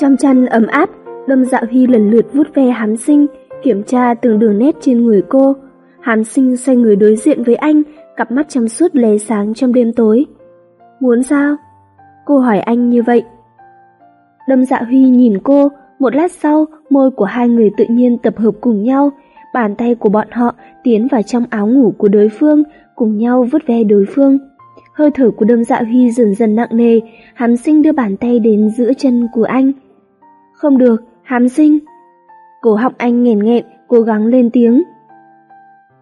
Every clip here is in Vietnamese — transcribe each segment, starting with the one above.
Trong chăn ấm áp, Lâm Dạo Hy lần lượt vuốt ve hám sinh, kiểm tra từng đường nét trên người cô. Hám sinh xoay người đối diện với anh, cặp mắt trong suốt lóe sáng trong đêm tối. Muốn sao? Cô hỏi anh như vậy. Lâm Dạ Huy nhìn cô, một lát sau, môi của hai người tự nhiên tập hợp cùng nhau, bàn tay của bọn họ tiến vào trong áo ngủ của đối phương, cùng nhau vuốt ve đối phương. Hơi thở của Lâm Dạ Huy dần dần nặng nề, Hám Sinh đưa bàn tay đến giữa chân của anh. Không được, hàm Sinh. Cổ họng anh nghẹn nghẹn, cố gắng lên tiếng.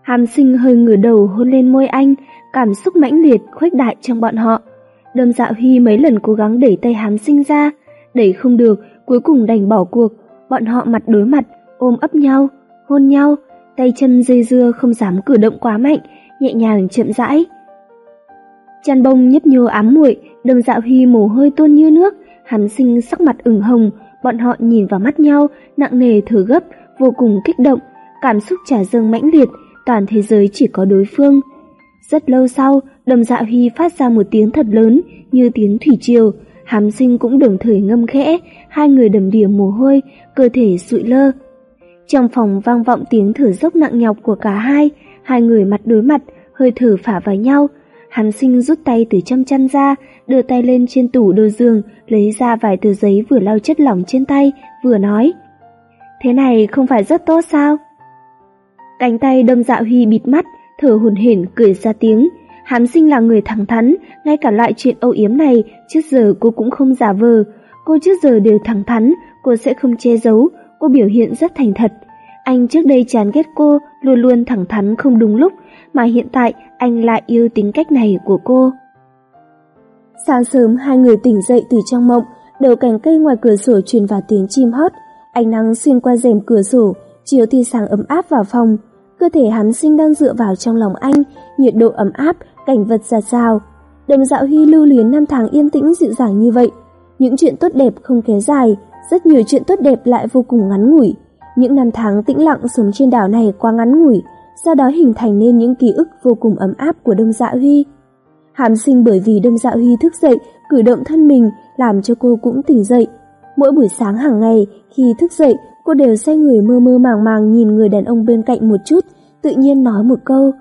Hàm sinh hơi ngửa đầu hôn lên môi anh, cảm xúc mãnh liệt khuếch đại trong bọn họ. Đâm dạo Huy mấy lần cố gắng đẩy tay hàm sinh ra, đẩy không được, cuối cùng đành bỏ cuộc. Bọn họ mặt đối mặt, ôm ấp nhau, hôn nhau, tay chân dây dưa không dám cử động quá mạnh, nhẹ nhàng chậm rãi. Chăn bông nhấp nhô ám muội, đâm dạo Huy mồ hôi tuôn như nước, hàm sinh sắc mặt ửng hồng, bọn họ nhìn vào mắt nhau, nặng nề thở gấp, vô cùng kích động, cảm xúc trả dâng mãnh liệt, toàn thế giới chỉ có đối phương. Rất lâu sau, đầm dạ huy phát ra một tiếng thật lớn như tiếng thủy triều, hàm sinh cũng đồng thời ngâm khẽ, hai người đầm đìa mồ hôi, cơ thể sụi lơ. Trong phòng vang vọng tiếng thở dốc nặng nhọc của cả hai, hai người mặt đối mặt, hơi thở phả vào nhau. Hàm sinh rút tay từ trong chăn ra, đưa tay lên trên tủ đồ giường, lấy ra vài tờ giấy vừa lau chất lỏng trên tay, vừa nói. Thế này không phải rất tốt sao? Cánh tay đâm dạo Huy bịt mắt, thở hồn hển cười ra tiếng. Hám sinh là người thẳng thắn, ngay cả loại chuyện âu yếm này, trước giờ cô cũng không giả vờ. Cô trước giờ đều thẳng thắn, cô sẽ không che giấu, cô biểu hiện rất thành thật. Anh trước đây chán ghét cô, luôn luôn thẳng thắn không đúng lúc, mà hiện tại anh lại yêu tính cách này của cô. Sáng sớm hai người tỉnh dậy từ trong mộng, đầu cành cây ngoài cửa sổ truyền vào tiếng chim hót. Ánh nắng xuyên qua rèm cửa sổ, chiếu tia sáng ấm áp vào phòng, cơ thể hắn sinh đang dựa vào trong lòng anh, nhiệt độ ấm áp, cảnh vật ra sao. Đồng dạo hy lưu luyến năm tháng yên tĩnh dịu dàng như vậy. Những chuyện tốt đẹp không kéo dài, rất nhiều chuyện tốt đẹp lại vô cùng ngắn ngủi. Những năm tháng tĩnh lặng sống trên đảo này quá ngắn ngủi, do đó hình thành nên những ký ức vô cùng ấm áp của Đông Dạ Huy. Hàm sinh bởi vì đâm Dạ Huy thức dậy, cử động thân mình, làm cho cô cũng tỉnh dậy. Mỗi buổi sáng hàng ngày, khi thức dậy, cô đều say người mơ mơ màng màng nhìn người đàn ông bên cạnh một chút, tự nhiên nói một câu.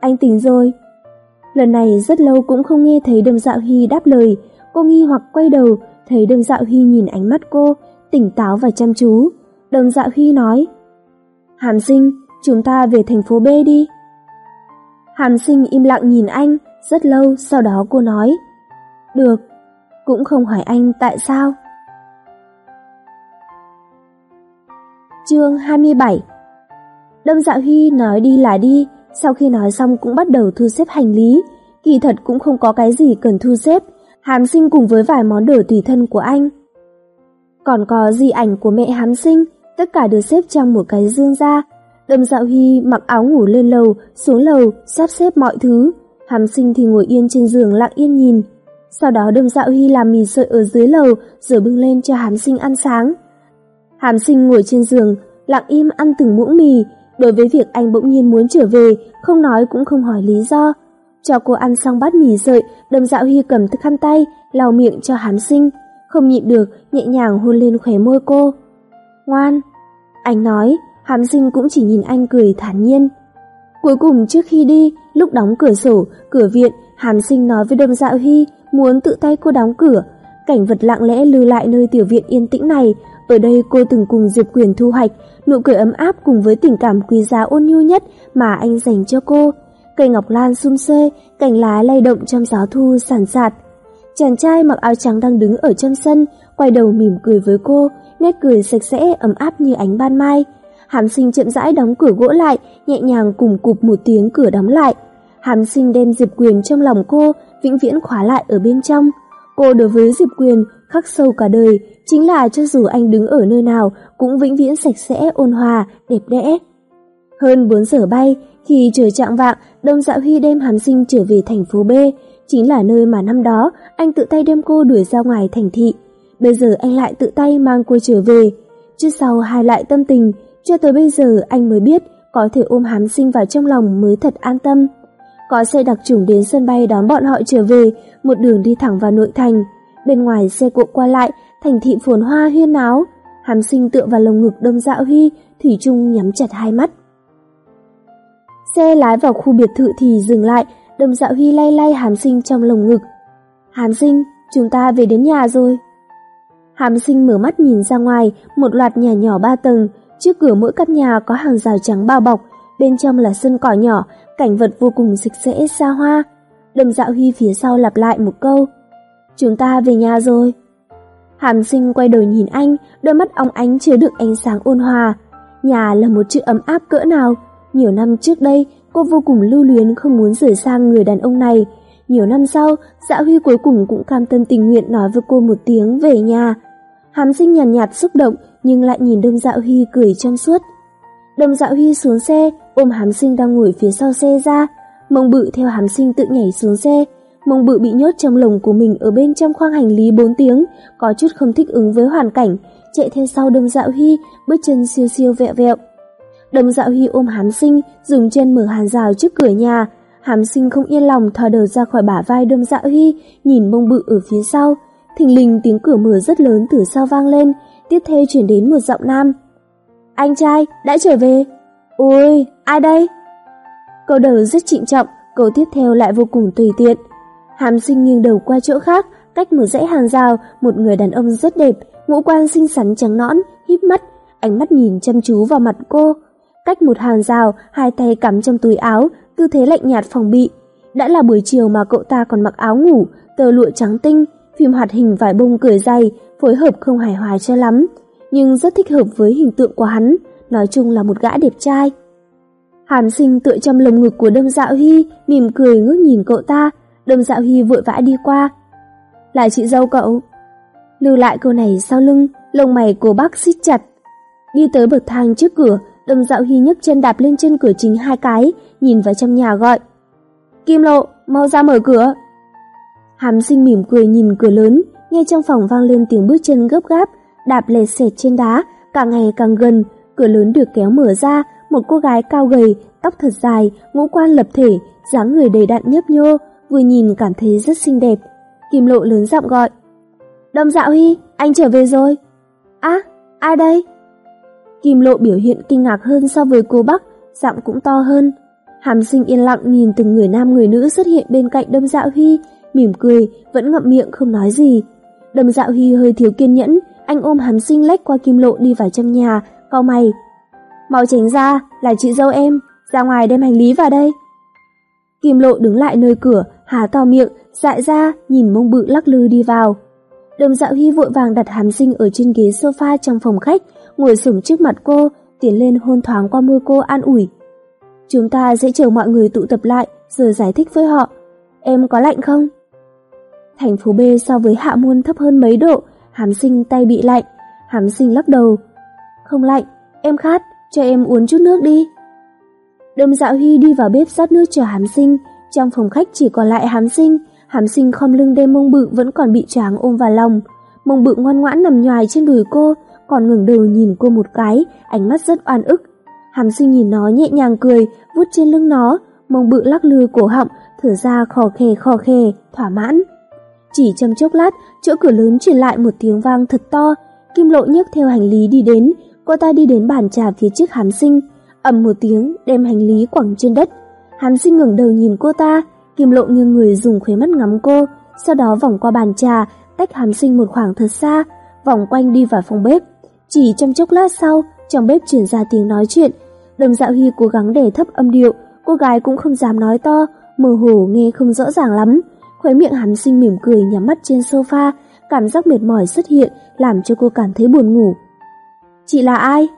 Anh tỉnh rồi. Lần này rất lâu cũng không nghe thấy Đâm Dạo Huy đáp lời, cô nghi hoặc quay đầu, thấy Đâm Dạo Huy nhìn ánh mắt cô, tỉnh táo và chăm chú. Đâm Dạo Huy nói, Hàm sinh, chúng ta về thành phố B đi. Hàm sinh im lặng nhìn anh, rất lâu sau đó cô nói, Được, cũng không hỏi anh tại sao. Chương 27 Đâm Dạ Huy nói đi là đi, sau khi nói xong cũng bắt đầu thu xếp hành lý. Kỳ thật cũng không có cái gì cần thu xếp, hàm sinh cùng với vài món đồ tùy thân của anh. Còn có di ảnh của mẹ hám sinh, tất cả được xếp trong một cái dương ra. Đâm Dạ Huy mặc áo ngủ lên lầu, xuống lầu, sắp xếp mọi thứ. Hàm sinh thì ngồi yên trên giường lặng yên nhìn. Sau đó Đâm Dạo Huy làm mì sợi ở dưới lầu, rồi bưng lên cho hàm sinh ăn sáng. Hàm sinh ngồi trên giường, lặng im ăn từng muỗng mì, đối với việc anh bỗng nhiên muốn trở về, không nói cũng không hỏi lý do. Cho cô ăn xong bát mì sợi, đâm dạo huy cầm thức khăn tay, lau miệng cho hàm sinh, không nhịn được, nhẹ nhàng hôn lên khóe môi cô. Ngoan, anh nói, hàm sinh cũng chỉ nhìn anh cười thản nhiên. Cuối cùng trước khi đi, lúc đóng cửa sổ, cửa viện, Hàn sinh nói với đâm dạo huy muốn tự tay cô đóng cửa. Cảnh vật lặng lẽ lưu lại nơi tiểu viện yên tĩnh này, ở đây cô từng cùng Diệp Quyền thu hoạch, nụ cười ấm áp cùng với tình cảm quý giá ôn nhu nhất mà anh dành cho cô. Cây ngọc lan sum xê, cành lá lay động trong gió thu sàn sạt. Chàng trai mặc áo trắng đang đứng ở trong sân, quay đầu mỉm cười với cô, nét cười sạch sẽ ấm áp như ánh ban mai. Hàm sinh chậm rãi đóng cửa gỗ lại, nhẹ nhàng cùng cụp một tiếng cửa đóng lại. Hàm sinh đem Diệp Quyền trong lòng cô, vĩnh viễn khóa lại ở bên trong. Cô đối với Diệp Quyền khắc sâu cả đời, chính là cho dù anh đứng ở nơi nào cũng vĩnh viễn sạch sẽ, ôn hòa, đẹp đẽ. Hơn 4 giờ bay, khi trời trạng vạng, Đông Dạ Huy đem Hàm Sinh trở về thành phố B, chính là nơi mà năm đó anh tự tay đem cô đuổi ra ngoài thành thị. Bây giờ anh lại tự tay mang cô trở về. Trước sau hai lại tâm tình, cho tới bây giờ anh mới biết có thể ôm hắn Sinh vào trong lòng mới thật an tâm. Có xe đặc trùng đến sân bay đón bọn họ trở về, một đường đi thẳng vào nội thành. Bên ngoài xe cộ qua lại, thành thị phồn hoa huyên náo. Hàm sinh tựa vào lồng ngực Đông dạ Huy, Thủy Trung nhắm chặt hai mắt. Xe lái vào khu biệt thự thì dừng lại, Đông dạ Huy lay lay Hàm sinh trong lồng ngực. Hàm sinh, chúng ta về đến nhà rồi. Hàm sinh mở mắt nhìn ra ngoài, một loạt nhà nhỏ ba tầng, trước cửa mỗi căn nhà có hàng rào trắng bao bọc, bên trong là sân cỏ nhỏ, cảnh vật vô cùng sạch sẽ xa hoa. Đầm dạo huy phía sau lặp lại một câu. Chúng ta về nhà rồi. Hàm sinh quay đầu nhìn anh, đôi mắt óng ánh chứa đựng ánh sáng ôn hòa. Nhà là một chữ ấm áp cỡ nào. Nhiều năm trước đây, cô vô cùng lưu luyến không muốn rời sang người đàn ông này. Nhiều năm sau, dạ huy cuối cùng cũng cam tâm tình nguyện nói với cô một tiếng về nhà. Hàm sinh nhàn nhạt, nhạt xúc động nhưng lại nhìn Đông Dạo Huy cười trong suốt. Đông Dạo Huy xuống xe, ôm hám sinh đang ngồi phía sau xe ra. Mông bự theo hám sinh tự nhảy xuống xe. Mông bự bị nhốt trong lồng của mình ở bên trong khoang hành lý 4 tiếng, có chút không thích ứng với hoàn cảnh, chạy theo sau Đông Dạo Huy, bước chân siêu siêu vẹo vẹo. Đông Dạo Huy ôm hám sinh, dùng chân mở hàn rào trước cửa nhà. hám sinh không yên lòng thò đầu ra khỏi bả vai Đông Dạo Huy, nhìn mông bự ở phía sau. Thình lình tiếng cửa mở rất lớn từ sau vang lên, tiếp theo chuyển đến một giọng nam. Anh trai, đã trở về. Ôi, ai đây? Câu đầu rất trịnh trọng, câu tiếp theo lại vô cùng tùy tiện. Hàm sinh nghiêng đầu qua chỗ khác, cách một dãy hàng rào, một người đàn ông rất đẹp, ngũ quan xinh xắn trắng nõn, híp mắt, ánh mắt nhìn chăm chú vào mặt cô. Cách một hàng rào, hai tay cắm trong túi áo, tư thế lạnh nhạt phòng bị. Đã là buổi chiều mà cậu ta còn mặc áo ngủ, tờ lụa trắng tinh, phim hoạt hình vải bông cười dày, phối hợp không hài hòa cho lắm, nhưng rất thích hợp với hình tượng của hắn, nói chung là một gã đẹp trai. Hàn sinh tựa trong lồng ngực của Đâm Dạo Hy, mỉm cười ngước nhìn cậu ta, Đâm Dạo Hy vội vã đi qua. Là chị dâu cậu. Lưu lại câu này sau lưng, lông mày của bác xít chặt. Đi tới bậc thang trước cửa, Đâm Dạo Hy nhấc chân đạp lên chân cửa chính hai cái, nhìn vào trong nhà gọi. Kim Lộ, mau ra mở cửa. Hàm sinh mỉm cười nhìn cửa lớn, nghe trong phòng vang lên tiếng bước chân gấp gáp, đạp lẹt sệt trên đá, càng ngày càng gần, cửa lớn được kéo mở ra, một cô gái cao gầy, tóc thật dài, ngũ quan lập thể, dáng người đầy đặn nhấp nhô, vừa nhìn cảm thấy rất xinh đẹp. Kim lộ lớn giọng gọi. Đâm dạo Huy, anh trở về rồi. Á, ai đây? Kim lộ biểu hiện kinh ngạc hơn so với cô Bắc, giọng cũng to hơn. Hàm sinh yên lặng nhìn từng người nam người nữ xuất hiện bên cạnh đâm dạo Huy, mỉm cười, vẫn ngậm miệng không nói gì. Đầm dạo Hy hơi thiếu kiên nhẫn, anh ôm hàm sinh lách qua kim lộ đi vào trong nhà, cau mày. Mau tránh ra, là chị dâu em, ra ngoài đem hành lý vào đây. Kim lộ đứng lại nơi cửa, há to miệng, dại ra, nhìn mông bự lắc lư đi vào. Đầm dạo Hy vội vàng đặt hàm sinh ở trên ghế sofa trong phòng khách, ngồi sủng trước mặt cô, tiến lên hôn thoáng qua môi cô an ủi. Chúng ta sẽ chờ mọi người tụ tập lại, rồi giải thích với họ. Em có lạnh không? Thành phố B so với hạ môn thấp hơn mấy độ, hàm sinh tay bị lạnh. Hàm sinh lắc đầu. Không lạnh, em khát, cho em uống chút nước đi. Đâm dạo Huy đi vào bếp rót nước cho hàm sinh, trong phòng khách chỉ còn lại hàm sinh, hàm sinh khom lưng đem mông bự vẫn còn bị tráng ôm vào lòng. Mông bự ngoan ngoãn nằm nhòi trên đùi cô, còn ngừng đầu nhìn cô một cái, ánh mắt rất oan ức. Hàm sinh nhìn nó nhẹ nhàng cười, vuốt trên lưng nó, mông bự lắc lư cổ họng, thở ra khò khè khò khè, thỏa mãn. Chỉ trong chốc lát, chỗ cửa lớn truyền lại một tiếng vang thật to. Kim lộ nhấc theo hành lý đi đến, cô ta đi đến bàn trà phía trước Hán sinh, ầm một tiếng đem hành lý quẳng trên đất. Hán sinh ngẩng đầu nhìn cô ta, kim lộ như người dùng khóe mắt ngắm cô, sau đó vòng qua bàn trà, tách Hán sinh một khoảng thật xa, vòng quanh đi vào phòng bếp. Chỉ trong chốc lát sau, trong bếp truyền ra tiếng nói chuyện, Đồng Dạo Huy cố gắng để thấp âm điệu, cô gái cũng không dám nói to, mơ hồ nghe không rõ ràng lắm. Khóe miệng hắn sinh mỉm cười nhắm mắt trên sofa, cảm giác mệt mỏi xuất hiện làm cho cô cảm thấy buồn ngủ. Chị là ai?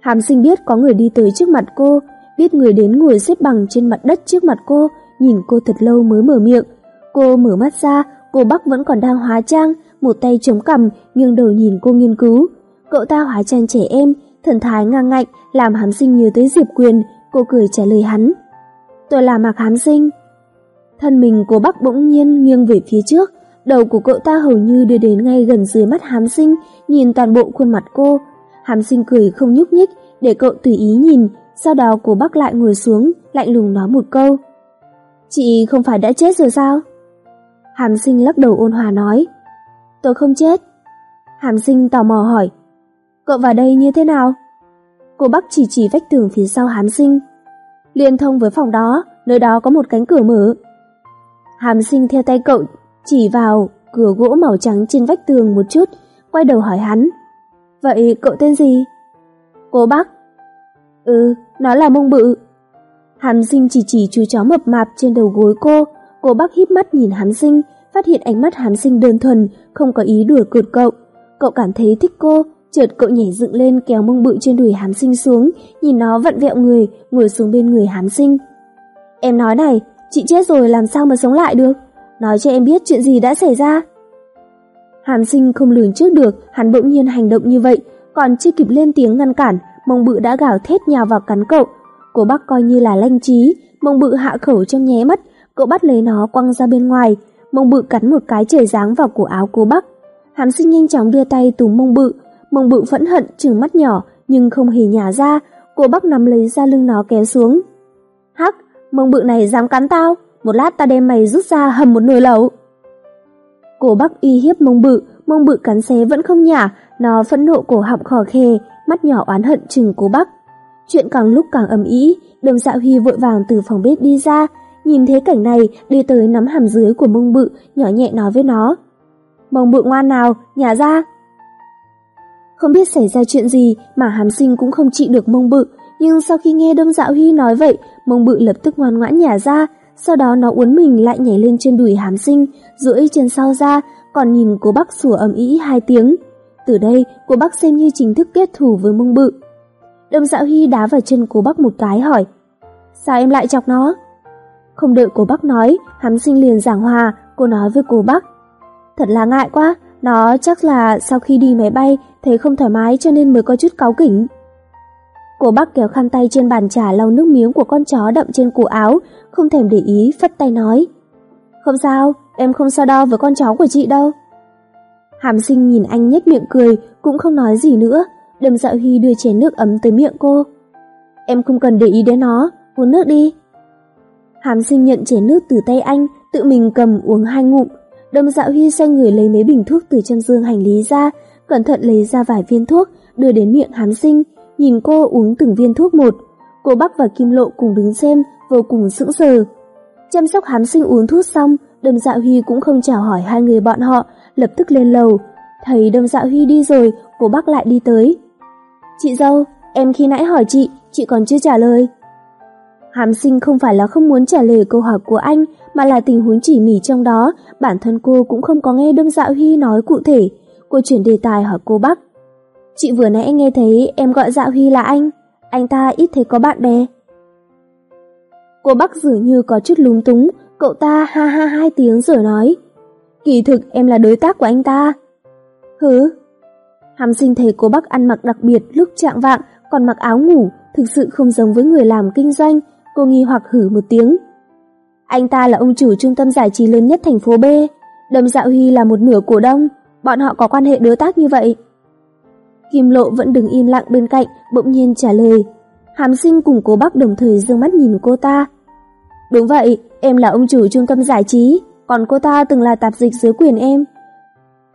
Hàm sinh biết có người đi tới trước mặt cô, biết người đến ngồi xếp bằng trên mặt đất trước mặt cô, nhìn cô thật lâu mới mở miệng. Cô mở mắt ra, cô Bắc vẫn còn đang hóa trang, một tay chống cằm, nghiêng đầu nhìn cô nghiên cứu. Cậu ta hóa trang trẻ em, thần thái ngang ngạnh, làm hàm sinh nhớ tới Diệp Quyền, cô cười trả lời hắn. Tôi là Mạc Hàm Sinh, Thân mình của Bắc bỗng nhiên nghiêng về phía trước, đầu của cậu ta hầu như đưa đến ngay gần dưới mắt hám sinh, nhìn toàn bộ khuôn mặt cô. Hám sinh cười không nhúc nhích, để cậu tùy ý nhìn, sau đó cô Bắc lại ngồi xuống, lạnh lùng nói một câu. Chị không phải đã chết rồi sao? Hàm sinh lắc đầu ôn hòa nói. tôi không chết. Hàm sinh tò mò hỏi, cậu vào đây như thế nào? Cô Bắc chỉ chỉ vách tường phía sau hàm sinh. Liên thông với phòng đó, nơi đó có một cánh cửa mở. Hàm sinh theo tay cậu chỉ vào cửa gỗ màu trắng trên vách tường một chút, quay đầu hỏi hắn. Vậy cậu tên gì? Cô Bắc. Ừ, nó là mông bự. Hàm sinh chỉ chỉ chú chó mập mạp trên đầu gối cô, cô Bắc híp mắt nhìn hàm sinh, phát hiện ánh mắt hàm sinh đơn thuần, không có ý đùa cợt cậu. Cậu cảm thấy thích cô, chợt cậu nhảy dựng lên kéo mông bự trên đùi hàm sinh xuống, nhìn nó vặn vẹo người, ngồi xuống bên người hàm sinh. Em nói này, chị chết rồi làm sao mà sống lại được? Nói cho em biết chuyện gì đã xảy ra. Hàm sinh không lường trước được hắn bỗng nhiên hành động như vậy, còn chưa kịp lên tiếng ngăn cản, mông bự đã gào thét nhào vào cắn cậu. Cô bác coi như là lanh trí, mông bự hạ khẩu trong nhé mắt, cậu bắt lấy nó quăng ra bên ngoài, mông bự cắn một cái trời dáng vào cổ áo cô bác. Hàm sinh nhanh chóng đưa tay túm mông bự, mông bự phẫn hận trừng mắt nhỏ nhưng không hề nhả ra, cô bác nắm lấy ra lưng nó kéo xuống. Hắc, mông bự này dám cắn tao, một lát ta đem mày rút ra hầm một nồi lẩu. Cổ bắc uy hiếp mông bự, mông bự cắn xé vẫn không nhả, nó phẫn nộ cổ họng khò khè, mắt nhỏ oán hận chừng cố bắc. Chuyện càng lúc càng ầm ĩ, Đồng Dạ Huy vội vàng từ phòng bếp đi ra, nhìn thấy cảnh này, đi tới nắm hàm dưới của mông bự, nhỏ nhẹ nói với nó. Mông bự ngoan nào, nhả ra. Không biết xảy ra chuyện gì mà hàm sinh cũng không trị được mông bự, nhưng sau khi nghe Đông Dạ Huy nói vậy, mông bự lập tức ngoan ngoãn nhả ra, sau đó nó uốn mình lại nhảy lên trên đùi hàm sinh, duỗi chân sau ra, còn nhìn cô bác sủa ầm ĩ hai tiếng. Từ đây, cô bác xem như chính thức kết thù với mông bự. Đâm dạo Hy đá vào chân cô bác một cái hỏi, sao em lại chọc nó? Không đợi cô bác nói, hàm sinh liền giảng hòa, cô nói với cô bác. Thật là ngại quá, nó chắc là sau khi đi máy bay thấy không thoải mái cho nên mới có chút cáu kỉnh. Cô bác kéo khăn tay trên bàn trà lau nước miếng của con chó đậm trên cổ áo, không thèm để ý, phất tay nói. Không sao, em không so đo với con chó của chị đâu. Hàm sinh nhìn anh nhếch miệng cười, cũng không nói gì nữa, đầm dạo Huy đưa chén nước ấm tới miệng cô. Em không cần để ý đến nó, uống nước đi. Hàm sinh nhận chén nước từ tay anh, tự mình cầm uống hai ngụm. đầm dạo Huy xoay người lấy mấy bình thuốc từ trong dương hành lý ra, cẩn thận lấy ra vài viên thuốc, đưa đến miệng hàm sinh, nhìn cô uống từng viên thuốc một. Cô Bắc và Kim Lộ cùng đứng xem, vô cùng sững sờ. Chăm sóc hán sinh uống thuốc xong, Đâm Dạ Huy cũng không chào hỏi hai người bọn họ, lập tức lên lầu. Thấy Đâm Dạ Huy đi rồi, cô Bắc lại đi tới. Chị dâu, em khi nãy hỏi chị, chị còn chưa trả lời. Hàm sinh không phải là không muốn trả lời câu hỏi của anh, mà là tình huống chỉ mỉ trong đó, bản thân cô cũng không có nghe Đâm Dạ Huy nói cụ thể. Cô chuyển đề tài hỏi cô Bắc. Chị vừa nãy nghe thấy em gọi Dạ Huy là anh, anh ta ít thấy có bạn bè. Cô Bắc dường như có chút lúng túng, cậu ta ha ha hai tiếng rồi nói. Kỳ thực em là đối tác của anh ta. Hứ? Hàm sinh thấy cô Bắc ăn mặc đặc biệt lúc trạng vạng còn mặc áo ngủ, thực sự không giống với người làm kinh doanh, cô nghi hoặc hử một tiếng. Anh ta là ông chủ trung tâm giải trí lớn nhất thành phố B, Đầm Dạo Huy là một nửa cổ đông, bọn họ có quan hệ đối tác như vậy. Kim Lộ vẫn đứng im lặng bên cạnh, bỗng nhiên trả lời. Hàm sinh cùng cô bác đồng thời dương mắt nhìn cô ta. Đúng vậy, em là ông chủ trung tâm giải trí, còn cô ta từng là tạp dịch dưới quyền em.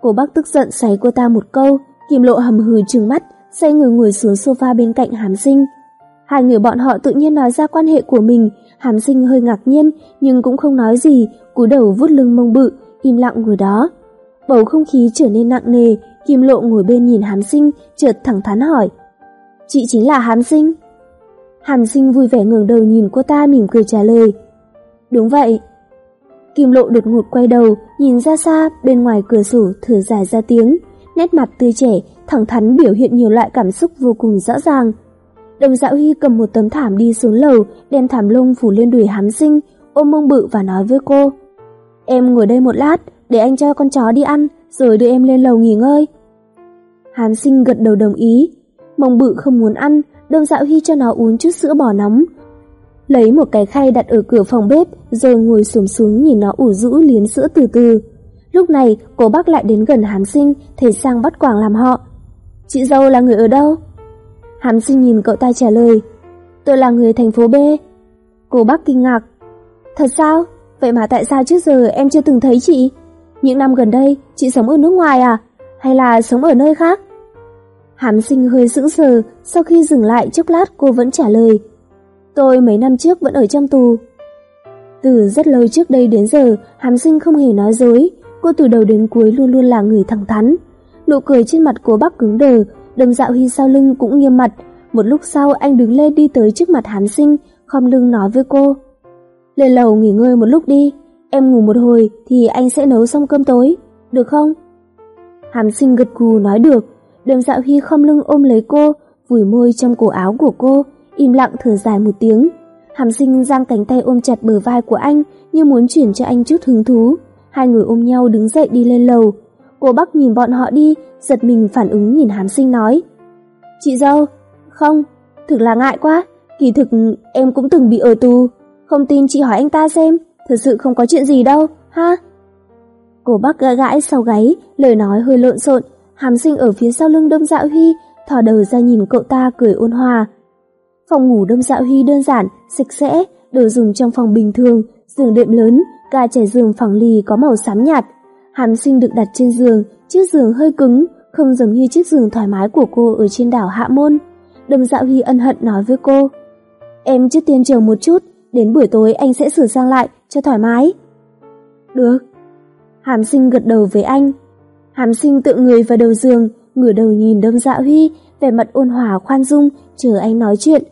Cô bác tức giận xoáy cô ta một câu, Kim Lộ hầm hừ trừng mắt, xoay người ngồi xuống sofa bên cạnh Hàm Sinh. Hai người bọn họ tự nhiên nói ra quan hệ của mình, Hàm Sinh hơi ngạc nhiên nhưng cũng không nói gì, cúi đầu vút lưng mông bự, im lặng ngồi đó. Bầu không khí trở nên nặng nề, Kim Lộ ngồi bên nhìn Hàm Sinh, chợt thẳng thắn hỏi. Chị chính là Hàm Sinh? Hàm Sinh vui vẻ ngẩng đầu nhìn cô ta mỉm cười trả lời. Đúng vậy. Kim Lộ đột ngột quay đầu, nhìn ra xa, bên ngoài cửa sổ thở dài ra tiếng, nét mặt tươi trẻ, thẳng thắn biểu hiện nhiều loại cảm xúc vô cùng rõ ràng. Đồng Dạo Huy cầm một tấm thảm đi xuống lầu, đem thảm lông phủ lên đùi Hàm Sinh, ôm mông bự và nói với cô. Em ngồi đây một lát, để anh cho con chó đi ăn, rồi đưa em lên lầu nghỉ ngơi. Hàn sinh gật đầu đồng ý. Mông bự không muốn ăn, Đông Dạo hy cho nó uống chút sữa bò nóng. Lấy một cái khay đặt ở cửa phòng bếp, rồi ngồi xổm xuống nhìn nó ủ rũ liếm sữa từ từ. Lúc này, cô bác lại đến gần Hàn sinh, thầy sang bắt quảng làm họ. Chị dâu là người ở đâu? Hàn sinh nhìn cậu ta trả lời. Tôi là người thành phố B. Cô bác kinh ngạc. Thật sao? Vậy mà tại sao trước giờ em chưa từng thấy chị? Những năm gần đây, chị sống ở nước ngoài à? Hay là sống ở nơi khác? Hàm sinh hơi sững sờ, sau khi dừng lại chốc lát cô vẫn trả lời. Tôi mấy năm trước vẫn ở trong tù. Từ rất lâu trước đây đến giờ, Hàm sinh không hề nói dối, cô từ đầu đến cuối luôn luôn là người thẳng thắn. Nụ cười trên mặt cô bác cứng đờ, đồng dạo huy sau lưng cũng nghiêm mặt. Một lúc sau anh đứng lên đi tới trước mặt Hàm sinh, khom lưng nói với cô. Lên lầu nghỉ ngơi một lúc đi, em ngủ một hồi thì anh sẽ nấu xong cơm tối, được không? Hàm sinh gật gù nói được, Đường Dạo Huy khom lưng ôm lấy cô, vùi môi trong cổ áo của cô, im lặng thở dài một tiếng. Hàm sinh giang cánh tay ôm chặt bờ vai của anh như muốn chuyển cho anh chút hứng thú. Hai người ôm nhau đứng dậy đi lên lầu. Cô Bắc nhìn bọn họ đi, giật mình phản ứng nhìn Hàm sinh nói. Chị dâu, không, thực là ngại quá, kỳ thực em cũng từng bị ở tù. Không tin chị hỏi anh ta xem, thật sự không có chuyện gì đâu, ha? cổ bác gãi gãi sau gáy, lời nói hơi lộn xộn, Hàm sinh ở phía sau lưng Đông Dạo Huy, thò đầu ra nhìn cậu ta cười ôn hòa. Phòng ngủ Đông Dạo Huy đơn giản, sạch sẽ, đồ dùng trong phòng bình thường, giường đệm lớn, ga trải giường phẳng lì có màu xám nhạt. Hàm sinh được đặt trên giường, chiếc giường hơi cứng, không giống như chiếc giường thoải mái của cô ở trên đảo Hạ Môn. Đông Dạo Huy ân hận nói với cô, Em trước tiên chờ một chút, đến buổi tối anh sẽ sửa sang lại cho thoải mái. Được. Hàm sinh gật đầu với anh, Hàm sinh tự người vào đầu giường, ngửa đầu nhìn Đông Dạ Huy, vẻ mặt ôn hòa khoan dung, chờ anh nói chuyện.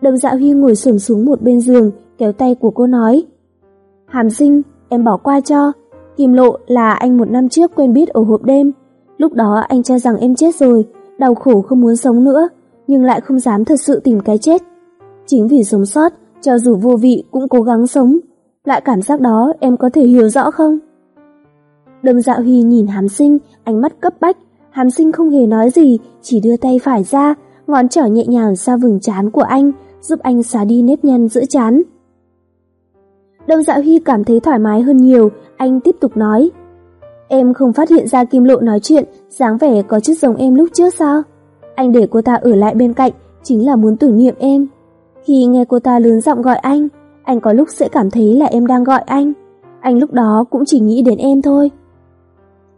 Đông Dạ Huy ngồi xổm xuống một bên giường, kéo tay của cô nói. Hàm sinh, em bỏ qua cho. Kim Lộ là anh một năm trước quen biết ở hộp đêm. Lúc đó anh cho rằng em chết rồi, đau khổ không muốn sống nữa, nhưng lại không dám thật sự tìm cái chết. Chính vì sống sót, cho dù vô vị cũng cố gắng sống. Lại cảm giác đó em có thể hiểu rõ không? Đâm dạo huy nhìn hàm sinh, ánh mắt cấp bách. Hàm sinh không hề nói gì, chỉ đưa tay phải ra, ngón trỏ nhẹ nhàng xa vừng chán của anh, giúp anh xóa đi nếp nhăn giữa chán. Đâm dạo huy cảm thấy thoải mái hơn nhiều, anh tiếp tục nói. Em không phát hiện ra Kim Lộ nói chuyện, dáng vẻ có chút giống em lúc trước sao? Anh để cô ta ở lại bên cạnh, chính là muốn tưởng niệm em. Khi nghe cô ta lớn giọng gọi anh, anh có lúc sẽ cảm thấy là em đang gọi anh. Anh lúc đó cũng chỉ nghĩ đến em thôi.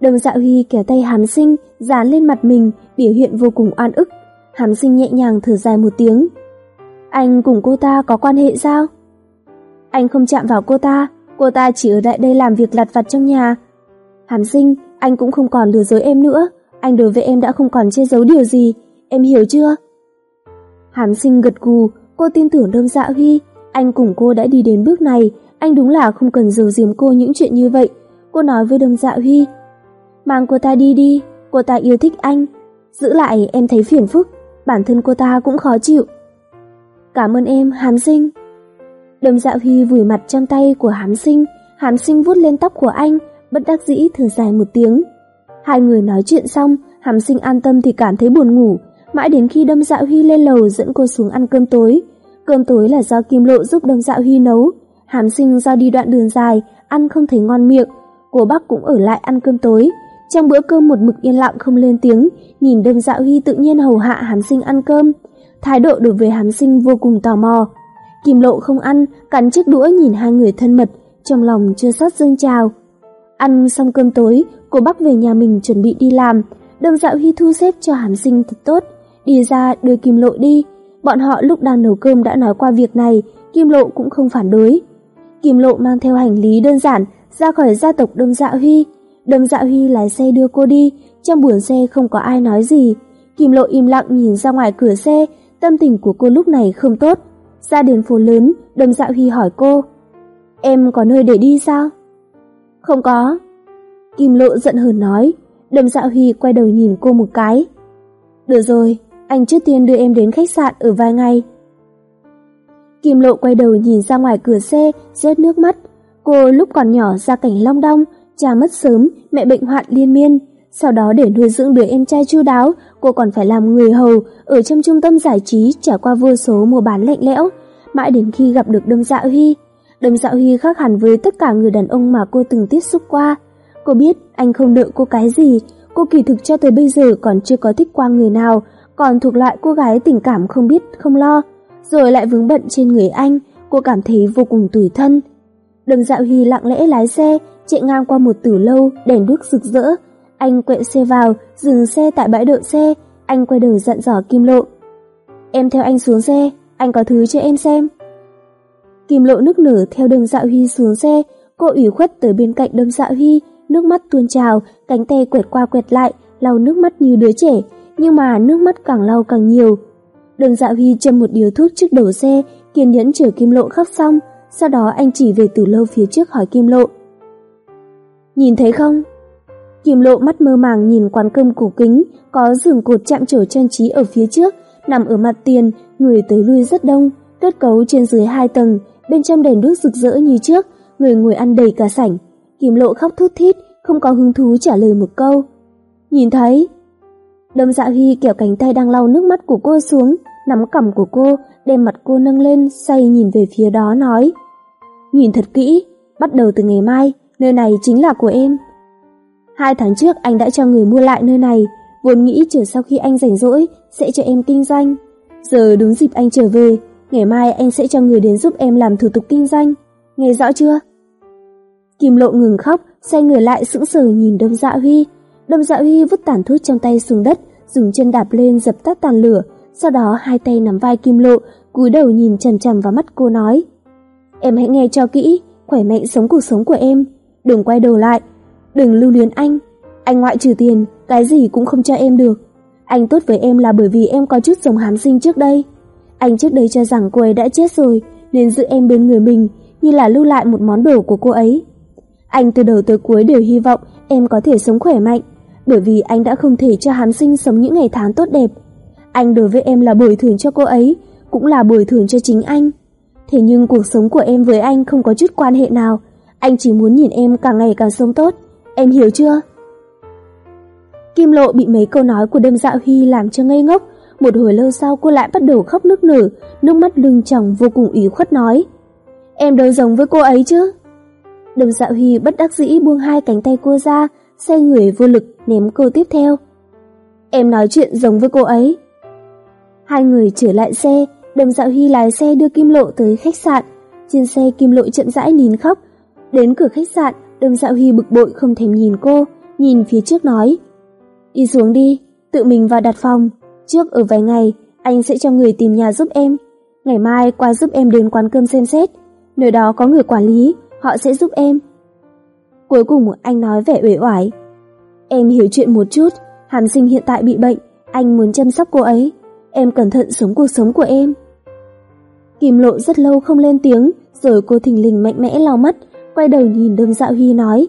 Đồng dạ huy kéo tay hàm sinh, dán lên mặt mình, biểu hiện vô cùng oan ức. Hàm sinh nhẹ nhàng thở dài một tiếng. Anh cùng cô ta có quan hệ sao? Anh không chạm vào cô ta, cô ta chỉ ở lại đây làm việc lặt vặt trong nhà. Hàm sinh, anh cũng không còn lừa dối em nữa, anh đối với em đã không còn che giấu điều gì, em hiểu chưa? Hàm sinh gật gù, cô tin tưởng Đông Dạ Huy, anh cùng cô đã đi đến bước này, anh đúng là không cần giấu giếm cô những chuyện như vậy. Cô nói với đồng Dạ Huy, Mang cô ta đi đi, cô ta yêu thích anh. Giữ lại em thấy phiền phức, bản thân cô ta cũng khó chịu. Cảm ơn em, Hàm Sinh. Đồng dạ huy vùi mặt trong tay của Hàm Sinh, Hàm Sinh vuốt lên tóc của anh, bất đắc dĩ thở dài một tiếng. Hai người nói chuyện xong, Hàm Sinh an tâm thì cảm thấy buồn ngủ, mãi đến khi Đâm Dạ Huy lên lầu dẫn cô xuống ăn cơm tối. Cơm tối là do Kim Lộ giúp đồng dạo Huy nấu. Hàm Sinh do đi đoạn đường dài, ăn không thấy ngon miệng. Cô bác cũng ở lại ăn cơm tối, trong bữa cơm một mực yên lặng không lên tiếng, nhìn đồng Dạo Huy tự nhiên hầu hạ hàm Sinh ăn cơm. Thái độ đối với hàm Sinh vô cùng tò mò. Kim Lộ không ăn, cắn chiếc đũa nhìn hai người thân mật, trong lòng chưa sót dâng trào. Ăn xong cơm tối, cô bác về nhà mình chuẩn bị đi làm. đồng Dạo Huy thu xếp cho hàm Sinh thật tốt, đi ra đưa Kim Lộ đi. Bọn họ lúc đang nấu cơm đã nói qua việc này, Kim Lộ cũng không phản đối. Kim Lộ mang theo hành lý đơn giản ra khỏi gia tộc Đâm Dạ Huy, Đâm dạ Huy lái xe đưa cô đi, trong buồng xe không có ai nói gì. Kim Lộ im lặng nhìn ra ngoài cửa xe, tâm tình của cô lúc này không tốt. Ra đến phố lớn, Đâm dạ Huy hỏi cô, Em có nơi để đi sao? Không có. Kim Lộ giận hờn nói, Đâm dạ Huy quay đầu nhìn cô một cái. Được rồi, anh trước tiên đưa em đến khách sạn ở vài ngày. Kim Lộ quay đầu nhìn ra ngoài cửa xe, rớt nước mắt. Cô lúc còn nhỏ ra cảnh long đong, Cha mất sớm, mẹ bệnh hoạn liên miên. Sau đó để nuôi dưỡng đứa em trai chu đáo, cô còn phải làm người hầu ở trong trung tâm giải trí trải qua vô số mùa bán lạnh lẽo, mãi đến khi gặp được Đâm Dạ Huy. Đâm Dạ Huy khác hẳn với tất cả người đàn ông mà cô từng tiếp xúc qua. Cô biết anh không nợ cô cái gì, cô kỳ thực cho tới bây giờ còn chưa có thích qua người nào, còn thuộc loại cô gái tình cảm không biết, không lo. Rồi lại vướng bận trên người anh, cô cảm thấy vô cùng tủi thân. đường Dạ Huy lặng lẽ lái xe, chạy ngang qua một tử lâu, đèn đuốc rực rỡ. Anh quẹo xe vào, dừng xe tại bãi đậu xe, anh quay đầu dặn dò Kim Lộ. Em theo anh xuống xe, anh có thứ cho em xem. Kim Lộ nức nở theo đường Dạo Huy xuống xe, cô ủy khuất tới bên cạnh đường Dạo Huy, nước mắt tuôn trào, cánh tay quẹt qua quẹt lại, lau nước mắt như đứa trẻ, nhưng mà nước mắt càng lau càng nhiều. Đường Dạ Huy châm một điếu thuốc trước đầu xe, kiên nhẫn chờ Kim Lộ khóc xong, sau đó anh chỉ về từ lâu phía trước hỏi Kim Lộ. Nhìn thấy không? Kim Lộ mắt mơ màng nhìn quán cơm cổ kính, có giường cột chạm trổ trang trí ở phía trước, nằm ở mặt tiền, người tới lui rất đông, kết cấu trên dưới hai tầng, bên trong đèn đuốc rực rỡ như trước, người ngồi ăn đầy cả sảnh. Kim Lộ khóc thút thít, không có hứng thú trả lời một câu. Nhìn thấy. Đâm Dạ Huy kéo cánh tay đang lau nước mắt của cô xuống, nắm cằm của cô, đem mặt cô nâng lên, say nhìn về phía đó nói. Nhìn thật kỹ, bắt đầu từ ngày mai, nơi này chính là của em. Hai tháng trước anh đã cho người mua lại nơi này, vốn nghĩ chờ sau khi anh rảnh rỗi sẽ cho em kinh doanh. Giờ đúng dịp anh trở về, ngày mai anh sẽ cho người đến giúp em làm thủ tục kinh doanh. Nghe rõ chưa? Kim lộ ngừng khóc, xoay người lại sững sờ nhìn Đông Dạ Huy. Đông Dạ Huy vứt tàn thuốc trong tay xuống đất, dùng chân đạp lên dập tắt tàn lửa, sau đó hai tay nắm vai Kim lộ, cúi đầu nhìn chằm chằm vào mắt cô nói. Em hãy nghe cho kỹ, khỏe mạnh sống cuộc sống của em, đừng quay đầu lại, đừng lưu luyến anh. Anh ngoại trừ tiền, cái gì cũng không cho em được. Anh tốt với em là bởi vì em có chút giống hán sinh trước đây. Anh trước đây cho rằng cô ấy đã chết rồi, nên giữ em bên người mình, như là lưu lại một món đồ của cô ấy. Anh từ đầu tới cuối đều hy vọng em có thể sống khỏe mạnh, bởi vì anh đã không thể cho hám sinh sống những ngày tháng tốt đẹp. Anh đối với em là bồi thường cho cô ấy, cũng là bồi thường cho chính anh. Thế nhưng cuộc sống của em với anh không có chút quan hệ nào, anh chỉ muốn nhìn em càng ngày càng sống tốt, em hiểu chưa? Kim Lộ bị mấy câu nói của đêm dạo Huy làm cho ngây ngốc, một hồi lâu sau cô lại bắt đầu khóc nức nở, nước mắt lưng tròng vô cùng ý khuất nói. Em đâu giống với cô ấy chứ? Đầm dạo Huy bất đắc dĩ buông hai cánh tay cô ra, xoay người vô lực ném cô tiếp theo. Em nói chuyện giống với cô ấy. Hai người trở lại xe, đầm dạo Huy lái xe đưa Kim Lộ tới khách sạn. Trên xe Kim Lộ chậm rãi nín khóc. Đến cửa khách sạn, đầm dạo Huy bực bội không thèm nhìn cô, nhìn phía trước nói. Đi xuống đi, tự mình vào đặt phòng. Trước ở vài ngày, anh sẽ cho người tìm nhà giúp em. Ngày mai qua giúp em đến quán cơm xem xét. Nơi đó có người quản lý, họ sẽ giúp em. Cuối cùng anh nói vẻ uể oải. Em hiểu chuyện một chút, Hàn sinh hiện tại bị bệnh, anh muốn chăm sóc cô ấy. Em cẩn thận sống cuộc sống của em. Kim lộ rất lâu không lên tiếng, rồi cô thình lình mạnh mẽ lau mắt, quay đầu nhìn Đâm Dạo Huy nói.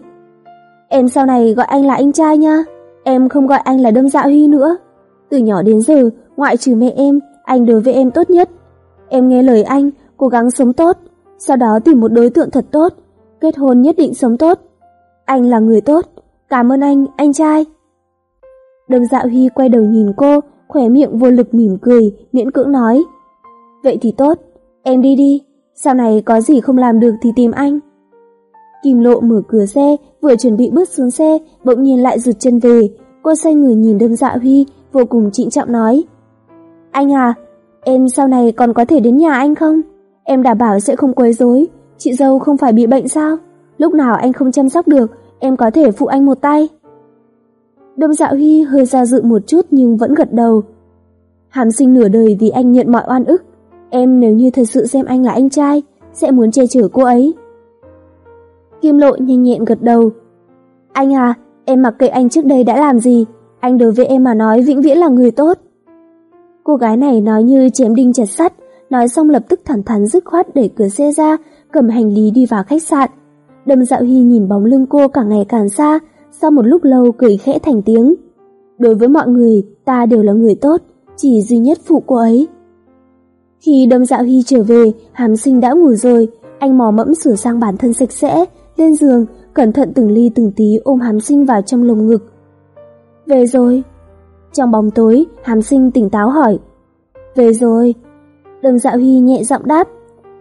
Em sau này gọi anh là anh trai nha, em không gọi anh là Đâm Dạo Huy nữa. Từ nhỏ đến giờ, ngoại trừ mẹ em, anh đối với em tốt nhất. Em nghe lời anh, cố gắng sống tốt, sau đó tìm một đối tượng thật tốt, kết hôn nhất định sống tốt. Anh là người tốt, cảm ơn anh, anh trai. Đồng Dạo Huy quay đầu nhìn cô, khỏe miệng vô lực mỉm cười, miễn cưỡng nói. Vậy thì tốt, em đi đi, sau này có gì không làm được thì tìm anh. Kim Lộ mở cửa xe, vừa chuẩn bị bước xuống xe, bỗng nhiên lại rụt chân về. Cô xoay người nhìn Đâm Dạ Huy, vô cùng trịnh trọng nói. Anh à, em sau này còn có thể đến nhà anh không? Em đảm bảo sẽ không quấy rối, chị dâu không phải bị bệnh sao? Lúc nào anh không chăm sóc được, em có thể phụ anh một tay. Đâm Dạ Huy hơi ra dự một chút nhưng vẫn gật đầu. Hàm sinh nửa đời vì anh nhận mọi oan ức. Em nếu như thật sự xem anh là anh trai, sẽ muốn che chở cô ấy. Kim Lộ nhanh nhẹn gật đầu. Anh à, em mặc kệ anh trước đây đã làm gì, anh đối với em mà nói vĩnh viễn là người tốt. Cô gái này nói như chém đinh chặt sắt, nói xong lập tức thẳng thắn dứt khoát đẩy cửa xe ra, cầm hành lý đi vào khách sạn. Đâm Dạo Huy nhìn bóng lưng cô càng ngày càng xa, sau một lúc lâu cười khẽ thành tiếng. Đối với mọi người, ta đều là người tốt, chỉ duy nhất phụ cô ấy. Khi Đâm Dạo Huy trở về, Hàm Sinh đã ngủ rồi, anh mò mẫm sửa sang bản thân sạch sẽ, lên giường, cẩn thận từng ly từng tí ôm Hàm Sinh vào trong lồng ngực. Về rồi. Trong bóng tối, Hàm Sinh tỉnh táo hỏi. Về rồi. Đâm Dạo huy nhẹ giọng đáp.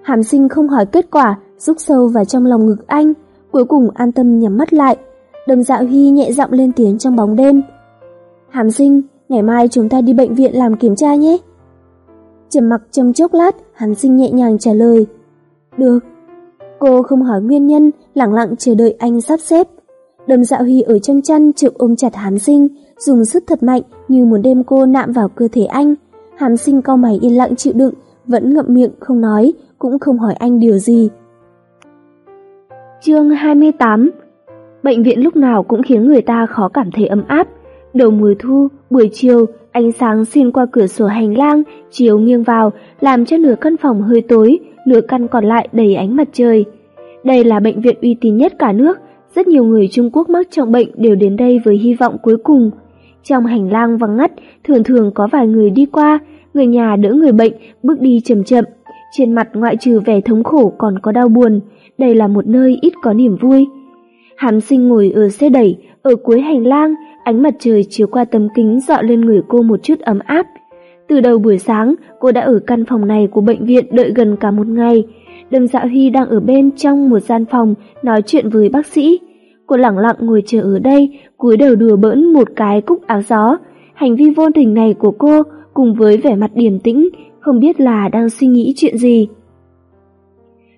Hàm Sinh không hỏi kết quả, rúc sâu vào trong lòng ngực anh, cuối cùng an tâm nhắm mắt lại. Đầm dạ huy nhẹ giọng lên tiếng trong bóng đêm. Hàm Sinh, ngày mai chúng ta đi bệnh viện làm kiểm tra nhé. Trầm mặc trong chốc lát, Hàm Sinh nhẹ nhàng trả lời. Được. Cô không hỏi nguyên nhân, lặng lặng chờ đợi anh sắp xếp. Đầm Dạo Huy ở trong chăn chụp ôm chặt Hàm Sinh, dùng sức thật mạnh như muốn đem cô nạm vào cơ thể anh. Hàm Sinh cau mày yên lặng chịu đựng, vẫn ngậm miệng không nói, cũng không hỏi anh điều gì. Chương 28 Bệnh viện lúc nào cũng khiến người ta khó cảm thấy ấm áp. Đầu mùa thu, buổi chiều, ánh sáng xuyên qua cửa sổ hành lang, chiếu nghiêng vào, làm cho nửa căn phòng hơi tối, nửa căn còn lại đầy ánh mặt trời. Đây là bệnh viện uy tín nhất cả nước, rất nhiều người Trung Quốc mắc trọng bệnh đều đến đây với hy vọng cuối cùng. Trong hành lang vắng ngắt, thường thường có vài người đi qua, người nhà đỡ người bệnh, bước đi chậm chậm. Trên mặt ngoại trừ vẻ thống khổ còn có đau buồn, đây là một nơi ít có niềm vui. Hàm sinh ngồi ở xe đẩy, ở cuối hành lang, ánh mặt trời chiếu qua tấm kính dọ lên người cô một chút ấm áp. Từ đầu buổi sáng, cô đã ở căn phòng này của bệnh viện đợi gần cả một ngày. Đâm Dạ Huy đang ở bên trong một gian phòng nói chuyện với bác sĩ. Cô lặng lặng ngồi chờ ở đây, cúi đầu đùa bỡn một cái cúc áo gió. Hành vi vô tình này của cô cùng với vẻ mặt điềm tĩnh, không biết là đang suy nghĩ chuyện gì.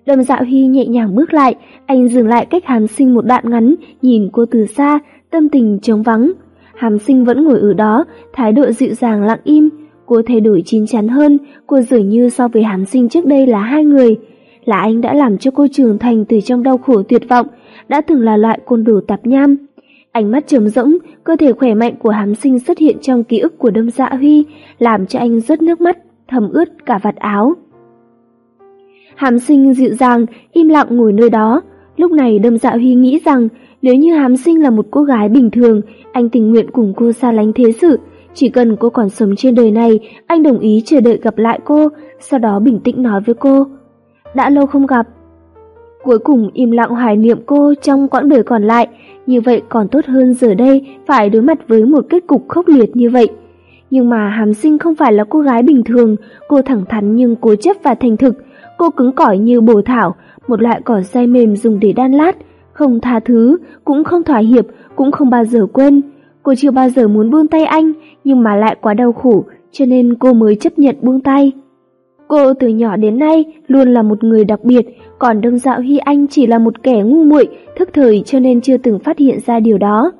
Đâm Dạ Huy nhẹ nhàng bước lại, anh dừng lại cách Hàm Sinh một đoạn ngắn, nhìn cô từ xa, tâm tình trống vắng. Hàm Sinh vẫn ngồi ở đó, thái độ dịu dàng lặng im. Cô thay đổi chín chắn hơn, cô dường như so với Hàm Sinh trước đây là hai người. Là anh đã làm cho cô trưởng thành từ trong đau khổ tuyệt vọng, đã từng là loại côn đồ tạp nham. Ánh mắt trầm rỗng, cơ thể khỏe mạnh của Hàm Sinh xuất hiện trong ký ức của Đâm Dạ Huy, làm cho anh rớt nước mắt, thấm ướt cả vạt áo. Hàm sinh dịu dàng, im lặng ngồi nơi đó. Lúc này đâm dạ huy nghĩ rằng nếu như hàm sinh là một cô gái bình thường, anh tình nguyện cùng cô xa lánh thế sự. Chỉ cần cô còn sống trên đời này, anh đồng ý chờ đợi gặp lại cô, sau đó bình tĩnh nói với cô. Đã lâu không gặp. Cuối cùng im lặng hoài niệm cô trong quãng đời còn lại, như vậy còn tốt hơn giờ đây phải đối mặt với một kết cục khốc liệt như vậy. Nhưng mà hàm sinh không phải là cô gái bình thường, cô thẳng thắn nhưng cố chấp và thành thực, Cô cứng cỏi như bồ thảo, một loại cỏ dai mềm dùng để đan lát, không tha thứ, cũng không thỏa hiệp, cũng không bao giờ quên. Cô chưa bao giờ muốn buông tay anh, nhưng mà lại quá đau khổ, cho nên cô mới chấp nhận buông tay. Cô từ nhỏ đến nay luôn là một người đặc biệt, còn Đông Dạo Hy Anh chỉ là một kẻ ngu muội, thức thời cho nên chưa từng phát hiện ra điều đó.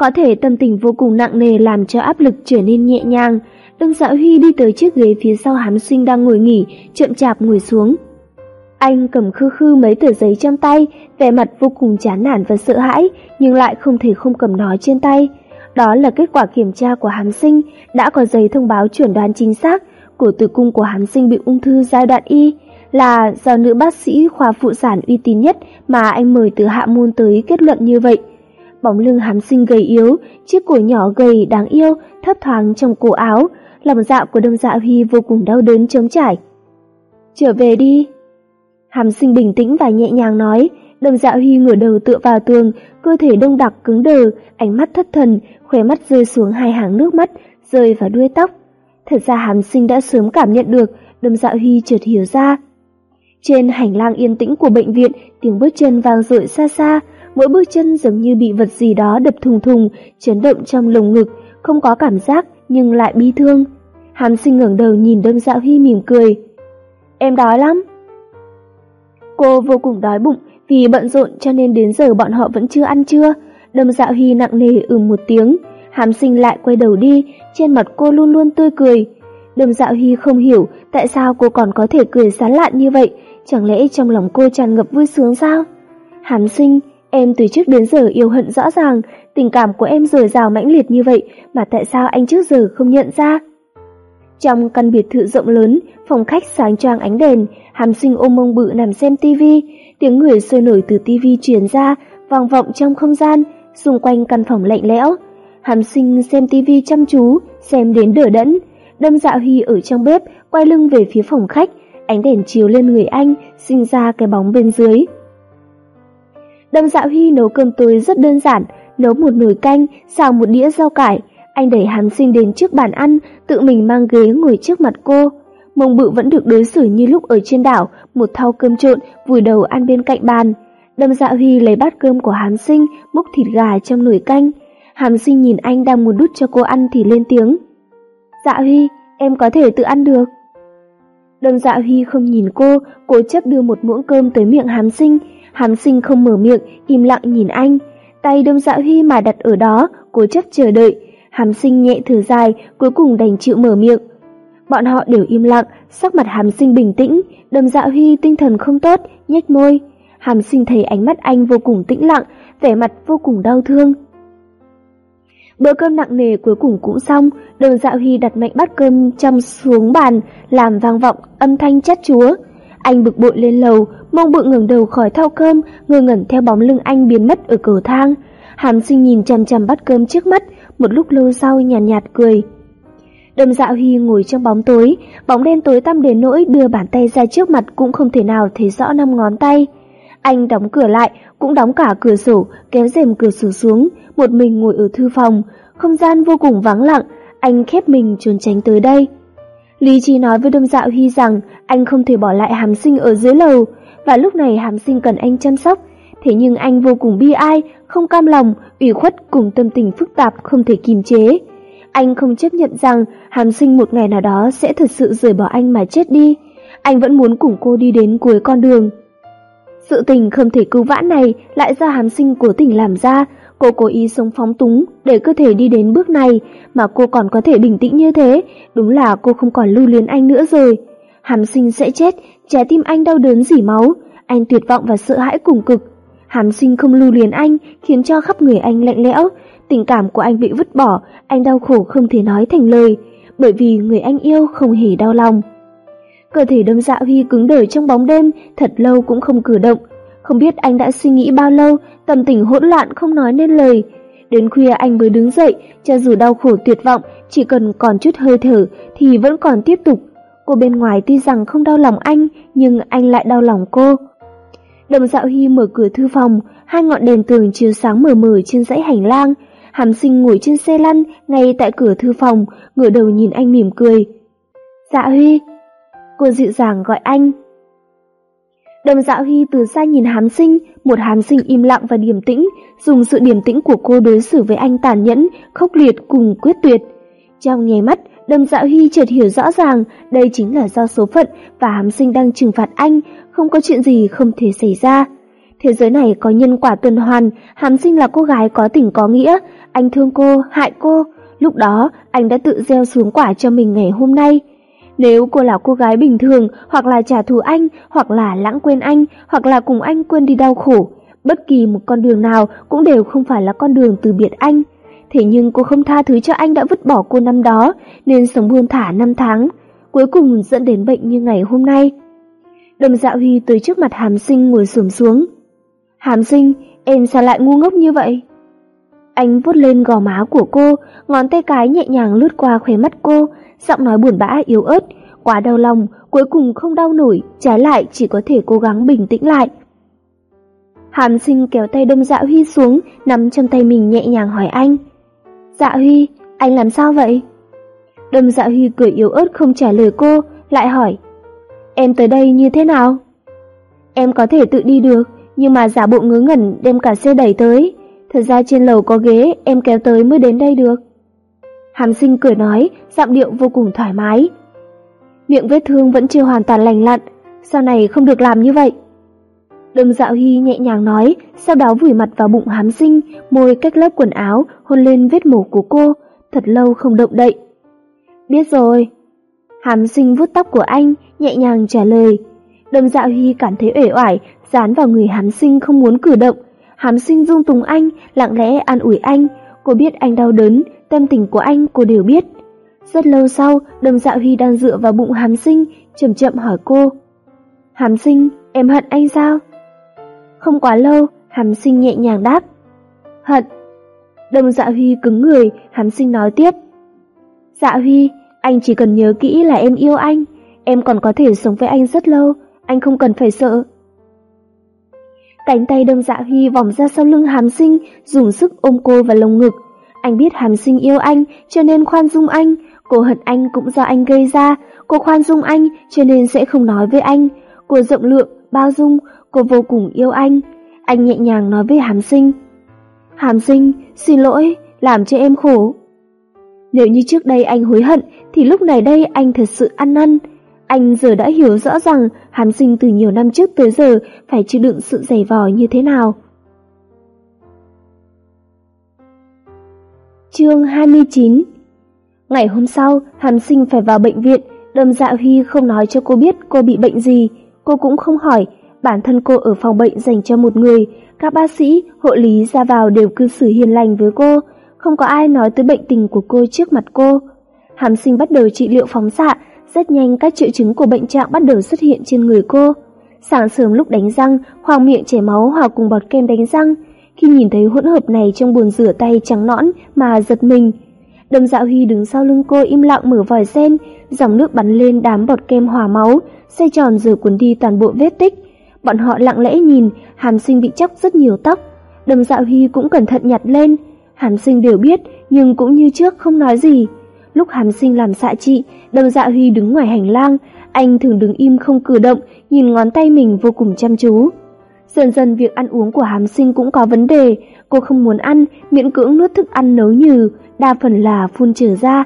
Có thể tâm tình vô cùng nặng nề làm cho áp lực trở nên nhẹ nhàng, Đương Dạo Huy đi tới chiếc ghế phía sau Hán Sinh đang ngồi nghỉ, chậm chạp ngồi xuống. Anh cầm khư khư mấy tờ giấy trong tay, vẻ mặt vô cùng chán nản và sợ hãi, nhưng lại không thể không cầm nó trên tay. Đó là kết quả kiểm tra của Hán Sinh, đã có giấy thông báo chuẩn đoán chính xác, của tử cung của Hán Sinh bị ung thư giai đoạn Y, là do nữ bác sĩ khoa phụ sản uy tín nhất mà anh mời từ hạ môn tới kết luận như vậy. Bóng lưng hắn Sinh gầy yếu, chiếc cổ nhỏ gầy đáng yêu thấp thoáng trong cổ áo, lòng dạ của đông dạ huy vô cùng đau đớn chống trải. Trở về đi. Hàm sinh bình tĩnh và nhẹ nhàng nói, đồng dạ huy ngửa đầu tựa vào tường, cơ thể đông đặc cứng đờ, ánh mắt thất thần, khóe mắt rơi xuống hai hàng nước mắt, rơi vào đuôi tóc. Thật ra hàm sinh đã sớm cảm nhận được, đồng dạ huy chợt hiểu ra. Trên hành lang yên tĩnh của bệnh viện, tiếng bước chân vang dội xa xa, mỗi bước chân giống như bị vật gì đó đập thùng thùng, chấn động trong lồng ngực, không có cảm giác, nhưng lại bi thương. Hàm sinh ngẩng đầu nhìn Đâm Dạo Huy mỉm cười. Em đói lắm. Cô vô cùng đói bụng vì bận rộn cho nên đến giờ bọn họ vẫn chưa ăn trưa. Đâm Dạo Huy nặng nề ừm một tiếng, Hàm sinh lại quay đầu đi, trên mặt cô luôn luôn tươi cười. Đâm Dạo Huy không hiểu tại sao cô còn có thể cười sán lạn như vậy, chẳng lẽ trong lòng cô tràn ngập vui sướng sao? Hàm sinh, em từ trước đến giờ yêu hận rõ ràng, tình cảm của em dồi dào mãnh liệt như vậy mà tại sao anh trước giờ không nhận ra? Trong căn biệt thự rộng lớn, phòng khách sáng choang ánh đèn, Hàm Sinh ôm mông bự nằm xem tivi, tiếng người sôi nổi từ tivi truyền ra, vang vọng trong không gian, xung quanh căn phòng lạnh lẽo. Hàm Sinh xem tivi chăm chú, xem đến đỡ đẫn. Đâm Dạ Huy ở trong bếp, quay lưng về phía phòng khách, ánh đèn chiếu lên người anh, sinh ra cái bóng bên dưới. Đâm Dạ Huy nấu cơm tối rất đơn giản, nấu một nồi canh, xào một đĩa rau cải. Anh đẩy Hàm Sinh đến trước bàn ăn, tự mình mang ghế ngồi trước mặt cô. Mông bự vẫn được đối xử như lúc ở trên đảo, một thau cơm trộn, vùi đầu ăn bên cạnh bàn. Đâm dạ Huy lấy bát cơm của Hàm Sinh, múc thịt gà trong nồi canh. Hàm Sinh nhìn anh đang muốn đút cho cô ăn thì lên tiếng. Dạ Huy, em có thể tự ăn được. Đâm Dạ Huy không nhìn cô, cố chấp đưa một muỗng cơm tới miệng Hàm Sinh. Hàm Sinh không mở miệng, im lặng nhìn anh. Tay đâm Dạ Huy mà đặt ở đó, cố chấp chờ đợi. Hàm Sinh nhẹ thở dài, cuối cùng đành chịu mở miệng. Bọn họ đều im lặng, sắc mặt Hàm Sinh bình tĩnh, đâm Dạ Huy tinh thần không tốt, nhếch môi. Hàm Sinh thấy ánh mắt anh vô cùng tĩnh lặng, vẻ mặt vô cùng đau thương. Bữa cơm nặng nề cuối cùng cũng xong, đường dạo huy đặt mạnh bát cơm trong xuống bàn, làm vang vọng âm thanh chát chúa. Anh bực bội lên lầu, mong bự ngẩng đầu khỏi thao cơm, ngơ ngẩn theo bóng lưng anh biến mất ở cầu thang. Hàm sinh nhìn chằm chằm bát cơm trước mắt, một lúc lâu sau nhàn nhạt, nhạt cười. Đầm dạo huy ngồi trong bóng tối, bóng đen tối tăm đến nỗi đưa bàn tay ra trước mặt cũng không thể nào thấy rõ năm ngón tay. Anh đóng cửa lại, cũng đóng cả cửa sổ, kéo rèm cửa sổ xuống, một mình ngồi ở thư phòng, không gian vô cùng vắng lặng, anh khép mình trốn tránh tới đây. Lý trí nói với Đông Dạo Huy rằng anh không thể bỏ lại hàm sinh ở dưới lầu, và lúc này hàm sinh cần anh chăm sóc, thế nhưng anh vô cùng bi ai, không cam lòng, ủy khuất cùng tâm tình phức tạp không thể kìm chế. Anh không chấp nhận rằng hàm sinh một ngày nào đó sẽ thật sự rời bỏ anh mà chết đi. Anh vẫn muốn cùng cô đi đến cuối con đường. Sự tình không thể cứu vãn này lại do hàm sinh cố tình làm ra, cô cố ý sống phóng túng để cơ thể đi đến bước này mà cô còn có thể bình tĩnh như thế, đúng là cô không còn lưu luyến anh nữa rồi. Hàm sinh sẽ chết, trái tim anh đau đớn dỉ máu, anh tuyệt vọng và sợ hãi cùng cực. Hàm sinh không lưu luyến anh khiến cho khắp người anh lạnh lẽo, tình cảm của anh bị vứt bỏ, anh đau khổ không thể nói thành lời, bởi vì người anh yêu không hề đau lòng. Cơ thể đâm dạ Huy cứng đờ trong bóng đêm, thật lâu cũng không cử động. Không biết anh đã suy nghĩ bao lâu, tâm tình hỗn loạn không nói nên lời. Đến khuya anh mới đứng dậy, cho dù đau khổ tuyệt vọng, chỉ cần còn chút hơi thở thì vẫn còn tiếp tục. Cô bên ngoài tuy rằng không đau lòng anh, nhưng anh lại đau lòng cô. Đồng dạo Hy mở cửa thư phòng, hai ngọn đèn tường chiếu sáng mờ mờ trên dãy hành lang. Hàm sinh ngồi trên xe lăn, ngay tại cửa thư phòng, ngửa đầu nhìn anh mỉm cười. Dạ Huy, Cô dịu dàng gọi anh. Đầm dạo Huy từ xa nhìn Hám sinh, một Hám sinh im lặng và điềm tĩnh, dùng sự điềm tĩnh của cô đối xử với anh tàn nhẫn, khốc liệt cùng quyết tuyệt. Trong nháy mắt, đầm dạo Huy chợt hiểu rõ ràng đây chính là do số phận và Hám sinh đang trừng phạt anh, không có chuyện gì không thể xảy ra. Thế giới này có nhân quả tuần hoàn, Hám sinh là cô gái có tình có nghĩa, anh thương cô, hại cô. Lúc đó, anh đã tự gieo xuống quả cho mình ngày hôm nay. Nếu cô là cô gái bình thường, hoặc là trả thù anh, hoặc là lãng quên anh, hoặc là cùng anh quên đi đau khổ, bất kỳ một con đường nào cũng đều không phải là con đường từ biệt anh. Thế nhưng cô không tha thứ cho anh đã vứt bỏ cô năm đó, nên sống buông thả năm tháng, cuối cùng dẫn đến bệnh như ngày hôm nay. Đầm dạo Huy tới trước mặt Hàm Sinh ngồi xổm xuống. Hàm Sinh, em sao lại ngu ngốc như vậy? Anh vuốt lên gò má của cô, ngón tay cái nhẹ nhàng lướt qua khóe mắt cô, giọng nói buồn bã yếu ớt, quá đau lòng, cuối cùng không đau nổi, trái lại chỉ có thể cố gắng bình tĩnh lại. Hàm sinh kéo tay Đông Dạ Huy xuống, nắm trong tay mình nhẹ nhàng hỏi anh. Dạ Huy, anh làm sao vậy? Đông Dạ Huy cười yếu ớt không trả lời cô, lại hỏi. Em tới đây như thế nào? Em có thể tự đi được, nhưng mà giả bộ ngớ ngẩn đem cả xe đẩy tới. Thật ra trên lầu có ghế, em kéo tới mới đến đây được. Hàm sinh cười nói, giọng điệu vô cùng thoải mái. Miệng vết thương vẫn chưa hoàn toàn lành lặn, sau này không được làm như vậy. Đâm dạo hy nhẹ nhàng nói, sau đó vùi mặt vào bụng hám sinh, môi cách lớp quần áo, hôn lên vết mổ của cô, thật lâu không động đậy. Biết rồi. Hàm sinh vuốt tóc của anh, nhẹ nhàng trả lời. Đâm dạo hy cảm thấy uể oải, dán vào người hàm sinh không muốn cử động. Hàm sinh dung tùng anh, lặng lẽ an ủi anh. Cô biết anh đau đớn, tâm tình của anh cô đều biết. Rất lâu sau, Đầm Dạ Huy đang dựa vào bụng Hàm Sinh, chậm chậm hỏi cô. Hàm Sinh, em hận anh sao? Không quá lâu, Hàm Sinh nhẹ nhàng đáp. Hận. Đầm Dạ Huy cứng người, Hàm Sinh nói tiếp. Dạ Huy, anh chỉ cần nhớ kỹ là em yêu anh, em còn có thể sống với anh rất lâu, anh không cần phải sợ. Cánh tay đâm dạ Huy vòng ra sau lưng hàm sinh, dùng sức ôm cô vào lồng ngực. Anh biết hàm sinh yêu anh, cho nên khoan dung anh. Cô hận anh cũng do anh gây ra. Cô khoan dung anh, cho nên sẽ không nói với anh. Cô rộng lượng, bao dung, cô vô cùng yêu anh. Anh nhẹ nhàng nói với hàm sinh. Hàm sinh, xin lỗi, làm cho em khổ. Nếu như trước đây anh hối hận, thì lúc này đây anh thật sự ăn năn. Anh giờ đã hiểu rõ rằng Hàm Sinh từ nhiều năm trước tới giờ phải chịu đựng sự dày vò như thế nào. Chương 29 Ngày hôm sau, Hàm Sinh phải vào bệnh viện, Đâm Dạ Huy không nói cho cô biết cô bị bệnh gì, cô cũng không hỏi, bản thân cô ở phòng bệnh dành cho một người, các bác sĩ, hộ lý ra vào đều cư xử hiền lành với cô, không có ai nói tới bệnh tình của cô trước mặt cô. Hàm Sinh bắt đầu trị liệu phóng xạ, rất nhanh các triệu chứng của bệnh trạng bắt đầu xuất hiện trên người cô. Sáng sớm lúc đánh răng, khoang miệng chảy máu hòa cùng bọt kem đánh răng. Khi nhìn thấy hỗn hợp này trong bồn rửa tay trắng nõn mà giật mình. Đầm Dạo Huy đứng sau lưng cô im lặng mở vòi sen, dòng nước bắn lên đám bọt kem hòa máu, xoay tròn rửa cuốn đi toàn bộ vết tích. Bọn họ lặng lẽ nhìn, Hàm Sinh bị chóc rất nhiều tóc. Đầm Dạo Huy cũng cẩn thận nhặt lên. Hàm Sinh đều biết, nhưng cũng như trước không nói gì. Lúc Hàm Sinh làm xạ trị, Đầm Dạ Huy đứng ngoài hành lang, anh thường đứng im không cử động, nhìn ngón tay mình vô cùng chăm chú. Dần dần việc ăn uống của Hàm Sinh cũng có vấn đề, cô không muốn ăn, miễn cưỡng nuốt thức ăn nấu nhừ, đa phần là phun trở ra.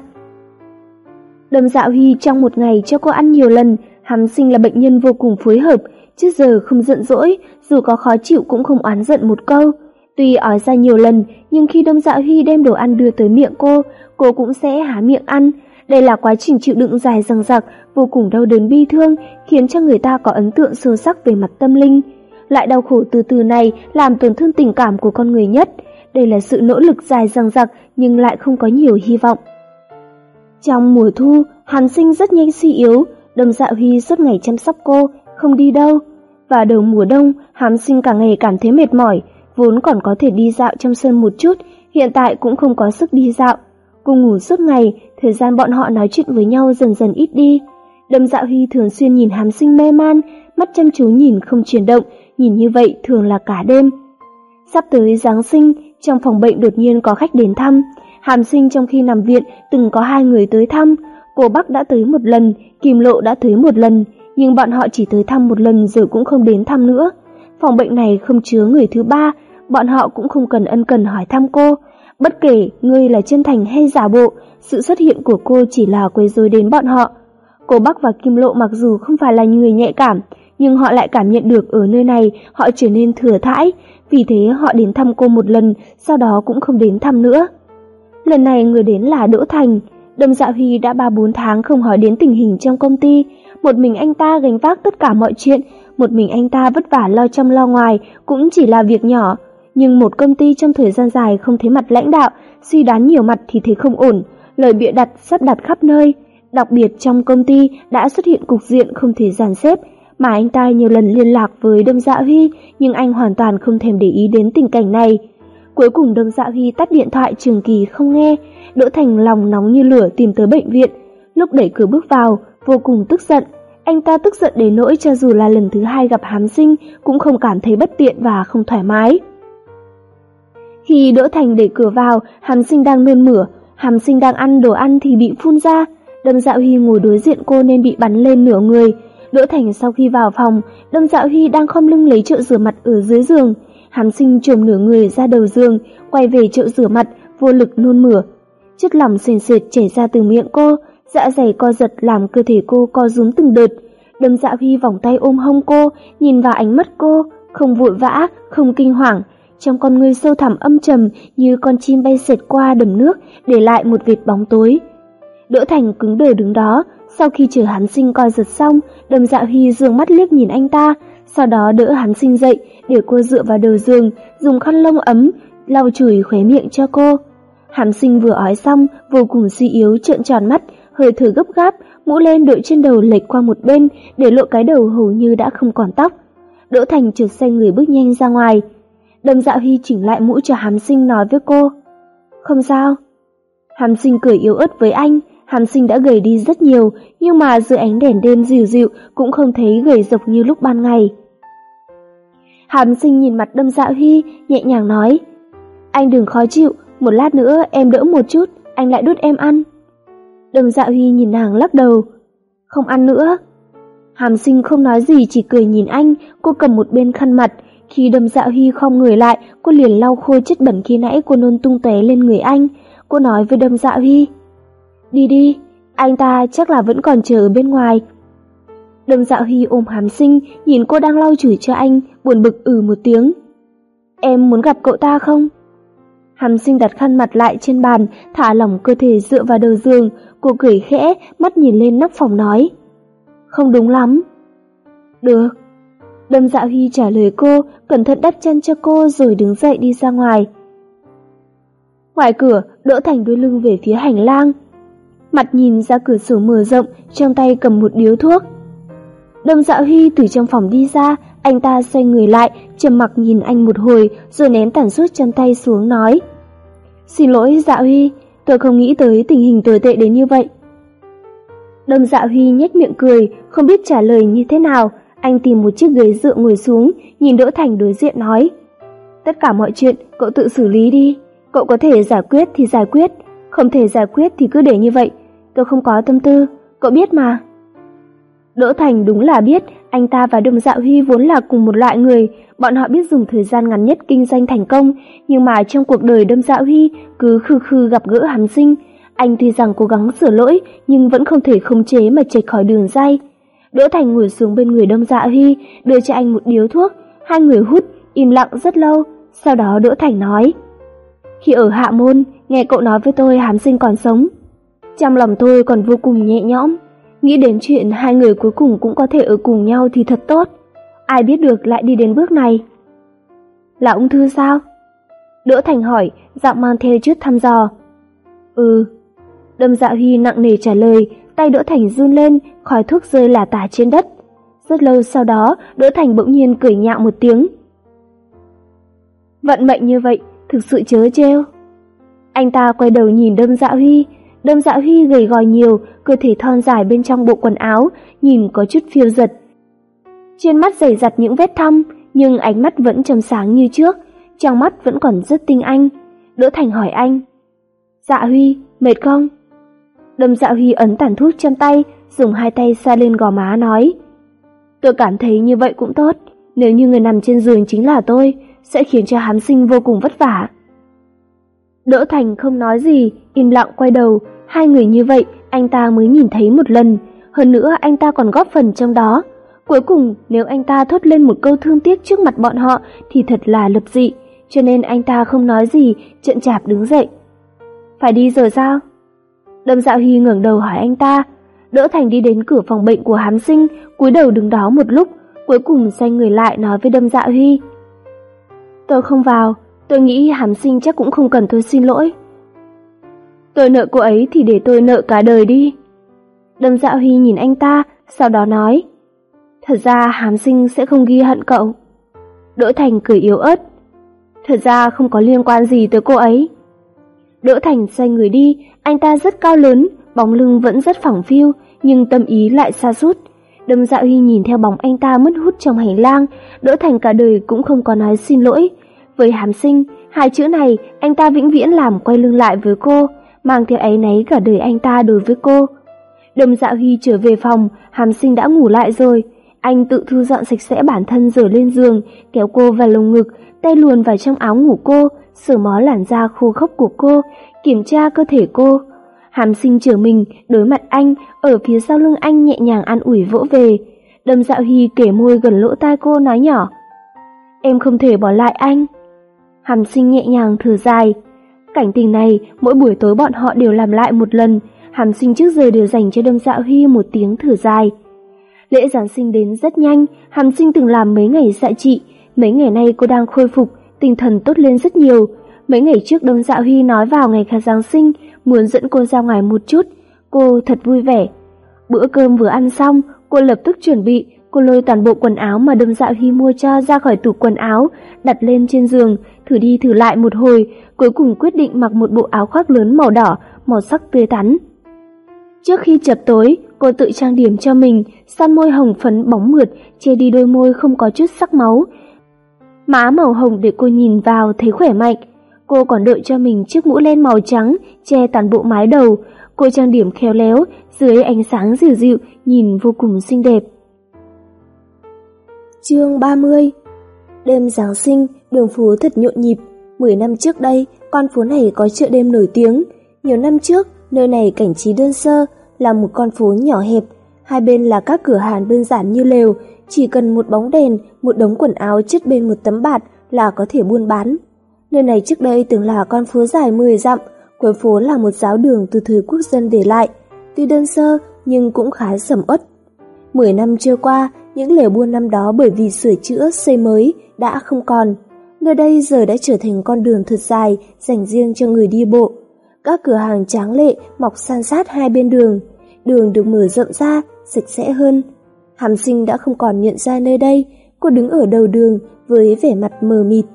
Đâm Dạ Huy trong một ngày cho cô ăn nhiều lần, Hàm Sinh là bệnh nhân vô cùng phối hợp, trước giờ không giận dỗi, dù có khó chịu cũng không oán giận một câu. Tuy ói ra nhiều lần, nhưng khi Đâm Dạ Huy đem đồ ăn đưa tới miệng cô, cô cũng sẽ há miệng ăn. Đây là quá trình chịu đựng dài dằng dặc, vô cùng đau đớn bi thương, khiến cho người ta có ấn tượng sâu sắc về mặt tâm linh. Loại đau khổ từ từ này làm tổn thương tình cảm của con người nhất. Đây là sự nỗ lực dài dằng dặc nhưng lại không có nhiều hy vọng. Trong mùa thu, Hàn Sinh rất nhanh suy yếu, đầm Dạ Huy suốt ngày chăm sóc cô, không đi đâu. Và đầu mùa đông, Hàn Sinh cả ngày cảm thấy mệt mỏi, vốn còn có thể đi dạo trong sân một chút, hiện tại cũng không có sức đi dạo. Cùng ngủ suốt ngày, thời gian bọn họ nói chuyện với nhau dần dần ít đi. đầm Dạ Huy thường xuyên nhìn Hàm Sinh mê man, mắt chăm chú nhìn không chuyển động, nhìn như vậy thường là cả đêm. Sắp tới Giáng sinh, trong phòng bệnh đột nhiên có khách đến thăm. Hàm Sinh trong khi nằm viện từng có hai người tới thăm, cô Bắc đã tới một lần, Kim Lộ đã tới một lần, nhưng bọn họ chỉ tới thăm một lần rồi cũng không đến thăm nữa. Phòng bệnh này không chứa người thứ ba, bọn họ cũng không cần ân cần hỏi thăm cô. Bất kể ngươi là chân thành hay giả bộ, sự xuất hiện của cô chỉ là quấy rối đến bọn họ. Cô Bắc và Kim Lộ mặc dù không phải là người nhạy cảm, nhưng họ lại cảm nhận được ở nơi này họ trở nên thừa thãi, vì thế họ đến thăm cô một lần, sau đó cũng không đến thăm nữa. Lần này người đến là Đỗ Thành, Đâm Dạ Huy đã 3-4 tháng không hỏi đến tình hình trong công ty, một mình anh ta gánh vác tất cả mọi chuyện, một mình anh ta vất vả lo trong lo ngoài cũng chỉ là việc nhỏ, nhưng một công ty trong thời gian dài không thấy mặt lãnh đạo, suy đoán nhiều mặt thì thấy không ổn, lời bịa đặt sắp đặt khắp nơi. Đặc biệt trong công ty đã xuất hiện cục diện không thể giàn xếp, mà anh ta nhiều lần liên lạc với Đâm Dạ Huy, nhưng anh hoàn toàn không thèm để ý đến tình cảnh này. Cuối cùng Đâm Dạ Huy tắt điện thoại trường kỳ không nghe, Đỗ Thành lòng nóng như lửa tìm tới bệnh viện. Lúc đẩy cửa bước vào, vô cùng tức giận. Anh ta tức giận đến nỗi cho dù là lần thứ hai gặp hám sinh cũng không cảm thấy bất tiện và không thoải mái. Khi Đỗ Thành đẩy cửa vào, Hàm Sinh đang nôn mửa, Hàm Sinh đang ăn đồ ăn thì bị phun ra. Đâm Dạo Huy ngồi đối diện cô nên bị bắn lên nửa người. Đỗ Thành sau khi vào phòng, Lâm Dạ Huy đang khom lưng lấy chậu rửa mặt ở dưới giường. hắn Sinh trồm nửa người ra đầu giường, quay về chậu rửa mặt, vô lực nôn mửa. Chất lỏng sền sệt chảy ra từ miệng cô, dạ dày co giật làm cơ thể cô co rúm từng đợt. Lâm Dạ Huy vòng tay ôm hông cô, nhìn vào ánh mắt cô, không vội vã, không kinh hoàng, trong con người sâu thẳm âm trầm như con chim bay xẹt qua đầm nước, để lại một vệt bóng tối. Đỗ Thành cứng đờ đứng đó, sau khi chờ hắn sinh coi giật xong, đầm dạ huy dương mắt liếc nhìn anh ta, sau đó đỡ hắn sinh dậy, để cô dựa vào đầu giường, dùng khăn lông ấm, lau chùi khóe miệng cho cô. Hắn sinh vừa ói xong, vô cùng suy yếu trợn tròn mắt, hơi thở gấp gáp, mũ len đội trên đầu lệch qua một bên, để lộ cái đầu hầu như đã không còn tóc. Đỗ Thành trượt xe người bước nhanh ra ngoài, Đầm dạ huy chỉnh lại mũ cho Hàm Sinh nói với cô. Không sao. Hàm Sinh cười yếu ớt với anh, Hàm Sinh đã gầy đi rất nhiều, nhưng mà dưới ánh đèn đêm dịu dịu cũng không thấy gầy rộc như lúc ban ngày. Hàm Sinh nhìn mặt Đâm Dạo Huy nhẹ nhàng nói. Anh đừng khó chịu, một lát nữa em đỡ một chút, anh lại đút em ăn. Đâm Dạo Huy nhìn nàng lắc đầu. Không ăn nữa. Hàm Sinh không nói gì chỉ cười nhìn anh, cô cầm một bên khăn mặt, khi đâm dạo Huy không người lại, cô liền lau khô chất bẩn khi nãy cô nôn tung tóe lên người anh. Cô nói với đâm dạo Huy: Đi đi, anh ta chắc là vẫn còn chờ ở bên ngoài. Đâm dạo Hy ôm hàm sinh, nhìn cô đang lau chửi cho anh, buồn bực ừ một tiếng. Em muốn gặp cậu ta không? Hàm sinh đặt khăn mặt lại trên bàn, thả lỏng cơ thể dựa vào đầu giường, cô cười khẽ, mắt nhìn lên nóc phòng nói. Không đúng lắm. Được. Đâm dạo Hy trả lời cô, cẩn thận đắp chân cho cô rồi đứng dậy đi ra ngoài. Ngoài cửa, Đỗ Thành đuôi lưng về phía hành lang. Mặt nhìn ra cửa sổ mở rộng, trong tay cầm một điếu thuốc. Đồng dạo Huy từ trong phòng đi ra, anh ta xoay người lại, trầm mặc nhìn anh một hồi rồi ném tàn suốt trong tay xuống nói. Xin lỗi Dạo Huy, tôi không nghĩ tới tình hình tồi tệ đến như vậy. Đồng Dạo Huy nhếch miệng cười, không biết trả lời như thế nào. Anh tìm một chiếc ghế dựa ngồi xuống, nhìn Đỗ Thành đối diện nói. Tất cả mọi chuyện cậu tự xử lý đi, cậu có thể giải quyết thì giải quyết, không thể giải quyết thì cứ để như vậy. Tôi không có tâm tư, cậu biết mà. Đỗ Thành đúng là biết, anh ta và Đồng Dạo Huy vốn là cùng một loại người, bọn họ biết dùng thời gian ngắn nhất kinh doanh thành công, nhưng mà trong cuộc đời Đâm Dạo Huy cứ khư khư gặp gỡ hàm sinh. Anh tuy rằng cố gắng sửa lỗi, nhưng vẫn không thể khống chế mà chệch khỏi đường dây. Đỗ Thành ngồi xuống bên người Đâm Dạ Huy, đưa cho anh một điếu thuốc, hai người hút, im lặng rất lâu, sau đó Đỗ Thành nói. Khi ở Hạ Môn, nghe cậu nói với tôi hàm sinh còn sống. Trong lòng tôi còn vô cùng nhẹ nhõm, Nghĩ đến chuyện hai người cuối cùng cũng có thể ở cùng nhau thì thật tốt. Ai biết được lại đi đến bước này. Là ung thư sao? Đỗ Thành hỏi, giọng mang theo chút thăm dò. Ừ. Đâm dạ Huy nặng nề trả lời, tay Đỗ Thành run lên, khói thuốc rơi lả tả trên đất. Rất lâu sau đó, Đỗ Thành bỗng nhiên cười nhạo một tiếng. Vận mệnh như vậy, thực sự chớ trêu. Anh ta quay đầu nhìn đâm dạ Huy, Đâm dạ Huy gầy gò nhiều, cơ thể thon dài bên trong bộ quần áo, nhìn có chút phiêu giật. Trên mắt dày dặt những vết thăm, nhưng ánh mắt vẫn trầm sáng như trước, trong mắt vẫn còn rất tinh anh. Đỗ Thành hỏi anh. Dạ Huy, mệt không? Đâm dạ Huy ấn tản thuốc trong tay, dùng hai tay xa lên gò má nói. Tôi cảm thấy như vậy cũng tốt, nếu như người nằm trên giường chính là tôi, sẽ khiến cho hám sinh vô cùng vất vả. Đỗ Thành không nói gì, im lặng quay đầu, Hai người như vậy anh ta mới nhìn thấy một lần, hơn nữa anh ta còn góp phần trong đó. Cuối cùng nếu anh ta thốt lên một câu thương tiếc trước mặt bọn họ thì thật là lập dị, cho nên anh ta không nói gì, trợn chạp đứng dậy. Phải đi rồi sao? Đâm dạo hy ngẩng đầu hỏi anh ta. Đỡ Thành đi đến cửa phòng bệnh của hám sinh, cúi đầu đứng đó một lúc, cuối cùng xoay người lại nói với Đâm Dạ Huy. Tôi không vào, tôi nghĩ hám sinh chắc cũng không cần tôi xin lỗi. Tôi nợ cô ấy thì để tôi nợ cả đời đi. Đâm Dạo Huy nhìn anh ta, sau đó nói. Thật ra hàm sinh sẽ không ghi hận cậu. Đỗ Thành cười yếu ớt. Thật ra không có liên quan gì tới cô ấy. Đỗ Thành xoay người đi, anh ta rất cao lớn, bóng lưng vẫn rất phẳng phiu, nhưng tâm ý lại xa sút Đâm Dạo Huy nhìn theo bóng anh ta mất hút trong hành lang, Đỗ Thành cả đời cũng không có nói xin lỗi. Với hàm sinh, hai chữ này anh ta vĩnh viễn làm quay lưng lại với cô, mang theo ấy nấy cả đời anh ta đối với cô. Đầm dạ huy trở về phòng, hàm sinh đã ngủ lại rồi. Anh tự thu dọn sạch sẽ bản thân rồi lên giường, kéo cô vào lồng ngực, tay luồn vào trong áo ngủ cô, sờ mó làn da khô khốc của cô, kiểm tra cơ thể cô. Hàm sinh trở mình, đối mặt anh, ở phía sau lưng anh nhẹ nhàng an ủi vỗ về. Đầm dạo hy kể môi gần lỗ tai cô nói nhỏ. Em không thể bỏ lại anh. Hàm sinh nhẹ nhàng thở dài, Cảnh tình này, mỗi buổi tối bọn họ đều làm lại một lần, hàm sinh trước giờ đều dành cho đâm dạ huy một tiếng thở dài. Lễ Giáng sinh đến rất nhanh, hàm sinh từng làm mấy ngày dạ trị, mấy ngày nay cô đang khôi phục, tinh thần tốt lên rất nhiều. Mấy ngày trước đâm dạ huy nói vào ngày khá Giáng sinh, muốn dẫn cô ra ngoài một chút, cô thật vui vẻ. Bữa cơm vừa ăn xong, cô lập tức chuẩn bị, cô lôi toàn bộ quần áo mà đâm dạo huy mua cho ra khỏi tủ quần áo, đặt lên trên giường, thử đi thử lại một hồi, cuối cùng quyết định mặc một bộ áo khoác lớn màu đỏ, màu sắc tươi tắn. Trước khi chập tối, cô tự trang điểm cho mình, son môi hồng phấn bóng mượt, che đi đôi môi không có chút sắc máu. Má màu hồng để cô nhìn vào thấy khỏe mạnh. Cô còn đội cho mình chiếc mũ len màu trắng, che toàn bộ mái đầu. Cô trang điểm khéo léo, dưới ánh sáng dịu dịu, nhìn vô cùng xinh đẹp. Chương 30 Đêm Giáng sinh, đường phố thật nhộn nhịp. Mười năm trước đây, con phố này có chợ đêm nổi tiếng. Nhiều năm trước, nơi này cảnh trí đơn sơ, là một con phố nhỏ hẹp. Hai bên là các cửa hàng đơn giản như lều, chỉ cần một bóng đèn, một đống quần áo chất bên một tấm bạt là có thể buôn bán. Nơi này trước đây từng là con phố dài 10 dặm, cuối phố là một giáo đường từ thời quốc dân để lại. Tuy đơn sơ nhưng cũng khá sầm uất. Mười năm trôi qua, những lều buôn năm đó bởi vì sửa chữa, xây mới đã không còn. Nơi đây giờ đã trở thành con đường thật dài dành riêng cho người đi bộ. Các cửa hàng tráng lệ mọc san sát hai bên đường. Đường được mở rộng ra, sạch sẽ hơn. Hàm sinh đã không còn nhận ra nơi đây, cô đứng ở đầu đường với vẻ mặt mờ mịt.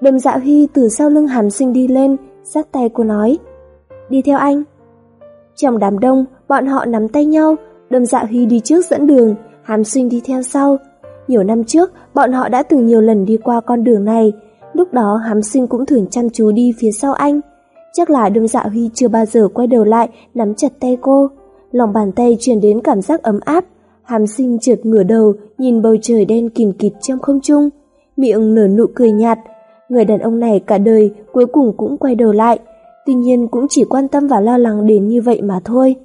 Đồng dạ huy từ sau lưng hàm sinh đi lên, sát tay cô nói. Đi theo anh. Trong đám đông, bọn họ nắm tay nhau, đâm dạ huy đi trước dẫn đường, hàm sinh đi theo sau. Nhiều năm trước, bọn họ đã từng nhiều lần đi qua con đường này, lúc đó hàm sinh cũng thường chăm chú đi phía sau anh. Chắc là Đương dạ huy chưa bao giờ quay đầu lại nắm chặt tay cô. Lòng bàn tay truyền đến cảm giác ấm áp, hàm sinh trượt ngửa đầu nhìn bầu trời đen kìm kịt trong không trung, miệng nở nụ cười nhạt. Người đàn ông này cả đời cuối cùng cũng quay đầu lại, tuy nhiên cũng chỉ quan tâm và lo lắng đến như vậy mà thôi.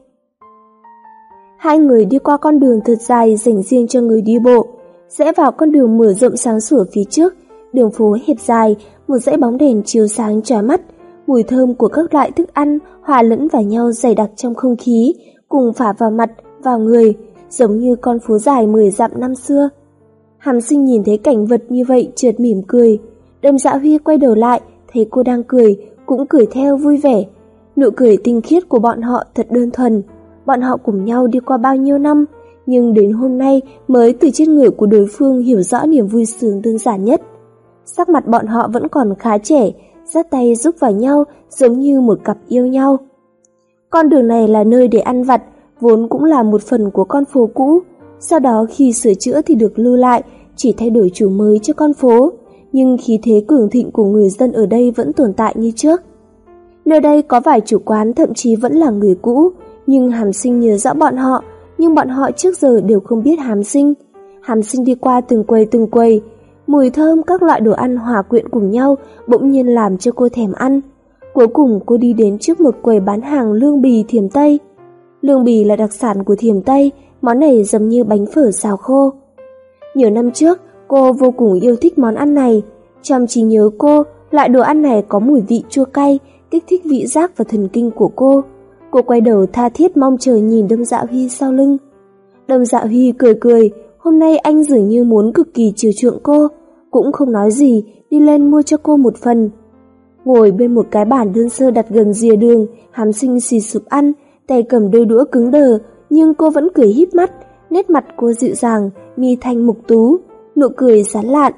Hai người đi qua con đường thật dài dành riêng cho người đi bộ, rẽ vào con đường mở rộng sáng sủa phía trước, đường phố hẹp dài, một dãy bóng đèn chiếu sáng chói mắt, mùi thơm của các loại thức ăn hòa lẫn vào nhau dày đặc trong không khí, cùng phả vào mặt, vào người, giống như con phố dài mười dặm năm xưa. Hàm sinh nhìn thấy cảnh vật như vậy trượt mỉm cười. Đâm dạ huy quay đầu lại, thấy cô đang cười, cũng cười theo vui vẻ. Nụ cười tinh khiết của bọn họ thật đơn thuần. Bọn họ cùng nhau đi qua bao nhiêu năm, nhưng đến hôm nay mới từ trên người của đối phương hiểu rõ niềm vui sướng đơn giản nhất. Sắc mặt bọn họ vẫn còn khá trẻ, dắt tay giúp vào nhau giống như một cặp yêu nhau. Con đường này là nơi để ăn vặt, vốn cũng là một phần của con phố cũ. Sau đó khi sửa chữa thì được lưu lại, chỉ thay đổi chủ mới cho con phố. Nhưng khí thế cường thịnh của người dân ở đây vẫn tồn tại như trước. Nơi đây có vài chủ quán thậm chí vẫn là người cũ, nhưng Hàm Sinh nhớ rõ bọn họ, nhưng bọn họ trước giờ đều không biết Hàm Sinh. Hàm Sinh đi qua từng quầy từng quầy, mùi thơm các loại đồ ăn hòa quyện cùng nhau bỗng nhiên làm cho cô thèm ăn. Cuối cùng cô đi đến trước một quầy bán hàng lương bì thiềm Tây. Lương bì là đặc sản của thiềm Tây, món này giống như bánh phở xào khô. Nhiều năm trước, cô vô cùng yêu thích món ăn này. Trong trí nhớ cô, loại đồ ăn này có mùi vị chua cay, kích thích vị giác và thần kinh của cô. Cô quay đầu tha thiết mong chờ nhìn Đâm Dạ Huy sau lưng. Đâm Dạ Huy cười cười, hôm nay anh dường như muốn cực kỳ chiều chuộng cô, cũng không nói gì, đi lên mua cho cô một phần. Ngồi bên một cái bàn đơn sơ đặt gần rìa đường, hàm sinh xì sụp ăn, tay cầm đôi đũa cứng đờ, nhưng cô vẫn cười híp mắt, nét mặt cô dịu dàng, mi thanh mục tú, nụ cười sán lạn.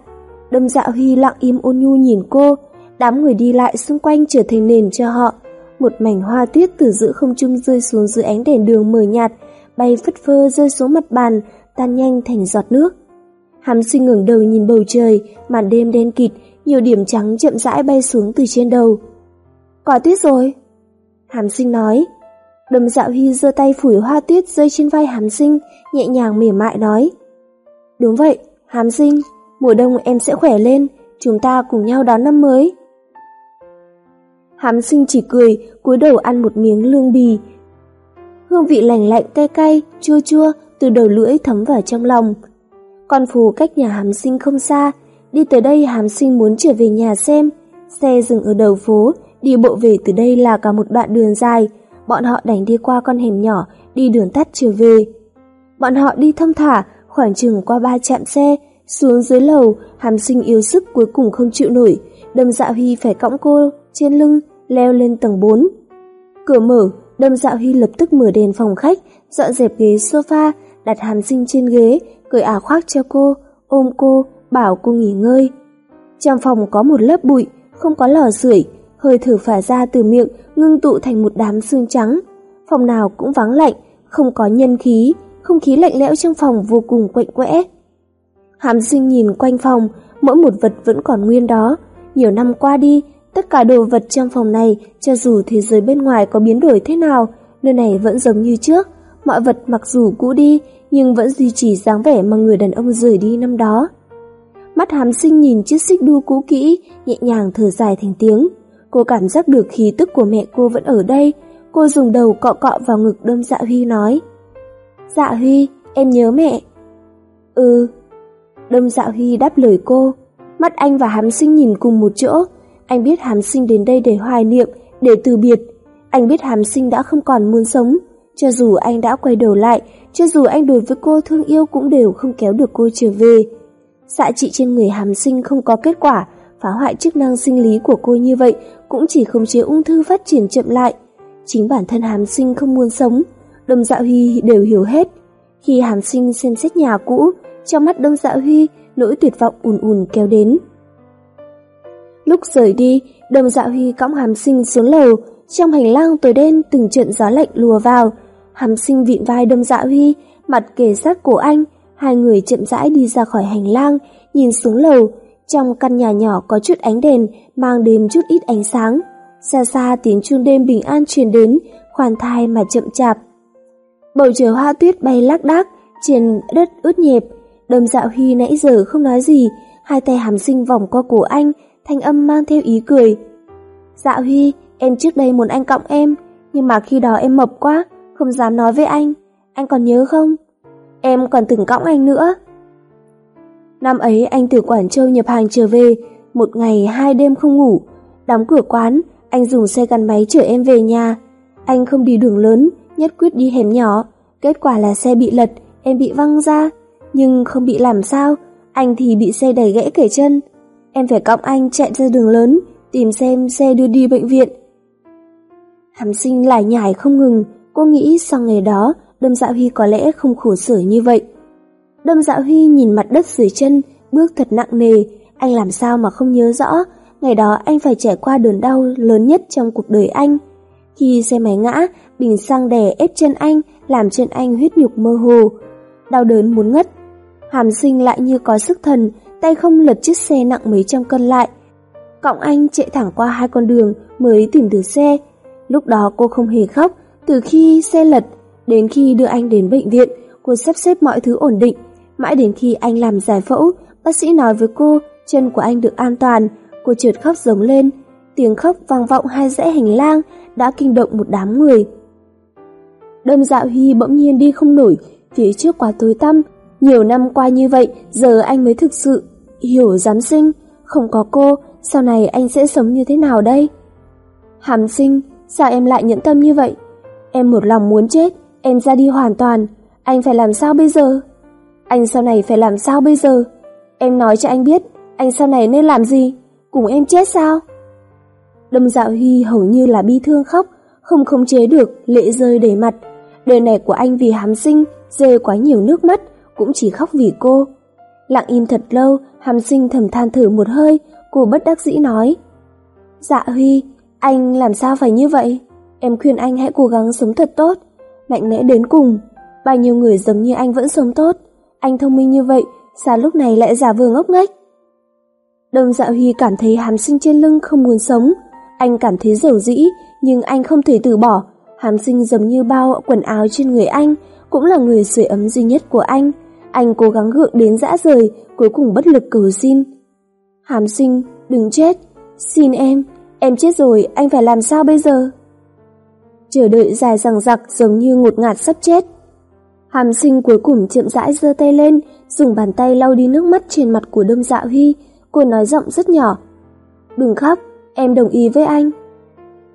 Đâm dạ huy lặng im ôn nhu nhìn cô, đám người đi lại xung quanh trở thành nền cho họ. Một mảnh hoa tuyết từ giữa không trung rơi xuống dưới ánh đèn đường mờ nhạt, bay phất phơ rơi xuống mặt bàn, tan nhanh thành giọt nước. Hàm sinh ngẩng đầu nhìn bầu trời, màn đêm đen kịt, nhiều điểm trắng chậm rãi bay xuống từ trên đầu. Quả tuyết rồi. Hàm sinh nói. Đầm dạo hy giơ tay phủi hoa tuyết rơi trên vai hàm sinh, nhẹ nhàng mỉa mại nói. Đúng vậy, hàm sinh, mùa đông em sẽ khỏe lên, chúng ta cùng nhau đón năm mới. Hàm sinh chỉ cười, cúi đầu ăn một miếng lương bì. Hương vị lành lạnh cay cay, chua chua, từ đầu lưỡi thấm vào trong lòng. Con phố cách nhà hàm sinh không xa, Đi tới đây hàm sinh muốn trở về nhà xem. Xe dừng ở đầu phố, đi bộ về từ đây là cả một đoạn đường dài. Bọn họ đành đi qua con hẻm nhỏ, đi đường tắt trở về. Bọn họ đi thong thả, khoảng chừng qua ba trạm xe, xuống dưới lầu, hàm sinh yếu sức cuối cùng không chịu nổi, đâm dạ huy phải cõng cô trên lưng, leo lên tầng 4. Cửa mở, đâm Dạo Hy lập tức mở đèn phòng khách, dọn dẹp ghế sofa, đặt hàm sinh trên ghế, cởi áo khoác cho cô, ôm cô, bảo cô nghỉ ngơi. Trong phòng có một lớp bụi, không có lò sưởi, hơi thở phả ra từ miệng ngưng tụ thành một đám xương trắng. Phòng nào cũng vắng lạnh, không có nhân khí, không khí lạnh lẽo trong phòng vô cùng quạnh quẽ. Hàm sinh nhìn quanh phòng, mỗi một vật vẫn còn nguyên đó. Nhiều năm qua đi, tất cả đồ vật trong phòng này, cho dù thế giới bên ngoài có biến đổi thế nào, nơi này vẫn giống như trước. Mọi vật mặc dù cũ đi, nhưng vẫn duy trì dáng vẻ mà người đàn ông rời đi năm đó. Mắt hàm sinh nhìn chiếc xích đu cũ kỹ, nhẹ nhàng thở dài thành tiếng. Cô cảm giác được khí tức của mẹ cô vẫn ở đây. Cô dùng đầu cọ cọ vào ngực đâm dạ huy nói. Dạ Huy, em nhớ mẹ. Ừ. đâm Dạ Huy đáp lời cô. Mắt anh và Hàm Sinh nhìn cùng một chỗ. Anh biết Hàm Sinh đến đây để hoài niệm, để từ biệt. Anh biết Hàm Sinh đã không còn muốn sống. Cho dù anh đã quay đầu lại, cho dù anh đối với cô thương yêu cũng đều không kéo được cô trở về. Xạ trị trên người Hàm Sinh không có kết quả, phá hoại chức năng sinh lý của cô như vậy cũng chỉ khống chế ung thư phát triển chậm lại. Chính bản thân Hàm Sinh không muốn sống, Đông Dạ Huy đều hiểu hết. Khi Hàm Sinh xem xét nhà cũ, trong mắt Đông Dạ Huy, nỗi tuyệt vọng ùn ùn kéo đến. Lúc rời đi, đồng Dạ Huy cõng Hàm Sinh xuống lầu, trong hành lang tối đen từng trận gió lạnh lùa vào. Hàm Sinh vịn vai Đông Dạ Huy, mặt kề sát cổ anh, hai người chậm rãi đi ra khỏi hành lang, nhìn xuống lầu. Trong căn nhà nhỏ có chút ánh đèn, mang đến chút ít ánh sáng. Xa xa tiếng chuông đêm bình an truyền đến, khoan thai mà chậm chạp. Bầu trời hoa tuyết bay lác đác, trên đất ướt nhẹp. Đâm dạo Huy nãy giờ không nói gì, hai tay hàm sinh vòng qua cổ anh, thanh âm mang theo ý cười. Dạ Huy, em trước đây muốn anh cộng em, nhưng mà khi đó em mập quá, không dám nói với anh. Anh còn nhớ không? Em còn từng cõng anh nữa. Năm ấy anh từ Quảng Châu nhập hàng trở về, một ngày hai đêm không ngủ. Đóng cửa quán, anh dùng xe gắn máy chở em về nhà. Anh không đi đường lớn, nhất quyết đi hẻm nhỏ. Kết quả là xe bị lật, em bị văng ra. Nhưng không bị làm sao, anh thì bị xe đẩy gãy kể chân. Em phải cõng anh chạy ra đường lớn, tìm xem xe đưa đi bệnh viện. Hàm sinh lại nhải không ngừng, cô nghĩ sau ngày đó, Đâm Dạ Huy có lẽ không khổ sở như vậy. Đâm Dạ Huy nhìn mặt đất dưới chân, bước thật nặng nề, anh làm sao mà không nhớ rõ, ngày đó anh phải trải qua đớn đau lớn nhất trong cuộc đời anh. Khi xe máy ngã, bình xăng đè ép chân anh, làm chân anh huyết nhục mơ hồ. Đau đớn muốn ngất. Hàm sinh lại như có sức thần, tay không lật chiếc xe nặng mấy trăm cân lại. Cọng anh chạy thẳng qua hai con đường mới tìm được xe. Lúc đó cô không hề khóc, từ khi xe lật đến khi đưa anh đến bệnh viện, cô sắp xếp mọi thứ ổn định. Mãi đến khi anh làm giải phẫu, bác sĩ nói với cô chân của anh được an toàn, cô trượt khóc giống lên. Tiếng khóc vang vọng hai dãy hành lang đã kinh động một đám người. Đâm dạo Huy bỗng nhiên đi không nổi, phía trước quá tối tăm. Nhiều năm qua như vậy, giờ anh mới thực sự hiểu dám sinh. Không có cô, sau này anh sẽ sống như thế nào đây? Hàm sinh, sao em lại nhẫn tâm như vậy? Em một lòng muốn chết, em ra đi hoàn toàn. Anh phải làm sao bây giờ? Anh sau này phải làm sao bây giờ? Em nói cho anh biết, anh sau này nên làm gì? Cùng em chết sao? Đâm dạo Huy hầu như là bi thương khóc, không khống chế được, lệ rơi đầy mặt. Đời này của anh vì Hám sinh, rơi quá nhiều nước mắt, cũng chỉ khóc vì cô. Lặng im thật lâu, hàm sinh thầm than thở một hơi, cô bất đắc dĩ nói. Dạ Huy, anh làm sao phải như vậy? Em khuyên anh hãy cố gắng sống thật tốt, mạnh mẽ đến cùng. Bao nhiêu người giống như anh vẫn sống tốt. Anh thông minh như vậy, sao lúc này lại giả vờ ngốc nghếch? Đông Dạ Huy cảm thấy hàm sinh trên lưng không muốn sống. Anh cảm thấy dầu dĩ, nhưng anh không thể từ bỏ. Hàm sinh giống như bao quần áo trên người anh, cũng là người sưởi ấm duy nhất của anh. Anh cố gắng gượng đến dã rời, cuối cùng bất lực cầu xin. Hàm sinh, đừng chết. Xin em, em chết rồi, anh phải làm sao bây giờ? Chờ đợi dài rằng dặc giống như ngột ngạt sắp chết. Hàm sinh cuối cùng chậm rãi giơ tay lên, dùng bàn tay lau đi nước mắt trên mặt của Đông Dạ Huy. Cô nói giọng rất nhỏ. Đừng khóc, em đồng ý với anh.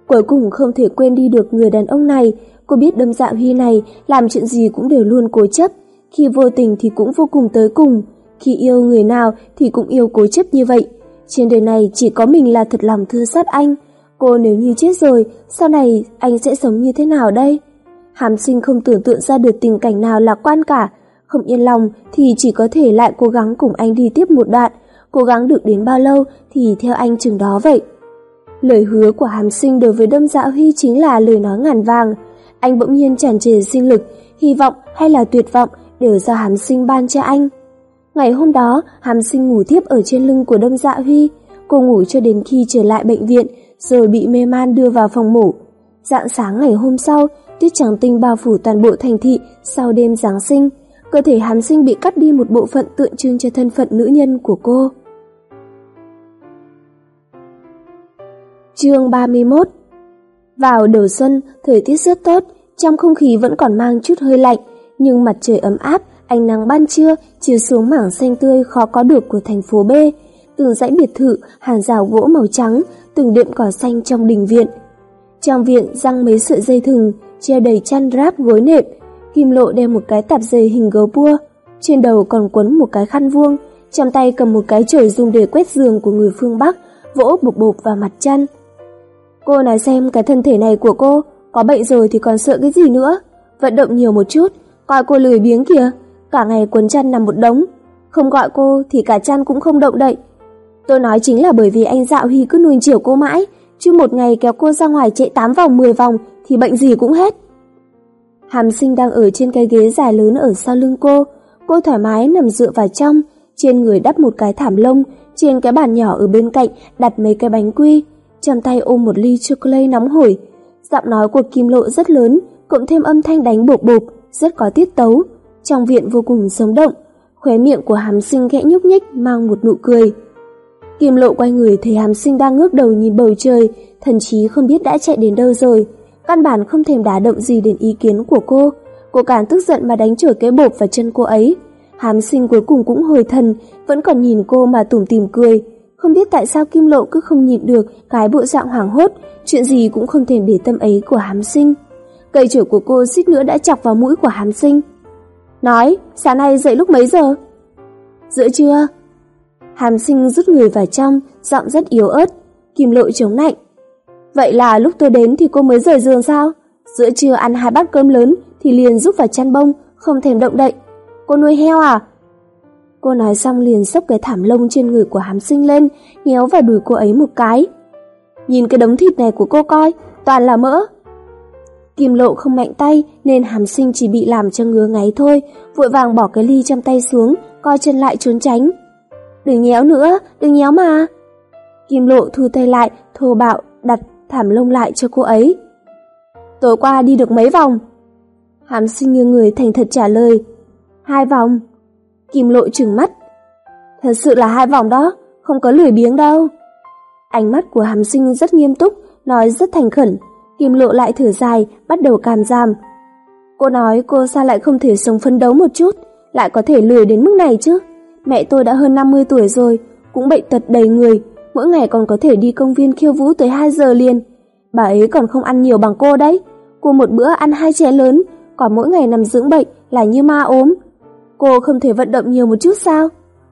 Cuối cùng không thể quên đi được người đàn ông này, cô biết đâm Dạ Huy này làm chuyện gì cũng đều luôn cố chấp, khi vô tình thì cũng vô cùng tới cùng, khi yêu người nào thì cũng yêu cố chấp như vậy. Trên đời này chỉ có mình là thật lòng thương xót anh. Cô nếu như chết rồi, sau này anh sẽ sống như thế nào đây? Hàm sinh không tưởng tượng ra được tình cảnh nào lạc quan cả. Không yên lòng thì chỉ có thể lại cố gắng cùng anh đi tiếp một đoạn. Cố gắng được đến bao lâu thì theo anh chừng đó vậy. Lời hứa của hàm sinh đối với Đâm Dạ Huy chính là lời nói ngàn vàng. Anh bỗng nhiên tràn trề sinh lực, hy vọng hay là tuyệt vọng đều do hàm sinh ban cho anh. Ngày hôm đó, hàm sinh ngủ tiếp ở trên lưng của Đâm Dạ Huy. Cô ngủ cho đến khi trở lại bệnh viện, rồi bị mê man đưa vào phòng mổ. Dạng sáng ngày hôm sau, tuyết trắng tinh bao phủ toàn bộ thành thị sau đêm Giáng sinh. Cơ thể hàm sinh bị cắt đi một bộ phận tượng trưng cho thân phận nữ nhân của cô. Chương 31 Vào đầu xuân, thời tiết rất tốt, trong không khí vẫn còn mang chút hơi lạnh nhưng mặt trời ấm áp, ánh nắng ban trưa chiếu xuống mảng xanh tươi khó có được của thành phố B. Từng dãy biệt thự, hàng rào gỗ màu trắng, từng đệm cỏ xanh trong đình viện. Trong viện răng mấy sợi dây thừng, che đầy chăn ráp gối nệm, Kim Lộ đeo một cái tạp dề hình gấu bua, trên đầu còn quấn một cái khăn vuông, trong tay cầm một cái chổi dùng để quét giường của người phương Bắc, vỗ bục bục vào mặt chăn. Cô nói xem cái thân thể này của cô, có bệnh rồi thì còn sợ cái gì nữa, vận động nhiều một chút, coi cô lười biếng kìa, cả ngày quấn chăn nằm một đống, không gọi cô thì cả chăn cũng không động đậy. Tôi nói chính là bởi vì anh Dạo Huy cứ nuôi chiều cô mãi, chứ một ngày kéo cô ra ngoài chạy 8 vòng 10 vòng thì bệnh gì cũng hết. Hàm sinh đang ở trên cái ghế dài lớn ở sau lưng cô, cô thoải mái nằm dựa vào trong, trên người đắp một cái thảm lông, trên cái bàn nhỏ ở bên cạnh đặt mấy cái bánh quy, trong tay ôm một ly chocolate nóng hổi. Giọng nói của Kim Lộ rất lớn, cộng thêm âm thanh đánh bộp bộp, rất có tiết tấu. Trong viện vô cùng sống động, khóe miệng của hàm sinh khẽ nhúc nhích mang một nụ cười. Kim Lộ quay người thấy hàm sinh đang ngước đầu nhìn bầu trời, thần chí không biết đã chạy đến đâu rồi. Căn bản không thèm đá động gì đến ý kiến của cô. Cô càng tức giận mà đánh chổi cái bộp vào chân cô ấy. Hàm sinh cuối cùng cũng hồi thần, vẫn còn nhìn cô mà tủm tìm cười. Không biết tại sao Kim Lộ cứ không nhịn được cái bộ dạng hoảng hốt, chuyện gì cũng không thèm để tâm ấy của hàm sinh. Cây chổi của cô xích nữa đã chọc vào mũi của hàm sinh. Nói, sáng nay dậy lúc mấy giờ? Giữa trưa. Hàm sinh rút người vào trong, giọng rất yếu ớt. kìm Lộ chống lạnh Vậy là lúc tôi đến thì cô mới rời giường sao? Giữa trưa ăn hai bát cơm lớn thì liền rút vào chăn bông, không thèm động đậy. Cô nuôi heo à? Cô nói xong liền xốc cái thảm lông trên người của hàm sinh lên, nhéo vào đùi cô ấy một cái. Nhìn cái đống thịt này của cô coi, toàn là mỡ. Kim lộ không mạnh tay nên hàm sinh chỉ bị làm cho ngứa ngáy thôi, vội vàng bỏ cái ly trong tay xuống, coi chân lại trốn tránh. Đừng nhéo nữa, đừng nhéo mà. Kim lộ thu tay lại, thô bạo, đặt thảm lông lại cho cô ấy. Tối qua đi được mấy vòng? Hàm sinh như người thành thật trả lời. Hai vòng. Kim lộ trừng mắt. Thật sự là hai vòng đó, không có lười biếng đâu. Ánh mắt của hàm sinh rất nghiêm túc, nói rất thành khẩn. Kim lộ lại thở dài, bắt đầu cảm giam. Cô nói cô sao lại không thể sống phấn đấu một chút, lại có thể lười đến mức này chứ. Mẹ tôi đã hơn 50 tuổi rồi, cũng bệnh tật đầy người, mỗi ngày còn có thể đi công viên khiêu vũ tới 2 giờ liền. Bà ấy còn không ăn nhiều bằng cô đấy. Cô một bữa ăn hai chén lớn, còn mỗi ngày nằm dưỡng bệnh là như ma ốm. Cô không thể vận động nhiều một chút sao?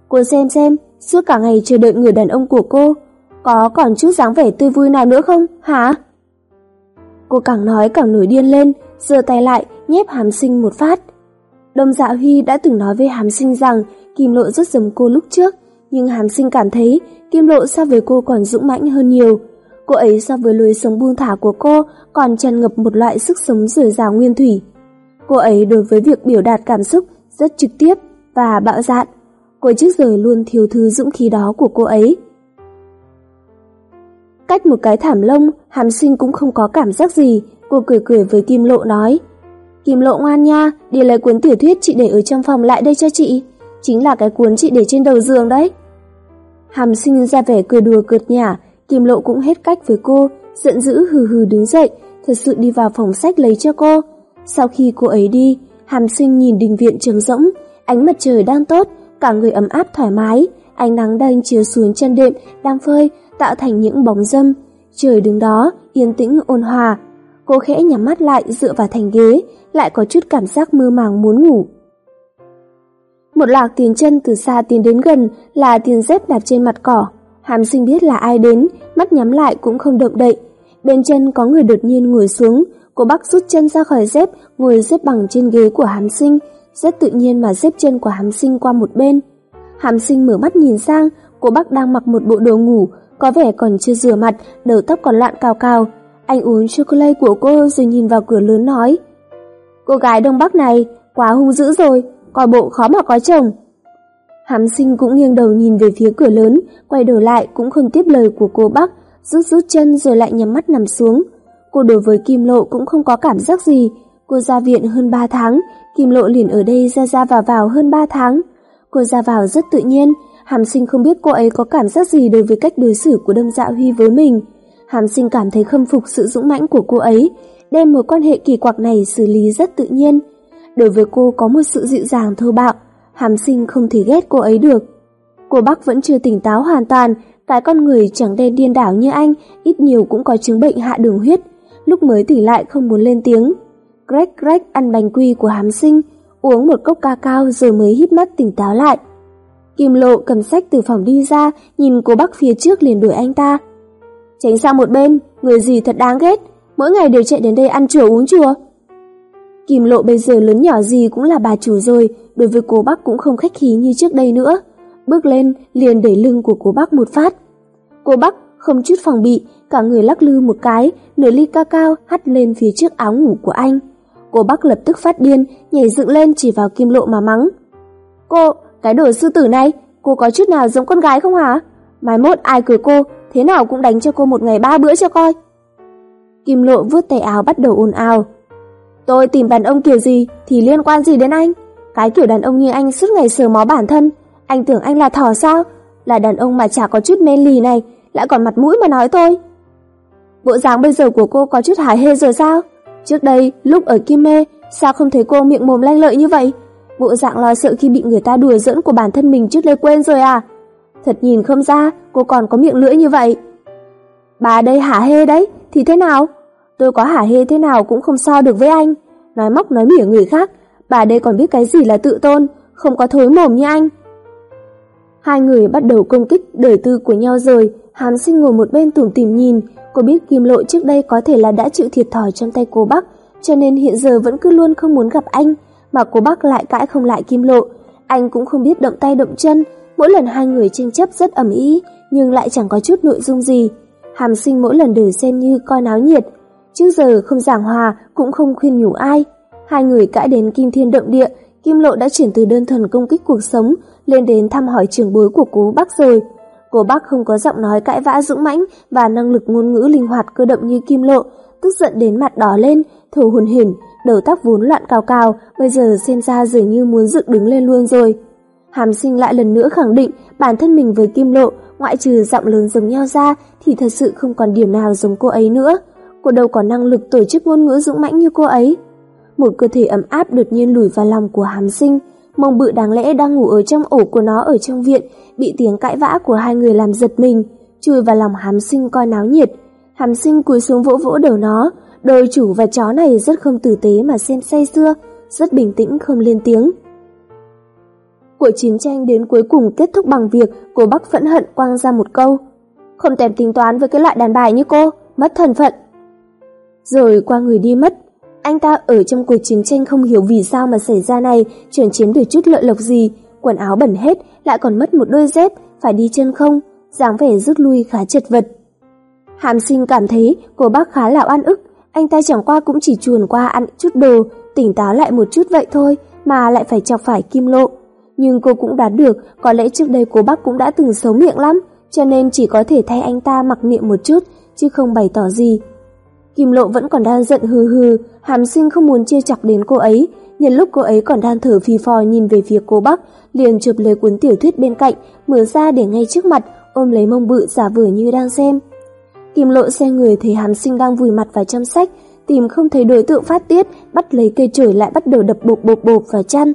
Cô xem xem, suốt cả ngày chờ đợi người đàn ông của cô, có còn chút dáng vẻ tươi vui nào nữa không, hả? Cô càng nói càng nổi điên lên, giơ tay lại, nhép hàm sinh một phát. Đông dạ Huy đã từng nói với hàm sinh rằng Kim Lộ rất giống cô lúc trước, nhưng hàm sinh cảm thấy Kim Lộ so với cô còn dũng mãnh hơn nhiều. Cô ấy so với lối sống buông thả của cô còn tràn ngập một loại sức sống dồi dào nguyên thủy. Cô ấy đối với việc biểu đạt cảm xúc rất trực tiếp và bạo dạn. Cô trước giờ luôn thiếu thứ dũng khí đó của cô ấy. Cách một cái thảm lông, hàm sinh cũng không có cảm giác gì, cô cười cười với Kim Lộ nói. Kim Lộ ngoan nha, đi lấy cuốn tiểu thuyết chị để ở trong phòng lại đây cho chị. Chính là cái cuốn chị để trên đầu giường đấy. Hàm sinh ra vẻ cười đùa cợt nhả, Kim Lộ cũng hết cách với cô, giận dữ hừ hừ đứng dậy, thật sự đi vào phòng sách lấy cho cô. Sau khi cô ấy đi, Hàm sinh nhìn đình viện trống rỗng, ánh mặt trời đang tốt, cả người ấm áp thoải mái, ánh nắng đang chiếu xuống chân đệm đang phơi, tạo thành những bóng dâm. Trời đứng đó, yên tĩnh ôn hòa. Cô khẽ nhắm mắt lại dựa vào thành ghế, lại có chút cảm giác mơ màng muốn ngủ. Một loạt tiền chân từ xa tiến đến gần là tiền dép đạp trên mặt cỏ. Hàm sinh biết là ai đến, mắt nhắm lại cũng không động đậy. Bên chân có người đột nhiên ngồi xuống, cô bác rút chân ra khỏi dép, ngồi xếp bằng trên ghế của hàm sinh, rất tự nhiên mà xếp chân của hàm sinh qua một bên. Hàm sinh mở mắt nhìn sang, cô bác đang mặc một bộ đồ ngủ, có vẻ còn chưa rửa mặt, đầu tóc còn loạn cào cào. Anh uống chocolate của cô rồi nhìn vào cửa lớn nói. Cô gái Đông Bắc này, quá hung dữ rồi, coi bộ khó mà có chồng. Hàm sinh cũng nghiêng đầu nhìn về phía cửa lớn, quay đầu lại cũng không tiếp lời của cô bắc, rút rút chân rồi lại nhắm mắt nằm xuống. Cô đối với Kim Lộ cũng không có cảm giác gì, cô ra viện hơn 3 tháng, Kim Lộ liền ở đây ra ra vào vào hơn 3 tháng. Cô ra vào rất tự nhiên, Hàm sinh không biết cô ấy có cảm giác gì đối với cách đối xử của Đâm Dạ Huy với mình. Hàm sinh cảm thấy khâm phục sự dũng mãnh của cô ấy, đem mối quan hệ kỳ quặc này xử lý rất tự nhiên. Đối với cô có một sự dịu dàng thô bạo, hàm sinh không thể ghét cô ấy được. Cô Bắc vẫn chưa tỉnh táo hoàn toàn, cái con người chẳng đen điên đảo như anh, ít nhiều cũng có chứng bệnh hạ đường huyết. Lúc mới tỉnh lại không muốn lên tiếng. Greg Greg ăn bánh quy của hàm sinh, uống một cốc ca cao rồi mới hít mắt tỉnh táo lại. Kim Lộ cầm sách từ phòng đi ra, nhìn cô Bắc phía trước liền đuổi anh ta. Tránh sang một bên, người gì thật đáng ghét, mỗi ngày đều chạy đến đây ăn chùa uống chùa. Kim Lộ bây giờ lớn nhỏ gì cũng là bà chủ rồi, đối với cô Bắc cũng không khách khí như trước đây nữa. Bước lên, liền đẩy lưng của cô Bắc một phát. Cô Bắc không chút phòng bị, cả người lắc lư một cái, nửa ly ca cao hắt lên phía trước áo ngủ của anh. Cô Bắc lập tức phát điên, nhảy dựng lên chỉ vào Kim Lộ mà mắng. Cô, cái đồ sư tử này, cô có chút nào giống con gái không hả? Mai mốt ai cười cô, thế nào cũng đánh cho cô một ngày ba bữa cho coi. Kim Lộ vuốt tay áo bắt đầu ồn ào. Tôi tìm đàn ông kiểu gì thì liên quan gì đến anh? Cái kiểu đàn ông như anh suốt ngày sờ mó bản thân, anh tưởng anh là thỏ sao? Là đàn ông mà chả có chút men lì này, lại còn mặt mũi mà nói thôi. Bộ dáng bây giờ của cô có chút hài hê rồi sao? Trước đây, lúc ở Kim Mê, sao không thấy cô miệng mồm lanh lợi như vậy? Bộ dạng lo sợ khi bị người ta đùa giỡn của bản thân mình trước đây quên rồi à? Thật nhìn không ra, cô còn có miệng lưỡi như vậy. Bà đây hả hê đấy, thì thế nào? Tôi có hả hê thế nào cũng không so được với anh. Nói móc nói mỉa người khác, bà đây còn biết cái gì là tự tôn, không có thối mồm như anh. Hai người bắt đầu công kích đời tư của nhau rồi, hàm sinh ngồi một bên tủm tìm nhìn, cô biết Kim Lộ trước đây có thể là đã chịu thiệt thòi trong tay cô Bắc, cho nên hiện giờ vẫn cứ luôn không muốn gặp anh, mà cô bác lại cãi không lại Kim Lộ. Anh cũng không biết động tay động chân, mỗi lần hai người tranh chấp rất ẩm ý, nhưng lại chẳng có chút nội dung gì. Hàm sinh mỗi lần đều xem như coi náo nhiệt, trước giờ không giảng hòa cũng không khuyên nhủ ai. Hai người cãi đến kim thiên động địa, Kim Lộ đã chuyển từ đơn thuần công kích cuộc sống lên đến thăm hỏi trường bối của cố bác rồi. Cô bác không có giọng nói cãi vã dũng mãnh và năng lực ngôn ngữ linh hoạt cơ động như Kim Lộ, tức giận đến mặt đỏ lên, thở hồn hển, đầu tóc vốn loạn cao cao, bây giờ xem ra dường như muốn dựng đứng lên luôn rồi. Hàm sinh lại lần nữa khẳng định bản thân mình với Kim Lộ, ngoại trừ giọng lớn giống nhau ra thì thật sự không còn điểm nào giống cô ấy nữa. Cô đâu có năng lực tổ chức ngôn ngữ dũng mãnh như cô ấy. Một cơ thể ấm áp đột nhiên lùi vào lòng của hàm sinh, mông bự đáng lẽ đang ngủ ở trong ổ của nó ở trong viện, bị tiếng cãi vã của hai người làm giật mình, chui vào lòng hàm sinh coi náo nhiệt. Hàm sinh cúi xuống vỗ vỗ đầu nó, đôi chủ và chó này rất không tử tế mà xem say xưa, rất bình tĩnh không lên tiếng. Cuộc chiến tranh đến cuối cùng kết thúc bằng việc cô Bắc phẫn hận quăng ra một câu. Không tèm tính toán với cái loại đàn bài như cô, mất thần phận. Rồi qua người đi mất, anh ta ở trong cuộc chiến tranh không hiểu vì sao mà xảy ra này, chuyển chiến được chút lợi lộc gì, quần áo bẩn hết, lại còn mất một đôi dép, phải đi chân không, dáng vẻ rút lui khá chật vật. Hàm sinh cảm thấy cô bác khá là oan ức, anh ta chẳng qua cũng chỉ chuồn qua ăn chút đồ, tỉnh táo lại một chút vậy thôi, mà lại phải chọc phải kim lộ. Nhưng cô cũng đoán được, có lẽ trước đây cô bác cũng đã từng xấu miệng lắm, cho nên chỉ có thể thay anh ta mặc niệm một chút, chứ không bày tỏ gì. Kim Lộ vẫn còn đang giận hừ hừ, hàm sinh không muốn chia chọc đến cô ấy. Nhân lúc cô ấy còn đang thở phì phò nhìn về phía cô bác liền chụp lấy cuốn tiểu thuyết bên cạnh, mở ra để ngay trước mặt, ôm lấy mông bự giả vờ như đang xem tìm Lộ xe người thấy hàm sinh đang vùi mặt vào trong sách, tìm không thấy đối tượng phát tiết, bắt lấy cây chổi lại bắt đầu đập bộp bộp bộp vào chăn.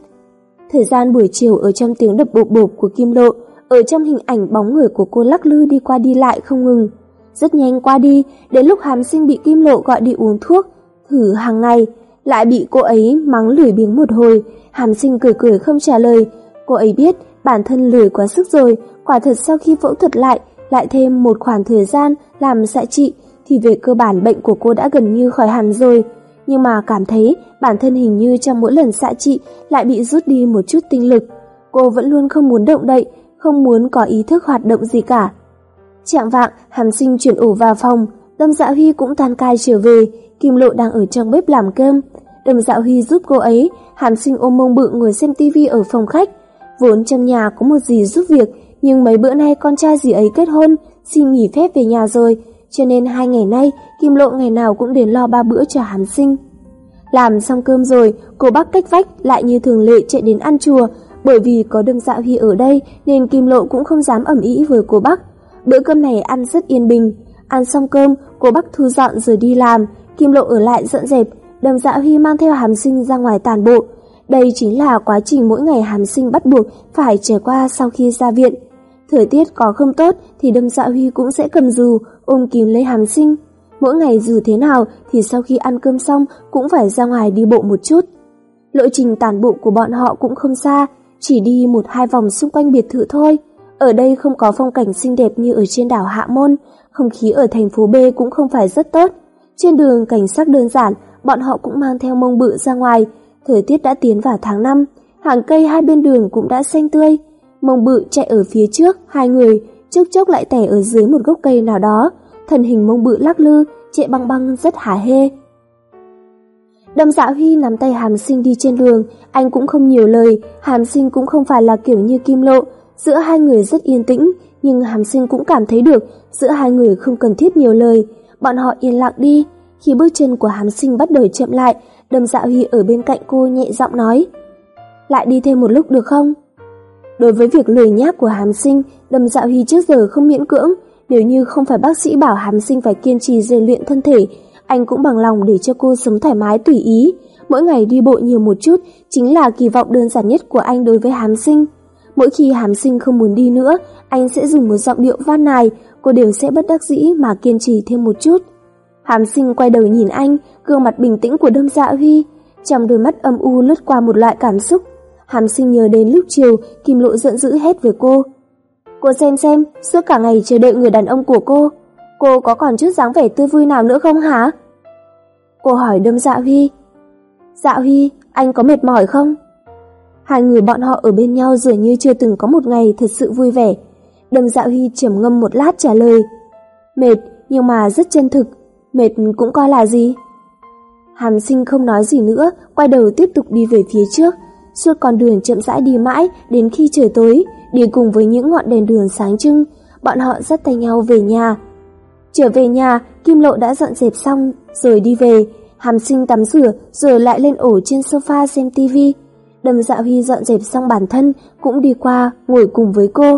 Thời gian buổi chiều ở trong tiếng đập bộp bộp của Kim Lộ, ở trong hình ảnh bóng người của cô lắc lư đi qua đi lại không ngừng. Rất nhanh qua đi, đến lúc hàm sinh bị Kim Lộ gọi đi uống thuốc, thử hàng ngày, lại bị cô ấy mắng lười biếng một hồi, hàm sinh cười cười không trả lời. Cô ấy biết bản thân lười quá sức rồi, quả thật sau khi phẫu thuật lại, lại thêm một khoảng thời gian làm xạ trị, thì về cơ bản bệnh của cô đã gần như khỏi hẳn rồi. Nhưng mà cảm thấy bản thân hình như trong mỗi lần xạ trị lại bị rút đi một chút tinh lực. Cô vẫn luôn không muốn động đậy, không muốn có ý thức hoạt động gì cả. Trạng vạng, hàm sinh chuyển ổ vào phòng, Đâm Dạ Huy cũng tan cai trở về, Kim Lộ đang ở trong bếp làm cơm. Đâm Dạ Huy giúp cô ấy, hàm sinh ôm mông bự ngồi xem tivi ở phòng khách. Vốn trong nhà có một gì giúp việc, nhưng mấy bữa nay con trai dì ấy kết hôn, xin nghỉ phép về nhà rồi, cho nên hai ngày nay Kim Lộ ngày nào cũng đến lo ba bữa cho hàm sinh. Làm xong cơm rồi, cô bác cách vách lại như thường lệ chạy đến ăn chùa, bởi vì có đâm dạ huy ở đây nên Kim Lộ cũng không dám ẩm ý với cô bác. Bữa cơm này ăn rất yên bình. Ăn xong cơm, cô bác thu dọn rồi đi làm, Kim Lộ ở lại dọn dẹp, đầm dạ Huy mang theo hàm sinh ra ngoài tàn bộ. Đây chính là quá trình mỗi ngày hàm sinh bắt buộc phải trải qua sau khi ra viện. Thời tiết có không tốt thì Đâm Dạ Huy cũng sẽ cầm dù, ôm kín lấy hàm sinh. Mỗi ngày dù thế nào thì sau khi ăn cơm xong cũng phải ra ngoài đi bộ một chút. Lộ trình tản bộ của bọn họ cũng không xa, chỉ đi một hai vòng xung quanh biệt thự thôi. Ở đây không có phong cảnh xinh đẹp như ở trên đảo Hạ Môn, không khí ở thành phố B cũng không phải rất tốt. Trên đường cảnh sắc đơn giản, bọn họ cũng mang theo mông bự ra ngoài. Thời tiết đã tiến vào tháng 5, hàng cây hai bên đường cũng đã xanh tươi. Mông bự chạy ở phía trước, hai người, chốc chốc lại tẻ ở dưới một gốc cây nào đó. Thân hình mông bự lắc lư, chạy băng băng rất hả hê. Đâm dạ Huy nắm tay Hàm Sinh đi trên đường, anh cũng không nhiều lời, Hàm Sinh cũng không phải là kiểu như Kim Lộ, giữa hai người rất yên tĩnh, nhưng Hàm Sinh cũng cảm thấy được giữa hai người không cần thiết nhiều lời, bọn họ yên lặng đi. Khi bước chân của Hàm Sinh bắt đầu chậm lại, Đâm Dạ Huy ở bên cạnh cô nhẹ giọng nói: "Lại đi thêm một lúc được không?" Đối với việc lười nhác của Hàm Sinh, Đâm Dạo Huy trước giờ không miễn cưỡng, nếu như không phải bác sĩ bảo Hàm Sinh phải kiên trì rèn luyện thân thể, anh cũng bằng lòng để cho cô sống thoải mái tùy ý. Mỗi ngày đi bộ nhiều một chút chính là kỳ vọng đơn giản nhất của anh đối với Hàm Sinh. Mỗi khi Hàm Sinh không muốn đi nữa, anh sẽ dùng một giọng điệu van nài, cô đều sẽ bất đắc dĩ mà kiên trì thêm một chút. Hàm Sinh quay đầu nhìn anh, gương mặt bình tĩnh của Đâm Dạ Huy, trong đôi mắt âm u lướt qua một loại cảm xúc. Hàm Sinh nhớ đến lúc chiều, Kim Lộ giận dữ hết với cô. Cô xem xem, suốt cả ngày chờ đợi người đàn ông của cô, cô có còn chút dáng vẻ tươi vui nào nữa không hả? Cô hỏi Đâm Dạ Huy. Dạ Huy, anh có mệt mỏi không? Hai người bọn họ ở bên nhau dường như chưa từng có một ngày thật sự vui vẻ. Đâm Dạ Huy trầm ngâm một lát trả lời. Mệt, nhưng mà rất chân thực. Mệt cũng coi là gì? Hàm sinh không nói gì nữa, quay đầu tiếp tục đi về phía trước. Suốt con đường chậm rãi đi mãi đến khi trời tối, đi cùng với những ngọn đèn đường sáng trưng, bọn họ dắt tay nhau về nhà. Trở về nhà, Kim Lộ đã dọn dẹp xong rồi đi về, Hàm Sinh tắm rửa rồi lại lên ổ trên sofa xem tivi. Đầm Dạ Huy dọn dẹp xong bản thân cũng đi qua ngồi cùng với cô.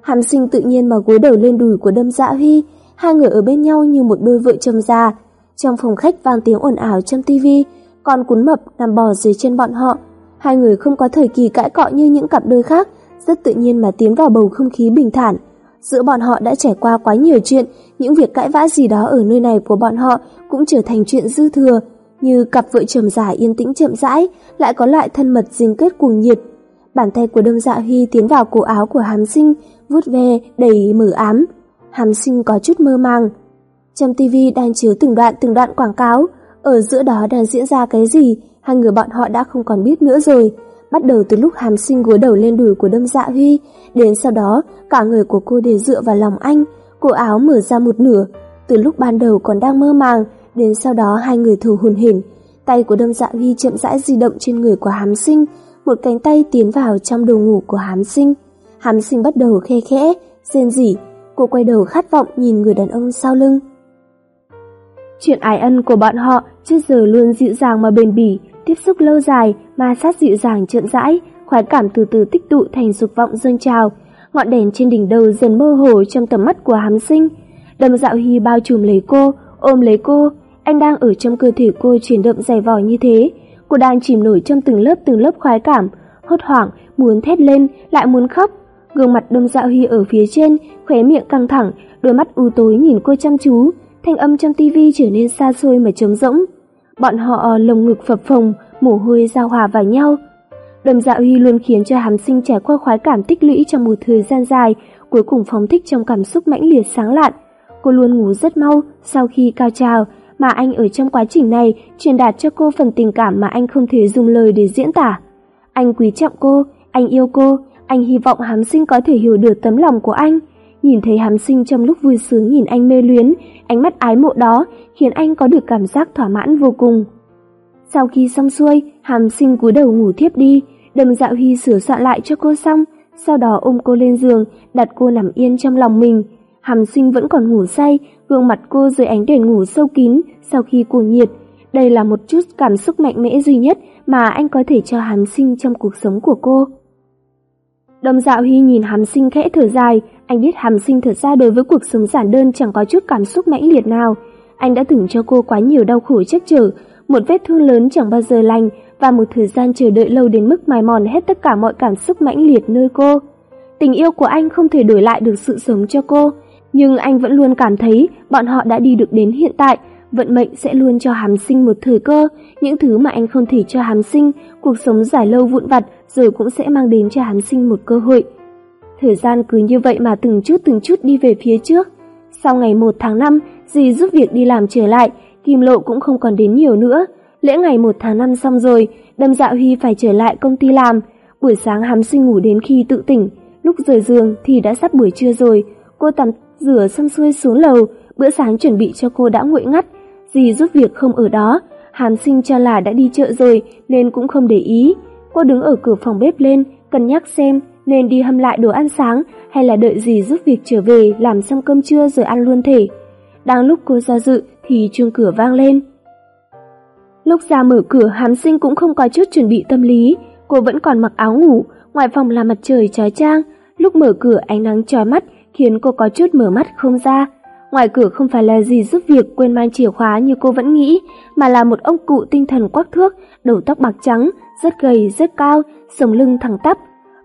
Hàm Sinh tự nhiên mà gối đầu lên đùi của Đâm Dạ Huy, hai người ở bên nhau như một đôi vợ chồng già. Trong phòng khách vang tiếng ồn ào trong tivi, con cún mập nằm bò dưới chân bọn họ. Hai người không có thời kỳ cãi cọ như những cặp đôi khác, rất tự nhiên mà tiến vào bầu không khí bình thản. Giữa bọn họ đã trải qua quá nhiều chuyện, những việc cãi vã gì đó ở nơi này của bọn họ cũng trở thành chuyện dư thừa, như cặp vợ chồng già yên tĩnh chậm rãi, lại có loại thân mật dính kết cuồng nhiệt. Bàn tay của Đông Dạ Huy tiến vào cổ áo của Hàm Sinh, vuốt ve đầy mờ ám. Hàm Sinh có chút mơ màng. Trong tivi đang chiếu từng đoạn từng đoạn quảng cáo, ở giữa đó đang diễn ra cái gì, hai người bọn họ đã không còn biết nữa rồi bắt đầu từ lúc hàm sinh gối đầu lên đùi của đâm dạ huy, đến sau đó cả người của cô đều dựa vào lòng anh, cổ áo mở ra một nửa, từ lúc ban đầu còn đang mơ màng, đến sau đó hai người thù hồn hỉnh. tay của đâm dạ huy chậm rãi di động trên người của hàm sinh, một cánh tay tiến vào trong đầu ngủ của hàm sinh. Hàm sinh bắt đầu khe khẽ, rên rỉ, cô quay đầu khát vọng nhìn người đàn ông sau lưng. Chuyện ái ân của bọn họ trước giờ luôn dịu dàng mà bền bỉ, tiếp xúc lâu dài, ma sát dịu dàng chậm rãi, khoái cảm từ từ tích tụ thành dục vọng dâng trào. Ngọn đèn trên đỉnh đầu dần mơ hồ trong tầm mắt của hám sinh. Đầm dạo hy bao trùm lấy cô, ôm lấy cô. Anh đang ở trong cơ thể cô chuyển động dày vò như thế. Cô đang chìm nổi trong từng lớp từng lớp khoái cảm, hốt hoảng, muốn thét lên, lại muốn khóc. Gương mặt đâm dạo hy ở phía trên, khóe miệng căng thẳng, đôi mắt u tối nhìn cô chăm chú. Thanh âm trong tivi trở nên xa xôi mà trống rỗng. Bọn họ ờ, lồng ngực phập phồng, mồ hôi giao hòa vào nhau. Đầm dạ huy luôn khiến cho hàm sinh trải qua khoái cảm tích lũy trong một thời gian dài, cuối cùng phóng thích trong cảm xúc mãnh liệt sáng lạn. Cô luôn ngủ rất mau sau khi cao trào, mà anh ở trong quá trình này truyền đạt cho cô phần tình cảm mà anh không thể dùng lời để diễn tả. Anh quý trọng cô, anh yêu cô, anh hy vọng hàm sinh có thể hiểu được tấm lòng của anh. Nhìn thấy hàm sinh trong lúc vui sướng nhìn anh mê luyến, ánh mắt ái mộ đó khiến anh có được cảm giác thỏa mãn vô cùng. Sau khi xong xuôi, hàm sinh cúi đầu ngủ thiếp đi, đầm dạo huy sửa soạn lại cho cô xong, sau đó ôm cô lên giường, đặt cô nằm yên trong lòng mình. Hàm sinh vẫn còn ngủ say, gương mặt cô dưới ánh đèn ngủ sâu kín sau khi cuồng nhiệt. Đây là một chút cảm xúc mạnh mẽ duy nhất mà anh có thể cho hàm sinh trong cuộc sống của cô. Đầm dạo huy nhìn hàm sinh khẽ thở dài, anh biết hàm sinh thật ra đối với cuộc sống giản đơn chẳng có chút cảm xúc mãnh liệt nào. Anh đã từng cho cô quá nhiều đau khổ chắc trở, một vết thương lớn chẳng bao giờ lành và một thời gian chờ đợi lâu đến mức mài mòn hết tất cả mọi cảm xúc mãnh liệt nơi cô. Tình yêu của anh không thể đổi lại được sự sống cho cô, nhưng anh vẫn luôn cảm thấy bọn họ đã đi được đến hiện tại, vận mệnh sẽ luôn cho Hàm Sinh một thời cơ, những thứ mà anh không thể cho Hàm Sinh, cuộc sống dài lâu vụn vặt rồi cũng sẽ mang đến cho Hàm Sinh một cơ hội. Thời gian cứ như vậy mà từng chút từng chút đi về phía trước. Sau ngày 1 tháng 5, dì giúp việc đi làm trở lại, Kim Lộ cũng không còn đến nhiều nữa. Lễ ngày 1 tháng 5 xong rồi, Đâm Dạ Huy phải trở lại công ty làm. Buổi sáng Hàm Sinh ngủ đến khi tự tỉnh, lúc rời giường thì đã sắp buổi trưa rồi. Cô tắm rửa xong xuôi xuống lầu, bữa sáng chuẩn bị cho cô đã nguội ngắt. Dì giúp việc không ở đó, Hàm Sinh cho là đã đi chợ rồi nên cũng không để ý. Cô đứng ở cửa phòng bếp lên, cân nhắc xem nên đi hâm lại đồ ăn sáng hay là đợi dì giúp việc trở về làm xong cơm trưa rồi ăn luôn thể. Đang lúc cô do dự thì chuông cửa vang lên. Lúc ra mở cửa Hàm Sinh cũng không có chút chuẩn bị tâm lý, cô vẫn còn mặc áo ngủ, ngoài phòng là mặt trời trói trang. lúc mở cửa ánh nắng trói mắt khiến cô có chút mở mắt không ra. Ngoài cửa không phải là gì giúp việc quên mang chìa khóa như cô vẫn nghĩ, mà là một ông cụ tinh thần quắc thước, đầu tóc bạc trắng, rất gầy, rất cao, sống lưng thẳng tắp.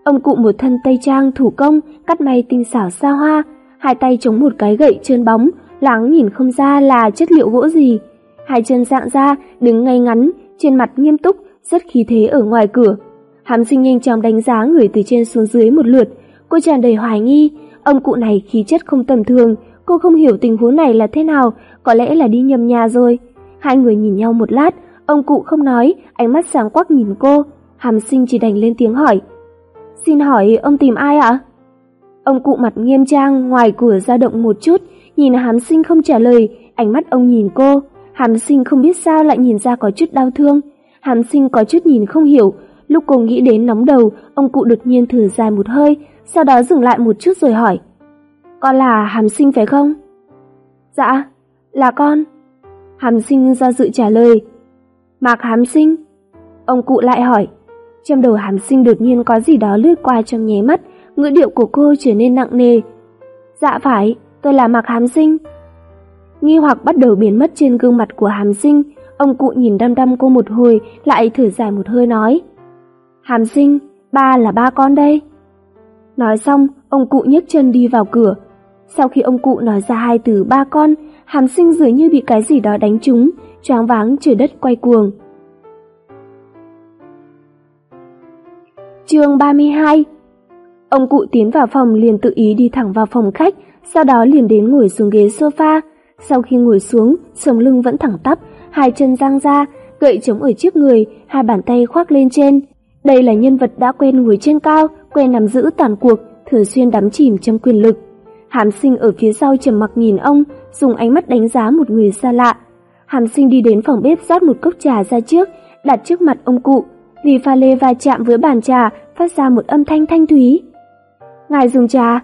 Ông cụ một thân tây trang thủ công, cắt may tinh xảo xa hoa, hai tay chống một cái gậy trơn bóng, láng nhìn không ra là chất liệu gỗ gì. Hai chân dạng ra, đứng ngay ngắn, trên mặt nghiêm túc, rất khí thế ở ngoài cửa. Hàm sinh nhanh chóng đánh giá người từ trên xuống dưới một lượt, cô tràn đầy hoài nghi, ông cụ này khí chất không tầm thường, cô không hiểu tình huống này là thế nào, có lẽ là đi nhầm nhà rồi. Hai người nhìn nhau một lát, ông cụ không nói, ánh mắt sáng quắc nhìn cô, hàm sinh chỉ đành lên tiếng hỏi. Xin hỏi ông tìm ai ạ? Ông cụ mặt nghiêm trang ngoài cửa dao động một chút, nhìn hàm sinh không trả lời, ánh mắt ông nhìn cô. Hàm sinh không biết sao lại nhìn ra có chút đau thương. Hàm sinh có chút nhìn không hiểu, lúc cô nghĩ đến nóng đầu, ông cụ đột nhiên thở dài một hơi, sau đó dừng lại một chút rồi hỏi. Con là Hàm sinh phải không? Dạ, là con. Hàm sinh do dự trả lời. Mạc Hàm sinh? Ông cụ lại hỏi. Trong đầu Hàm sinh đột nhiên có gì đó lướt qua trong nháy mắt, ngữ điệu của cô trở nên nặng nề. Dạ phải, tôi là Mạc Hàm sinh. Nghi hoặc bắt đầu biến mất trên gương mặt của Hàm sinh, ông cụ nhìn đăm đăm cô một hồi, lại thở dài một hơi nói. Hàm sinh, ba là ba con đây. Nói xong, ông cụ nhấc chân đi vào cửa. Sau khi ông cụ nói ra hai từ ba con, Hàm sinh dường như bị cái gì đó đánh trúng, choáng váng trời đất quay cuồng. Chương 32 Ông cụ tiến vào phòng liền tự ý đi thẳng vào phòng khách, sau đó liền đến ngồi xuống ghế sofa. Sau khi ngồi xuống, sống lưng vẫn thẳng tắp, hai chân giang ra, gậy chống ở trước người, hai bàn tay khoác lên trên. Đây là nhân vật đã quen ngồi trên cao, quen nắm giữ toàn cuộc, thường xuyên đắm chìm trong quyền lực. Hàm sinh ở phía sau trầm mặc nhìn ông, dùng ánh mắt đánh giá một người xa lạ. Hàm sinh đi đến phòng bếp rót một cốc trà ra trước, đặt trước mặt ông cụ. Vì pha lê va chạm với bàn trà, phát ra một âm thanh thanh thúy. Ngài dùng trà.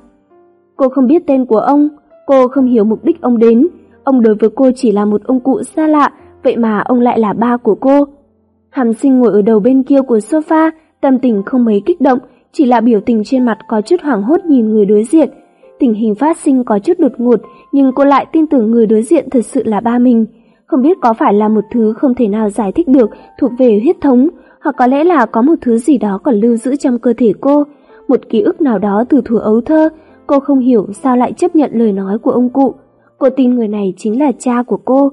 Cô không biết tên của ông, cô không hiểu mục đích ông đến. Ông đối với cô chỉ là một ông cụ xa lạ, vậy mà ông lại là ba của cô. Hàm sinh ngồi ở đầu bên kia của sofa, tâm tình không mấy kích động, chỉ là biểu tình trên mặt có chút hoảng hốt nhìn người đối diện. Tình hình phát sinh có chút đột ngột, nhưng cô lại tin tưởng người đối diện thật sự là ba mình. Không biết có phải là một thứ không thể nào giải thích được thuộc về huyết thống, hoặc có lẽ là có một thứ gì đó còn lưu giữ trong cơ thể cô, một ký ức nào đó từ thuở ấu thơ, cô không hiểu sao lại chấp nhận lời nói của ông cụ. Cô tin người này chính là cha của cô.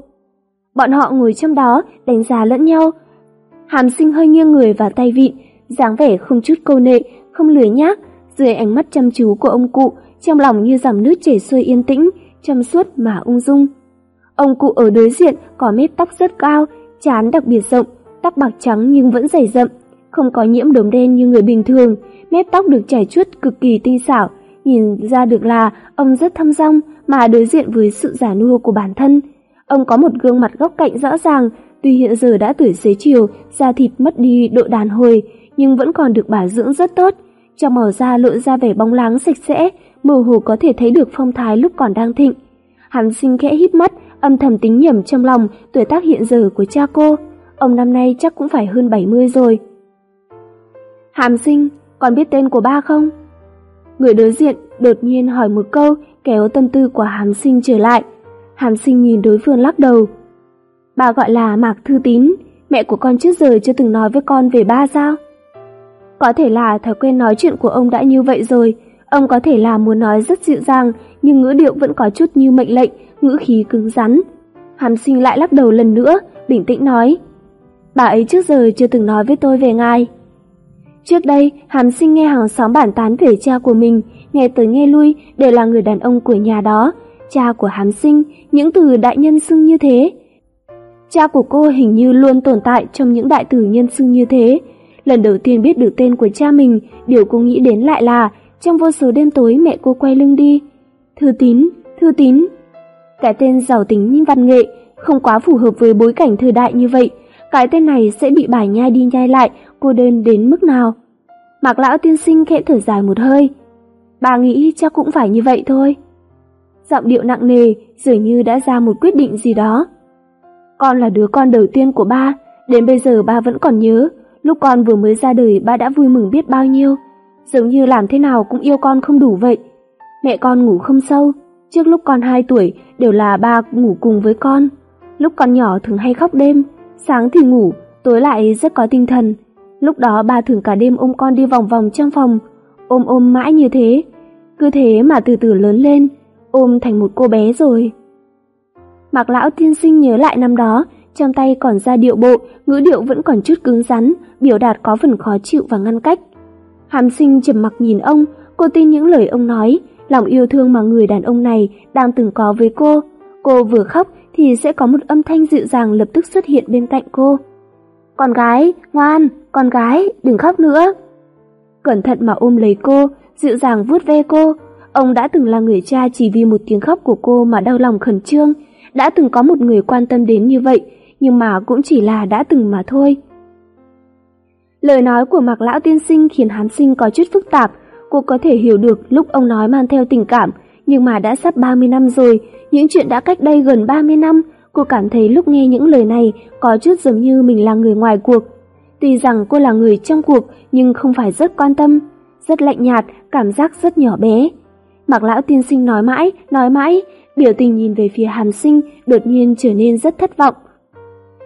Bọn họ ngồi trong đó, đánh giá lẫn nhau. Hàm sinh hơi nghiêng người vào tay vịn, dáng vẻ không chút câu nệ, không lười nhác, dưới ánh mắt chăm chú của ông cụ, trong lòng như dòng nước chảy xuôi yên tĩnh, trong suốt mà ung dung. Ông cụ ở đối diện có mép tóc rất cao, trán đặc biệt rộng, tóc bạc trắng nhưng vẫn dày rậm, không có nhiễm đốm đen như người bình thường, mép tóc được trải chuốt cực kỳ tinh xảo, nhìn ra được là ông rất thâm rong mà đối diện với sự giả nua của bản thân. Ông có một gương mặt góc cạnh rõ ràng, tuy hiện giờ đã tuổi xế chiều, da thịt mất đi độ đàn hồi, nhưng vẫn còn được bảo dưỡng rất tốt. Trong màu da lộ ra vẻ bóng láng sạch sẽ, mơ hồ có thể thấy được phong thái lúc còn đang thịnh. Hàm sinh khẽ híp mắt, âm thầm tính nhầm trong lòng tuổi tác hiện giờ của cha cô. Ông năm nay chắc cũng phải hơn 70 rồi. Hàm sinh, còn biết tên của ba không? Người đối diện đột nhiên hỏi một câu kéo tâm tư của hàm sinh trở lại. Hàm sinh nhìn đối phương lắc đầu. Bà gọi là Mạc Thư Tín, Mẹ của con trước giờ chưa từng nói với con về ba sao? Có thể là thói quen nói chuyện của ông đã như vậy rồi, ông có thể là muốn nói rất dịu dàng, nhưng ngữ điệu vẫn có chút như mệnh lệnh, ngữ khí cứng rắn. Hàm sinh lại lắc đầu lần nữa, bình tĩnh nói. Bà ấy trước giờ chưa từng nói với tôi về ngài. Trước đây, Hàm sinh nghe hàng xóm bản tán về cha của mình, nghe tới nghe lui đều là người đàn ông của nhà đó, cha của Hàm sinh, những từ đại nhân xưng như thế. Cha của cô hình như luôn tồn tại trong những đại tử nhân xưng như thế. Lần đầu tiên biết được tên của cha mình, điều cô nghĩ đến lại là trong vô số đêm tối mẹ cô quay lưng đi. Thư tín, thư tín. Cái tên giàu tính nhưng văn nghệ, không quá phù hợp với bối cảnh thời đại như vậy. Cái tên này sẽ bị bài nhai đi nhai lại, cô đơn đến mức nào. Mạc lão tiên sinh khẽ thở dài một hơi. Bà nghĩ chắc cũng phải như vậy thôi. Giọng điệu nặng nề, dường như đã ra một quyết định gì đó. Con là đứa con đầu tiên của ba, đến bây giờ ba vẫn còn nhớ, lúc con vừa mới ra đời ba đã vui mừng biết bao nhiêu, giống như làm thế nào cũng yêu con không đủ vậy. Mẹ con ngủ không sâu, trước lúc con 2 tuổi đều là ba ngủ cùng với con. Lúc con nhỏ thường hay khóc đêm, sáng thì ngủ, tối lại rất có tinh thần. Lúc đó ba thường cả đêm ôm con đi vòng vòng trong phòng, ôm ôm mãi như thế. Cứ thế mà từ từ lớn lên, ôm thành một cô bé rồi. Mạc lão tiên sinh nhớ lại năm đó, trong tay còn ra điệu bộ, ngữ điệu vẫn còn chút cứng rắn, biểu đạt có phần khó chịu và ngăn cách. Hàm sinh trầm mặc nhìn ông, cô tin những lời ông nói, lòng yêu thương mà người đàn ông này đang từng có với cô. Cô vừa khóc thì sẽ có một âm thanh dịu dàng lập tức xuất hiện bên cạnh cô. Con gái, ngoan, con gái, đừng khóc nữa. Cẩn thận mà ôm lấy cô, dịu dàng vuốt ve cô. Ông đã từng là người cha chỉ vì một tiếng khóc của cô mà đau lòng khẩn trương, đã từng có một người quan tâm đến như vậy, nhưng mà cũng chỉ là đã từng mà thôi. Lời nói của Mạc Lão Tiên Sinh khiến Hán Sinh có chút phức tạp, cô có thể hiểu được lúc ông nói mang theo tình cảm, nhưng mà đã sắp 30 năm rồi, những chuyện đã cách đây gần 30 năm, cô cảm thấy lúc nghe những lời này có chút giống như mình là người ngoài cuộc. Tuy rằng cô là người trong cuộc nhưng không phải rất quan tâm, rất lạnh nhạt, cảm giác rất nhỏ bé. Mạc Lão Tiên Sinh nói mãi, nói mãi, biểu tình nhìn về phía Hàm Sinh đột nhiên trở nên rất thất vọng.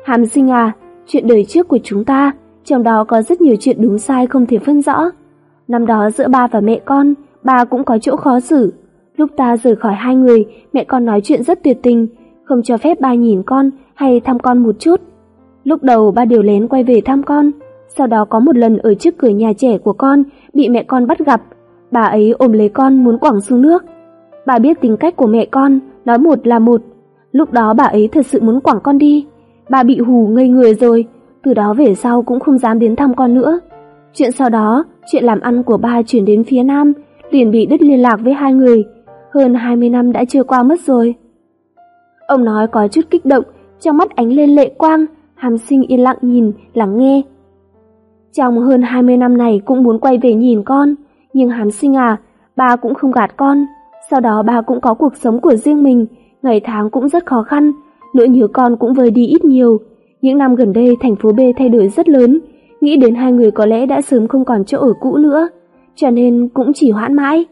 Hàm Sinh à, chuyện đời trước của chúng ta, trong đó có rất nhiều chuyện đúng sai không thể phân rõ. Năm đó giữa ba và mẹ con, ba cũng có chỗ khó xử. Lúc ta rời khỏi hai người, mẹ con nói chuyện rất tuyệt tình, không cho phép ba nhìn con hay thăm con một chút. Lúc đầu ba đều lén quay về thăm con, sau đó có một lần ở trước cửa nhà trẻ của con bị mẹ con bắt gặp, bà ấy ôm lấy con muốn quẳng xuống nước. Bà biết tính cách của mẹ con, nói một là một. Lúc đó bà ấy thật sự muốn quẳng con đi. Bà bị hù ngây người rồi, từ đó về sau cũng không dám đến thăm con nữa. Chuyện sau đó, chuyện làm ăn của ba chuyển đến phía Nam, liền bị đứt liên lạc với hai người. Hơn 20 năm đã chưa qua mất rồi. Ông nói có chút kích động, trong mắt ánh lên lệ quang, hàm sinh yên lặng nhìn, lắng nghe. Trong hơn 20 năm này cũng muốn quay về nhìn con, nhưng hàm sinh à, ba cũng không gạt con, sau đó ba cũng có cuộc sống của riêng mình, ngày tháng cũng rất khó khăn, nỗi nhớ con cũng vơi đi ít nhiều. Những năm gần đây thành phố B thay đổi rất lớn, nghĩ đến hai người có lẽ đã sớm không còn chỗ ở cũ nữa, cho nên cũng chỉ hoãn mãi.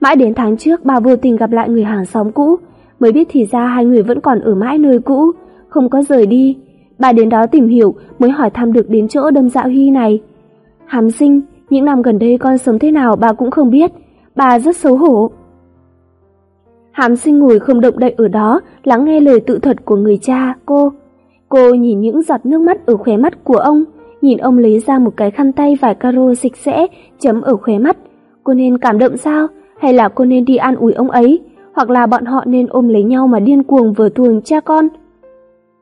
Mãi đến tháng trước bà vô tình gặp lại người hàng xóm cũ, mới biết thì ra hai người vẫn còn ở mãi nơi cũ, không có rời đi. Bà đến đó tìm hiểu mới hỏi thăm được đến chỗ đâm dạo hy này. Hàm sinh, những năm gần đây con sống thế nào bà cũng không biết, bà rất xấu hổ. Hàm sinh ngồi không động đậy ở đó, lắng nghe lời tự thuật của người cha, cô. Cô nhìn những giọt nước mắt ở khóe mắt của ông, nhìn ông lấy ra một cái khăn tay vải caro sạch sẽ, chấm ở khóe mắt. Cô nên cảm động sao? Hay là cô nên đi an ủi ông ấy? Hoặc là bọn họ nên ôm lấy nhau mà điên cuồng vừa tuồng cha con?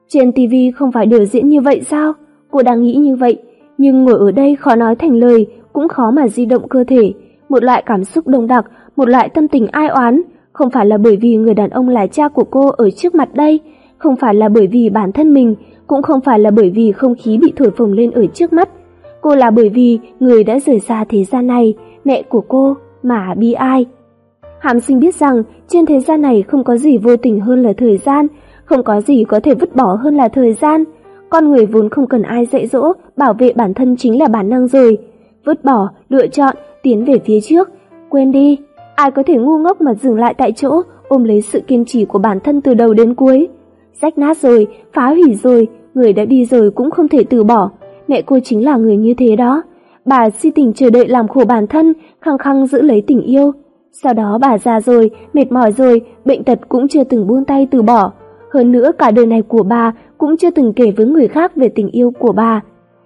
Trên TV không phải biểu diễn như vậy sao? Cô đang nghĩ như vậy, nhưng ngồi ở đây khó nói thành lời, cũng khó mà di động cơ thể. Một loại cảm xúc đông đặc, một loại tâm tình ai oán, không phải là bởi vì người đàn ông là cha của cô ở trước mặt đây, không phải là bởi vì bản thân mình, cũng không phải là bởi vì không khí bị thổi phồng lên ở trước mắt. Cô là bởi vì người đã rời xa thế gian này, mẹ của cô, mà bi ai. Hàm sinh biết rằng trên thế gian này không có gì vô tình hơn là thời gian, không có gì có thể vứt bỏ hơn là thời gian. Con người vốn không cần ai dạy dỗ, bảo vệ bản thân chính là bản năng rồi. Vứt bỏ, lựa chọn, tiến về phía trước. Quên đi, Ai có thể ngu ngốc mà dừng lại tại chỗ, ôm lấy sự kiên trì của bản thân từ đầu đến cuối. Rách nát rồi, phá hủy rồi, người đã đi rồi cũng không thể từ bỏ, mẹ cô chính là người như thế đó. Bà si tình chờ đợi làm khổ bản thân, khăng khăng giữ lấy tình yêu. Sau đó bà già rồi, mệt mỏi rồi, bệnh tật cũng chưa từng buông tay từ bỏ. Hơn nữa cả đời này của bà cũng chưa từng kể với người khác về tình yêu của bà.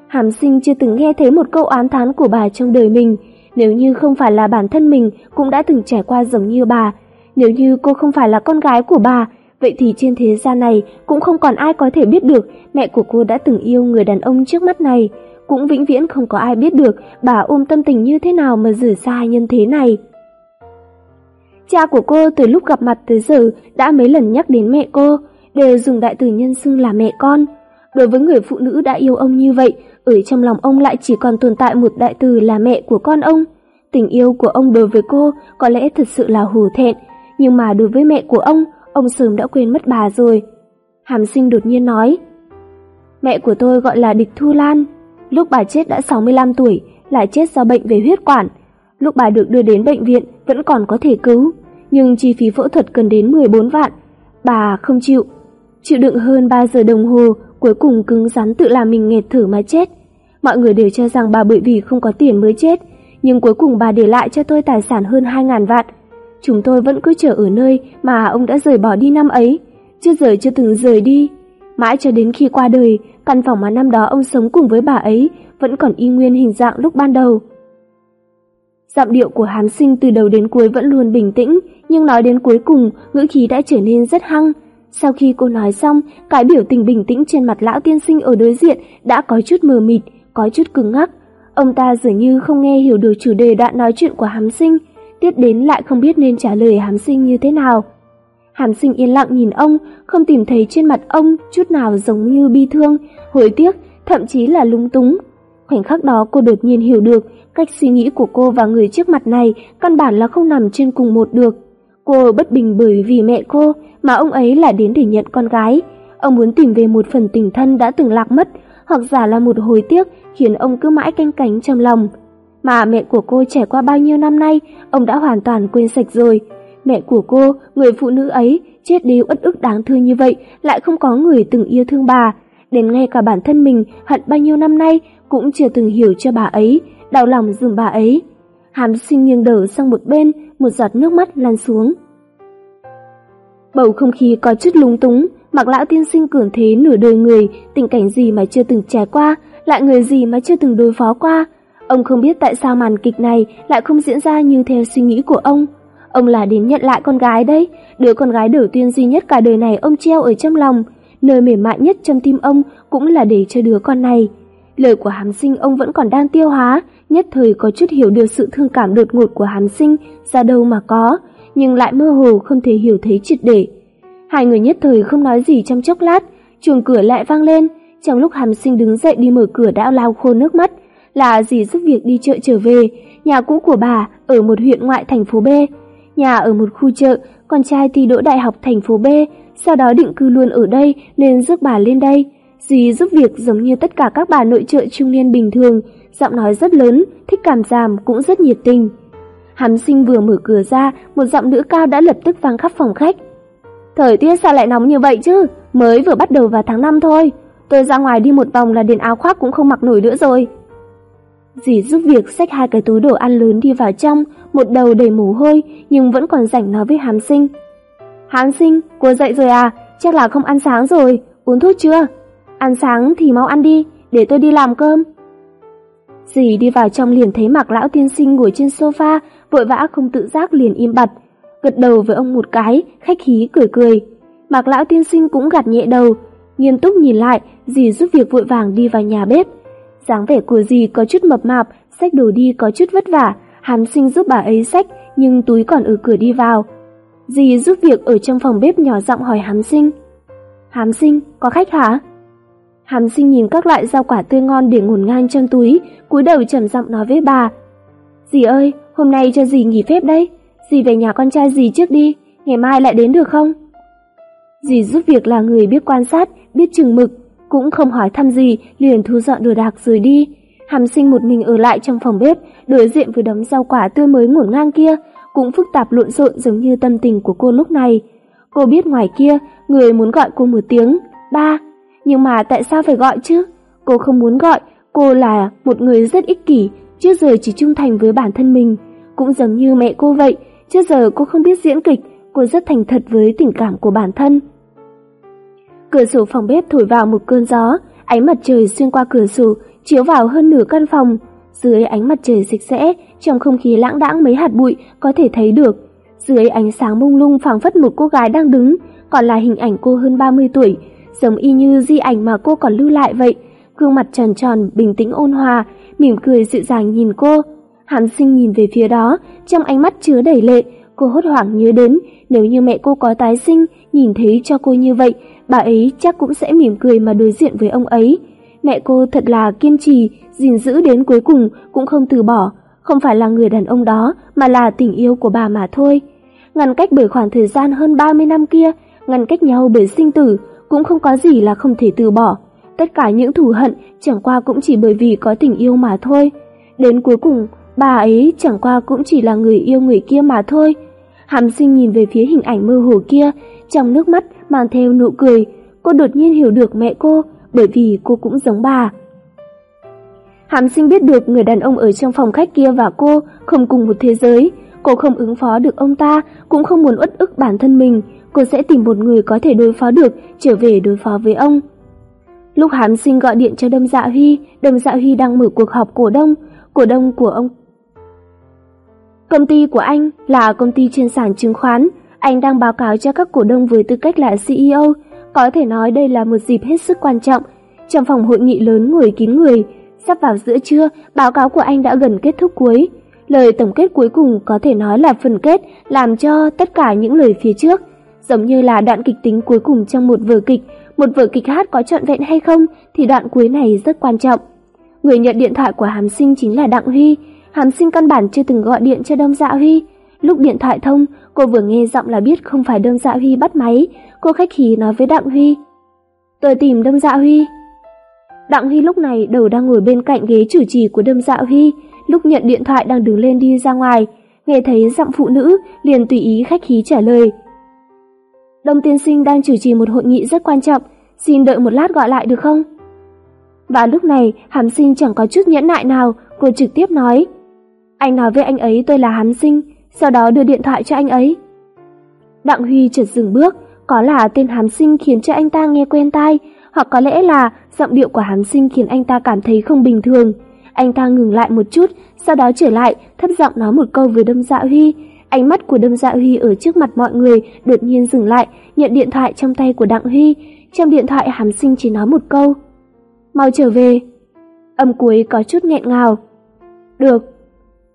Hàm sinh chưa từng nghe thấy một câu án thán của bà trong đời mình. Nếu như không phải là bản thân mình cũng đã từng trải qua giống như bà. Nếu như cô không phải là con gái của bà, vậy thì trên thế gian này cũng không còn ai có thể biết được mẹ của cô đã từng yêu người đàn ông trước mắt này. Cũng vĩnh viễn không có ai biết được bà ôm tâm tình như thế nào mà rửa xa nhân thế này. Cha của cô từ lúc gặp mặt tới giờ đã mấy lần nhắc đến mẹ cô, đều dùng đại từ nhân xưng là mẹ con. Đối với người phụ nữ đã yêu ông như vậy, ở trong lòng ông lại chỉ còn tồn tại một đại từ là mẹ của con ông. Tình yêu của ông đối với cô có lẽ thật sự là hổ thẹn, nhưng mà đối với mẹ của ông, ông sớm đã quên mất bà rồi. Hàm sinh đột nhiên nói, Mẹ của tôi gọi là Địch Thu Lan, lúc bà chết đã 65 tuổi, lại chết do bệnh về huyết quản. Lúc bà được đưa đến bệnh viện vẫn còn có thể cứu, nhưng chi phí phẫu thuật cần đến 14 vạn. Bà không chịu, chịu đựng hơn 3 giờ đồng hồ, cuối cùng cứng rắn tự làm mình nghẹt thở mà chết. Mọi người đều cho rằng bà bởi vì không có tiền mới chết, nhưng cuối cùng bà để lại cho tôi tài sản hơn 2.000 vạn. Chúng tôi vẫn cứ chờ ở nơi mà ông đã rời bỏ đi năm ấy, chưa giờ chưa từng rời đi. Mãi cho đến khi qua đời, căn phòng mà năm đó ông sống cùng với bà ấy vẫn còn y nguyên hình dạng lúc ban đầu. Giọng điệu của hán sinh từ đầu đến cuối vẫn luôn bình tĩnh, nhưng nói đến cuối cùng, ngữ khí đã trở nên rất hăng. Sau khi cô nói xong, cái biểu tình bình tĩnh trên mặt lão tiên sinh ở đối diện đã có chút mờ mịt, có chút cứng ngắc. Ông ta dường như không nghe hiểu được chủ đề đoạn nói chuyện của hám sinh, tiếp đến lại không biết nên trả lời hám sinh như thế nào. Hàm sinh yên lặng nhìn ông, không tìm thấy trên mặt ông chút nào giống như bi thương, hối tiếc, thậm chí là lung túng. Khoảnh khắc đó cô đột nhiên hiểu được cách suy nghĩ của cô và người trước mặt này căn bản là không nằm trên cùng một được. Cô bất bình bởi vì mẹ cô mà ông ấy lại đến để nhận con gái. Ông muốn tìm về một phần tình thân đã từng lạc mất, hoặc giả là một hối tiếc khiến ông cứ mãi canh cánh trong lòng. Mà mẹ của cô trải qua bao nhiêu năm nay, ông đã hoàn toàn quên sạch rồi. Mẹ của cô, người phụ nữ ấy, chết đi uất ức đáng thương như vậy, lại không có người từng yêu thương bà. Đến ngay cả bản thân mình, hận bao nhiêu năm nay, cũng chưa từng hiểu cho bà ấy, đau lòng dùm bà ấy. Hàm sinh nghiêng đầu sang một bên, một giọt nước mắt lan xuống. Bầu không khí có chút lung túng, mặc lão tiên sinh cường thế nửa đời người, tình cảnh gì mà chưa từng trải qua, lại người gì mà chưa từng đối phó qua. Ông không biết tại sao màn kịch này lại không diễn ra như theo suy nghĩ của ông. Ông là đến nhận lại con gái đấy, đứa con gái đầu tiên duy nhất cả đời này ông treo ở trong lòng, nơi mềm mại nhất trong tim ông cũng là để cho đứa con này. Lời của hàm sinh ông vẫn còn đang tiêu hóa, nhất thời có chút hiểu được sự thương cảm đột ngột của hàm sinh ra đâu mà có, nhưng lại mơ hồ không thể hiểu thấy triệt để. Hai người nhất thời không nói gì trong chốc lát, chuồng cửa lại vang lên, trong lúc hàm sinh đứng dậy đi mở cửa đã lau khô nước mắt, là dì giúp việc đi chợ trở về, nhà cũ của bà ở một huyện ngoại thành phố B, nhà ở một khu chợ, con trai thi đỗ đại học thành phố B, sau đó định cư luôn ở đây nên rước bà lên đây. Duy giúp việc giống như tất cả các bà nội trợ trung niên bình thường, giọng nói rất lớn, thích cảm giảm cũng rất nhiệt tình. Hàm sinh vừa mở cửa ra, một giọng nữ cao đã lập tức vang khắp phòng khách. Thời tiết sao lại nóng như vậy chứ, mới vừa bắt đầu vào tháng 5 thôi. Tôi ra ngoài đi một vòng là đến áo khoác cũng không mặc nổi nữa rồi. Dì giúp việc xách hai cái túi đồ ăn lớn đi vào trong, một đầu đầy mồ hôi nhưng vẫn còn rảnh nói với Hán Sinh. Hán Sinh, cô dậy rồi à? Chắc là không ăn sáng rồi, uống thuốc chưa? Ăn sáng thì mau ăn đi, để tôi đi làm cơm. Dì đi vào trong liền thấy mặc lão tiên sinh ngồi trên sofa, vội vã không tự giác liền im bặt, gật đầu với ông một cái, khách khí cười cười. Mặc lão tiên sinh cũng gạt nhẹ đầu, nghiêm túc nhìn lại, dì giúp việc vội vàng đi vào nhà bếp dáng vẻ của dì có chút mập mạp, sách đồ đi có chút vất vả, hắn Sinh giúp bà ấy sách, nhưng túi còn ở cửa đi vào. Dì giúp việc ở trong phòng bếp nhỏ giọng hỏi Hàm Sinh. Hàm Sinh, có khách hả? Hàm Sinh nhìn các loại rau quả tươi ngon để ngổn ngang trong túi, cúi đầu trầm giọng nói với bà. Dì ơi, hôm nay cho dì nghỉ phép đấy, dì về nhà con trai dì trước đi, ngày mai lại đến được không? Dì giúp việc là người biết quan sát, biết chừng mực, cũng không hỏi thăm gì, liền thu dọn đồ đạc rời đi. Hàm sinh một mình ở lại trong phòng bếp, đối diện với đống rau quả tươi mới ngổn ngang kia, cũng phức tạp lộn xộn giống như tâm tình của cô lúc này. Cô biết ngoài kia, người muốn gọi cô một tiếng, ba, Nhưng mà tại sao phải gọi chứ? Cô không muốn gọi, cô là một người rất ích kỷ, trước giờ chỉ trung thành với bản thân mình. Cũng giống như mẹ cô vậy, trước giờ cô không biết diễn kịch, cô rất thành thật với tình cảm của bản thân. Cửa sổ phòng bếp thổi vào một cơn gió, ánh mặt trời xuyên qua cửa sổ, chiếu vào hơn nửa căn phòng. Dưới ánh mặt trời sạch sẽ, trong không khí lãng đãng mấy hạt bụi có thể thấy được. Dưới ánh sáng mông lung phảng phất một cô gái đang đứng, còn là hình ảnh cô hơn 30 tuổi, giống y như di ảnh mà cô còn lưu lại vậy. Gương mặt tròn tròn, bình tĩnh ôn hòa, mỉm cười dịu dàng nhìn cô. Hàn sinh nhìn về phía đó, trong ánh mắt chứa đầy lệ, cô hốt hoảng nhớ đến nếu như mẹ cô có tái sinh, nhìn thấy cho cô như vậy, bà ấy chắc cũng sẽ mỉm cười mà đối diện với ông ấy. Mẹ cô thật là kiên trì, gìn giữ đến cuối cùng cũng không từ bỏ, không phải là người đàn ông đó mà là tình yêu của bà mà thôi. Ngăn cách bởi khoảng thời gian hơn 30 năm kia, ngăn cách nhau bởi sinh tử, cũng không có gì là không thể từ bỏ. Tất cả những thù hận chẳng qua cũng chỉ bởi vì có tình yêu mà thôi. Đến cuối cùng, bà ấy chẳng qua cũng chỉ là người yêu người kia mà thôi. Hàm sinh nhìn về phía hình ảnh mơ hồ kia, trong nước mắt mang theo nụ cười. Cô đột nhiên hiểu được mẹ cô, bởi vì cô cũng giống bà. Hàm sinh biết được người đàn ông ở trong phòng khách kia và cô không cùng một thế giới. Cô không ứng phó được ông ta, cũng không muốn uất ức bản thân mình. Cô sẽ tìm một người có thể đối phó được, trở về đối phó với ông. Lúc Hàm sinh gọi điện cho Đâm Dạ Huy, Đâm Dạ Huy đang mở cuộc họp cổ đông. Cổ đông của ông Công ty của anh là công ty trên sàn chứng khoán, anh đang báo cáo cho các cổ đông với tư cách là CEO, có thể nói đây là một dịp hết sức quan trọng. Trong phòng hội nghị lớn ngồi kín người, sắp vào giữa trưa, báo cáo của anh đã gần kết thúc cuối. Lời tổng kết cuối cùng có thể nói là phần kết làm cho tất cả những lời phía trước, giống như là đoạn kịch tính cuối cùng trong một vở kịch, một vở kịch hát có trọn vẹn hay không thì đoạn cuối này rất quan trọng. Người nhận điện thoại của Hàm Sinh chính là Đặng Huy, Hàm Sinh căn bản chưa từng gọi điện cho Đông Dạ Huy. Lúc điện thoại thông, cô vừa nghe giọng là biết không phải Đông Dạ Huy bắt máy, cô khách khí nói với Đặng Huy. Tôi tìm Đông Dạ Huy. Đặng Huy lúc này đầu đang ngồi bên cạnh ghế chủ trì của Đông Dạ Huy, lúc nhận điện thoại đang đứng lên đi ra ngoài, nghe thấy giọng phụ nữ, liền tùy ý khách khí trả lời. Đông tiên sinh đang chủ trì một hội nghị rất quan trọng, xin đợi một lát gọi lại được không? Và lúc này, Hàm Sinh chẳng có chút nhẫn nại nào, cô trực tiếp nói. Anh nói với anh ấy tôi là Hán Sinh, sau đó đưa điện thoại cho anh ấy. Đặng Huy chợt dừng bước, có là tên Hán Sinh khiến cho anh ta nghe quen tai, hoặc có lẽ là giọng điệu của Hán Sinh khiến anh ta cảm thấy không bình thường. Anh ta ngừng lại một chút, sau đó trở lại, thấp giọng nói một câu với Đâm Dạ Huy. Ánh mắt của Đâm Dạ Huy ở trước mặt mọi người đột nhiên dừng lại, nhận điện thoại trong tay của Đặng Huy. Trong điện thoại Hán Sinh chỉ nói một câu. Mau trở về. Âm cuối có chút nghẹn ngào. Được.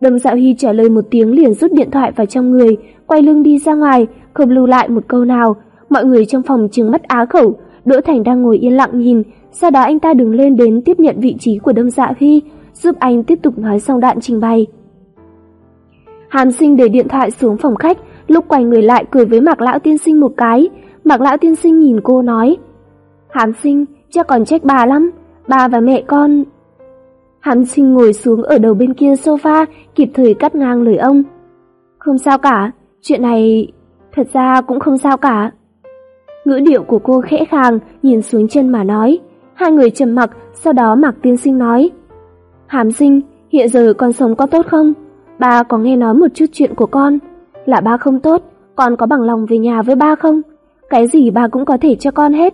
Đâm Dạo Hy trả lời một tiếng liền rút điện thoại vào trong người, quay lưng đi ra ngoài, không lưu lại một câu nào. Mọi người trong phòng trừng mắt á khẩu, Đỗ Thành đang ngồi yên lặng nhìn, sau đó anh ta đứng lên đến tiếp nhận vị trí của Đâm Dạ Huy, giúp anh tiếp tục nói xong đoạn trình bày. Hàm sinh để điện thoại xuống phòng khách, lúc quay người lại cười với Mạc Lão Tiên Sinh một cái. Mạc Lão Tiên Sinh nhìn cô nói, Hàm sinh, cha còn trách bà lắm, bà và mẹ con Hắn sinh ngồi xuống ở đầu bên kia sofa, kịp thời cắt ngang lời ông. Không sao cả, chuyện này thật ra cũng không sao cả. Ngữ điệu của cô khẽ khàng, nhìn xuống chân mà nói. Hai người trầm mặc, sau đó Mạc Tiên Sinh nói. Hàm sinh, hiện giờ con sống có tốt không? Ba có nghe nói một chút chuyện của con. Là ba không tốt, con có bằng lòng về nhà với ba không? Cái gì ba cũng có thể cho con hết.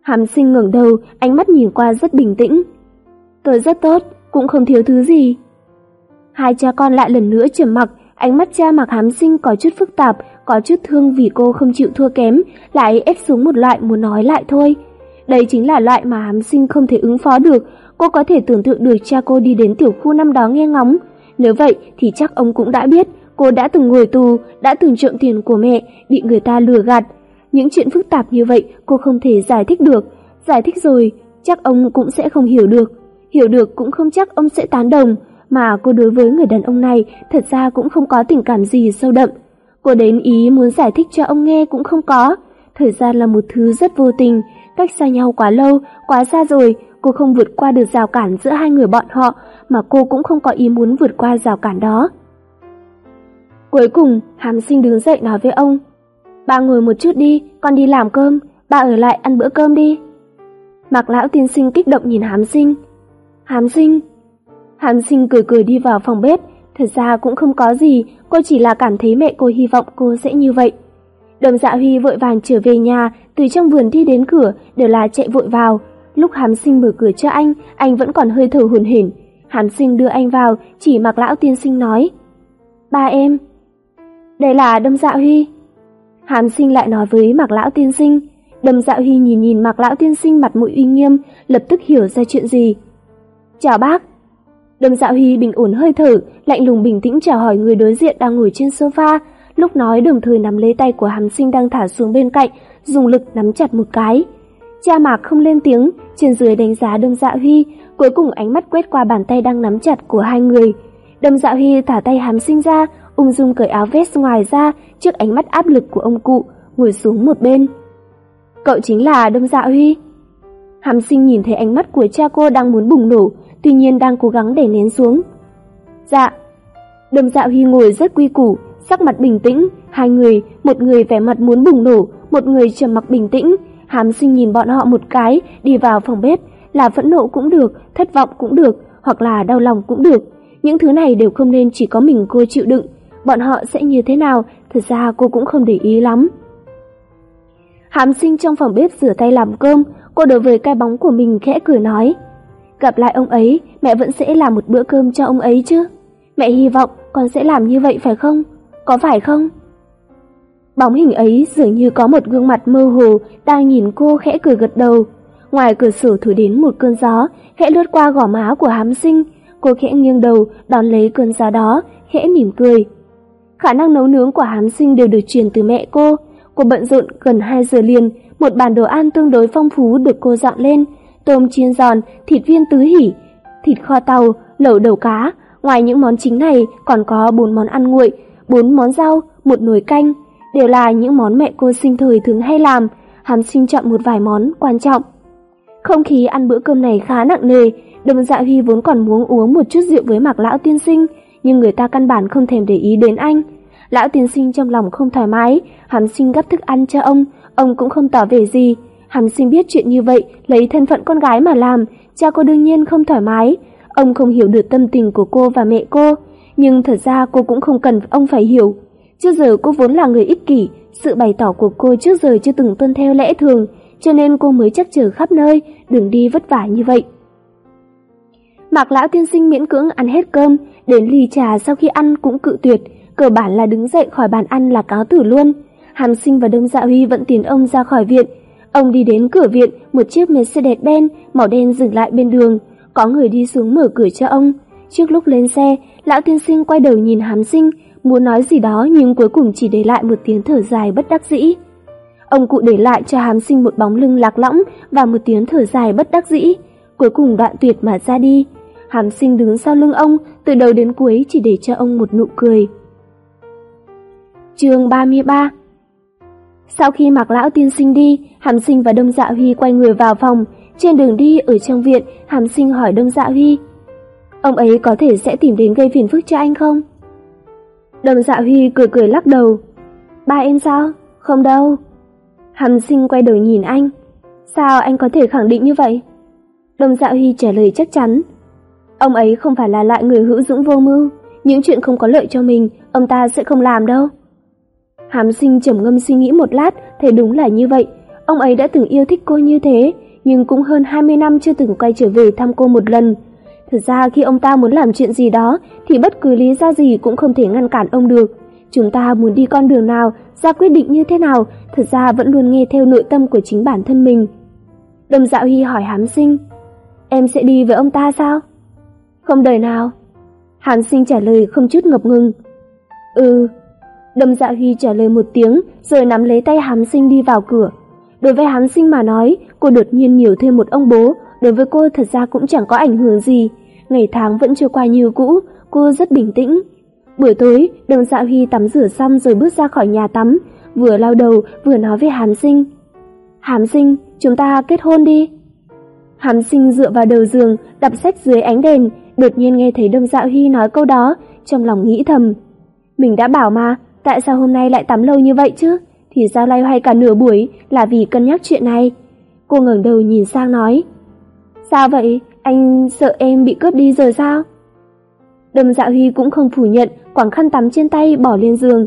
Hàm sinh ngẩng đầu, ánh mắt nhìn qua rất bình tĩnh. Tôi rất tốt, cũng không thiếu thứ gì. Hai cha con lại lần nữa trầm mặc, ánh mắt cha mặc hám sinh có chút phức tạp, có chút thương vì cô không chịu thua kém, lại ép xuống một loại muốn nói lại thôi. Đây chính là loại mà hám sinh không thể ứng phó được, cô có thể tưởng tượng được cha cô đi đến tiểu khu năm đó nghe ngóng. Nếu vậy thì chắc ông cũng đã biết, cô đã từng ngồi tù, đã từng trộm tiền của mẹ, bị người ta lừa gạt. Những chuyện phức tạp như vậy cô không thể giải thích được, giải thích rồi chắc ông cũng sẽ không hiểu được. Hiểu được cũng không chắc ông sẽ tán đồng, mà cô đối với người đàn ông này thật ra cũng không có tình cảm gì sâu đậm. Cô đến ý muốn giải thích cho ông nghe cũng không có. Thời gian là một thứ rất vô tình, cách xa nhau quá lâu, quá xa rồi, cô không vượt qua được rào cản giữa hai người bọn họ, mà cô cũng không có ý muốn vượt qua rào cản đó. Cuối cùng, Hàm Sinh đứng dậy nói với ông, Ba ngồi một chút đi, con đi làm cơm, ba ở lại ăn bữa cơm đi. Mạc lão tiên sinh kích động nhìn hám sinh. Hàm sinh? Hàm sinh cười cười đi vào phòng bếp, thật ra cũng không có gì, cô chỉ là cảm thấy mẹ cô hy vọng cô sẽ như vậy. Đồng dạ Huy vội vàng trở về nhà, từ trong vườn đi đến cửa đều là chạy vội vào. Lúc hàm sinh mở cửa cho anh, anh vẫn còn hơi thở hồn hển. Hàm sinh đưa anh vào, chỉ mặc lão tiên sinh nói. Ba em. Đây là đâm dạ Huy. Hàm sinh lại nói với mặc lão tiên sinh. Đâm dạ Huy nhìn nhìn mặc lão tiên sinh mặt mũi uy nghiêm, lập tức hiểu ra chuyện gì. Chào bác. đầm dạ Huy bình ổn hơi thở, lạnh lùng bình tĩnh chào hỏi người đối diện đang ngồi trên sofa, lúc nói đồng thời nắm lấy tay của hàm sinh đang thả xuống bên cạnh, dùng lực nắm chặt một cái. Cha mạc không lên tiếng, trên dưới đánh giá đâm dạ huy, cuối cùng ánh mắt quét qua bàn tay đang nắm chặt của hai người. Đâm dạ huy thả tay hàm sinh ra, ung dung cởi áo vest ngoài ra trước ánh mắt áp lực của ông cụ, ngồi xuống một bên. Cậu chính là đâm dạ huy. Hàm sinh nhìn thấy ánh mắt của cha cô đang muốn bùng nổ, tuy nhiên đang cố gắng để nén xuống. Dạ. Đầm Dạo huy ngồi rất quy củ, sắc mặt bình tĩnh, hai người, một người vẻ mặt muốn bùng nổ, một người trầm mặc bình tĩnh. Hàm sinh nhìn bọn họ một cái, đi vào phòng bếp, là phẫn nộ cũng được, thất vọng cũng được, hoặc là đau lòng cũng được. Những thứ này đều không nên chỉ có mình cô chịu đựng. Bọn họ sẽ như thế nào, thật ra cô cũng không để ý lắm. Hàm sinh trong phòng bếp rửa tay làm cơm, cô đối với cái bóng của mình khẽ cười nói. Gặp lại ông ấy, mẹ vẫn sẽ làm một bữa cơm cho ông ấy chứ. Mẹ hy vọng con sẽ làm như vậy phải không? có phải không? Bóng hình ấy dường như có một gương mặt mơ hồ đang nhìn cô khẽ cười gật đầu. Ngoài cửa sổ thổi đến một cơn gió, khẽ lướt qua gò má của hám sinh. Cô khẽ nghiêng đầu, đón lấy cơn gió đó, khẽ mỉm cười. Khả năng nấu nướng của hám sinh đều được truyền từ mẹ cô. Cô bận rộn gần 2 giờ liền, một bàn đồ ăn tương đối phong phú được cô dọn lên. Tôm chiên giòn, thịt viên tứ hỉ, thịt kho tàu, lẩu đầu cá. Ngoài những món chính này còn có bốn món ăn nguội, bốn món rau, một nồi canh, đều là những món mẹ cô sinh thời thường hay làm, hắn sinh chọn một vài món quan trọng. Không khí ăn bữa cơm này khá nặng nề, Đồng Dạ Huy vốn còn muốn uống một chút rượu với Mạc lão tiên sinh, nhưng người ta căn bản không thèm để ý đến anh. Lão tiên sinh trong lòng không thoải mái, hắn sinh gấp thức ăn cho ông, ông cũng không tỏ vẻ gì. Hắn sinh biết chuyện như vậy, lấy thân phận con gái mà làm, cha cô đương nhiên không thoải mái. Ông không hiểu được tâm tình của cô và mẹ cô, nhưng thật ra cô cũng không cần ông phải hiểu. Trước giờ cô vốn là người ích kỷ, sự bày tỏ của cô trước giờ chưa từng tuân theo lẽ thường, cho nên cô mới chắc chở khắp nơi, đường đi vất vả như vậy. Mạc lão tiên sinh miễn cưỡng ăn hết cơm, đến ly trà sau khi ăn cũng cự tuyệt, cơ bản là đứng dậy khỏi bàn ăn là cáo tử luôn. Hàm sinh và Đông Dạ Huy vẫn tiến ông ra khỏi viện. Ông đi đến cửa viện, một chiếc Mercedes-Benz màu đen dừng lại bên đường. Có người đi xuống mở cửa cho ông. Trước lúc lên xe, lão tiên sinh quay đầu nhìn Hàm sinh, muốn nói gì đó nhưng cuối cùng chỉ để lại một tiếng thở dài bất đắc dĩ. Ông cụ để lại cho Hàm sinh một bóng lưng lạc lõng và một tiếng thở dài bất đắc dĩ, cuối cùng đoạn tuyệt mà ra đi. Hàm sinh đứng sau lưng ông, từ đầu đến cuối chỉ để cho ông một nụ cười. chương 33 sau khi mặc lão tiên sinh đi, Hàm sinh và Đông Dạ Huy quay người vào phòng. Trên đường đi ở trong viện, Hàm sinh hỏi Đông Dạ Huy, Ông ấy có thể sẽ tìm đến gây phiền phức cho anh không? Đồng dạ Huy cười cười lắc đầu. Ba em sao? Không đâu. Hàm sinh quay đầu nhìn anh. Sao anh có thể khẳng định như vậy? Đồng dạ Huy trả lời chắc chắn. Ông ấy không phải là loại người hữu dũng vô mưu. Những chuyện không có lợi cho mình, ông ta sẽ không làm đâu. Hàm sinh trầm ngâm suy nghĩ một lát, thấy đúng là như vậy. Ông ấy đã từng yêu thích cô như thế, nhưng cũng hơn 20 năm chưa từng quay trở về thăm cô một lần. Thật ra khi ông ta muốn làm chuyện gì đó thì bất cứ lý do gì cũng không thể ngăn cản ông được. Chúng ta muốn đi con đường nào, ra quyết định như thế nào, thật ra vẫn luôn nghe theo nội tâm của chính bản thân mình. Đầm dạo hy hỏi hám sinh, em sẽ đi với ông ta sao? Không đời nào. Hám sinh trả lời không chút ngập ngừng. Ừ. Đâm dạ huy trả lời một tiếng rồi nắm lấy tay hám sinh đi vào cửa. Đối với hám sinh mà nói, cô đột nhiên nhiều thêm một ông bố, đối với cô thật ra cũng chẳng có ảnh hưởng gì. Ngày tháng vẫn chưa qua như cũ, cô rất bình tĩnh. Buổi tối, đồng dạ huy tắm rửa xong rồi bước ra khỏi nhà tắm, vừa lau đầu vừa nói với Hàm Sinh. Hàm Sinh, chúng ta kết hôn đi. Hàm Sinh dựa vào đầu giường, đọc sách dưới ánh đèn, đột nhiên nghe thấy Đông Dạ Huy nói câu đó, trong lòng nghĩ thầm. Mình đã bảo mà, tại sao hôm nay lại tắm lâu như vậy chứ? Thì ra loay hoay cả nửa buổi là vì cân nhắc chuyện này. Cô ngẩng đầu nhìn sang nói. Sao vậy? Anh sợ em bị cướp đi rồi sao? Đầm Dạ Huy cũng không phủ nhận, quảng khăn tắm trên tay bỏ lên giường.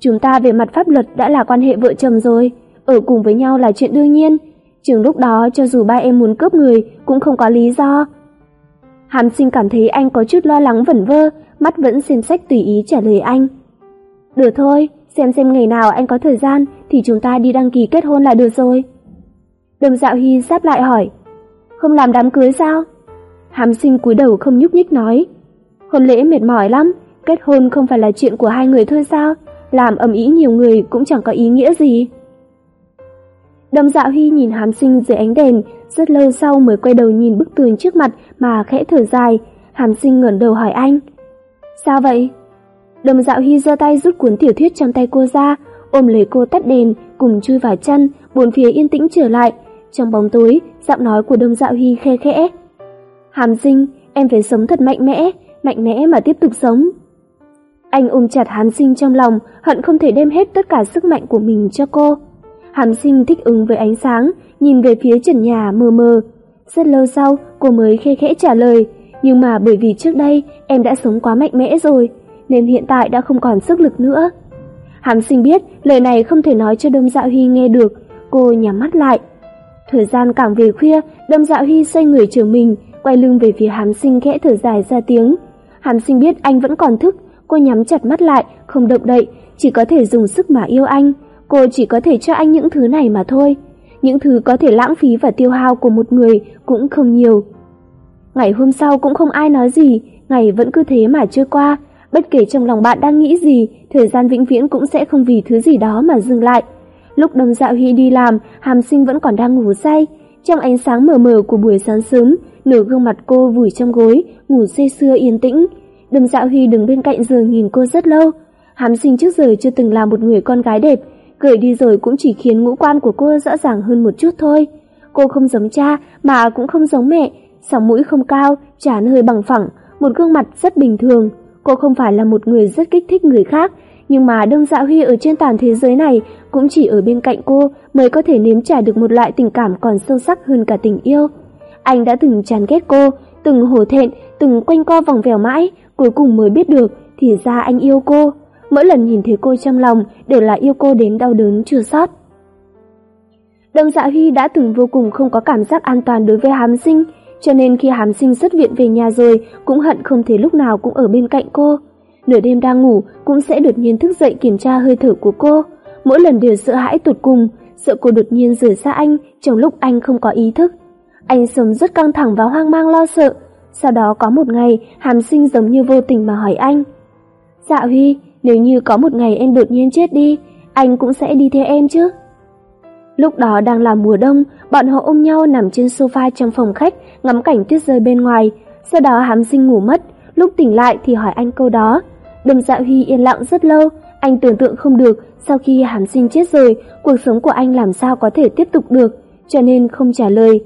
Chúng ta về mặt pháp luật đã là quan hệ vợ chồng rồi, ở cùng với nhau là chuyện đương nhiên. Trường lúc đó cho dù ba em muốn cướp người cũng không có lý do. Hàm sinh cảm thấy anh có chút lo lắng vẩn vơ, mắt vẫn xem sách tùy ý trả lời anh. Được thôi, xem xem ngày nào anh có thời gian thì chúng ta đi đăng ký kết hôn là được rồi. Đầm dạo hy sắp lại hỏi, không làm đám cưới sao? Hàm sinh cúi đầu không nhúc nhích nói, hôn lễ mệt mỏi lắm, kết hôn không phải là chuyện của hai người thôi sao? Làm ầm ĩ nhiều người cũng chẳng có ý nghĩa gì. Đầm dạo hy nhìn hàm sinh dưới ánh đèn, rất lâu sau mới quay đầu nhìn bức tường trước mặt mà khẽ thở dài. Hàm sinh ngẩng đầu hỏi anh. Sao vậy? Đầm dạo hy giơ tay rút cuốn tiểu thuyết trong tay cô ra, ôm lấy cô tắt đèn, cùng chui vào chân, bốn phía yên tĩnh trở lại. Trong bóng tối, giọng nói của Đông Dạo Hy khe khẽ. Hàm sinh, em phải sống thật mạnh mẽ, mạnh mẽ mà tiếp tục sống. Anh ôm chặt Hàm sinh trong lòng, hận không thể đem hết tất cả sức mạnh của mình cho cô. Hàm sinh thích ứng với ánh sáng, nhìn về phía trần nhà mờ mờ. Rất lâu sau, cô mới khe khẽ trả lời, nhưng mà bởi vì trước đây em đã sống quá mạnh mẽ rồi, nên hiện tại đã không còn sức lực nữa. Hàm sinh biết lời này không thể nói cho Đông Dạo Huy nghe được, cô nhắm mắt lại. Thời gian càng về khuya, Đông Dạo Huy xoay người chờ mình, quay lưng về phía Hàm sinh khẽ thở dài ra tiếng. Hàm sinh biết anh vẫn còn thức, cô nhắm chặt mắt lại, không động đậy, chỉ có thể dùng sức mà yêu anh. Cô chỉ có thể cho anh những thứ này mà thôi. Những thứ có thể lãng phí và tiêu hao của một người cũng không nhiều. Ngày hôm sau cũng không ai nói gì, ngày vẫn cứ thế mà trôi qua. Bất kể trong lòng bạn đang nghĩ gì, thời gian vĩnh viễn cũng sẽ không vì thứ gì đó mà dừng lại. Lúc đồng dạo hy đi làm, hàm sinh vẫn còn đang ngủ say. Trong ánh sáng mờ mờ của buổi sáng sớm, nửa gương mặt cô vùi trong gối, ngủ say sưa yên tĩnh. Đầm dạo huy đứng bên cạnh giường nhìn cô rất lâu. Hàm sinh trước giờ chưa từng là một người con gái đẹp, gửi đi rồi cũng chỉ khiến ngũ quan của cô rõ ràng hơn một chút thôi. Cô không giống cha mà cũng không giống mẹ, sóng mũi không cao, trán hơi bằng phẳng, một gương mặt rất bình thường. Cô không phải là một người rất kích thích người khác, nhưng mà Đông Dạ Huy ở trên toàn thế giới này cũng chỉ ở bên cạnh cô mới có thể nếm trải được một loại tình cảm còn sâu sắc hơn cả tình yêu. Anh đã từng chán ghét cô, từng hổ thẹn, từng quanh co vòng vèo mãi, cuối cùng mới biết được thì ra anh yêu cô. Mỗi lần nhìn thấy cô trong lòng đều là yêu cô đến đau đớn chưa sót. Đông Dạ Huy đã từng vô cùng không có cảm giác an toàn đối với Hám Sinh, cho nên khi Hàm Sinh xuất viện về nhà rồi cũng hận không thể lúc nào cũng ở bên cạnh cô. Nửa đêm đang ngủ cũng sẽ đột nhiên thức dậy kiểm tra hơi thở của cô, mỗi lần đều sợ hãi tụt cùng, sợ cô đột nhiên rời xa anh trong lúc anh không có ý thức. Anh sống rất căng thẳng và hoang mang lo sợ. Sau đó có một ngày, Hàm Sinh giống như vô tình mà hỏi anh. Dạ Huy, nếu như có một ngày em đột nhiên chết đi, anh cũng sẽ đi theo em chứ? Lúc đó đang là mùa đông, bọn họ ôm nhau nằm trên sofa trong phòng khách, ngắm cảnh tuyết rơi bên ngoài. Sau đó hám sinh ngủ mất, lúc tỉnh lại thì hỏi anh câu đó. Đầm dạ huy yên lặng rất lâu, anh tưởng tượng không được sau khi hàm sinh chết rồi, cuộc sống của anh làm sao có thể tiếp tục được, cho nên không trả lời.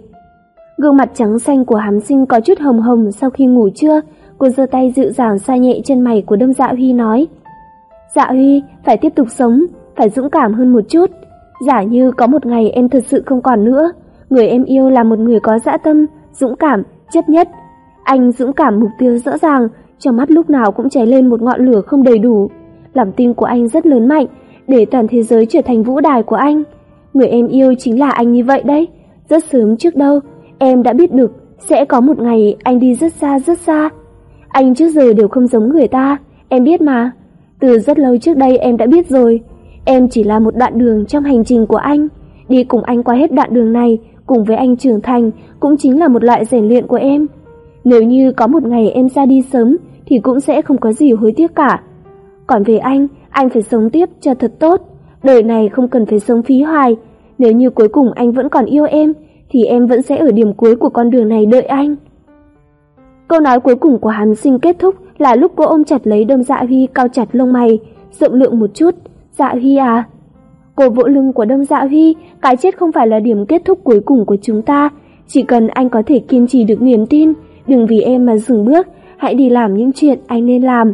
Gương mặt trắng xanh của hàm sinh có chút hồng hồng sau khi ngủ trưa, cô giơ tay dịu dàng xoa nhẹ chân mày của đâm dạ huy nói. Dạ Huy, phải tiếp tục sống, phải dũng cảm hơn một chút. Giả như có một ngày em thật sự không còn nữa, người em yêu là một người có dã tâm, dũng cảm, chấp nhất. Anh dũng cảm mục tiêu rõ ràng, trong mắt lúc nào cũng cháy lên một ngọn lửa không đầy đủ. Lòng tin của anh rất lớn mạnh, để toàn thế giới trở thành vũ đài của anh. Người em yêu chính là anh như vậy đấy. Rất sớm trước đâu, em đã biết được sẽ có một ngày anh đi rất xa rất xa. Anh trước giờ đều không giống người ta, em biết mà. Từ rất lâu trước đây em đã biết rồi, em chỉ là một đoạn đường trong hành trình của anh. Đi cùng anh qua hết đoạn đường này, cùng với anh trưởng thành, cũng chính là một loại rèn luyện của em. Nếu như có một ngày em ra đi sớm, thì cũng sẽ không có gì hối tiếc cả. Còn về anh, anh phải sống tiếp cho thật tốt. Đời này không cần phải sống phí hoài. Nếu như cuối cùng anh vẫn còn yêu em, thì em vẫn sẽ ở điểm cuối của con đường này đợi anh. Câu nói cuối cùng của hắn sinh kết thúc là lúc cô ôm chặt lấy đâm dạ huy cao chặt lông mày, rộng lượng một chút. Dạ huy à? Cô vỗ lưng của đâm dạ huy, cái chết không phải là điểm kết thúc cuối cùng của chúng ta. Chỉ cần anh có thể kiên trì được niềm tin, đừng vì em mà dừng bước, hãy đi làm những chuyện anh nên làm.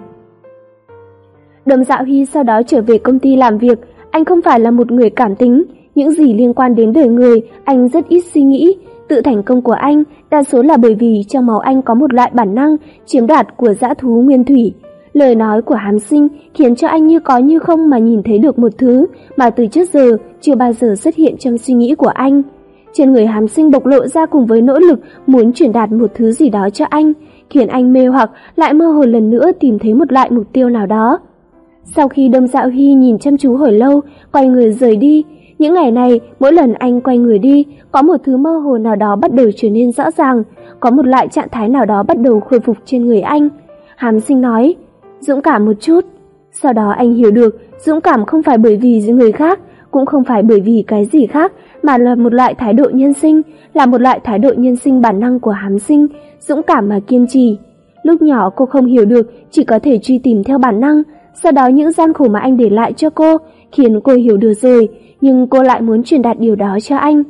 Đâm dạ huy sau đó trở về công ty làm việc, anh không phải là một người cảm tính, Những gì liên quan đến đời người, anh rất ít suy nghĩ. Tự thành công của anh đa số là bởi vì trong máu anh có một loại bản năng chiếm đoạt của dã thú nguyên thủy. Lời nói của hàm sinh khiến cho anh như có như không mà nhìn thấy được một thứ mà từ trước giờ chưa bao giờ xuất hiện trong suy nghĩ của anh. Trên người hàm sinh bộc lộ ra cùng với nỗ lực muốn truyền đạt một thứ gì đó cho anh, khiến anh mê hoặc lại mơ hồ lần nữa tìm thấy một loại mục tiêu nào đó. Sau khi Đông Dạo Hy nhìn chăm chú hồi lâu, quay người rời đi, những ngày này, mỗi lần anh quay người đi, có một thứ mơ hồ nào đó bắt đầu trở nên rõ ràng, có một loại trạng thái nào đó bắt đầu khôi phục trên người anh. Hàm sinh nói, dũng cảm một chút. Sau đó anh hiểu được, dũng cảm không phải bởi vì người khác, cũng không phải bởi vì cái gì khác, mà là một loại thái độ nhân sinh, là một loại thái độ nhân sinh bản năng của hàm sinh, dũng cảm mà kiên trì. Lúc nhỏ cô không hiểu được, chỉ có thể truy tìm theo bản năng, sau đó những gian khổ mà anh để lại cho cô, khiến cô hiểu được rồi, nhưng cô lại muốn truyền đạt điều đó cho anh.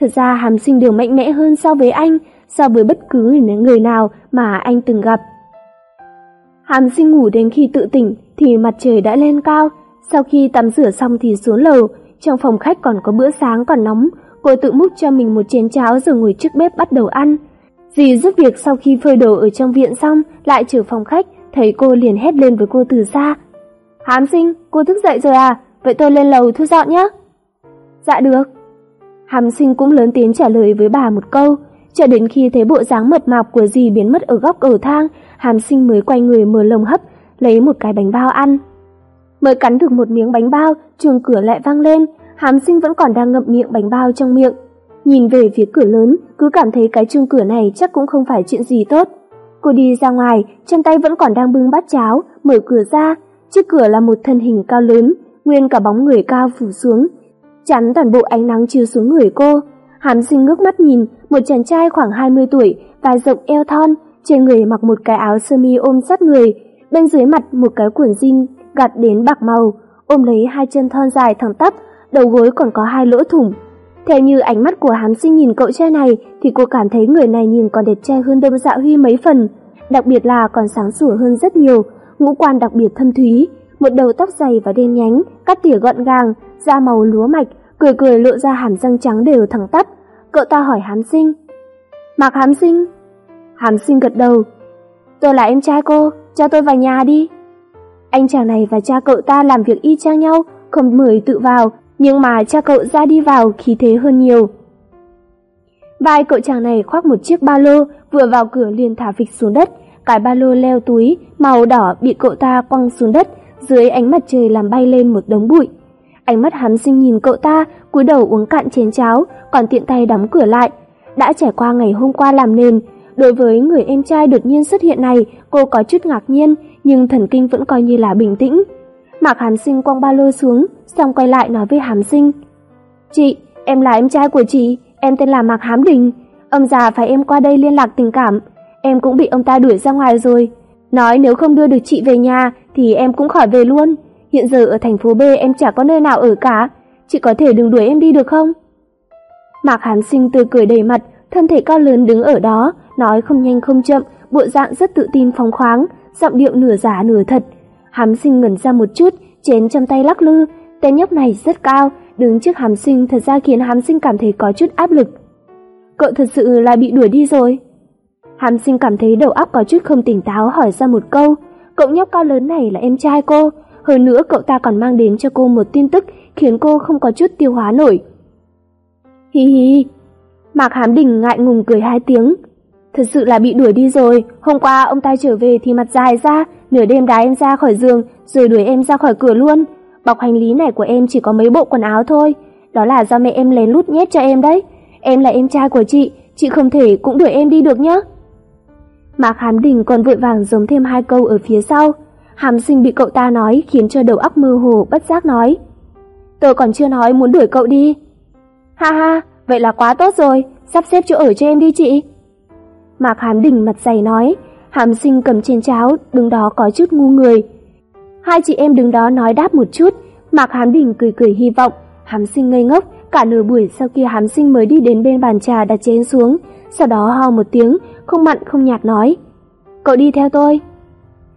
Thật ra hàm sinh đều mạnh mẽ hơn so với anh, so với bất cứ người nào mà anh từng gặp. Hàm sinh ngủ đến khi tự tỉnh thì mặt trời đã lên cao, sau khi tắm rửa xong thì xuống lầu, trong phòng khách còn có bữa sáng còn nóng, cô tự múc cho mình một chén cháo rồi ngồi trước bếp bắt đầu ăn. Dì giúp việc sau khi phơi đồ ở trong viện xong, lại trở phòng khách, thấy cô liền hét lên với cô từ xa. Hàm sinh, cô thức dậy rồi à? Vậy tôi lên lầu thu dọn nhé. Dạ được. Hàm sinh cũng lớn tiếng trả lời với bà một câu, cho đến khi thấy bộ dáng mập mạp của dì biến mất ở góc cầu thang, hàm sinh mới quay người mở lồng hấp, lấy một cái bánh bao ăn. Mới cắn được một miếng bánh bao, chuông cửa lại vang lên, hàm sinh vẫn còn đang ngậm miệng bánh bao trong miệng. Nhìn về phía cửa lớn, cứ cảm thấy cái chuông cửa này chắc cũng không phải chuyện gì tốt. Cô đi ra ngoài, chân tay vẫn còn đang bưng bát cháo, mở cửa ra. Trước cửa là một thân hình cao lớn, nguyên cả bóng người cao phủ xuống, chắn toàn bộ ánh nắng chiếu xuống người cô. Hàm sinh ngước mắt nhìn, một chàng trai khoảng 20 tuổi, vai rộng eo thon, trên người mặc một cái áo sơ mi ôm sát người, bên dưới mặt một cái quần jean gạt đến bạc màu, ôm lấy hai chân thon dài thẳng tắp, đầu gối còn có hai lỗ thủng. Theo như ánh mắt của hán sinh nhìn cậu trai này thì cô cảm thấy người này nhìn còn đẹp trai hơn Đâm Dạ Huy mấy phần, đặc biệt là còn sáng sủa hơn rất nhiều, ngũ quan đặc biệt thâm thúy, một đầu tóc dày và đen nhánh, cắt tỉa gọn gàng, da màu lúa mạch, cười cười lộ ra hàm răng trắng đều thẳng tắp. Cậu ta hỏi hán Sinh. Mạc hán Sinh? Hàm Sinh gật đầu. Tôi là em trai cô, cho tôi vào nhà đi. Anh chàng này và cha cậu ta làm việc y chang nhau, không mời tự vào, nhưng mà cha cậu ra đi vào khí thế hơn nhiều. Vai cậu chàng này khoác một chiếc ba lô, vừa vào cửa liền thả vịch xuống đất, cái ba lô leo túi, màu đỏ bị cậu ta quăng xuống đất, dưới ánh mặt trời làm bay lên một đống bụi. Ánh mắt hắn sinh nhìn cậu ta, cúi đầu uống cạn chén cháo, còn tiện tay đóng cửa lại. Đã trải qua ngày hôm qua làm nền, đối với người em trai đột nhiên xuất hiện này, cô có chút ngạc nhiên, nhưng thần kinh vẫn coi như là bình tĩnh. Mạc Hàm Sinh quăng ba lô xuống, xong quay lại nói với Hàm Sinh. Chị, em là em trai của chị, em tên là Mạc Hám Đình. Ông già phải em qua đây liên lạc tình cảm. Em cũng bị ông ta đuổi ra ngoài rồi. Nói nếu không đưa được chị về nhà thì em cũng khỏi về luôn. Hiện giờ ở thành phố B em chả có nơi nào ở cả. Chị có thể đừng đuổi em đi được không? Mạc Hán Sinh tươi cười đầy mặt, thân thể cao lớn đứng ở đó, nói không nhanh không chậm, bộ dạng rất tự tin phóng khoáng, giọng điệu nửa giả nửa thật. hàm Sinh ngẩn ra một chút, chén trong tay lắc lư, tên nhóc này rất cao, đứng trước hàm Sinh thật ra khiến hàm Sinh cảm thấy có chút áp lực. Cậu thật sự là bị đuổi đi rồi. Hàm sinh cảm thấy đầu óc có chút không tỉnh táo hỏi ra một câu, cậu nhóc cao lớn này là em trai cô, hơn nữa cậu ta còn mang đến cho cô một tin tức khiến cô không có chút tiêu hóa nổi. Hi hi, Mạc Hám Đình ngại ngùng cười hai tiếng. Thật sự là bị đuổi đi rồi, hôm qua ông ta trở về thì mặt dài ra, nửa đêm đá em ra khỏi giường, rồi đuổi em ra khỏi cửa luôn. Bọc hành lý này của em chỉ có mấy bộ quần áo thôi, đó là do mẹ em lén lút nhét cho em đấy. Em là em trai của chị, chị không thể cũng đuổi em đi được nhá. Mạc Hàm Đình còn vội vàng giống thêm hai câu ở phía sau. Hàm sinh bị cậu ta nói khiến cho đầu óc mơ hồ bất giác nói. Tôi còn chưa nói muốn đuổi cậu đi. Ha ha, vậy là quá tốt rồi, sắp xếp chỗ ở cho em đi chị. Mạc Hàm Đình mặt dày nói, Hàm sinh cầm trên cháo, đứng đó có chút ngu người. Hai chị em đứng đó nói đáp một chút, Mạc Hàm Đình cười cười hy vọng, Hàm sinh ngây ngốc, cả nửa buổi sau kia Hàm sinh mới đi đến bên bàn trà đặt chén xuống, sau đó ho một tiếng, không mặn không nhạt nói. Cậu đi theo tôi.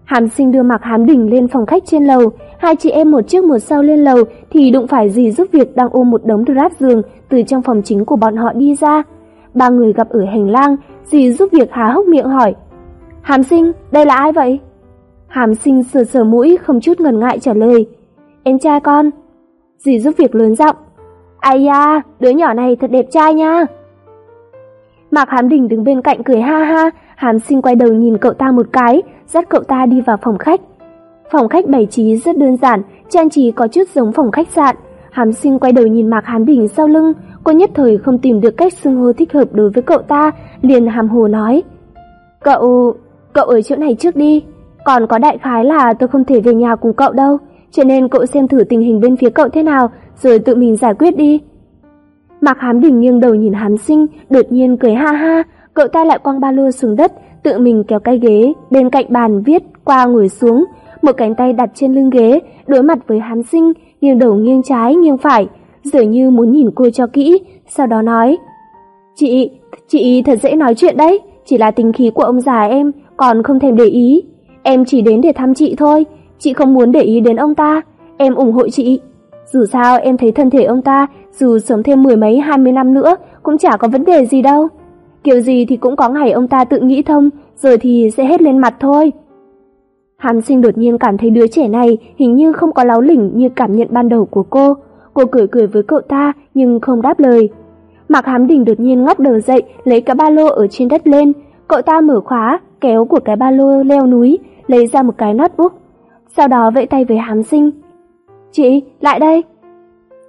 Hàm sinh đưa Mạc Hàm Đình lên phòng khách trên lầu, hai chị em một trước một sau lên lầu thì đụng phải gì giúp việc đang ôm một đống drap giường từ trong phòng chính của bọn họ đi ra. Ba người gặp ở hành lang, dì giúp việc há hốc miệng hỏi. Hàm sinh, đây là ai vậy? Hàm sinh sờ sờ mũi không chút ngần ngại trả lời. Em trai con. Dì giúp việc lớn giọng. Ai da, đứa nhỏ này thật đẹp trai nha. Mạc Hàm Đình đứng bên cạnh cười ha ha, Hàm sinh quay đầu nhìn cậu ta một cái, dắt cậu ta đi vào phòng khách. Phòng khách bày trí rất đơn giản, trang trí có chút giống phòng khách sạn. Hàm sinh quay đầu nhìn Mạc Hán Đình sau lưng, cô nhất thời không tìm được cách xưng hô thích hợp đối với cậu ta, liền hàm hồ nói. Cậu, cậu ở chỗ này trước đi, còn có đại khái là tôi không thể về nhà cùng cậu đâu, cho nên cậu xem thử tình hình bên phía cậu thế nào, rồi tự mình giải quyết đi. Mạc Hám Đình nghiêng đầu nhìn Hán Sinh, đột nhiên cười ha ha, cậu ta lại quăng ba lô xuống đất, tự mình kéo cái ghế bên cạnh bàn viết qua ngồi xuống, một cánh tay đặt trên lưng ghế, đối mặt với Hán Sinh, nghiêng đầu nghiêng trái nghiêng phải, dường như muốn nhìn cô cho kỹ, sau đó nói: "Chị, chị thật dễ nói chuyện đấy, chỉ là tình khí của ông già em, còn không thèm để ý. Em chỉ đến để thăm chị thôi, chị không muốn để ý đến ông ta, em ủng hộ chị." Dù sao em thấy thân thể ông ta dù sống thêm mười mấy hai mươi năm nữa cũng chả có vấn đề gì đâu. Kiểu gì thì cũng có ngày ông ta tự nghĩ thông, rồi thì sẽ hết lên mặt thôi. Hàn sinh đột nhiên cảm thấy đứa trẻ này hình như không có láo lỉnh như cảm nhận ban đầu của cô. Cô cười cười với cậu ta nhưng không đáp lời. Mạc Hám Đình đột nhiên ngóc đầu dậy lấy cái ba lô ở trên đất lên. Cậu ta mở khóa, kéo của cái ba lô leo núi, lấy ra một cái notebook. Sau đó vẫy tay với Hám sinh. Chị, lại đây.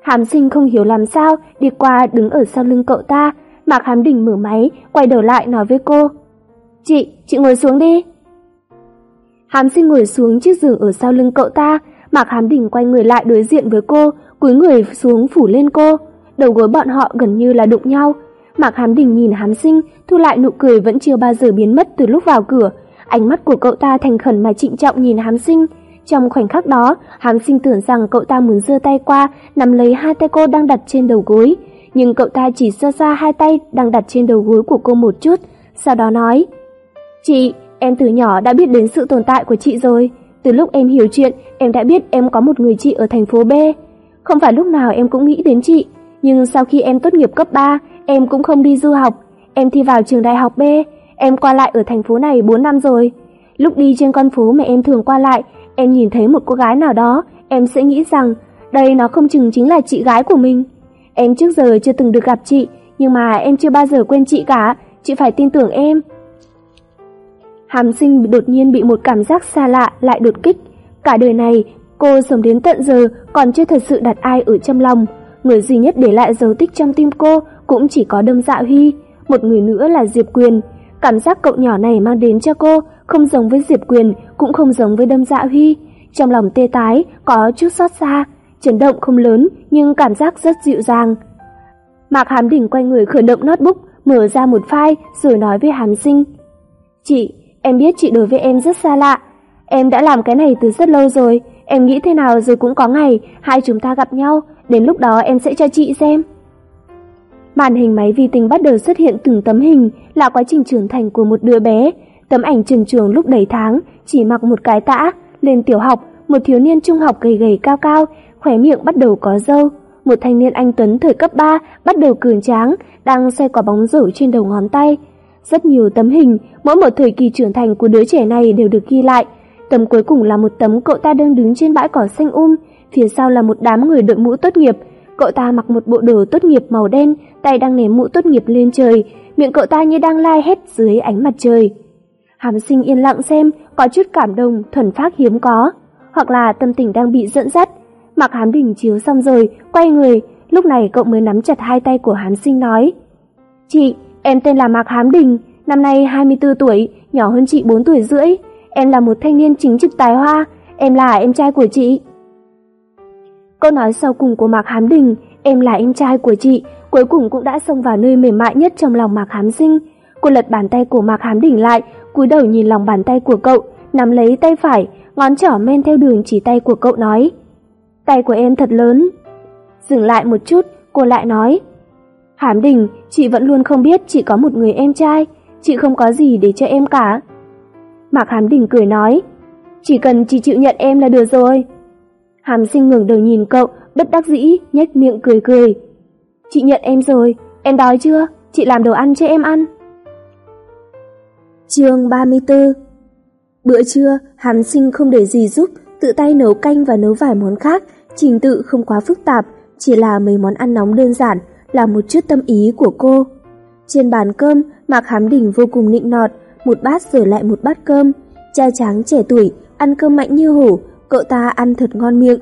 Hàm sinh không hiểu làm sao, đi qua đứng ở sau lưng cậu ta, Mạc Hám Đình mở máy, quay đầu lại nói với cô. Chị, chị ngồi xuống đi. Hàm sinh ngồi xuống chiếc giường ở sau lưng cậu ta, Mạc Hàm Đình quay người lại đối diện với cô, cúi người xuống phủ lên cô. Đầu gối bọn họ gần như là đụng nhau. Mạc Hàm Đình nhìn Hàm sinh, thu lại nụ cười vẫn chưa bao giờ biến mất từ lúc vào cửa. Ánh mắt của cậu ta thành khẩn mà trịnh trọng nhìn Hàm sinh, trong khoảnh khắc đó, Hàm Sinh tưởng rằng cậu ta muốn giơ tay qua, nắm lấy hai tay cô đang đặt trên đầu gối, nhưng cậu ta chỉ sơ xa hai tay đang đặt trên đầu gối của cô một chút, sau đó nói: "Chị, em từ nhỏ đã biết đến sự tồn tại của chị rồi, từ lúc em hiểu chuyện, em đã biết em có một người chị ở thành phố B. Không phải lúc nào em cũng nghĩ đến chị, nhưng sau khi em tốt nghiệp cấp 3, em cũng không đi du học, em thi vào trường đại học B, em qua lại ở thành phố này 4 năm rồi." Lúc đi trên con phố mà em thường qua lại, em nhìn thấy một cô gái nào đó, em sẽ nghĩ rằng đây nó không chừng chính là chị gái của mình. Em trước giờ chưa từng được gặp chị, nhưng mà em chưa bao giờ quên chị cả, chị phải tin tưởng em. Hàm sinh đột nhiên bị một cảm giác xa lạ lại đột kích. Cả đời này, cô sống đến tận giờ còn chưa thật sự đặt ai ở trong lòng. Người duy nhất để lại dấu tích trong tim cô cũng chỉ có Đâm Dạ Huy, một người nữa là Diệp Quyền. Cảm giác cậu nhỏ này mang đến cho cô không giống với Diệp Quyền, cũng không giống với Đâm Dạ Huy. Trong lòng tê tái có chút xót xa, chấn động không lớn nhưng cảm giác rất dịu dàng. Mạc Hàm Đình quay người khởi động notebook, mở ra một file rồi nói với Hàm Sinh. Chị, em biết chị đối với em rất xa lạ. Em đã làm cái này từ rất lâu rồi, em nghĩ thế nào rồi cũng có ngày hai chúng ta gặp nhau, đến lúc đó em sẽ cho chị xem. Màn hình máy vi tính bắt đầu xuất hiện từng tấm hình là quá trình trưởng thành của một đứa bé. Tấm ảnh trường trường lúc đầy tháng, chỉ mặc một cái tã, lên tiểu học, một thiếu niên trung học gầy gầy cao cao, khóe miệng bắt đầu có râu. Một thanh niên anh Tuấn thời cấp 3 bắt đầu cường tráng, đang xoay quả bóng rổ trên đầu ngón tay. Rất nhiều tấm hình, mỗi một thời kỳ trưởng thành của đứa trẻ này đều được ghi lại. Tấm cuối cùng là một tấm cậu ta đang đứng trên bãi cỏ xanh um, phía sau là một đám người đội mũ tốt nghiệp, Cậu ta mặc một bộ đồ tốt nghiệp màu đen, tay đang ném mũ tốt nghiệp lên trời, miệng cậu ta như đang lai hét dưới ánh mặt trời. Hàm sinh yên lặng xem, có chút cảm động, thuần phát hiếm có, hoặc là tâm tình đang bị dẫn dắt. Mặc hám đình chiếu xong rồi, quay người, lúc này cậu mới nắm chặt hai tay của hám sinh nói. Chị, em tên là Mạc Hám Đình, năm nay 24 tuổi, nhỏ hơn chị 4 tuổi rưỡi. Em là một thanh niên chính trực tài hoa, em là em trai của chị. Câu nói sau cùng của Mạc Hám Đình, em là em trai của chị, cuối cùng cũng đã xông vào nơi mềm mại nhất trong lòng Mạc Hám Sinh. Cô lật bàn tay của Mạc Hám Đình lại, cúi đầu nhìn lòng bàn tay của cậu, nắm lấy tay phải, ngón trỏ men theo đường chỉ tay của cậu nói. Tay của em thật lớn. Dừng lại một chút, cô lại nói. Hám Đình, chị vẫn luôn không biết chị có một người em trai, chị không có gì để cho em cả. Mạc Hám Đình cười nói. Chỉ cần chị chịu nhận em là được rồi. Hàm sinh ngừng đầu nhìn cậu, bất đắc dĩ, nhếch miệng cười cười. Chị nhận em rồi, em đói chưa? Chị làm đồ ăn cho em ăn. Chương 34 Bữa trưa, Hàm sinh không để gì giúp, tự tay nấu canh và nấu vài món khác, trình tự không quá phức tạp, chỉ là mấy món ăn nóng đơn giản, là một chút tâm ý của cô. Trên bàn cơm, Mạc Hám Đình vô cùng nịnh nọt, một bát rồi lại một bát cơm. Cha tráng trẻ tuổi, ăn cơm mạnh như hổ, cậu ta ăn thật ngon miệng.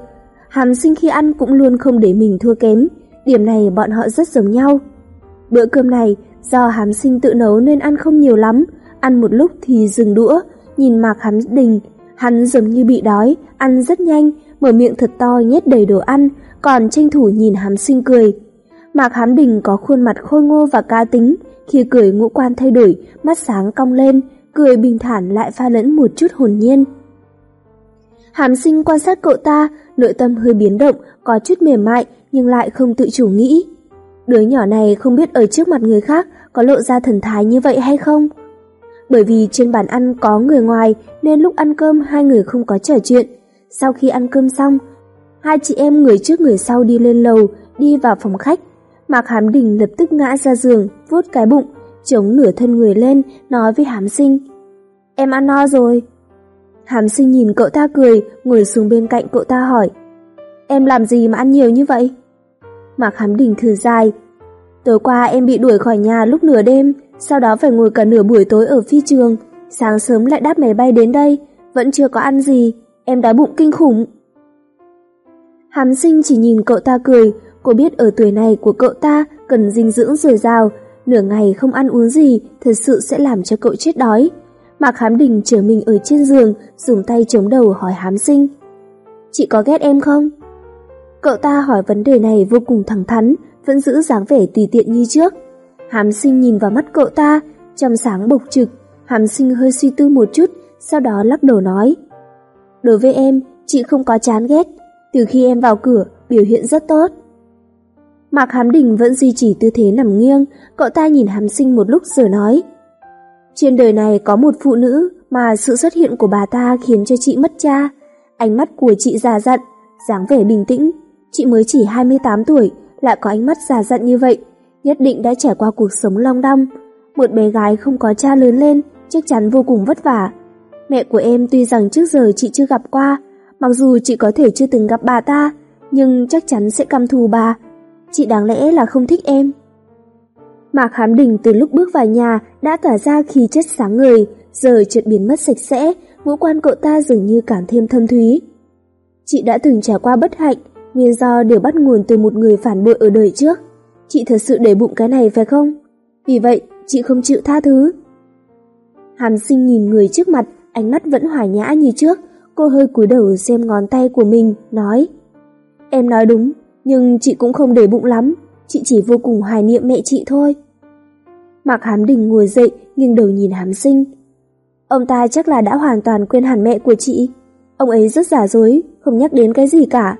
Hàm sinh khi ăn cũng luôn không để mình thua kém, điểm này bọn họ rất giống nhau. Bữa cơm này, do hàm sinh tự nấu nên ăn không nhiều lắm, ăn một lúc thì dừng đũa, nhìn Mạc Hám Đình, hắn giống như bị đói, ăn rất nhanh, mở miệng thật to nhét đầy đồ ăn, còn tranh thủ nhìn hàm sinh cười. Mạc hán Đình có khuôn mặt khôi ngô và ca tính, khi cười ngũ quan thay đổi, mắt sáng cong lên, cười bình thản lại pha lẫn một chút hồn nhiên. Hàm sinh quan sát cậu ta, nội tâm hơi biến động, có chút mềm mại nhưng lại không tự chủ nghĩ. Đứa nhỏ này không biết ở trước mặt người khác có lộ ra thần thái như vậy hay không? Bởi vì trên bàn ăn có người ngoài nên lúc ăn cơm hai người không có trò chuyện. Sau khi ăn cơm xong, hai chị em người trước người sau đi lên lầu, đi vào phòng khách. Mạc Hám Đình lập tức ngã ra giường, vuốt cái bụng, chống nửa thân người lên, nói với Hám Sinh. Em ăn no rồi. Hàm sinh nhìn cậu ta cười, ngồi xuống bên cạnh cậu ta hỏi. Em làm gì mà ăn nhiều như vậy? Mạc Hám Đình thử dài. Tối qua em bị đuổi khỏi nhà lúc nửa đêm, sau đó phải ngồi cả nửa buổi tối ở phi trường. Sáng sớm lại đáp máy bay đến đây, vẫn chưa có ăn gì, em đói bụng kinh khủng. Hàm sinh chỉ nhìn cậu ta cười, cô biết ở tuổi này của cậu ta cần dinh dưỡng dồi dào, nửa ngày không ăn uống gì thật sự sẽ làm cho cậu chết đói. Mạc Hám Đình trở mình ở trên giường, dùng tay chống đầu hỏi Hám Sinh. Chị có ghét em không? Cậu ta hỏi vấn đề này vô cùng thẳng thắn, vẫn giữ dáng vẻ tùy tiện như trước. Hám Sinh nhìn vào mắt cậu ta, trong sáng bộc trực, Hám Sinh hơi suy tư một chút, sau đó lắc đầu nói. Đối với em, chị không có chán ghét, từ khi em vào cửa, biểu hiện rất tốt. Mạc Hám Đình vẫn duy trì tư thế nằm nghiêng, cậu ta nhìn Hám Sinh một lúc rồi nói. Trên đời này có một phụ nữ mà sự xuất hiện của bà ta khiến cho chị mất cha. Ánh mắt của chị già dặn, dáng vẻ bình tĩnh. Chị mới chỉ 28 tuổi, lại có ánh mắt già dặn như vậy, nhất định đã trải qua cuộc sống long đong. Một bé gái không có cha lớn lên, chắc chắn vô cùng vất vả. Mẹ của em tuy rằng trước giờ chị chưa gặp qua, mặc dù chị có thể chưa từng gặp bà ta, nhưng chắc chắn sẽ căm thù bà. Chị đáng lẽ là không thích em. Mạc Hám Đình từ lúc bước vào nhà đã tỏa ra khí chất sáng ngời, giờ chợt biến mất sạch sẽ, ngũ quan cậu ta dường như càng thêm thâm thúy. Chị đã từng trải qua bất hạnh, nguyên do đều bắt nguồn từ một người phản bội ở đời trước. Chị thật sự để bụng cái này phải không? Vì vậy, chị không chịu tha thứ. Hàm sinh nhìn người trước mặt, ánh mắt vẫn hòa nhã như trước, cô hơi cúi đầu xem ngón tay của mình, nói Em nói đúng, nhưng chị cũng không để bụng lắm, chị chỉ vô cùng hoài niệm mẹ chị thôi. Mạc Hám Đình ngồi dậy, nghiêng đầu nhìn Hám Sinh. Ông ta chắc là đã hoàn toàn quên hẳn mẹ của chị. Ông ấy rất giả dối, không nhắc đến cái gì cả.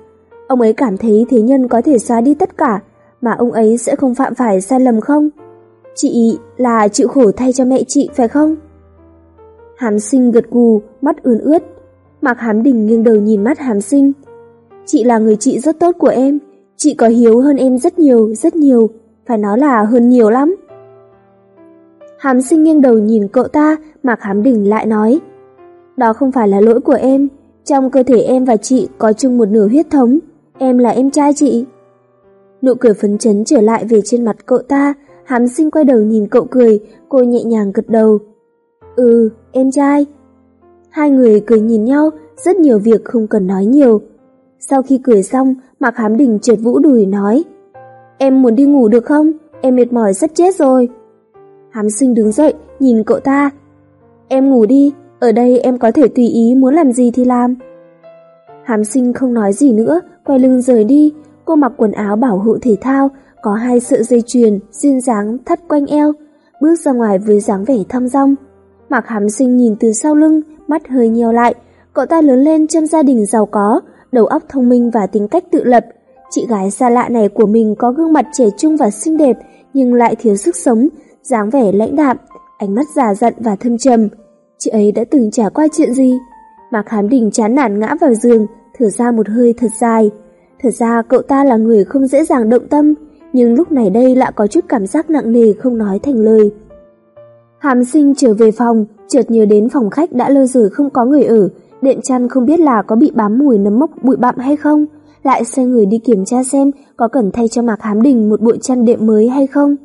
Ông ấy cảm thấy thế nhân có thể xóa đi tất cả, mà ông ấy sẽ không phạm phải sai lầm không? Chị là chịu khổ thay cho mẹ chị phải không? Hám sinh gật gù, mắt ươn ướt. Mạc Hám Đình nghiêng đầu nhìn mắt Hám sinh. Chị là người chị rất tốt của em, chị có hiếu hơn em rất nhiều, rất nhiều, phải nói là hơn nhiều lắm. Hàm sinh nghiêng đầu nhìn cậu ta, Mạc Hám Đình lại nói. Đó không phải là lỗi của em, trong cơ thể em và chị có chung một nửa huyết thống, em là em trai chị. Nụ cười phấn chấn trở lại về trên mặt cậu ta, Hàm sinh quay đầu nhìn cậu cười, cô nhẹ nhàng gật đầu. Ừ, em trai. Hai người cười nhìn nhau, rất nhiều việc không cần nói nhiều. Sau khi cười xong, Mạc Hám Đình trượt vũ đùi nói Em muốn đi ngủ được không? Em mệt mỏi sắp chết rồi. Hám sinh đứng dậy, nhìn cậu ta. Em ngủ đi, ở đây em có thể tùy ý muốn làm gì thì làm. Hám sinh không nói gì nữa, quay lưng rời đi. Cô mặc quần áo bảo hộ thể thao, có hai sợi dây chuyền, duyên dáng thắt quanh eo, bước ra ngoài với dáng vẻ thăm dong. Mạc Hám sinh nhìn từ sau lưng, mắt hơi nheo lại. Cậu ta lớn lên trong gia đình giàu có, đầu óc thông minh và tính cách tự lập. Chị gái xa lạ này của mình có gương mặt trẻ trung và xinh đẹp, nhưng lại thiếu sức sống, dáng vẻ lãnh đạm, ánh mắt già dặn và thâm trầm. Chị ấy đã từng trải qua chuyện gì? Mạc Hám Đình chán nản ngã vào giường, thở ra một hơi thật dài. Thật ra cậu ta là người không dễ dàng động tâm, nhưng lúc này đây lại có chút cảm giác nặng nề không nói thành lời. Hàm sinh trở về phòng, chợt nhớ đến phòng khách đã lâu rồi không có người ở, đệm chăn không biết là có bị bám mùi nấm mốc bụi bặm hay không, lại xoay người đi kiểm tra xem có cần thay cho Mạc Hám Đình một bộ chăn đệm mới hay không.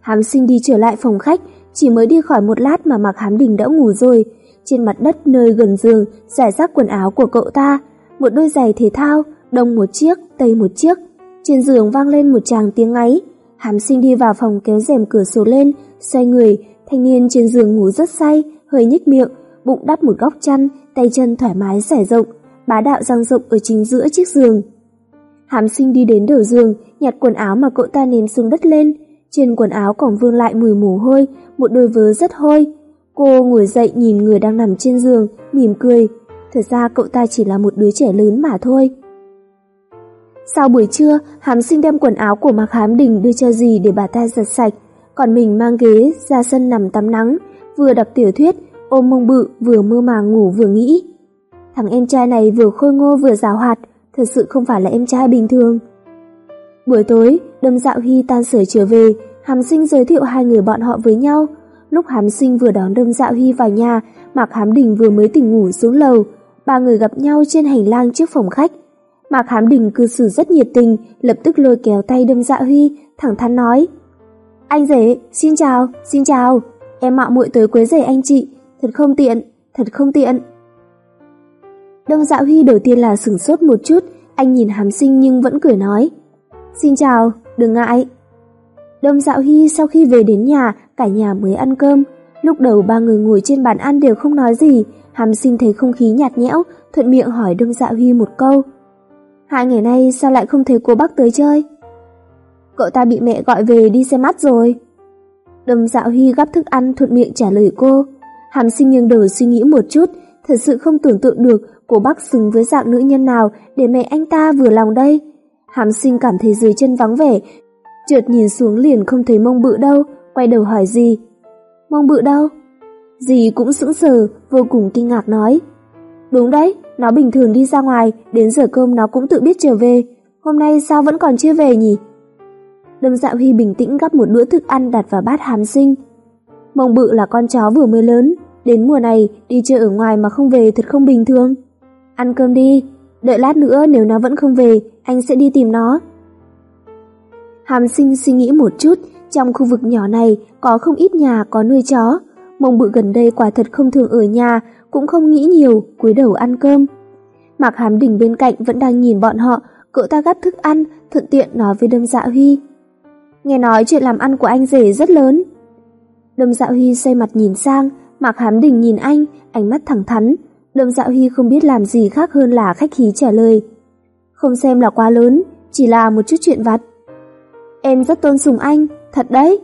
Hám sinh đi trở lại phòng khách, chỉ mới đi khỏi một lát mà Mạc Hám Đình đã ngủ rồi. Trên mặt đất nơi gần giường, giải rác quần áo của cậu ta, một đôi giày thể thao, đông một chiếc, tây một chiếc. Trên giường vang lên một tràng tiếng ngáy. Hám sinh đi vào phòng kéo rèm cửa sổ lên, xoay người, thanh niên trên giường ngủ rất say, hơi nhếch miệng, bụng đắp một góc chăn, tay chân thoải mái xẻ rộng, bá đạo răng rộng ở chính giữa chiếc giường. Hàm sinh đi đến đầu giường, nhặt quần áo mà cậu ta ném xuống đất lên. Trên quần áo còn vương lại mùi mồ hôi, một đôi vớ rất hôi. Cô ngồi dậy nhìn người đang nằm trên giường, mỉm cười. Thật ra cậu ta chỉ là một đứa trẻ lớn mà thôi. Sau buổi trưa, Hàm sinh đem quần áo của Mạc Hám Đình đưa cho dì để bà ta giặt sạch, còn mình mang ghế ra sân nằm tắm nắng, vừa đọc tiểu thuyết, ôm mông bự vừa mơ màng ngủ vừa nghĩ. Thằng em trai này vừa khôi ngô vừa rào hoạt, thật sự không phải là em trai bình thường. Buổi tối, Đâm Dạo Hy tan sở trở về, Hàm Sinh giới thiệu hai người bọn họ với nhau. Lúc Hàm Sinh vừa đón Đâm Dạo Hy vào nhà, Mạc Hám Đình vừa mới tỉnh ngủ xuống lầu, ba người gặp nhau trên hành lang trước phòng khách. Mạc Hám Đình cư xử rất nhiệt tình, lập tức lôi kéo tay Đâm Dạo huy thẳng thắn nói: "Anh rể, xin chào, xin chào, em mạo muội tới quấy rầy anh chị, thật không tiện, thật không tiện." Đông Dạo Huy đầu tiên là sửng sốt một chút, anh nhìn hàm sinh nhưng vẫn cười nói. Xin chào, đừng ngại. Đông Dạo Huy sau khi về đến nhà, cả nhà mới ăn cơm. Lúc đầu ba người ngồi trên bàn ăn đều không nói gì, hàm sinh thấy không khí nhạt nhẽo, thuận miệng hỏi Đông Dạo Huy một câu. Hai ngày nay sao lại không thấy cô bác tới chơi? Cậu ta bị mẹ gọi về đi xem mắt rồi. Đông Dạo Huy gắp thức ăn thuận miệng trả lời cô. Hàm sinh nghiêng đầu suy nghĩ một chút, thật sự không tưởng tượng được cô bác xứng với dạng nữ nhân nào để mẹ anh ta vừa lòng đây. Hàm sinh cảm thấy dưới chân vắng vẻ, chợt nhìn xuống liền không thấy mông bự đâu, quay đầu hỏi gì. Mông bự đâu? Dì cũng sững sờ, vô cùng kinh ngạc nói. Đúng đấy, nó bình thường đi ra ngoài, đến giờ cơm nó cũng tự biết trở về. Hôm nay sao vẫn còn chưa về nhỉ? Lâm dạ Huy bình tĩnh gắp một đũa thức ăn đặt vào bát hàm sinh. Mông bự là con chó vừa mới lớn, đến mùa này đi chơi ở ngoài mà không về thật không bình thường. Ăn cơm đi, đợi lát nữa nếu nó vẫn không về, anh sẽ đi tìm nó. Hàm sinh suy nghĩ một chút, trong khu vực nhỏ này có không ít nhà có nuôi chó. Mông bự gần đây quả thật không thường ở nhà, cũng không nghĩ nhiều, cúi đầu ăn cơm. Mạc Hàm Đình bên cạnh vẫn đang nhìn bọn họ, cậu ta gắp thức ăn, thuận tiện nói với Đâm Dạ Huy. Nghe nói chuyện làm ăn của anh rể rất lớn. Đâm Dạ Huy xoay mặt nhìn sang, Mạc Hám Đình nhìn anh, ánh mắt thẳng thắn, Lâm Dạo Hy không biết làm gì khác hơn là khách khí trả lời. Không xem là quá lớn, chỉ là một chút chuyện vặt. Em rất tôn sùng anh, thật đấy.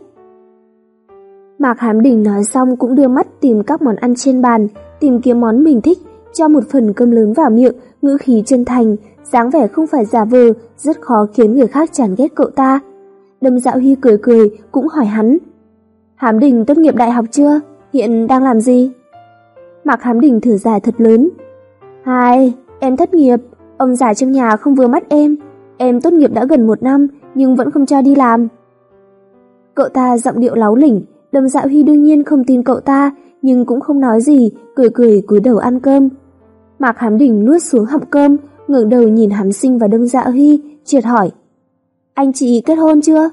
Mạc Hám Đình nói xong cũng đưa mắt tìm các món ăn trên bàn, tìm kiếm món mình thích, cho một phần cơm lớn vào miệng, ngữ khí chân thành, dáng vẻ không phải giả vờ, rất khó khiến người khác chán ghét cậu ta. Đâm Dạo Hy cười cười, cũng hỏi hắn. Hám Đình tốt nghiệp đại học chưa? Hiện đang làm gì? Mạc Hám Đình thử dài thật lớn. Hai, em thất nghiệp, ông già trong nhà không vừa mắt em. Em tốt nghiệp đã gần một năm, nhưng vẫn không cho đi làm. Cậu ta giọng điệu láu lỉnh, đầm dạo Huy đương nhiên không tin cậu ta, nhưng cũng không nói gì, cười cười cúi đầu ăn cơm. Mạc Hám Đình nuốt xuống họng cơm, ngẩng đầu nhìn Hám Sinh và Đâm Dạ Huy, triệt hỏi. Anh chị kết hôn chưa?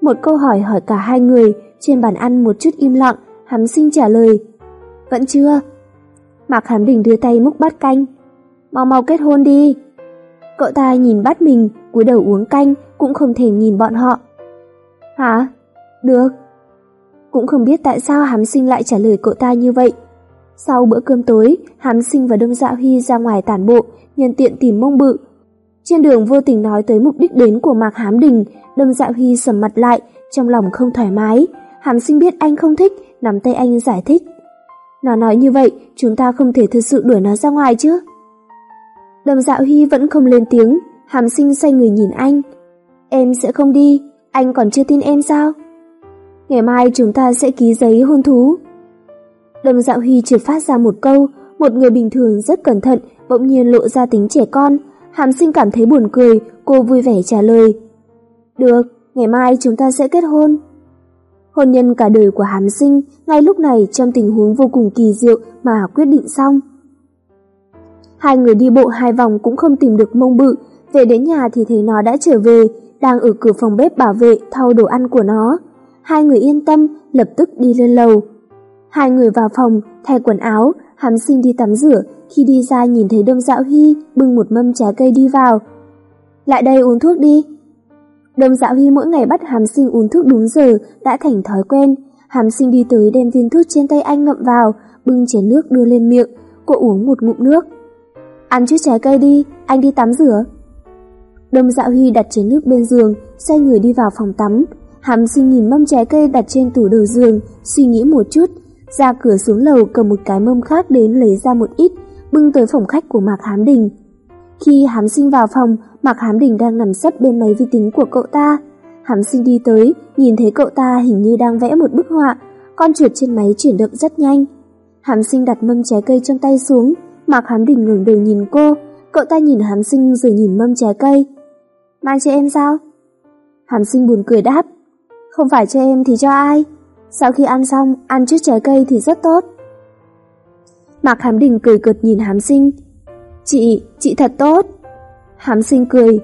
Một câu hỏi hỏi cả hai người, trên bàn ăn một chút im lặng, Hám Sinh trả lời. Vẫn chưa. Mạc Hàm Đình đưa tay múc bát canh. Mau mau kết hôn đi. Cậu ta nhìn bát mình, cúi đầu uống canh, cũng không thể nhìn bọn họ. Hả? Được. Cũng không biết tại sao Hám Sinh lại trả lời cậu ta như vậy. Sau bữa cơm tối, Hám Sinh và Đông Dạ Huy ra ngoài tản bộ, nhân tiện tìm mông bự. Trên đường vô tình nói tới mục đích đến của Mạc Hám Đình, Đông Dạ Huy sầm mặt lại, trong lòng không thoải mái. Hám Sinh biết anh không thích, nắm tay anh giải thích. Nó nói như vậy, chúng ta không thể thực sự đuổi nó ra ngoài chứ. Đầm dạo Hy vẫn không lên tiếng, hàm sinh xoay người nhìn anh. Em sẽ không đi, anh còn chưa tin em sao? Ngày mai chúng ta sẽ ký giấy hôn thú. Đầm dạo Hy trượt phát ra một câu, một Một người bình thường rất cẩn thận, bỗng nhiên lộ ra tính trẻ con. Hàm sinh cảm thấy buồn cười, cô vui vẻ trả lời. Được, ngày mai chúng ta sẽ kết hôn. Hôn nhân cả đời của hám sinh, ngay lúc này trong tình huống vô cùng kỳ diệu mà quyết định xong. Hai người đi bộ hai vòng cũng không tìm được mông bự, về đến nhà thì thấy nó đã trở về, đang ở cửa phòng bếp bảo vệ thau đồ ăn của nó. Hai người yên tâm, lập tức đi lên lầu. Hai người vào phòng, thay quần áo, hám sinh đi tắm rửa, khi đi ra nhìn thấy Đông Dạo Hy bưng một mâm trái cây đi vào. Lại đây uống thuốc đi. Đồng Dạo Huy mỗi ngày bắt hàm sinh uống thuốc đúng giờ, đã thành thói quen. Hàm sinh đi tới đem viên thuốc trên tay anh ngậm vào, bưng chén nước đưa lên miệng, cô uống một ngụm nước. Ăn chút trái cây đi, anh đi tắm rửa. Đồng Dạo Huy đặt chén nước bên giường, xoay người đi vào phòng tắm. Hàm sinh nhìn mâm trái cây đặt trên tủ đầu giường, suy nghĩ một chút, ra cửa xuống lầu cầm một cái mâm khác đến lấy ra một ít, bưng tới phòng khách của Mạc Hám Đình. Khi Hám Sinh vào phòng, Mạc Hám Đình đang nằm sấp bên máy vi tính của cậu ta. Hám Sinh đi tới, nhìn thấy cậu ta hình như đang vẽ một bức họa, con chuột trên máy chuyển động rất nhanh. Hám Sinh đặt mâm trái cây trong tay xuống, Mạc Hám Đình ngẩng đầu nhìn cô, cậu ta nhìn Hám Sinh rồi nhìn mâm trái cây. Mang cho em sao? Hàm sinh buồn cười đáp. Không phải cho em thì cho ai? Sau khi ăn xong, ăn chút trái cây thì rất tốt. Mạc Hàm Đình cười cợt nhìn Hàm sinh. Chị, chị thật tốt. Hàm sinh cười.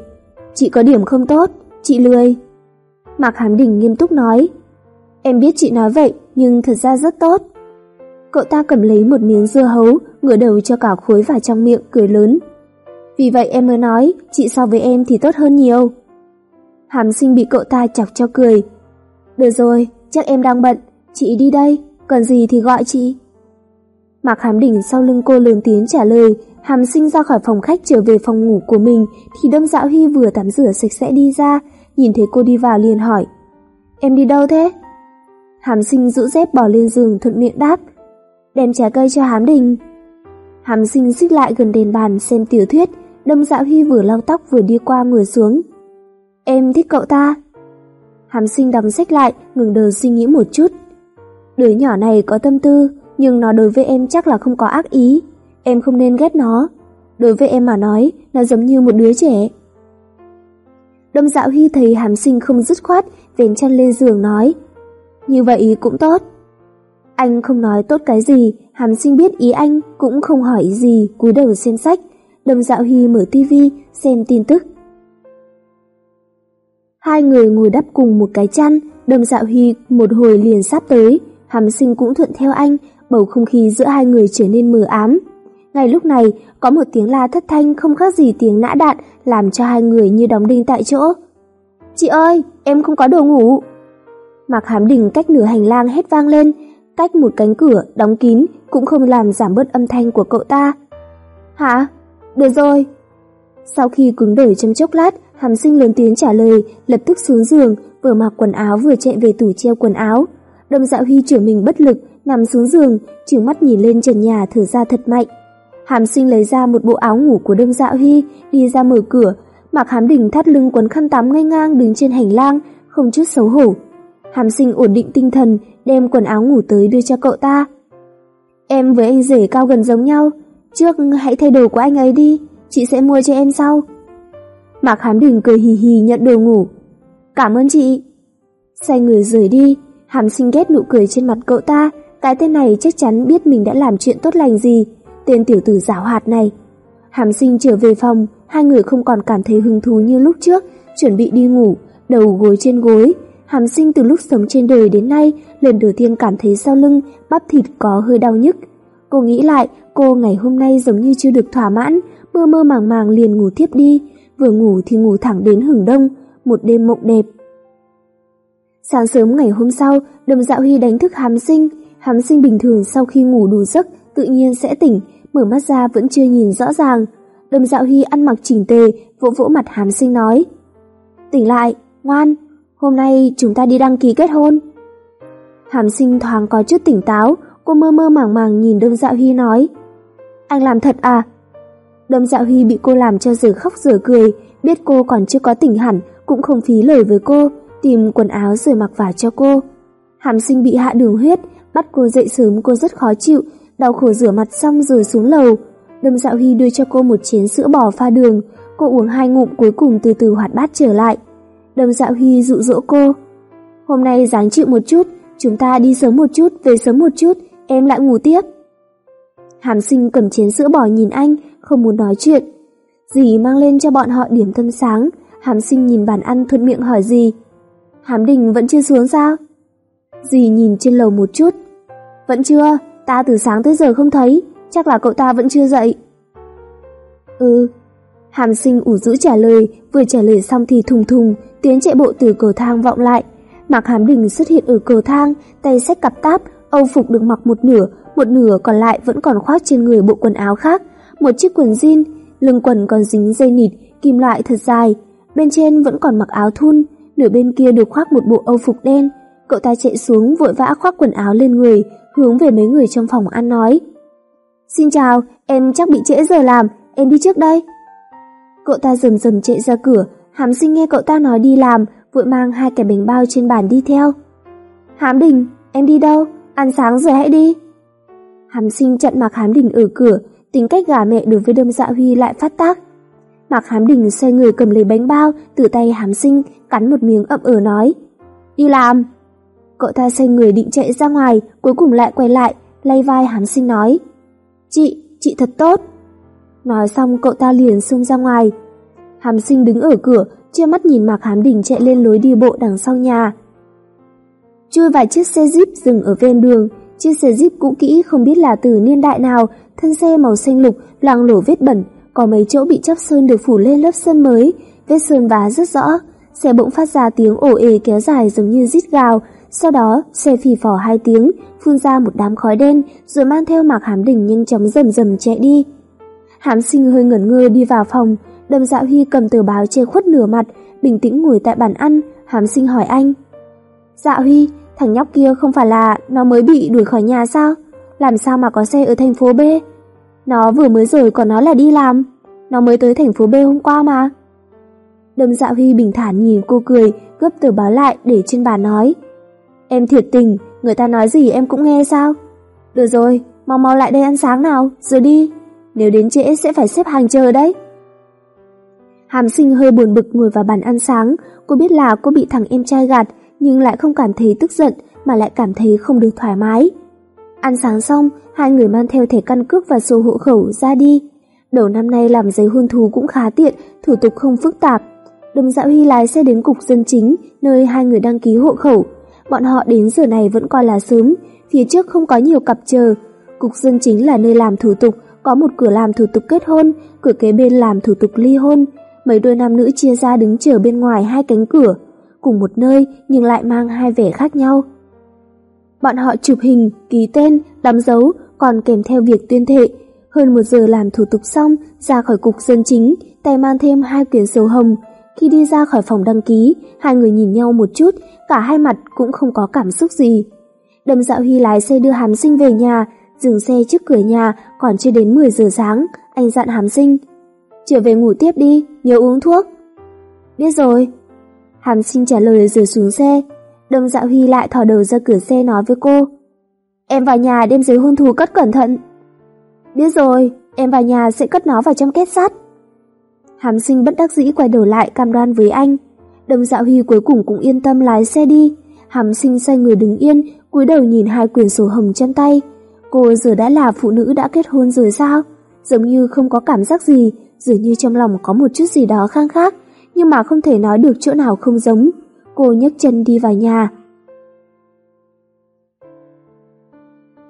Chị có điểm không tốt, chị lười. Mạc Hàm Đình nghiêm túc nói. Em biết chị nói vậy, nhưng thật ra rất tốt. Cậu ta cầm lấy một miếng dưa hấu, ngửa đầu cho cả khối vào trong miệng, cười lớn. Vì vậy em mới nói, chị so với em thì tốt hơn nhiều. Hàm sinh bị cậu ta chọc cho cười. Được rồi, chắc em đang bận, chị đi đây, cần gì thì gọi chị. Mạc Hàm Đỉnh sau lưng cô lớn tiếng trả lời, Hàm sinh ra khỏi phòng khách trở về phòng ngủ của mình thì Đâm Dạo Huy vừa tắm rửa sạch sẽ đi ra, nhìn thấy cô đi vào liền hỏi. Em đi đâu thế? Hàm sinh rũ dép bỏ lên giường thuận miệng đáp. Đem trái cây cho Hám Đình. Hàm sinh xích lại gần đèn bàn xem tiểu thuyết, Đâm Dạo Huy vừa lau tóc vừa đi qua ngồi xuống. Em thích cậu ta. Hàm sinh đóng sách lại, ngừng đầu suy nghĩ một chút. Đứa nhỏ này có tâm tư, nhưng nó đối với em chắc là không có ác ý. Em không nên ghét nó. Đối với em mà nói, nó giống như một đứa trẻ. Đông dạo Huy thấy hàm sinh không dứt khoát, vén chân lên giường nói. Như vậy cũng tốt. Anh không nói tốt cái gì, hàm sinh biết ý anh, cũng không hỏi ý gì, cúi đầu xem sách. Đông dạo Huy mở tivi, xem tin tức. Hai người ngồi đắp cùng một cái chăn, Đầm dạo Huy một hồi liền sắp tới, hàm sinh cũng thuận theo anh, bầu không khí giữa hai người trở nên mờ ám. Ngay lúc này, có một tiếng la thất thanh không khác gì tiếng nã đạn, làm cho hai người như đóng đinh tại chỗ. Chị ơi, em không có đồ ngủ. Mạc Hám Đình cách nửa hành lang hết vang lên, cách một cánh cửa đóng kín cũng không làm giảm bớt âm thanh của cậu ta. Hả? Được rồi. Sau khi cứng đổi trong chốc lát, Hàm sinh lớn tiếng trả lời, lập tức xuống giường, vừa mặc quần áo vừa chạy về tủ treo quần áo. Đâm dạo huy trở mình bất lực, nằm xuống giường, trừng mắt nhìn lên trần nhà thở ra thật mạnh. Hàm sinh lấy ra một bộ áo ngủ của đâm Dạ huy, đi ra mở cửa, mặc hám đỉnh thắt lưng quấn khăn tắm ngay ngang đứng trên hành lang, không chút xấu hổ. Hàm sinh ổn định tinh thần, đem quần áo ngủ tới đưa cho cậu ta. Em với anh rể cao gần giống nhau, trước hãy thay đồ của anh ấy đi, chị sẽ mua cho em sau. Mạc Hám Đình cười hì hì nhận đồ ngủ. Cảm ơn chị. Xoay người rời đi, Hàm sinh ghét nụ cười trên mặt cậu ta, cái tên này chắc chắn biết mình đã làm chuyện tốt lành gì, tên tiểu tử giả hoạt này. Hàm sinh trở về phòng, hai người không còn cảm thấy hứng thú như lúc trước, chuẩn bị đi ngủ, đầu gối trên gối. Hàm sinh từ lúc sống trên đời đến nay, lần đầu tiên cảm thấy sau lưng, bắp thịt có hơi đau nhức. Cô nghĩ lại, cô ngày hôm nay giống như chưa được thỏa mãn, mơ mơ màng màng liền ngủ tiếp đi, vừa ngủ thì ngủ thẳng đến hừng đông, một đêm mộng đẹp. Sáng sớm ngày hôm sau, Đầm Dạo Huy đánh thức Hàm Sinh, Hàm Sinh bình thường sau khi ngủ đủ giấc tự nhiên sẽ tỉnh, mở mắt ra vẫn chưa nhìn rõ ràng. Đầm Dạo Huy ăn mặc chỉnh tề, vỗ vỗ mặt Hàm Sinh nói: "Tỉnh lại, ngoan, hôm nay chúng ta đi đăng ký kết hôn." Hàm Sinh thoáng có chút tỉnh táo, cô mơ mơ màng màng nhìn Đâm Dạo Huy nói: "Anh làm thật à?" Đâm Dạo Huy bị cô làm cho giờ khóc giờ cười, biết cô còn chưa có tỉnh hẳn, cũng không phí lời với cô, tìm quần áo rồi mặc vào cho cô. Hàm sinh bị hạ đường huyết, bắt cô dậy sớm cô rất khó chịu, đau khổ rửa mặt xong rồi xuống lầu. Đâm Dạo Huy đưa cho cô một chén sữa bò pha đường, cô uống hai ngụm cuối cùng từ từ hoạt bát trở lại. Đâm Dạo Huy dụ dỗ cô. Hôm nay dáng chịu một chút, chúng ta đi sớm một chút, về sớm một chút, em lại ngủ tiếp. Hàm sinh cầm chén sữa bò nhìn anh, không muốn nói chuyện. Dì mang lên cho bọn họ điểm tâm sáng, hàm sinh nhìn bàn ăn thuận miệng hỏi gì. Hàm đình vẫn chưa xuống sao? Dì nhìn trên lầu một chút. Vẫn chưa, ta từ sáng tới giờ không thấy, chắc là cậu ta vẫn chưa dậy. Ừ. Hàm sinh ủ rũ trả lời, vừa trả lời xong thì thùng thùng, tiến chạy bộ từ cầu thang vọng lại. Mạc Hàm Đình xuất hiện ở cầu thang, tay xách cặp táp, âu phục được mặc một nửa, một nửa còn lại vẫn còn khoác trên người bộ quần áo khác, một chiếc quần jean, lưng quần còn dính dây nịt, kim loại thật dài, bên trên vẫn còn mặc áo thun, nửa bên kia được khoác một bộ âu phục đen. Cậu ta chạy xuống vội vã khoác quần áo lên người, hướng về mấy người trong phòng ăn nói. Xin chào, em chắc bị trễ giờ làm, em đi trước đây. Cậu ta rầm rầm chạy ra cửa, hàm sinh nghe cậu ta nói đi làm, vội mang hai cái bánh bao trên bàn đi theo. Hám đình, em đi đâu? Ăn sáng rồi hãy đi. Hàm sinh chặn mặc Hám Đình ở cửa, tính cách gà mẹ đối với Đâm Dạ Huy lại phát tác. Mạc Hám Đình xoay người cầm lấy bánh bao từ tay Hàm sinh, cắn một miếng ậm ở nói. Đi làm. Cậu ta xoay người định chạy ra ngoài, cuối cùng lại quay lại, lay vai hán sinh nói. Chị, chị thật tốt. Nói xong cậu ta liền xông ra ngoài. Hàm sinh đứng ở cửa, chưa mắt nhìn Mạc Hám Đình chạy lên lối đi bộ đằng sau nhà. Chui vài chiếc xe jeep dừng ở ven đường, chiếc xe jeep cũ kỹ không biết là từ niên đại nào, thân xe màu xanh lục, loang lổ vết bẩn, có mấy chỗ bị chắp sơn được phủ lên lớp sơn mới, vết sơn vá rất rõ. Xe bỗng phát ra tiếng ổ ề kéo dài giống như rít gào, sau đó xe phì phò hai tiếng, phun ra một đám khói đen, rồi mang theo Mạc Hám Đình nhanh chóng rầm rầm chạy đi. Hám sinh hơi ngẩn ngơ đi vào phòng, đâm dạo Huy cầm tờ báo che khuất nửa mặt, bình tĩnh ngồi tại bàn ăn, Hám sinh hỏi anh. Dạ Huy, thằng nhóc kia không phải là nó mới bị đuổi khỏi nhà sao? Làm sao mà có xe ở thành phố B? Nó vừa mới rồi còn nói là đi làm. Nó mới tới thành phố B hôm qua mà. Đâm dạ Huy bình thản nhìn cô cười, gấp tờ báo lại để trên bàn nói. Em thiệt tình, người ta nói gì em cũng nghe sao? Được rồi, mau mau lại đây ăn sáng nào, rồi đi. Nếu đến trễ sẽ phải xếp hàng chờ đấy. Hàm sinh hơi buồn bực ngồi vào bàn ăn sáng, cô biết là cô bị thằng em trai gạt, nhưng lại không cảm thấy tức giận, mà lại cảm thấy không được thoải mái. Ăn sáng xong, hai người mang theo thẻ căn cước và sổ hộ khẩu ra đi. Đầu năm nay làm giấy hôn thú cũng khá tiện, thủ tục không phức tạp. đầm dạo Huy lái xe đến cục dân chính, nơi hai người đăng ký hộ khẩu. Bọn họ đến giờ này vẫn coi là sớm, phía trước không có nhiều cặp chờ. Cục dân chính là nơi làm thủ tục, có một cửa làm thủ tục kết hôn, cửa kế bên làm thủ tục ly hôn. Mấy đôi nam nữ chia ra đứng chờ bên ngoài hai cánh cửa, cùng một nơi nhưng lại mang hai vẻ khác nhau. Bọn họ chụp hình, ký tên, đóng dấu, còn kèm theo việc tuyên thệ. Hơn một giờ làm thủ tục xong, ra khỏi cục dân chính, tay mang thêm hai quyển sổ hồng. Khi đi ra khỏi phòng đăng ký, hai người nhìn nhau một chút, cả hai mặt cũng không có cảm xúc gì. Đầm dạo Huy lái xe đưa Hàm Sinh về nhà, dừng xe trước cửa nhà, còn chưa đến 10 giờ sáng, anh dặn Hàm Sinh. Trở về ngủ tiếp đi, nhớ uống thuốc. Biết rồi. Hàm Sinh trả lời rồi xuống xe, Đầm Dạo Huy lại thò đầu ra cửa xe nói với cô. Em vào nhà đem giấy hôn thú cất cẩn thận. Biết rồi, em vào nhà sẽ cất nó vào trong két sắt. Hàm sinh bất đắc dĩ quay đầu lại cam đoan với anh. Đồng Dạo Huy cuối cùng cũng yên tâm lái xe đi. Hàm sinh xoay người đứng yên, cúi đầu nhìn hai quyển sổ hồng trong tay. Cô giờ đã là phụ nữ đã kết hôn rồi sao? Giống như không có cảm giác gì, dường như trong lòng có một chút gì đó khang khác, nhưng mà không thể nói được chỗ nào không giống. Cô nhấc chân đi vào nhà.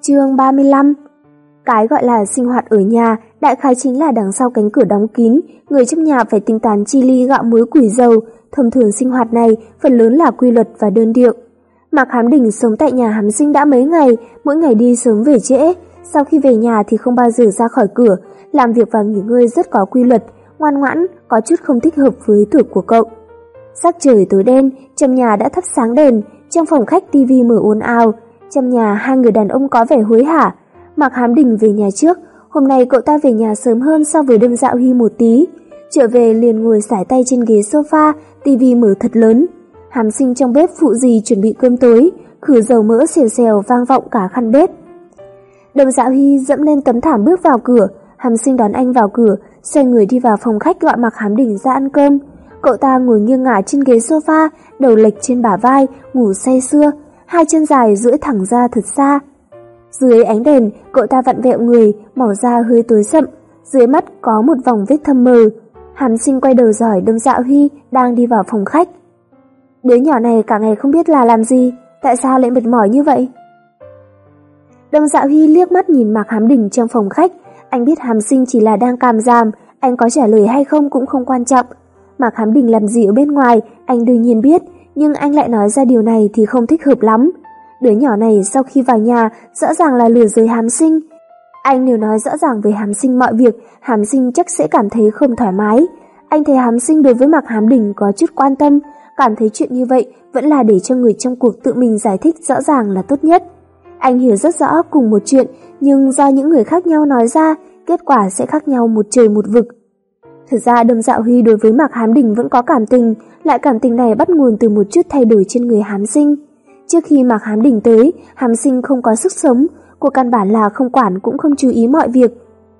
Chương 35 Cái gọi là sinh hoạt ở nhà, đại khái chính là đằng sau cánh cửa đóng kín, người trong nhà phải tính toán chi ly gạo muối quỷ dầu. Thông thường sinh hoạt này phần lớn là quy luật và đơn điệu. Mạc Hám Đình sống tại nhà hám sinh đã mấy ngày, mỗi ngày đi sớm về trễ. Sau khi về nhà thì không bao giờ ra khỏi cửa, làm việc và nghỉ ngơi rất có quy luật, ngoan ngoãn, có chút không thích hợp với tuổi của cậu. Sắc trời tối đen, trong nhà đã thắp sáng đèn, trong phòng khách tivi mở ồn ào. Trong nhà hai người đàn ông có vẻ hối hả. Mạc Hám Đình về nhà trước, hôm nay cậu ta về nhà sớm hơn so với đêm dạo hy một tí. Trở về liền ngồi sải tay trên ghế sofa, tivi mở thật lớn. Hàm sinh trong bếp phụ gì chuẩn bị cơm tối, khử dầu mỡ xèo xèo vang vọng cả khăn bếp. Đồng Dạ Huy dẫm lên tấm thảm bước vào cửa, Hàm Sinh đón anh vào cửa, xoay người đi vào phòng khách gọi mặc Hám đỉnh ra ăn cơm. Cậu ta ngồi nghiêng ngả trên ghế sofa, đầu lệch trên bả vai, ngủ say sưa, hai chân dài duỗi thẳng ra thật xa. Dưới ánh đèn, cậu ta vặn vẹo người, màu da hơi tối sậm, dưới mắt có một vòng vết thâm mờ. Hàm sinh quay đầu giỏi Đông Dạ Huy đang đi vào phòng khách. Đứa nhỏ này cả ngày không biết là làm gì, tại sao lại mệt mỏi như vậy? Đông Dạ Huy liếc mắt nhìn Mạc Hám Đình trong phòng khách, anh biết Hàm Sinh chỉ là đang càm giam, anh có trả lời hay không cũng không quan trọng. Mạc Hám Đình làm gì ở bên ngoài, anh đương nhiên biết, nhưng anh lại nói ra điều này thì không thích hợp lắm. Đứa nhỏ này sau khi vào nhà rõ ràng là lừa dối Hàm Sinh. Anh nếu nói rõ ràng với Hàm Sinh mọi việc, Hàm Sinh chắc sẽ cảm thấy không thoải mái. Anh thấy Hàm Sinh đối với Mạc Hám Đình có chút quan tâm, cảm thấy chuyện như vậy vẫn là để cho người trong cuộc tự mình giải thích rõ ràng là tốt nhất. Anh hiểu rất rõ cùng một chuyện, nhưng do những người khác nhau nói ra, kết quả sẽ khác nhau một trời một vực. Thật ra Đâm Dạo Huy đối với Mạc Hám Đình vẫn có cảm tình, lại cảm tình này bắt nguồn từ một chút thay đổi trên người Hám Sinh. Trước khi Mạc Hám Đình tới, Hám Sinh không có sức sống, cô căn bản là không quản cũng không chú ý mọi việc.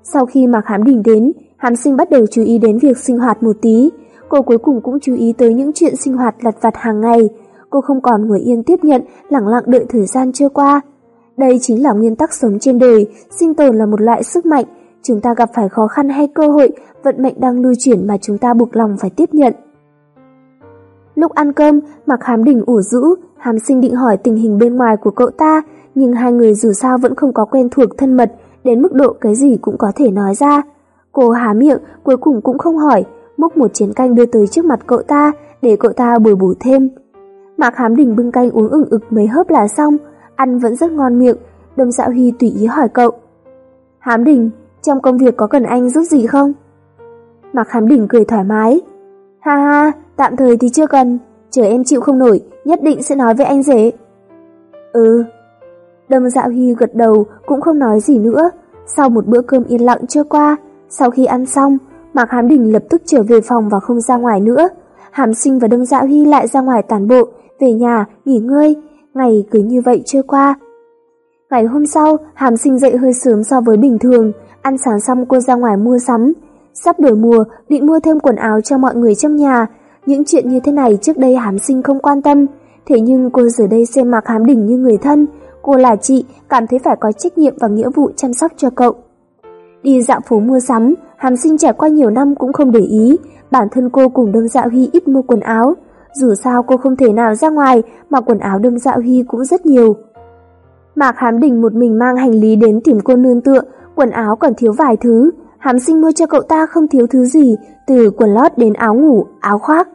Sau khi Mạc Hám Đình đến, Hám Sinh bắt đầu chú ý đến việc sinh hoạt một tí. Cô cuối cùng cũng chú ý tới những chuyện sinh hoạt lặt vặt hàng ngày. Cô không còn ngồi yên tiếp nhận, lặng lặng đợi thời gian trôi qua. Đây chính là nguyên tắc sống trên đời, sinh tồn là một loại sức mạnh. Chúng ta gặp phải khó khăn hay cơ hội, vận mệnh đang lưu chuyển mà chúng ta buộc lòng phải tiếp nhận. Lúc ăn cơm, Mạc Hám Đình ủ rũ, Hàm Sinh định hỏi tình hình bên ngoài của cậu ta, nhưng hai người dù sao vẫn không có quen thuộc thân mật, đến mức độ cái gì cũng có thể nói ra. Cô há miệng, cuối cùng cũng không hỏi, múc một chén canh đưa tới trước mặt cậu ta, để cậu ta bồi bổ thêm. Mạc Hám Đình bưng canh uống ửng ực mấy hớp là xong, ăn vẫn rất ngon miệng, Đâm Dạo Huy tùy ý hỏi cậu. Hám Đình, trong công việc có cần anh giúp gì không? Mạc Hám Đình cười thoải mái. Ha ha, tạm thời thì chưa cần, chờ em chịu không nổi, nhất định sẽ nói với anh rể. Ừ đầm Dạo Huy gật đầu cũng không nói gì nữa. Sau một bữa cơm yên lặng trôi qua, sau khi ăn xong, Mạc Hám Đình lập tức trở về phòng và không ra ngoài nữa. Hàm Sinh và Đâm Dạo Huy lại ra ngoài tản bộ, về nhà, nghỉ ngơi, ngày cứ như vậy trôi qua. Ngày hôm sau, Hàm Sinh dậy hơi sớm so với bình thường, ăn sáng xong cô ra ngoài mua sắm. Sắp đổi mùa, định mua thêm quần áo cho mọi người trong nhà. Những chuyện như thế này trước đây Hàm Sinh không quan tâm, thế nhưng cô giờ đây xem Mạc Hàm Đình như người thân, cô là chị, cảm thấy phải có trách nhiệm và nghĩa vụ chăm sóc cho cậu. Đi dạo phố mua sắm, Hàm Sinh trải qua nhiều năm cũng không để ý, bản thân cô cùng Đông Dạ Huy ít mua quần áo, dù sao cô không thể nào ra ngoài mà quần áo Đông dạo Huy cũng rất nhiều. Mạc Hám Đình một mình mang hành lý đến tìm cô nương tựa, quần áo còn thiếu vài thứ. hàm sinh mua cho cậu ta không thiếu thứ gì, từ quần lót đến áo ngủ, áo khoác.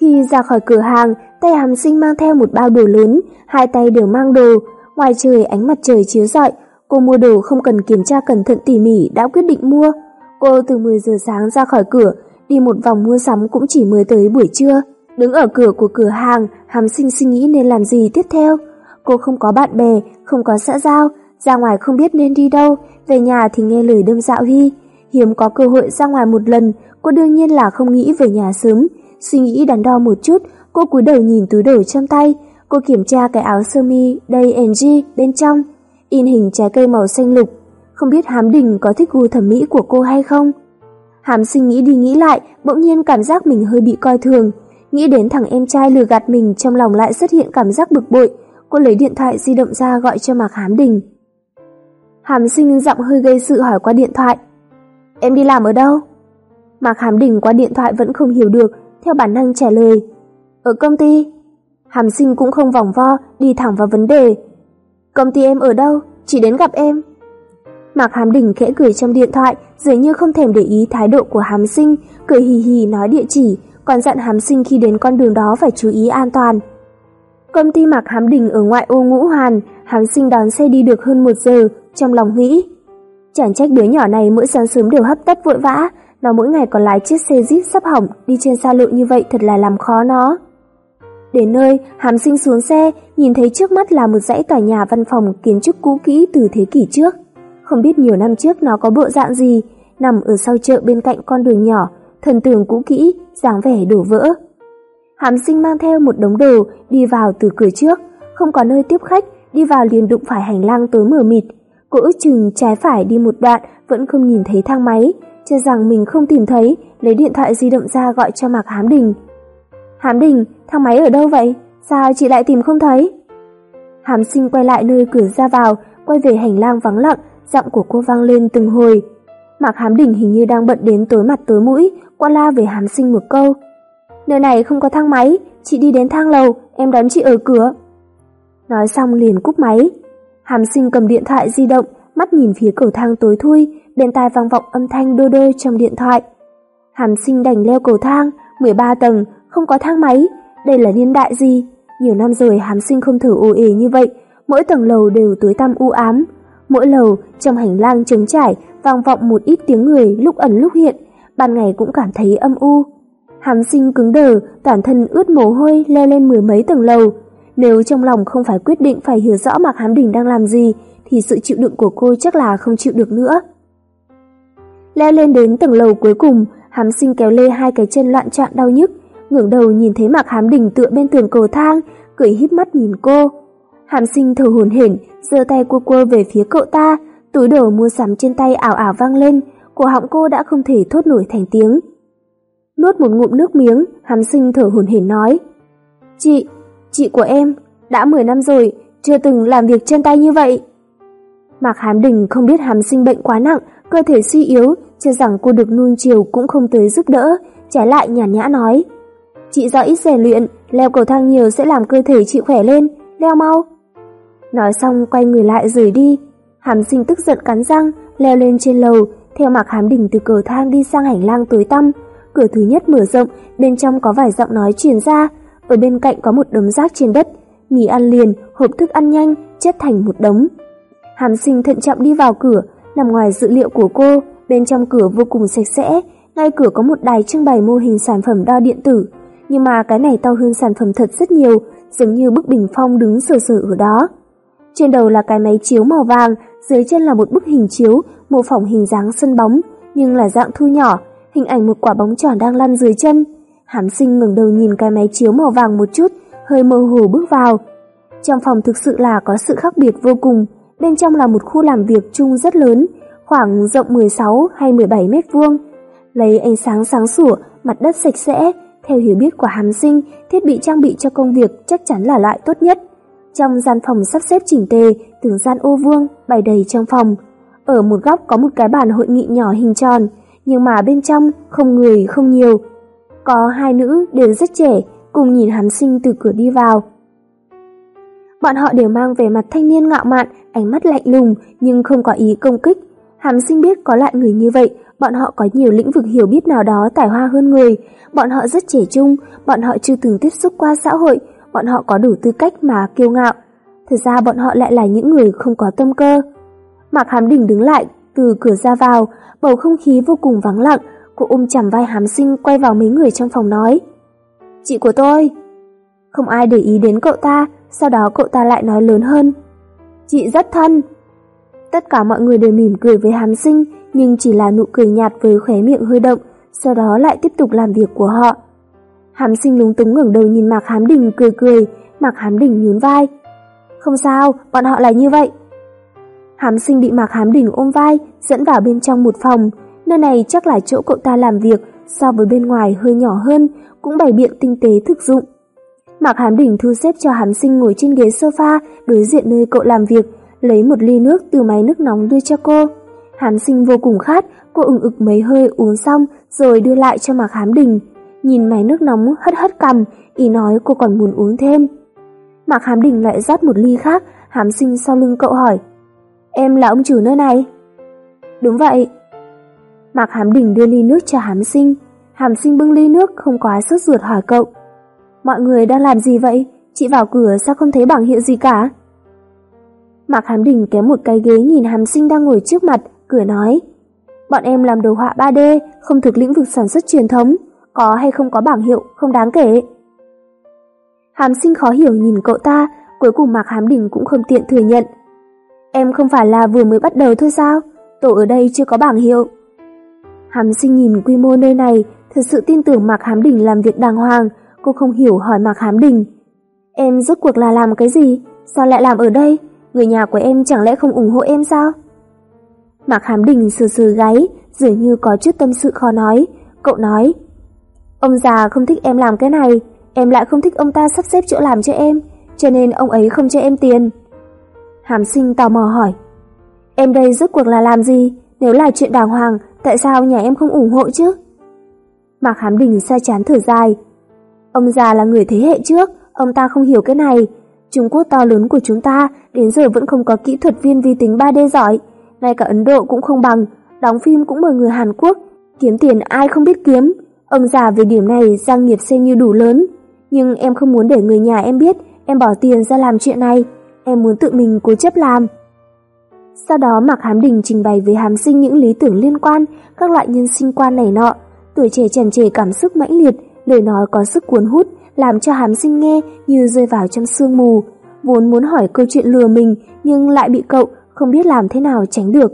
Khi ra khỏi cửa hàng, tay hàm sinh mang theo một bao đồ lớn, hai tay đều mang đồ. Ngoài trời ánh mặt trời chiếu rọi, cô mua đồ không cần kiểm tra cẩn thận tỉ mỉ đã quyết định mua. Cô từ 10 giờ sáng ra khỏi cửa, đi một vòng mua sắm cũng chỉ mới tới buổi trưa. Đứng ở cửa của cửa hàng, hàm sinh suy nghĩ nên làm gì tiếp theo. Cô không có bạn bè, không có xã giao, ra ngoài không biết nên đi đâu, về nhà thì nghe lời đâm dạo hy. Hiếm có cơ hội ra ngoài một lần, cô đương nhiên là không nghĩ về nhà sớm. Suy nghĩ đắn đo một chút, cô cúi đầu nhìn túi đồ trong tay. Cô kiểm tra cái áo sơ mi đầy NG bên trong, in hình trái cây màu xanh lục. Không biết Hám Đình có thích gu thẩm mỹ của cô hay không? Hàm sinh nghĩ đi nghĩ lại, bỗng nhiên cảm giác mình hơi bị coi thường. Nghĩ đến thằng em trai lừa gạt mình trong lòng lại xuất hiện cảm giác bực bội, cô lấy điện thoại di động ra gọi cho Mạc Hám Đình. Hàm sinh giọng hơi gây sự hỏi qua điện thoại. Em đi làm ở đâu? Mạc Hám Đình qua điện thoại vẫn không hiểu được, theo bản năng trả lời. Ở công ty. Hàm sinh cũng không vòng vo, đi thẳng vào vấn đề. Công ty em ở đâu? Chỉ đến gặp em. Mạc Hàm Đình khẽ cười trong điện thoại, dường như không thèm để ý thái độ của Hàm Sinh, cười hì hì nói địa chỉ, còn dặn Hàm Sinh khi đến con đường đó phải chú ý an toàn. Công ty Mạc hàm Đình ở ngoại ô Ngũ Hoàn, hàm Sinh đón xe đi được hơn một giờ, trong lòng nghĩ. Chẳng trách đứa nhỏ này mỗi sáng sớm đều hấp tấp vội vã, nó mỗi ngày còn lái chiếc xe Jeep sắp hỏng đi trên xa lộ như vậy thật là làm khó nó. Đến nơi, Hàm Sinh xuống xe, nhìn thấy trước mắt là một dãy tòa nhà văn phòng kiến trúc cũ kỹ từ thế kỷ trước. Không biết nhiều năm trước nó có bộ dạng gì, nằm ở sau chợ bên cạnh con đường nhỏ, thần tường cũ kỹ, dáng vẻ đổ vỡ. Hàm sinh mang theo một đống đồ đi vào từ cửa trước, không có nơi tiếp khách, đi vào liền đụng phải hành lang tối mờ mịt. Cô ước chừng trái phải đi một đoạn vẫn không nhìn thấy thang máy, cho rằng mình không tìm thấy, lấy điện thoại di động ra gọi cho Mạc Hám Đình. Hám Đình, thang máy ở đâu vậy? Sao chị lại tìm không thấy? Hàm sinh quay lại nơi cửa ra vào, quay về hành lang vắng lặng, giọng của cô vang lên từng hồi. Mạc Hám Đình hình như đang bận đến tối mặt tối mũi, qua la về Hàm sinh một câu. Nơi này không có thang máy, chị đi đến thang lầu, em đón chị ở cửa. Nói xong liền cúp máy. Hàm sinh cầm điện thoại di động, mắt nhìn phía cầu thang tối thui, bên tai vang vọng âm thanh đôi đôi trong điện thoại. Hàm sinh đành leo cầu thang, 13 tầng, không có thang máy, đây là niên đại gì? Nhiều năm rồi hám sinh không thử ô ế như vậy, mỗi tầng lầu đều tối tăm u ám. Mỗi lầu, trong hành lang trống trải, vang vọng một ít tiếng người lúc ẩn lúc hiện, ban ngày cũng cảm thấy âm u. Hám sinh cứng đờ, toàn thân ướt mồ hôi leo lên mười mấy tầng lầu. Nếu trong lòng không phải quyết định phải hiểu rõ Mạc Hám Đình đang làm gì, thì sự chịu đựng của cô chắc là không chịu được nữa. Leo lên đến tầng lầu cuối cùng, Hám sinh kéo lê hai cái chân loạn trọn đau nhức, ngẩng đầu nhìn thấy Mạc Hám Đình tựa bên tường cầu thang, cười híp mắt nhìn cô. Hàm sinh thở hổn hển, giơ tay cua cua về phía cậu ta, túi đồ mua sắm trên tay ảo ảo vang lên, cổ họng cô đã không thể thốt nổi thành tiếng. Nuốt một ngụm nước miếng, Hàm sinh thở hổn hển nói: "Chị, chị của em, đã 10 năm rồi, chưa từng làm việc chân tay như vậy." Mạc Hàm Đình không biết Hàm sinh bệnh quá nặng, cơ thể suy yếu, cho rằng cô được nuông chiều cũng không tới giúp đỡ, trái lại nhàn nhã nói: Chị do ít rèn luyện, leo cầu thang nhiều sẽ làm cơ thể chị khỏe lên, leo mau. Nói xong quay người lại rời đi, Hàm sinh tức giận cắn răng, leo lên trên lầu, theo Mạc Hám đỉnh từ cầu thang đi sang hành lang tối tăm. Cửa thứ nhất mở rộng, bên trong có vài giọng nói truyền ra, ở bên cạnh có một đống rác trên đất, mì ăn liền, hộp thức ăn nhanh, chất thành một đống. Hàm sinh thận trọng đi vào cửa, nằm ngoài dự liệu của cô, bên trong cửa vô cùng sạch sẽ, ngay cửa có một đài trưng bày mô hình sản phẩm đo điện tử, nhưng mà cái này to hơn sản phẩm thật rất nhiều, giống như bức bình phong đứng sờ sờ ở đó. Trên đầu là cái máy chiếu màu vàng, dưới chân là một bức hình chiếu mô phỏng hình dáng sân bóng, nhưng là dạng thu nhỏ, hình ảnh một quả bóng tròn đang lăn dưới chân. Hàm sinh ngẩng đầu nhìn cái máy chiếu màu vàng một chút, hơi mơ hồ bước vào. Trong phòng thực sự là có sự khác biệt vô cùng, bên trong là một khu làm việc chung rất lớn, khoảng rộng 16 hay 17 mét vuông. Lấy ánh sáng sáng sủa, mặt đất sạch sẽ, theo hiểu biết của Hàm Sinh, thiết bị trang bị cho công việc chắc chắn là loại tốt nhất. Trong gian phòng sắp xếp chỉnh tề, từng gian ô vuông bày đầy trong phòng. Ở một góc có một cái bàn hội nghị nhỏ hình tròn, nhưng mà bên trong không người không nhiều. Có hai nữ đều rất trẻ, cùng nhìn Hàm Sinh từ cửa đi vào. Bọn họ đều mang vẻ mặt thanh niên ngạo mạn, ánh mắt lạnh lùng nhưng không có ý công kích. Hàm Sinh biết có loại người như vậy bọn họ có nhiều lĩnh vực hiểu biết nào đó tài hoa hơn người, bọn họ rất trẻ trung, bọn họ chưa từng tiếp xúc qua xã hội, bọn họ có đủ tư cách mà kiêu ngạo. Thật ra bọn họ lại là những người không có tâm cơ. Mạc Hàm Đình đứng lại, từ cửa ra vào, bầu không khí vô cùng vắng lặng, cô ôm chầm vai hám Sinh quay vào mấy người trong phòng nói. Chị của tôi. Không ai để ý đến cậu ta, sau đó cậu ta lại nói lớn hơn. Chị rất thân. Tất cả mọi người đều mỉm cười với hám Sinh, nhưng chỉ là nụ cười nhạt với khóe miệng hơi động, sau đó lại tiếp tục làm việc của họ. Hàm sinh lúng túng ngẩng đầu nhìn Mạc Hám Đình cười cười, Mạc Hám Đình nhún vai. Không sao, bọn họ là như vậy. Hàm sinh bị Mạc Hám Đình ôm vai, dẫn vào bên trong một phòng, nơi này chắc là chỗ cậu ta làm việc, so với bên ngoài hơi nhỏ hơn, cũng bày biện tinh tế thực dụng. Mạc Hám Đình thu xếp cho Hàm sinh ngồi trên ghế sofa đối diện nơi cậu làm việc, lấy một ly nước từ máy nước nóng đưa cho cô. Hám sinh vô cùng khát, cô ừng ực mấy hơi uống xong rồi đưa lại cho Mạc Hám Đình. Nhìn máy nước nóng hất hất cầm, ý nói cô còn muốn uống thêm. Mạc Hám Đình lại rót một ly khác, Hám sinh sau lưng cậu hỏi. Em là ông chủ nơi này? Đúng vậy. Mạc Hám Đình đưa ly nước cho Hám sinh. Hàm sinh bưng ly nước không quá sốt ruột hỏi cậu. Mọi người đang làm gì vậy? Chị vào cửa sao không thấy bảng hiệu gì cả? Mạc Hám Đình kéo một cái ghế nhìn Hàm sinh đang ngồi trước mặt, cười nói. Bọn em làm đồ họa 3D, không thuộc lĩnh vực sản xuất truyền thống, có hay không có bảng hiệu, không đáng kể. Hàm sinh khó hiểu nhìn cậu ta, cuối cùng Mạc Hám Đình cũng không tiện thừa nhận. Em không phải là vừa mới bắt đầu thôi sao? Tổ ở đây chưa có bảng hiệu. Hàm sinh nhìn quy mô nơi này, thật sự tin tưởng Mạc Hám Đình làm việc đàng hoàng, cô không hiểu hỏi Mạc Hám Đình. Em rốt cuộc là làm cái gì? Sao lại làm ở đây? Người nhà của em chẳng lẽ không ủng hộ em sao? Mạc hàm Đình sờ sờ gáy, dường như có chút tâm sự khó nói. Cậu nói, ông già không thích em làm cái này, em lại không thích ông ta sắp xếp chỗ làm cho em, cho nên ông ấy không cho em tiền. Hàm sinh tò mò hỏi, em đây rốt cuộc là làm gì? Nếu là chuyện đàng hoàng, tại sao nhà em không ủng hộ chứ? Mạc hàm Đình sai chán thở dài. Ông già là người thế hệ trước, ông ta không hiểu cái này. Trung Quốc to lớn của chúng ta đến giờ vẫn không có kỹ thuật viên vi tính 3D giỏi. Ngay cả Ấn Độ cũng không bằng, đóng phim cũng bởi người Hàn Quốc. Kiếm tiền ai không biết kiếm. Ông già về điểm này gia nghiệp xem như đủ lớn. Nhưng em không muốn để người nhà em biết em bỏ tiền ra làm chuyện này. Em muốn tự mình cố chấp làm. Sau đó Mạc Hám Đình trình bày với Hám Sinh những lý tưởng liên quan, các loại nhân sinh quan này nọ. Tuổi trẻ tràn trề cảm xúc mãnh liệt, lời nói có sức cuốn hút, làm cho Hám Sinh nghe như rơi vào trong sương mù. Vốn muốn hỏi câu chuyện lừa mình, nhưng lại bị cậu không biết làm thế nào tránh được.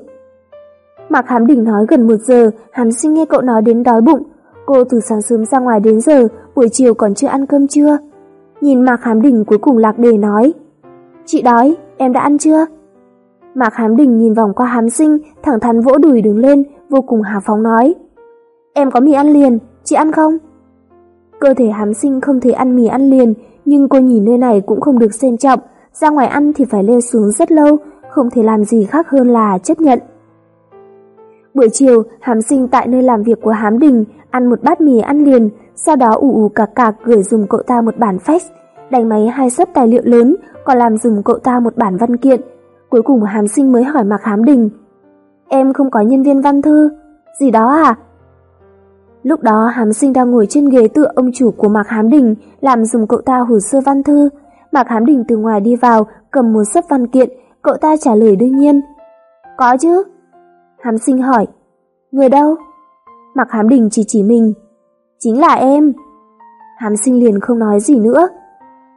Mạc Hám Đình nói gần một giờ, Hám Sinh nghe cậu nói đến đói bụng. Cô từ sáng sớm ra ngoài đến giờ, buổi chiều còn chưa ăn cơm chưa? Nhìn Mạc Hám Đình cuối cùng lạc đề nói. Chị đói, em đã ăn chưa? Mạc Hám Đình nhìn vòng qua Hám Sinh, thẳng thắn vỗ đùi đứng lên, vô cùng hào phóng nói. Em có mì ăn liền, chị ăn không? Cơ thể Hám Sinh không thể ăn mì ăn liền, nhưng cô nhìn nơi này cũng không được xem trọng, ra ngoài ăn thì phải leo xuống rất lâu, không thể làm gì khác hơn là chấp nhận. Buổi chiều, Hám Sinh tại nơi làm việc của Hám Đình ăn một bát mì ăn liền, sau đó ủ ủ cạc cạc gửi dùng cậu ta một bản fax, đánh máy hai sấp tài liệu lớn, còn làm dùng cậu ta một bản văn kiện, Cuối cùng Hàm Sinh mới hỏi Mạc Hám Đình Em không có nhân viên văn thư Gì đó à Lúc đó Hàm Sinh đang ngồi trên ghế tựa ông chủ của Mạc Hám Đình làm dùng cậu ta hồ sơ văn thư. Mạc Hám Đình từ ngoài đi vào, cầm một sấp văn kiện, cậu ta trả lời đương nhiên. Có chứ. Hàm Sinh hỏi. Người đâu? mặc Hám Đình chỉ chỉ mình. Chính là em. Hàm Sinh liền không nói gì nữa.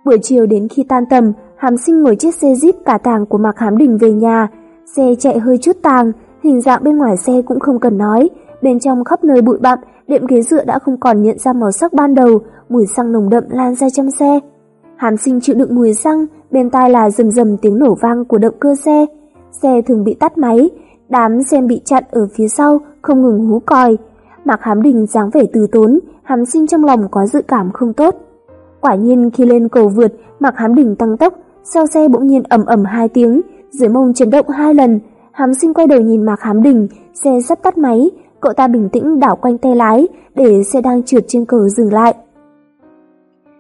Buổi chiều đến khi tan tầm, Hàm sinh ngồi chiếc xe jeep cả tàng của Mạc Hám Đình về nhà. Xe chạy hơi chút tàng, hình dạng bên ngoài xe cũng không cần nói. Bên trong khắp nơi bụi bặm, đệm ghế dựa đã không còn nhận ra màu sắc ban đầu, mùi xăng nồng đậm lan ra trong xe. Hàm sinh chịu đựng mùi xăng, bên tai là rầm rầm tiếng nổ vang của động cơ xe. Xe thường bị tắt máy, đám xem bị chặn ở phía sau, không ngừng hú còi. Mạc Hám Đình dáng vẻ từ tốn, hàm sinh trong lòng có dự cảm không tốt. Quả nhiên khi lên cầu vượt, Mạc Hám Đình tăng tốc, sau xe bỗng nhiên ầm ầm hai tiếng, dưới mông chấn động hai lần. Hám sinh quay đầu nhìn Mạc Hám Đình, xe sắp tắt máy, cậu ta bình tĩnh đảo quanh tay lái để xe đang trượt trên cầu dừng lại.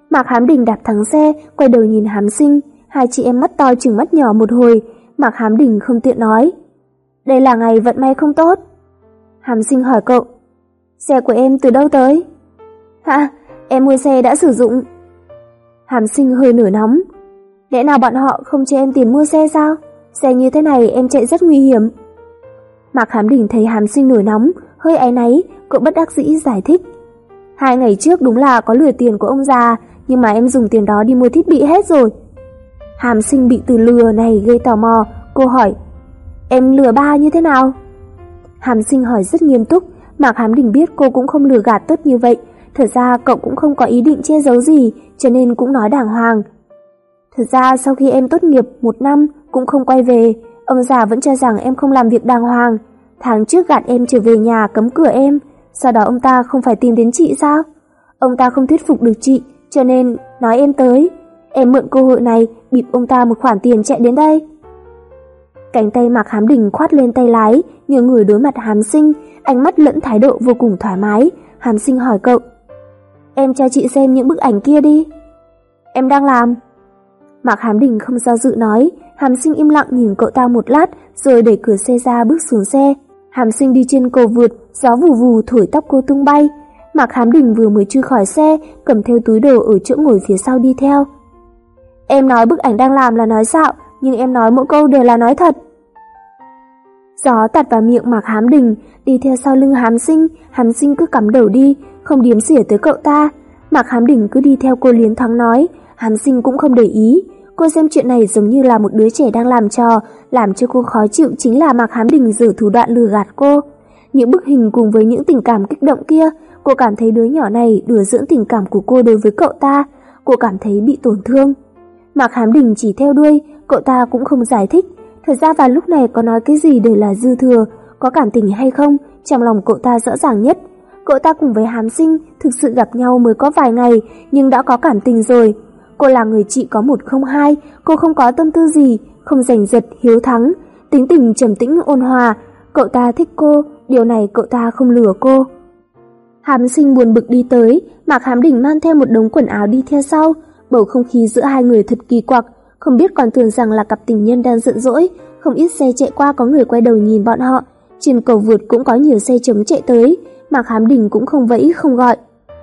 Mạc Hám Đình đạp thắng xe, quay đầu nhìn Hám Sinh, hai chị em mắt to chừng mắt nhỏ một hồi, Mạc Hám Đình không tiện nói. Đây là ngày vận may không tốt. hàm Sinh hỏi cậu, xe của em từ đâu tới? Hả, em mua xe đã sử dụng. Hàm Sinh hơi nổi nóng, Lẽ nào bọn họ không cho em tiền mua xe sao? Xe như thế này em chạy rất nguy hiểm. Mạc Hám Đình thấy Hàm Sinh nổi nóng, hơi áy náy, cậu bất đắc dĩ giải thích. Hai ngày trước đúng là có lừa tiền của ông già, nhưng mà em dùng tiền đó đi mua thiết bị hết rồi. Hàm Sinh bị từ lừa này gây tò mò, cô hỏi, em lừa ba như thế nào? Hàm Sinh hỏi rất nghiêm túc, Mạc Hám Đình biết cô cũng không lừa gạt tốt như vậy, thật ra cậu cũng không có ý định che giấu gì, cho nên cũng nói đàng hoàng. Thật ra sau khi em tốt nghiệp một năm cũng không quay về, ông già vẫn cho rằng em không làm việc đàng hoàng. Tháng trước gạt em trở về nhà cấm cửa em, sau đó ông ta không phải tìm đến chị sao? Ông ta không thuyết phục được chị, cho nên nói em tới. Em mượn cơ hội này bịp ông ta một khoản tiền chạy đến đây. Cánh tay Mạc Hám Đình khoát lên tay lái, như người đối mặt Hàm Sinh, ánh mắt lẫn thái độ vô cùng thoải mái. Hàm Sinh hỏi cậu, em cho chị xem những bức ảnh kia đi. Em đang làm. Mạc hám Đình không do dự nói, Hàm Sinh im lặng nhìn cậu ta một lát rồi đẩy cửa xe ra bước xuống xe. Hàm Sinh đi trên cầu vượt, gió vù vù thổi tóc cô tung bay. Mạc hám Đình vừa mới chui khỏi xe, cầm theo túi đồ ở chỗ ngồi phía sau đi theo. Em nói bức ảnh đang làm là nói dạo nhưng em nói mỗi câu đều là nói thật. Gió tạt vào miệng Mạc Hám Đình, đi theo sau lưng Hám Sinh, Hám Sinh cứ cắm đầu đi, không điếm xỉa tới cậu ta. Mạc Hám Đình cứ đi theo cô liến thoáng nói, Hám Sinh cũng không để ý, Cô xem chuyện này giống như là một đứa trẻ đang làm trò, làm cho cô khó chịu chính là Mạc Hám Đình giữ thủ đoạn lừa gạt cô. Những bức hình cùng với những tình cảm kích động kia, cô cảm thấy đứa nhỏ này đùa dưỡng tình cảm của cô đối với cậu ta, cô cảm thấy bị tổn thương. Mạc Hám Đình chỉ theo đuôi, cậu ta cũng không giải thích. Thật ra vào lúc này có nói cái gì đều là dư thừa, có cảm tình hay không, trong lòng cậu ta rõ ràng nhất. Cậu ta cùng với hám sinh thực sự gặp nhau mới có vài ngày nhưng đã có cảm tình rồi. Cô là người chị có một không hai, cô không có tâm tư gì, không giành giật, hiếu thắng, tính tình trầm tĩnh ôn hòa. Cậu ta thích cô, điều này cậu ta không lừa cô. Hàm sinh buồn bực đi tới, Mạc Hám Đình mang theo một đống quần áo đi theo sau, bầu không khí giữa hai người thật kỳ quặc, không biết còn tưởng rằng là cặp tình nhân đang giận dỗi, không ít xe chạy qua có người quay đầu nhìn bọn họ, trên cầu vượt cũng có nhiều xe chống chạy tới, Mạc Hám Đình cũng không vẫy không gọi.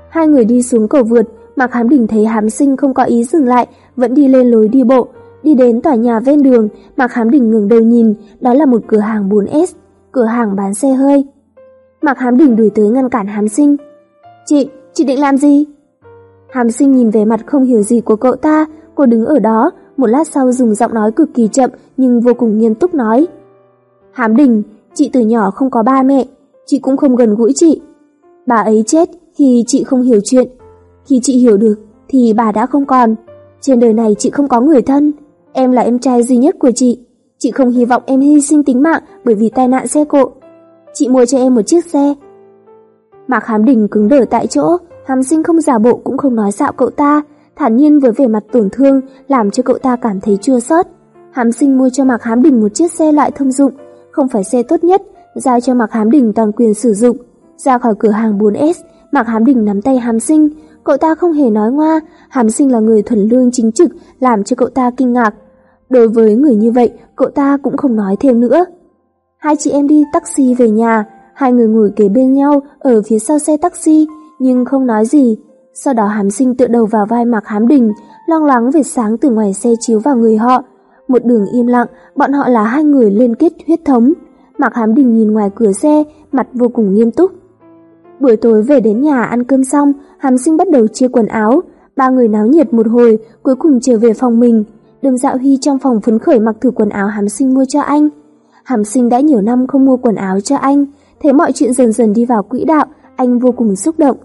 Hai người đi xuống cầu vượt, Mạc Hám Đình thấy Hám Sinh không có ý dừng lại, vẫn đi lên lối đi bộ, đi đến tòa nhà ven đường, Mạc Hám Đình ngừng đầu nhìn, đó là một cửa hàng 4S, cửa hàng bán xe hơi. Mạc Hám Đình đuổi tới ngăn cản Hám Sinh. "Chị, chị định làm gì?" Hàm Sinh nhìn về mặt không hiểu gì của cậu ta, cô đứng ở đó, một lát sau dùng giọng nói cực kỳ chậm nhưng vô cùng nghiêm túc nói. Hám Đình, chị từ nhỏ không có ba mẹ, chị cũng không gần gũi chị. Bà ấy chết khi chị không hiểu chuyện, khi chị hiểu được thì bà đã không còn. Trên đời này chị không có người thân, em là em trai duy nhất của chị. Chị không hy vọng em hy sinh tính mạng bởi vì tai nạn xe cộ. Chị mua cho em một chiếc xe. Mạc Hám Đình cứng đờ tại chỗ, Hàm sinh không giả bộ cũng không nói dạo cậu ta, thản nhiên với vẻ mặt tổn thương làm cho cậu ta cảm thấy chua xót. Hàm sinh mua cho Mạc Hám Đình một chiếc xe loại thông dụng, không phải xe tốt nhất, giao cho Mạc Hám Đình toàn quyền sử dụng. Ra khỏi cửa hàng 4S, Mạc Hám Đình nắm tay Hàm sinh, cậu ta không hề nói ngoa, Hàm sinh là người thuần lương chính trực, làm cho cậu ta kinh ngạc. Đối với người như vậy, cậu ta cũng không nói thêm nữa. Hai chị em đi taxi về nhà, hai người ngồi kế bên nhau ở phía sau xe taxi, nhưng không nói gì. Sau đó hám sinh tựa đầu vào vai Mạc Hám Đình, lo lắng về sáng từ ngoài xe chiếu vào người họ. Một đường im lặng, bọn họ là hai người liên kết huyết thống. Mạc Hám Đình nhìn ngoài cửa xe, mặt vô cùng nghiêm túc. Buổi tối về đến nhà ăn cơm xong, Hàm Sinh bắt đầu chia quần áo. Ba người náo nhiệt một hồi, cuối cùng trở về phòng mình. đường dạo Huy trong phòng phấn khởi mặc thử quần áo Hàm Sinh mua cho anh. Hàm Sinh đã nhiều năm không mua quần áo cho anh, thấy mọi chuyện dần dần đi vào quỹ đạo, anh vô cùng xúc động.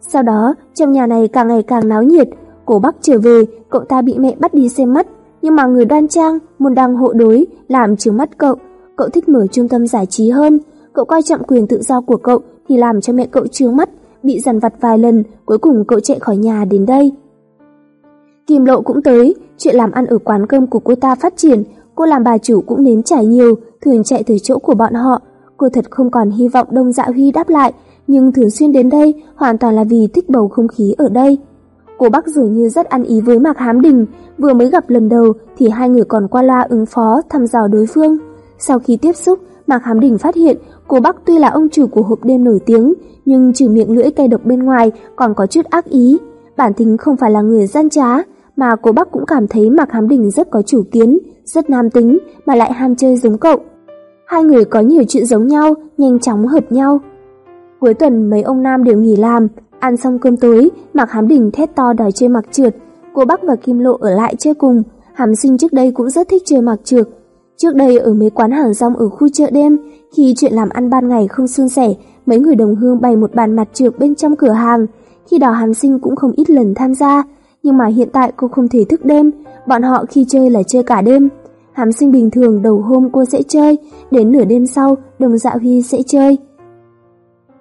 Sau đó, trong nhà này càng ngày càng náo nhiệt, cổ Bắc trở về, cậu ta bị mẹ bắt đi xem mắt, nhưng mà người đoan trang, môn đăng hộ đối, làm trướng mắt cậu. Cậu thích mở trung tâm giải trí hơn, cậu coi trọng quyền tự do của cậu thì làm cho mẹ cậu trướng mắt, bị dằn vặt vài lần, cuối cùng cậu chạy khỏi nhà đến đây. Kim Lộ cũng tới, chuyện làm ăn ở quán cơm của cô ta phát triển, cô làm bà chủ cũng nếm trải nhiều, thường chạy tới chỗ của bọn họ. Cô thật không còn hy vọng Đông Dạ Huy đáp lại, nhưng thường xuyên đến đây hoàn toàn là vì thích bầu không khí ở đây. Cô Bắc dường như rất ăn ý với Mạc Hám Đình, vừa mới gặp lần đầu thì hai người còn qua loa ứng phó thăm dò đối phương. Sau khi tiếp xúc, Mạc Hám Đình phát hiện cô Bắc tuy là ông chủ của hộp đêm nổi tiếng, nhưng trừ miệng lưỡi cay độc bên ngoài còn có chút ác ý. Bản tính không phải là người gian trá, mà cô Bắc cũng cảm thấy Mạc Hám Đình rất có chủ kiến, rất nam tính mà lại ham chơi giống cậu. Hai người có nhiều chuyện giống nhau, nhanh chóng hợp nhau. Cuối tuần mấy ông nam đều nghỉ làm, ăn xong cơm tối, Mạc Hám Đình thét to đòi chơi mặc trượt. Cô Bắc và Kim Lộ ở lại chơi cùng, Hàm Sinh trước đây cũng rất thích chơi mặc trượt. Trước đây ở mấy quán hàng rong ở khu chợ đêm, khi chuyện làm ăn ban ngày không suôn sẻ, mấy người đồng hương bày một bàn mặt trượt bên trong cửa hàng. Khi đó Hàm Sinh cũng không ít lần tham gia, nhưng mà hiện tại cô không thể thức đêm, bọn họ khi chơi là chơi cả đêm. Hàm Sinh bình thường đầu hôm cô sẽ chơi, đến nửa đêm sau, Đồng Dạ Huy sẽ chơi.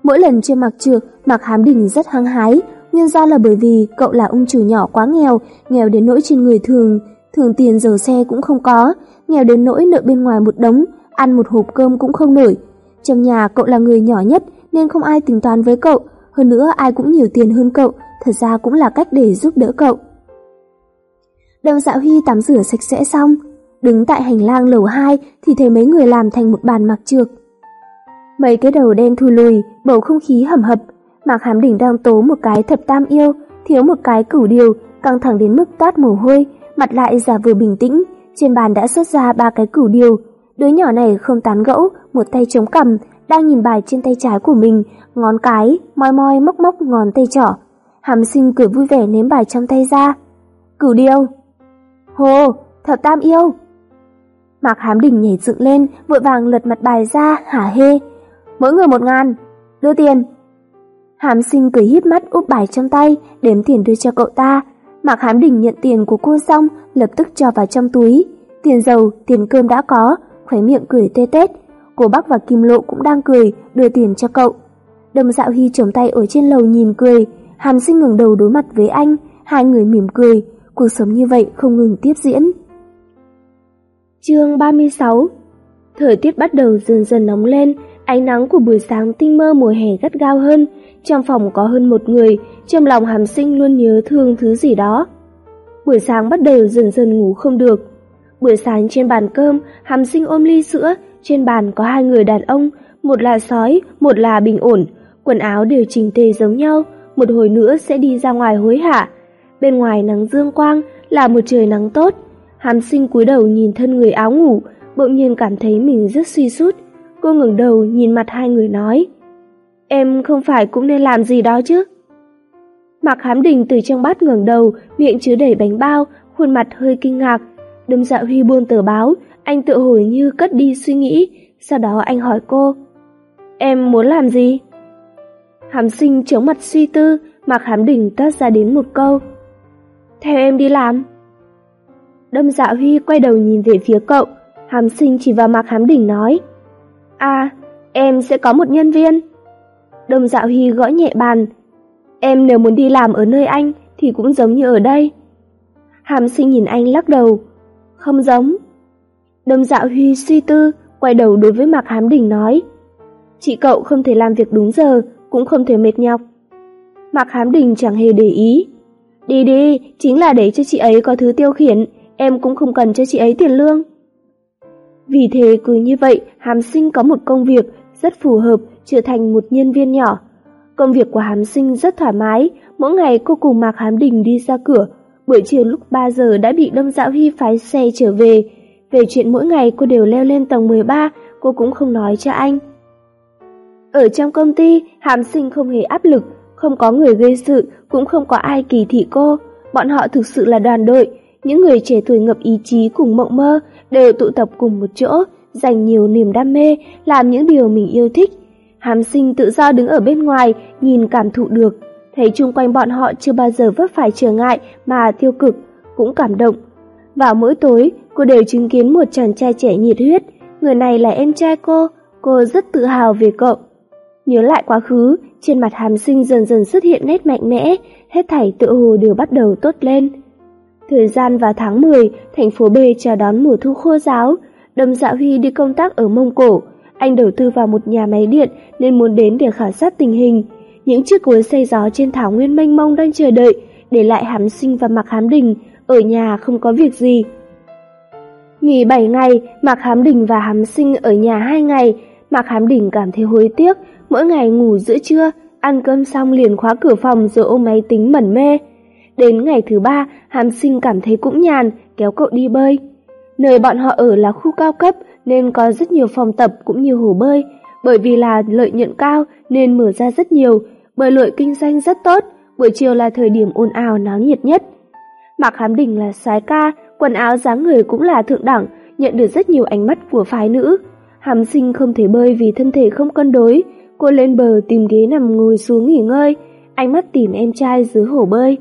Mỗi lần chơi mặc trược, Mạc Hám Đình rất hăng hái, nguyên do là bởi vì cậu là ông chủ nhỏ quá nghèo, nghèo đến nỗi trên người thường, thường tiền dầu xe cũng không có, nghèo đến nỗi nợ bên ngoài một đống, ăn một hộp cơm cũng không nổi. Trong nhà cậu là người nhỏ nhất nên không ai tính toán với cậu, hơn nữa ai cũng nhiều tiền hơn cậu, thật ra cũng là cách để giúp đỡ cậu. Đồng Dạo Huy tắm rửa sạch sẽ xong, đứng tại hành lang lầu 2 thì thấy mấy người làm thành một bàn mặc trược. Mấy cái đầu đen thui lùi, bầu không khí hầm hập. Mạc Hàm Đỉnh đang tố một cái thập tam yêu, thiếu một cái cửu điều, căng thẳng đến mức toát mồ hôi, mặt lại giả vừa bình tĩnh. Trên bàn đã xuất ra ba cái cửu điều. Đứa nhỏ này không tán gẫu, một tay chống cằm, đang nhìn bài trên tay trái của mình, ngón cái, moi moi móc móc ngón tay trỏ. Hàm sinh cười vui vẻ ném bài trong tay ra. Cửu điều. Hồ, thập tam yêu. Mạc Hám Đình nhảy dựng lên, vội vàng lật mặt bài ra, hả hê mỗi người một ngàn, đưa tiền. Hàm sinh cười híp mắt úp bài trong tay, đếm tiền đưa cho cậu ta. Mạc Hám Đình nhận tiền của cô xong, lập tức cho vào trong túi. Tiền dầu, tiền cơm đã có, khóe miệng cười tê tết. Cô Bắc và Kim Lộ cũng đang cười, đưa tiền cho cậu. Đồng Dạo Hy chống tay ở trên lầu nhìn cười, Hàm Sinh ngừng đầu đối mặt với anh, hai người mỉm cười, cuộc sống như vậy không ngừng tiếp diễn. Chương 36 Thời tiết bắt đầu dần dần nóng lên, ánh nắng của buổi sáng tinh mơ mùa hè gắt gao hơn, trong phòng có hơn một người, trong lòng hàm sinh luôn nhớ thương thứ gì đó. Buổi sáng bắt đầu dần dần ngủ không được. Buổi sáng trên bàn cơm, hàm sinh ôm ly sữa, trên bàn có hai người đàn ông, một là sói, một là bình ổn, quần áo đều chỉnh tề giống nhau, một hồi nữa sẽ đi ra ngoài hối hả. Bên ngoài nắng dương quang là một trời nắng tốt. Hàm sinh cúi đầu nhìn thân người áo ngủ, bỗng nhiên cảm thấy mình rất suy sút. Cô ngẩng đầu nhìn mặt hai người nói, Em không phải cũng nên làm gì đó chứ? Mạc Hám Đình từ trong bát ngẩng đầu, miệng chứa đầy bánh bao, khuôn mặt hơi kinh ngạc. Đâm dạ huy buông tờ báo, anh tự hồi như cất đi suy nghĩ, sau đó anh hỏi cô. Em muốn làm gì? Hàm sinh chống mặt suy tư, Mạc Hám Đình toát ra đến một câu. Theo em đi làm. Đâm dạ huy quay đầu nhìn về phía cậu, Hàm sinh chỉ vào Mạc Hám Đình nói. À, em sẽ có một nhân viên. Đồng Dạo huy gõ nhẹ bàn. Em nếu muốn đi làm ở nơi anh thì cũng giống như ở đây. Hàm sinh nhìn anh lắc đầu. Không giống. Đồng Dạo huy suy tư, quay đầu đối với Mạc Hám Đình nói. Chị cậu không thể làm việc đúng giờ, cũng không thể mệt nhọc. Mạc Hám Đình chẳng hề để ý. Đi đi, chính là để cho chị ấy có thứ tiêu khiển, em cũng không cần cho chị ấy tiền lương. Vì thế cứ như vậy, Hàm Sinh có một công việc rất phù hợp trở thành một nhân viên nhỏ. Công việc của Hàm Sinh rất thoải mái, mỗi ngày cô cùng Mạc Hám Đình đi ra cửa. Buổi chiều lúc 3 giờ đã bị Đông Dạo Huy phái xe trở về. Về chuyện mỗi ngày cô đều leo lên tầng 13, cô cũng không nói cho anh. Ở trong công ty, Hàm Sinh không hề áp lực, không có người gây sự, cũng không có ai kỳ thị cô. Bọn họ thực sự là đoàn đội, những người trẻ tuổi ngập ý chí cùng mộng mơ đều tụ tập cùng một chỗ, dành nhiều niềm đam mê, làm những điều mình yêu thích. Hàm sinh tự do đứng ở bên ngoài, nhìn cảm thụ được, thấy chung quanh bọn họ chưa bao giờ vấp phải trở ngại mà tiêu cực, cũng cảm động. Vào mỗi tối, cô đều chứng kiến một chàng trai trẻ nhiệt huyết, người này là em trai cô, cô rất tự hào về cậu. Nhớ lại quá khứ, trên mặt hàm sinh dần dần xuất hiện nét mạnh mẽ, hết thảy tự hồ đều bắt đầu tốt lên. Thời gian vào tháng 10, thành phố B chào đón mùa thu khô giáo. Đâm Dạ Huy đi công tác ở Mông Cổ. Anh đầu tư vào một nhà máy điện nên muốn đến để khảo sát tình hình. Những chiếc cối xây gió trên thảo nguyên mênh mông đang chờ đợi, để lại hám sinh và mặc hám đình, ở nhà không có việc gì. Nghỉ 7 ngày, Mạc Hám Đình và Hám Sinh ở nhà 2 ngày, Mạc Hám Đình cảm thấy hối tiếc, mỗi ngày ngủ giữa trưa, ăn cơm xong liền khóa cửa phòng rồi ôm máy tính mẩn mê. Đến ngày thứ ba, Hàm Sinh cảm thấy cũng nhàn, kéo cậu đi bơi. Nơi bọn họ ở là khu cao cấp nên có rất nhiều phòng tập cũng như hồ bơi. Bởi vì là lợi nhuận cao nên mở ra rất nhiều, bởi lợi kinh doanh rất tốt, buổi chiều là thời điểm ồn ào náo nhiệt nhất. Mạc Hàm Đình là sái ca, quần áo dáng người cũng là thượng đẳng, nhận được rất nhiều ánh mắt của phái nữ. Hàm sinh không thể bơi vì thân thể không cân đối, cô lên bờ tìm ghế nằm ngồi xuống nghỉ ngơi, ánh mắt tìm em trai dưới hồ bơi.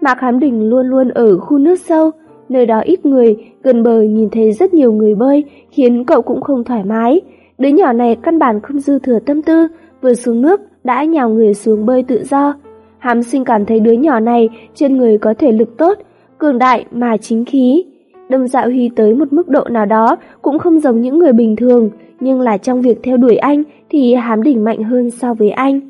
Mạc Hám Đình luôn luôn ở khu nước sâu, nơi đó ít người, gần bờ nhìn thấy rất nhiều người bơi, khiến cậu cũng không thoải mái. Đứa nhỏ này căn bản không dư thừa tâm tư, vừa xuống nước đã nhào người xuống bơi tự do. hám sinh cảm thấy đứa nhỏ này trên người có thể lực tốt, cường đại mà chính khí. Đâm dạo huy tới một mức độ nào đó cũng không giống những người bình thường, nhưng là trong việc theo đuổi anh thì hám đỉnh mạnh hơn so với anh.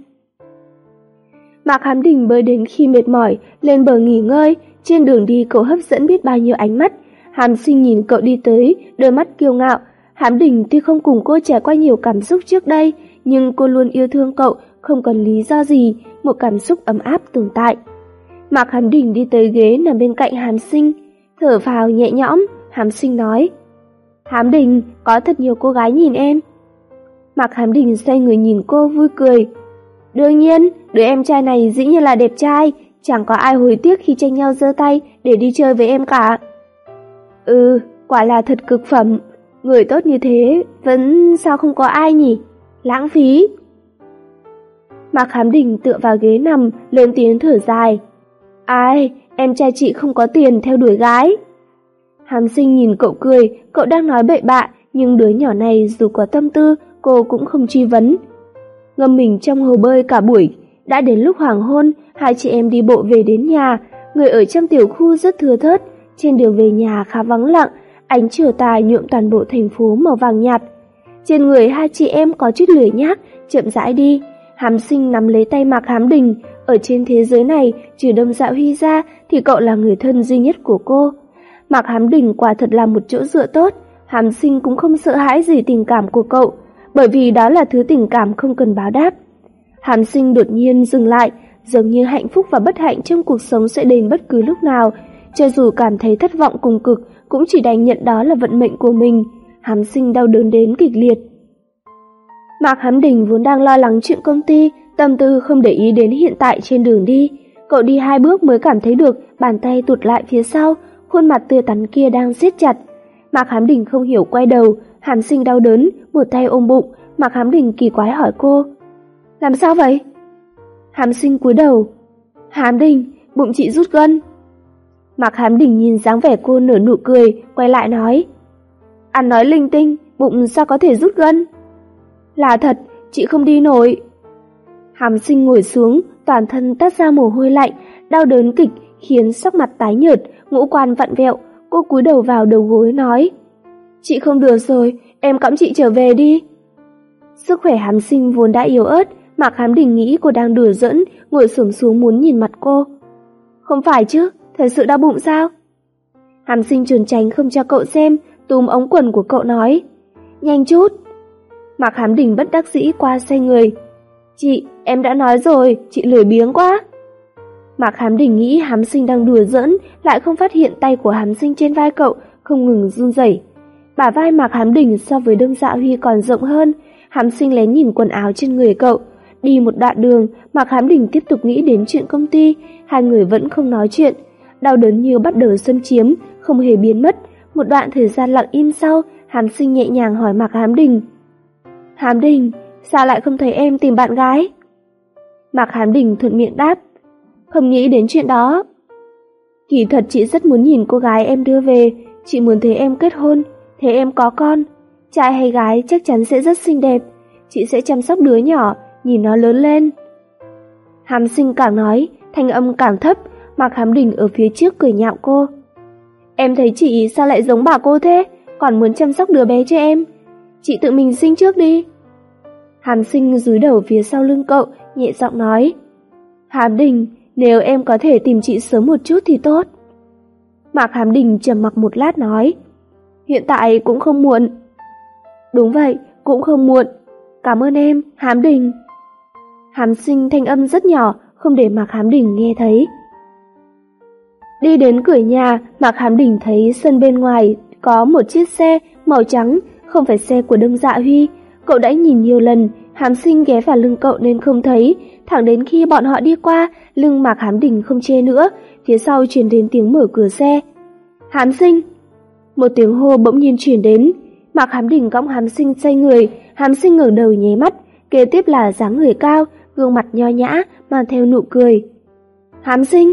Mạc Hám Đình bơi đến khi mệt mỏi, lên bờ nghỉ ngơi, trên đường đi cậu hấp dẫn biết bao nhiêu ánh mắt. Hàm sinh nhìn cậu đi tới, đôi mắt kiêu ngạo. Hám Đình tuy không cùng cô trải qua nhiều cảm xúc trước đây, nhưng cô luôn yêu thương cậu, không cần lý do gì, một cảm xúc ấm áp tồn tại. Mạc Hàm Đình đi tới ghế nằm bên cạnh Hàm Sinh, thở phào nhẹ nhõm, Hàm Sinh nói. Hàm Đình, có thật nhiều cô gái nhìn em. Mạc Hàm Đình xoay người nhìn cô vui cười, Đương nhiên, đứa em trai này dĩ nhiên là đẹp trai, chẳng có ai hối tiếc khi tranh nhau giơ tay để đi chơi với em cả. Ừ, quả là thật cực phẩm, người tốt như thế, vẫn sao không có ai nhỉ? Lãng phí. Mạc Khám Đình tựa vào ghế nằm, lên tiếng thở dài. Ai, em trai chị không có tiền theo đuổi gái. Hàm sinh nhìn cậu cười, cậu đang nói bậy bạ, nhưng đứa nhỏ này dù có tâm tư, cô cũng không truy vấn. Ngâm mình trong hồ bơi cả buổi, đã đến lúc hoàng hôn, hai chị em đi bộ về đến nhà, người ở trong tiểu khu rất thưa thớt, trên đường về nhà khá vắng lặng, ánh chiều tà nhuộm toàn bộ thành phố màu vàng nhạt. Trên người hai chị em có chút lười nhác, chậm rãi đi, Hàm sinh nắm lấy tay Mạc Hám Đình, ở trên thế giới này, trừ đâm dạo huy ra thì cậu là người thân duy nhất của cô. Mạc Hám Đình quả thật là một chỗ dựa tốt, Hàm sinh cũng không sợ hãi gì tình cảm của cậu, bởi vì đó là thứ tình cảm không cần báo đáp. Hàm sinh đột nhiên dừng lại, giống như hạnh phúc và bất hạnh trong cuộc sống sẽ đến bất cứ lúc nào, cho dù cảm thấy thất vọng cùng cực, cũng chỉ đành nhận đó là vận mệnh của mình. Hàm sinh đau đớn đến kịch liệt. Mạc Hám Đình vốn đang lo lắng chuyện công ty, tâm tư không để ý đến hiện tại trên đường đi. Cậu đi hai bước mới cảm thấy được bàn tay tụt lại phía sau, khuôn mặt tươi tắn kia đang siết chặt. Mạc Hám Đình không hiểu quay đầu, Hàm Sinh đau đớn, một tay ôm bụng, Mạc Hám Đình kỳ quái hỏi cô. Làm sao vậy? Hàm Sinh cúi đầu. Hám Đình, bụng chị rút gân. Mạc Hám Đình nhìn dáng vẻ cô nở nụ cười, quay lại nói. Ăn nói linh tinh, bụng sao có thể rút gân? Là thật, chị không đi nổi. Hàm sinh ngồi xuống, toàn thân tắt ra mồ hôi lạnh, đau đớn kịch khiến sắc mặt tái nhợt, ngũ quan vặn vẹo, cô cúi đầu vào đầu gối nói. Chị không được rồi, em cõng chị trở về đi. Sức khỏe hàm sinh vốn đã yếu ớt, Mạc Hàm Đình nghĩ cô đang đùa dẫn, ngồi xổm xuống muốn nhìn mặt cô. Không phải chứ, thật sự đau bụng sao? Hàm sinh trốn tránh không cho cậu xem, túm ống quần của cậu nói. Nhanh chút. Mạc Hàm Đình bất đắc dĩ qua xoay người. Chị, em đã nói rồi, chị lười biếng quá. Mạc Hàm Đình nghĩ Hàm Sinh đang đùa giỡn, lại không phát hiện tay của Hàm Sinh trên vai cậu không ngừng run rẩy. Bả vai Mạc Hám Đình so với đương Dạ Huy còn rộng hơn, Hàm Sinh lén nhìn quần áo trên người cậu. Đi một đoạn đường, Mạc Hám Đình tiếp tục nghĩ đến chuyện công ty, hai người vẫn không nói chuyện. Đau đớn như bắt đầu xâm chiếm, không hề biến mất. Một đoạn thời gian lặng im sau, Hàm Sinh nhẹ nhàng hỏi Mạc Hám Đình. Hám Đình, sao lại không thấy em tìm bạn gái? Mạc Hám Đình thuận miệng đáp, không nghĩ đến chuyện đó. Kỳ thật chị rất muốn nhìn cô gái em đưa về, chị muốn thấy em kết hôn, thế em có con. Trai hay gái chắc chắn sẽ rất xinh đẹp, chị sẽ chăm sóc đứa nhỏ, nhìn nó lớn lên. Hàm sinh càng nói, thanh âm càng thấp, Mạc Hàm Đình ở phía trước cười nhạo cô. Em thấy chị sao lại giống bà cô thế, còn muốn chăm sóc đứa bé cho em, chị tự mình sinh trước đi. hàm sinh dưới đầu phía sau lưng cậu, nhẹ giọng nói. Hàm Đình, nếu em có thể tìm chị sớm một chút thì tốt. Mạc Hàm Đình trầm mặc một lát nói. Hiện tại cũng không muộn. Đúng vậy, cũng không muộn. Cảm ơn em, hám Đình. Hàm sinh thanh âm rất nhỏ, không để Mạc hám Đình nghe thấy. Đi đến cửa nhà, Mạc hám Đình thấy sân bên ngoài có một chiếc xe màu trắng không phải xe của Đông Dạ Huy. Cậu đã nhìn nhiều lần, Hàm Sinh ghé vào lưng cậu nên không thấy, thẳng đến khi bọn họ đi qua, lưng Mạc hám Đình không che nữa, phía sau truyền đến tiếng mở cửa xe. Hàm Sinh! Một tiếng hô bỗng nhiên truyền đến, Mạc Hàm Đình cõng Hàm Sinh xoay người, Hàm Sinh ngẩng đầu nháy mắt, kế tiếp là dáng người cao, gương mặt nho nhã, mang theo nụ cười. Hàm Sinh!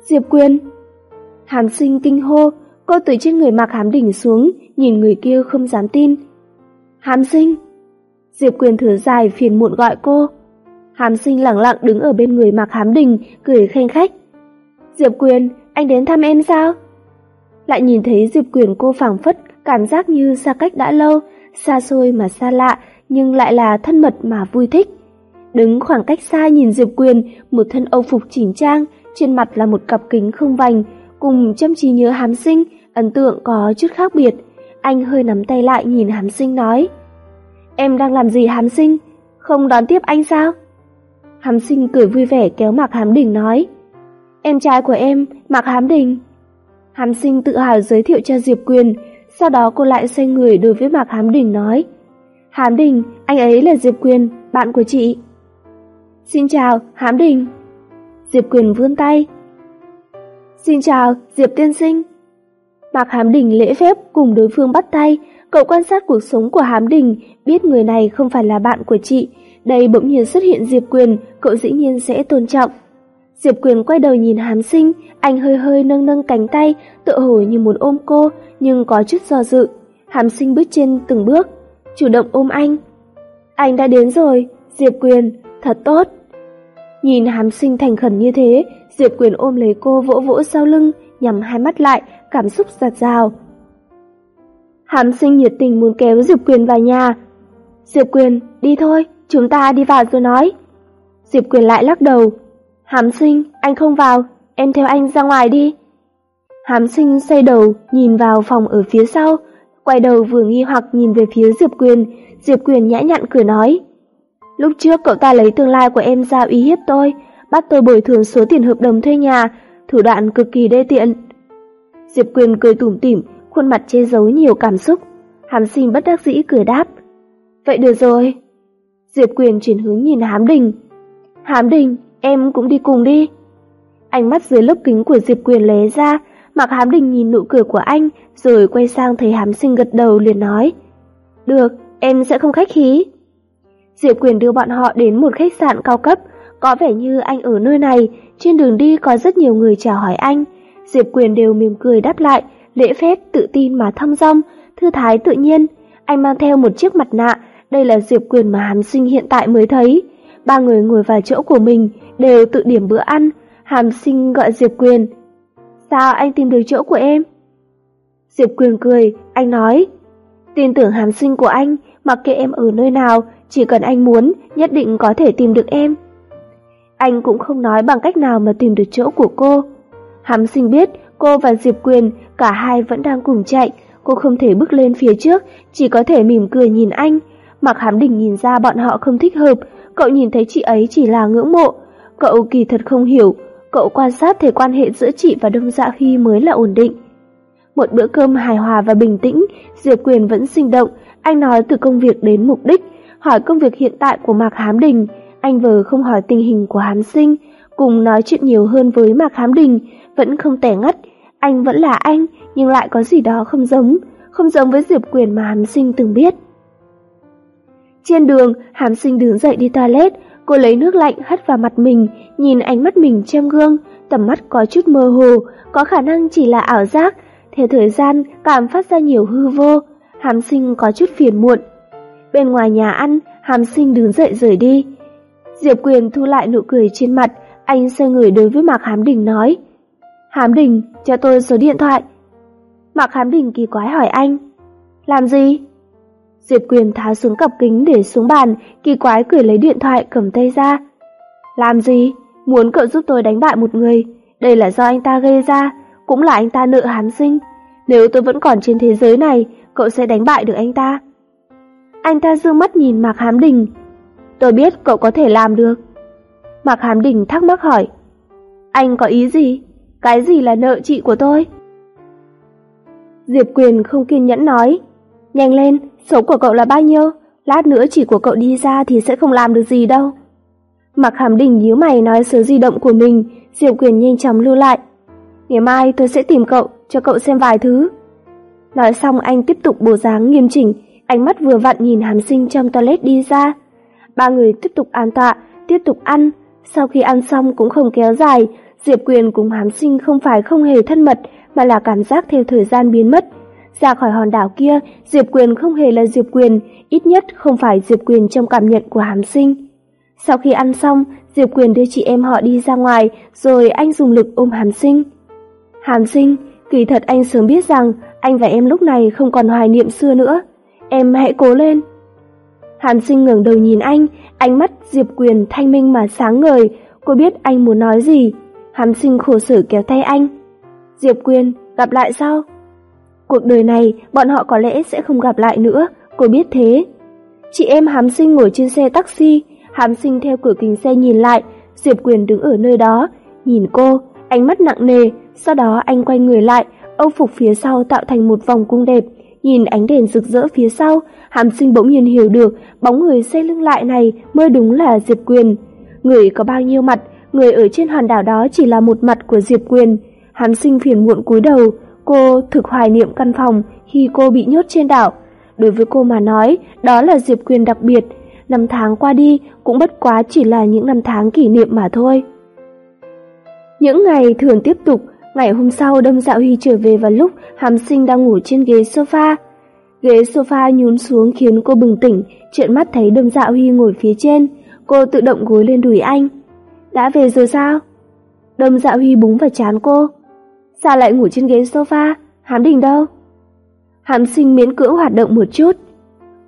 Diệp Quyên! Hàm Sinh kinh hô, cô từ trên người Mạc Hàm Đình xuống, nhìn người kia không dám tin. Hàm sinh! Diệp Quyền thở dài phiền muộn gọi cô. Hàm sinh lặng lặng đứng ở bên người Mạc Hám Đình, cười khanh khách. Diệp Quyền, anh đến thăm em sao? Lại nhìn thấy Diệp Quyền cô phảng phất, cảm giác như xa cách đã lâu, xa xôi mà xa lạ, nhưng lại là thân mật mà vui thích. Đứng khoảng cách xa nhìn Diệp Quyền, một thân âu phục chỉnh trang, trên mặt là một cặp kính không vành, cùng chăm trí nhớ hám sinh, ấn tượng có chút khác biệt. Anh hơi nắm tay lại nhìn hám sinh nói. Em đang làm gì hám sinh? Không đón tiếp anh sao? Hám sinh cười vui vẻ kéo Mạc Hám Đình nói. Em trai của em, Mạc Hám Đình. Hàm sinh tự hào giới thiệu cho Diệp Quyền, sau đó cô lại xoay người đối với Mạc Hám Đình nói. Hám Đình, anh ấy là Diệp Quyền, bạn của chị. Xin chào, Hám Đình. Diệp Quyền vươn tay. Xin chào, Diệp Tiên Sinh. Mạc Hám Đình lễ phép cùng đối phương bắt tay, cậu quan sát cuộc sống của Hám Đình, biết người này không phải là bạn của chị, đây bỗng nhiên xuất hiện Diệp Quyền, cậu dĩ nhiên sẽ tôn trọng. Diệp Quyền quay đầu nhìn Hàm Sinh, anh hơi hơi nâng nâng cánh tay, tựa hồ như muốn ôm cô, nhưng có chút do dự. Hàm Sinh bước trên từng bước, chủ động ôm anh. Anh đã đến rồi, Diệp Quyền, thật tốt. Nhìn Hàm Sinh thành khẩn như thế, Diệp Quyền ôm lấy cô vỗ vỗ sau lưng, nhắm hai mắt lại, cảm xúc giạt rào. Hàm Sinh nhiệt tình muốn kéo Diệp Quyền vào nhà. Diệp Quyền, đi thôi, chúng ta đi vào rồi nói. Diệp Quyền lại lắc đầu. Hàm Sinh, anh không vào, em theo anh ra ngoài đi. Hàm Sinh xoay đầu, nhìn vào phòng ở phía sau, quay đầu vừa nghi hoặc nhìn về phía Diệp Quyền, Diệp Quyền nhã nhặn cười nói. Lúc trước cậu ta lấy tương lai của em ra uy hiếp tôi, bắt tôi bồi thường số tiền hợp đồng thuê nhà, thủ đoạn cực kỳ đê tiện. Diệp Quyền cười tủm tỉm, khuôn mặt che giấu nhiều cảm xúc. Hàm sinh bất đắc dĩ cười đáp. Vậy được rồi. Diệp Quyền chuyển hướng nhìn Hám Đình. Hám Đình, em cũng đi cùng đi. Ánh mắt dưới lớp kính của Diệp Quyền lé ra, mặc Hám Đình nhìn nụ cười của anh, rồi quay sang thấy Hám sinh gật đầu liền nói. Được, em sẽ không khách khí. Diệp Quyền đưa bọn họ đến một khách sạn cao cấp, có vẻ như anh ở nơi này, trên đường đi có rất nhiều người chào hỏi anh. Diệp Quyền đều mỉm cười đáp lại, lễ phép, tự tin mà thong dong, thư thái tự nhiên. Anh mang theo một chiếc mặt nạ, đây là Diệp Quyền mà hám Sinh hiện tại mới thấy. Ba người ngồi vào chỗ của mình, đều tự điểm bữa ăn. Hàm Sinh gọi Diệp Quyền. Sao anh tìm được chỗ của em? Diệp Quyền cười, anh nói. Tin tưởng Hàm Sinh của anh, mặc kệ em ở nơi nào, chỉ cần anh muốn, nhất định có thể tìm được em. Anh cũng không nói bằng cách nào mà tìm được chỗ của cô. Hàm sinh biết cô và Diệp Quyền cả hai vẫn đang cùng chạy, cô không thể bước lên phía trước, chỉ có thể mỉm cười nhìn anh. Mặc hàm đình nhìn ra bọn họ không thích hợp, cậu nhìn thấy chị ấy chỉ là ngưỡng mộ. Cậu kỳ thật không hiểu, cậu quan sát thấy quan hệ giữa chị và Đông Dạ Huy mới là ổn định. Một bữa cơm hài hòa và bình tĩnh, Diệp Quyền vẫn sinh động, anh nói từ công việc đến mục đích, hỏi công việc hiện tại của Mạc Hám Đình. Anh vờ không hỏi tình hình của Hán Sinh, cùng nói chuyện nhiều hơn với Mạc Hám Đình, vẫn không tẻ ngắt. Anh vẫn là anh, nhưng lại có gì đó không giống, không giống với Diệp Quyền mà Hán Sinh từng biết. Trên đường, Hàm Sinh đứng dậy đi toilet, cô lấy nước lạnh hất vào mặt mình, nhìn ánh mắt mình trong gương, tầm mắt có chút mơ hồ, có khả năng chỉ là ảo giác. Theo thời gian, cảm phát ra nhiều hư vô, Hàm Sinh có chút phiền muộn. Bên ngoài nhà ăn, Hàm Sinh đứng dậy rời đi. Diệp Quyền thu lại nụ cười trên mặt, anh xoay người đối với Mạc Hám Đình nói. Hám Đình, cho tôi số điện thoại. Mạc Hám Đình kỳ quái hỏi anh. Làm gì? Diệp Quyền tháo xuống cặp kính để xuống bàn, kỳ quái cười lấy điện thoại cầm tay ra. Làm gì? Muốn cậu giúp tôi đánh bại một người. Đây là do anh ta gây ra, cũng là anh ta nợ hán sinh. Nếu tôi vẫn còn trên thế giới này, cậu sẽ đánh bại được anh ta. Anh ta dương mắt nhìn Mạc Hám Đình. Tôi biết cậu có thể làm được. Mạc Hám Đình thắc mắc hỏi. Anh có ý gì? Cái gì là nợ chị của tôi? Diệp Quyền không kiên nhẫn nói. Nhanh lên, số của cậu là bao nhiêu? Lát nữa chỉ của cậu đi ra thì sẽ không làm được gì đâu. Mặc Hàm Đình nhíu mày nói số di động của mình, Diệp Quyền nhanh chóng lưu lại. Ngày mai tôi sẽ tìm cậu, cho cậu xem vài thứ. Nói xong anh tiếp tục bổ dáng nghiêm chỉnh, ánh mắt vừa vặn nhìn hàm sinh trong toilet đi ra. Ba người tiếp tục an tọa, tiếp tục ăn. Sau khi ăn xong cũng không kéo dài, Diệp Quyền cùng hàm sinh không phải không hề thân mật, mà là cảm giác theo thời gian biến mất. Ra khỏi hòn đảo kia, Diệp Quyền không hề là Diệp Quyền, ít nhất không phải Diệp Quyền trong cảm nhận của hàm sinh. Sau khi ăn xong, Diệp Quyền đưa chị em họ đi ra ngoài, rồi anh dùng lực ôm hàm sinh. Hàm sinh, kỳ thật anh sớm biết rằng anh và em lúc này không còn hoài niệm xưa nữa. Em hãy cố lên. Hàm sinh ngẩng đầu nhìn anh, ánh mắt Diệp Quyền thanh minh mà sáng ngời, cô biết anh muốn nói gì. Hàm sinh khổ sở kéo tay anh. Diệp Quyền, gặp lại sau. Cuộc đời này, bọn họ có lẽ sẽ không gặp lại nữa, cô biết thế. Chị em hám sinh ngồi trên xe taxi, hám sinh theo cửa kính xe nhìn lại, Diệp Quyền đứng ở nơi đó, nhìn cô, ánh mắt nặng nề, sau đó anh quay người lại, âu phục phía sau tạo thành một vòng cung đẹp, Nhìn ánh đèn rực rỡ phía sau, Hàm Sinh bỗng nhiên hiểu được bóng người xây lưng lại này mới đúng là Diệp Quyền. Người có bao nhiêu mặt, người ở trên hòn đảo đó chỉ là một mặt của Diệp Quyền. Hàm Sinh phiền muộn cúi đầu, cô thực hoài niệm căn phòng khi cô bị nhốt trên đảo. Đối với cô mà nói, đó là Diệp Quyền đặc biệt. Năm tháng qua đi cũng bất quá chỉ là những năm tháng kỷ niệm mà thôi. Những ngày thường tiếp tục, ngày hôm sau Đâm Dạo Huy trở về vào lúc Hàm Sinh đang ngủ trên ghế sofa. Ghế sofa nhún xuống khiến cô bừng tỉnh, trợn mắt thấy Đâm Dạo Huy ngồi phía trên, cô tự động gối lên đùi anh. Đã về rồi sao? Đâm Dạo Huy búng vào chán cô. Sao lại ngủ trên ghế sofa? Hàm Đình đâu? Hàm Sinh miễn cưỡng hoạt động một chút.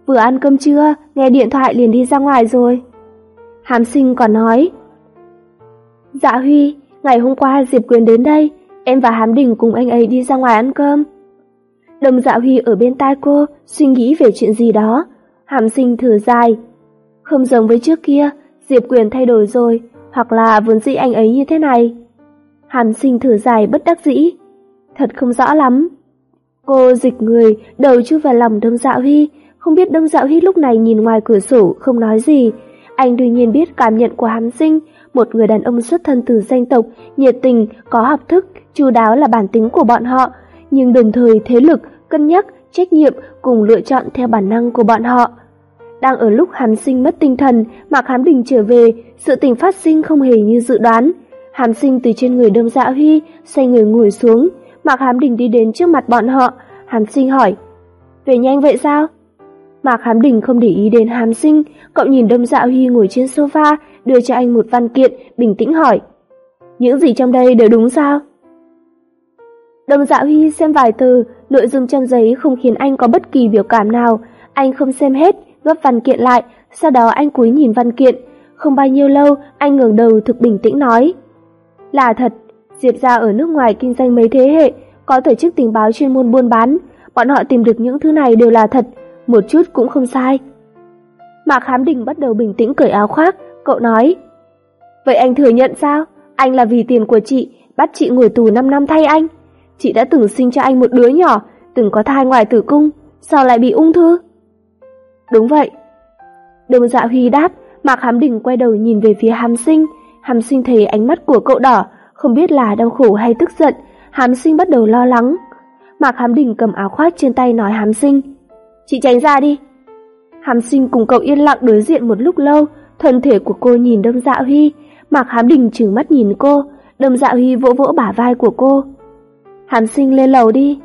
Vừa ăn cơm trưa, nghe điện thoại liền đi ra ngoài rồi. Hàm Sinh còn nói. Dạ Huy, ngày hôm qua Diệp Quyền đến đây, em và Hàm Đình cùng anh ấy đi ra ngoài ăn cơm. Đồng Dạ Huy ở bên tai cô, suy nghĩ về chuyện gì đó. Hàm Sinh thở dài. Không giống với trước kia, Diệp Quyền thay đổi rồi, hoặc là vốn dĩ anh ấy như thế này. Hàn Sinh thở dài bất đắc dĩ. Thật không rõ lắm. Cô dịch người, đầu chui vào lòng Đông dạo Huy, không biết Đông dạo Huy lúc này nhìn ngoài cửa sổ không nói gì. Anh đương nhiên biết cảm nhận của Hàn Sinh, một người đàn ông xuất thân từ danh tộc, nhiệt tình, có học thức, chu đáo là bản tính của bọn họ, nhưng đồng thời thế lực, cân nhắc, trách nhiệm cùng lựa chọn theo bản năng của bọn họ. Đang ở lúc Hàn Sinh mất tinh thần, Mạc khám Đình trở về, sự tình phát sinh không hề như dự đoán. Hàm Sinh từ trên người Đông Dạ Huy, xoay người ngồi xuống, Mạc Hám Đình đi đến trước mặt bọn họ, Hàm Sinh hỏi, về nhanh vậy sao? Mạc Hám Đình không để ý đến Hàm Sinh, cậu nhìn Đông Dạ Huy ngồi trên sofa, đưa cho anh một văn kiện, bình tĩnh hỏi, những gì trong đây đều đúng sao? Đông Dạ Huy xem vài từ, nội dung trong giấy không khiến anh có bất kỳ biểu cảm nào, anh không xem hết, gấp văn kiện lại, sau đó anh cúi nhìn văn kiện, không bao nhiêu lâu, anh ngẩng đầu thực bình tĩnh nói. Là thật, Diệp gia ở nước ngoài kinh doanh mấy thế hệ, có tổ chức tình báo chuyên môn buôn bán, bọn họ tìm được những thứ này đều là thật, một chút cũng không sai. Mạc Khám Đình bắt đầu bình tĩnh cởi áo khoác, cậu nói. Vậy anh thừa nhận sao? Anh là vì tiền của chị, bắt chị ngồi tù 5 năm thay anh. Chị đã từng sinh cho anh một đứa nhỏ, từng có thai ngoài tử cung, sao lại bị ung thư? Đúng vậy. Đồng dạ Huy đáp, Mạc Hám Đình quay đầu nhìn về phía Hàm Sinh, Hàm Sinh thấy ánh mắt của cậu đỏ, không biết là đau khổ hay tức giận, Hàm Sinh bắt đầu lo lắng. Mạc Hàm Đình cầm áo khoác trên tay nói Hàm Sinh, chị tránh ra đi. Hàm Sinh cùng cậu yên lặng đối diện một lúc lâu, thân thể của cô nhìn Đông Dạ Huy, Mạc Hàm Đình trừng mắt nhìn cô, Đông Dạ Huy vỗ vỗ bả vai của cô. Hàm Sinh lên lầu đi.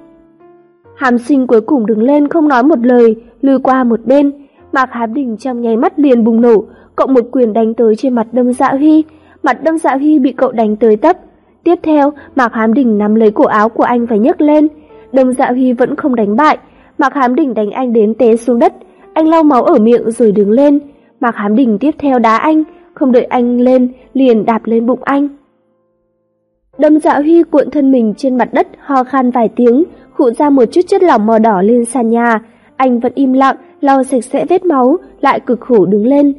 Hàm Sinh cuối cùng đứng lên không nói một lời, lùi qua một bên, Mạc Hám Đình trong nháy mắt liền bùng nổ, cậu một quyền đánh tới trên mặt Đông Dạ Huy, mặt Đâm Dạ Huy bị cậu đánh tới tấp. Tiếp theo, Mạc Hám Đình nắm lấy cổ áo của anh và nhấc lên. Đâm Dạ Huy vẫn không đánh bại, Mạc Hám Đình đánh anh đến té xuống đất, anh lau máu ở miệng rồi đứng lên. Mạc Hám Đình tiếp theo đá anh, không đợi anh lên, liền đạp lên bụng anh. Đâm Dạ Huy cuộn thân mình trên mặt đất ho khan vài tiếng, khụ ra một chút chất lỏng màu đỏ lên sàn nhà. Anh vẫn im lặng, lau sạch sẽ vết máu, lại cực khổ đứng lên.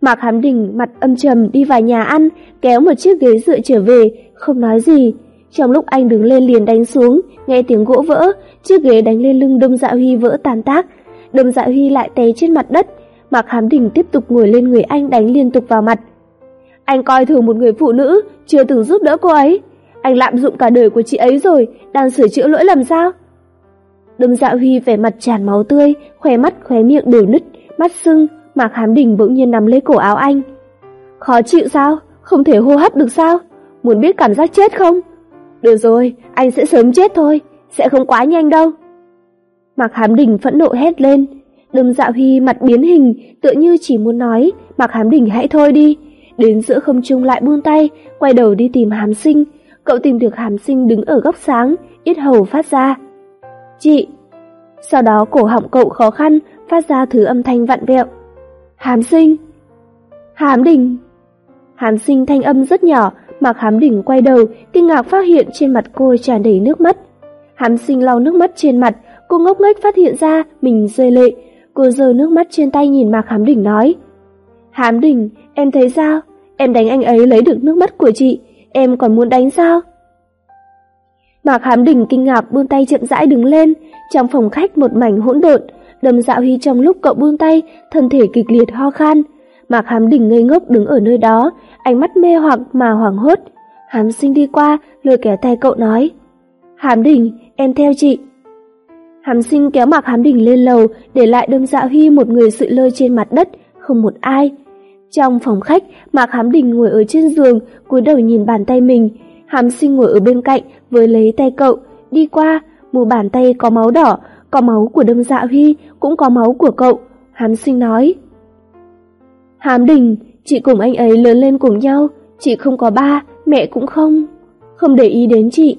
Mạc Hám Đình mặt âm trầm đi vào nhà ăn, kéo một chiếc ghế dựa trở về, không nói gì. Trong lúc anh đứng lên liền đánh xuống, nghe tiếng gỗ vỡ, chiếc ghế đánh lên lưng Đông Dạ Huy vỡ tàn tác. Đông Dạ Huy lại té trên mặt đất, Mạc Hám Đình tiếp tục ngồi lên người anh đánh liên tục vào mặt. Anh coi thường một người phụ nữ, chưa từng giúp đỡ cô ấy. Anh lạm dụng cả đời của chị ấy rồi, đang sửa chữa lỗi làm sao? Đông Dạ Huy vẻ mặt tràn máu tươi, khóe mắt khóe miệng đều nứt, mắt sưng, Mạc Hám Đình bỗng nhiên nắm lấy cổ áo anh. Khó chịu sao? Không thể hô hấp được sao? Muốn biết cảm giác chết không? Được rồi, anh sẽ sớm chết thôi, sẽ không quá nhanh đâu. Mạc Hám Đình phẫn nộ hét lên. Đâm Dạ Huy mặt biến hình, tựa như chỉ muốn nói, Mạc Hám Đình hãy thôi đi. Đến giữa không trung lại buông tay, quay đầu đi tìm Hám Sinh. Cậu tìm được Hám Sinh đứng ở góc sáng, ít hầu phát ra. Chị! Sau đó cổ họng cậu khó khăn, phát ra thứ âm thanh vặn vẹo. Hám Sinh! Hám Đình! Hám Sinh thanh âm rất nhỏ, Mạc Hám Đình quay đầu, kinh ngạc phát hiện trên mặt cô tràn đầy nước mắt. Hám Sinh lau nước mắt trên mặt, cô ngốc nghếch phát hiện ra mình rơi lệ. Cô giơ nước mắt trên tay nhìn Mạc Hám Đình nói. Hám Đình, em thấy sao? Em đánh anh ấy lấy được nước mắt của chị, em còn muốn đánh sao? Mạc Hám Đình kinh ngạc buông tay chậm rãi đứng lên, trong phòng khách một mảnh hỗn độn, Đầm Dạo Huy trong lúc cậu buông tay, thân thể kịch liệt ho khan. Mạc Hám Đình ngây ngốc đứng ở nơi đó, ánh mắt mê hoặc mà hoảng hốt. Hám Sinh đi qua, lôi kéo tay cậu nói: "Hám Đình, em theo chị." Hàm Sinh kéo Mạc Hám Đình lên lầu, để lại Đâm Dạ Huy một người sự lơi trên mặt đất, không một ai. Trong phòng khách, Mạc Hám Đình ngồi ở trên giường, cúi đầu nhìn bàn tay mình. Hàm sinh ngồi ở bên cạnh với lấy tay cậu, đi qua, mu bàn tay có máu đỏ, có máu của đâm dạ huy, cũng có máu của cậu. Hám sinh nói. Hàm đình, chị cùng anh ấy lớn lên cùng nhau, chị không có ba, mẹ cũng không. Không để ý đến chị.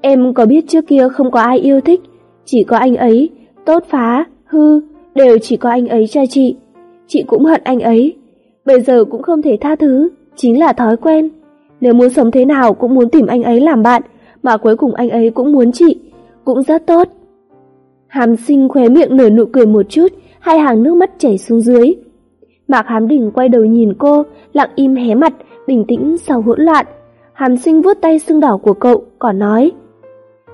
Em có biết trước kia không có ai yêu thích, chỉ có anh ấy, tốt phá, hư, đều chỉ có anh ấy cho chị. Chị cũng hận anh ấy. Bây giờ cũng không thể tha thứ, chính là thói quen. Nếu muốn sống thế nào cũng muốn tìm anh ấy làm bạn, mà cuối cùng anh ấy cũng muốn chị, cũng rất tốt. Hàm sinh khóe miệng nở nụ cười một chút, hai hàng nước mắt chảy xuống dưới. Mạc Hàm Đình quay đầu nhìn cô, lặng im hé mặt, bình tĩnh sau hỗn loạn. Hàm sinh vuốt tay sưng đỏ của cậu, còn nói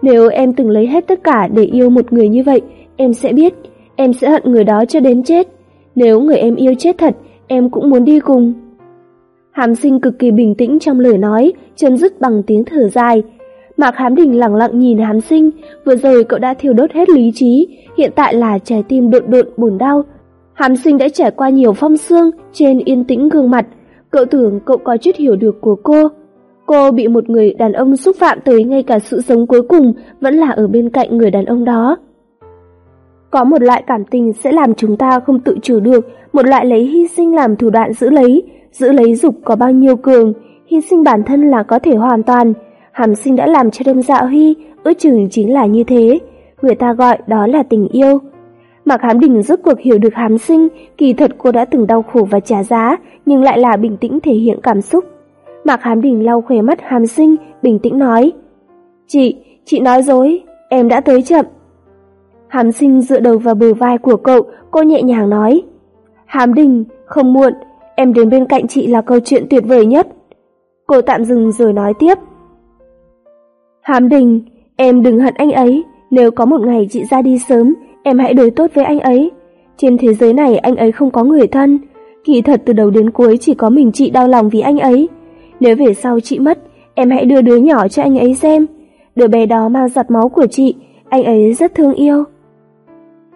Nếu em từng lấy hết tất cả để yêu một người như vậy, em sẽ biết, em sẽ hận người đó cho đến chết. Nếu người em yêu chết thật, em cũng muốn đi cùng. Hàm sinh cực kỳ bình tĩnh trong lời nói, chân dứt bằng tiếng thở dài. Mạc Hám Đình lặng lặng nhìn Hàm sinh, vừa rồi cậu đã thiêu đốt hết lý trí, hiện tại là trái tim đột đột buồn đau. Hàm sinh đã trải qua nhiều phong xương trên yên tĩnh gương mặt, cậu tưởng cậu có chút hiểu được của cô. Cô bị một người đàn ông xúc phạm tới ngay cả sự sống cuối cùng vẫn là ở bên cạnh người đàn ông đó. Có một loại cảm tình sẽ làm chúng ta không tự chủ được, một loại lấy hy sinh làm thủ đoạn giữ lấy, giữ lấy dục có bao nhiêu cường, hy sinh bản thân là có thể hoàn toàn. Hàm sinh đã làm cho Đông Dạ Huy, ước chừng chính là như thế. Người ta gọi đó là tình yêu. Mạc Hám Đình rốt cuộc hiểu được hàm sinh, kỳ thật cô đã từng đau khổ và trả giá, nhưng lại là bình tĩnh thể hiện cảm xúc. Mạc Hám Đình lau khóe mắt hàm sinh, bình tĩnh nói. Chị, chị nói dối, em đã tới chậm. Hàm sinh dựa đầu vào bờ vai của cậu, cô nhẹ nhàng nói. Hàm Đình, không muộn, em đến bên cạnh chị là câu chuyện tuyệt vời nhất. Cô tạm dừng rồi nói tiếp. Hàm Đình, em đừng hận anh ấy, nếu có một ngày chị ra đi sớm, em hãy đối tốt với anh ấy. Trên thế giới này anh ấy không có người thân, kỳ thật từ đầu đến cuối chỉ có mình chị đau lòng vì anh ấy. Nếu về sau chị mất, em hãy đưa đứa nhỏ cho anh ấy xem. Đứa bé đó mang giọt máu của chị, anh ấy rất thương yêu.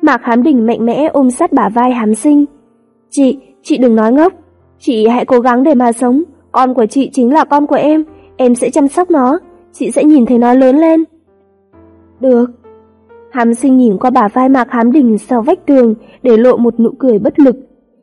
Mạc Hám Đình mạnh mẽ ôm sát bả vai hám sinh. Chị, chị đừng nói ngốc. Chị hãy cố gắng để mà sống. Con của chị chính là con của em. Em sẽ chăm sóc nó. Chị sẽ nhìn thấy nó lớn lên. Được. Hàm sinh nhìn qua bả vai Mạc Hám Đình sau vách tường để lộ một nụ cười bất lực.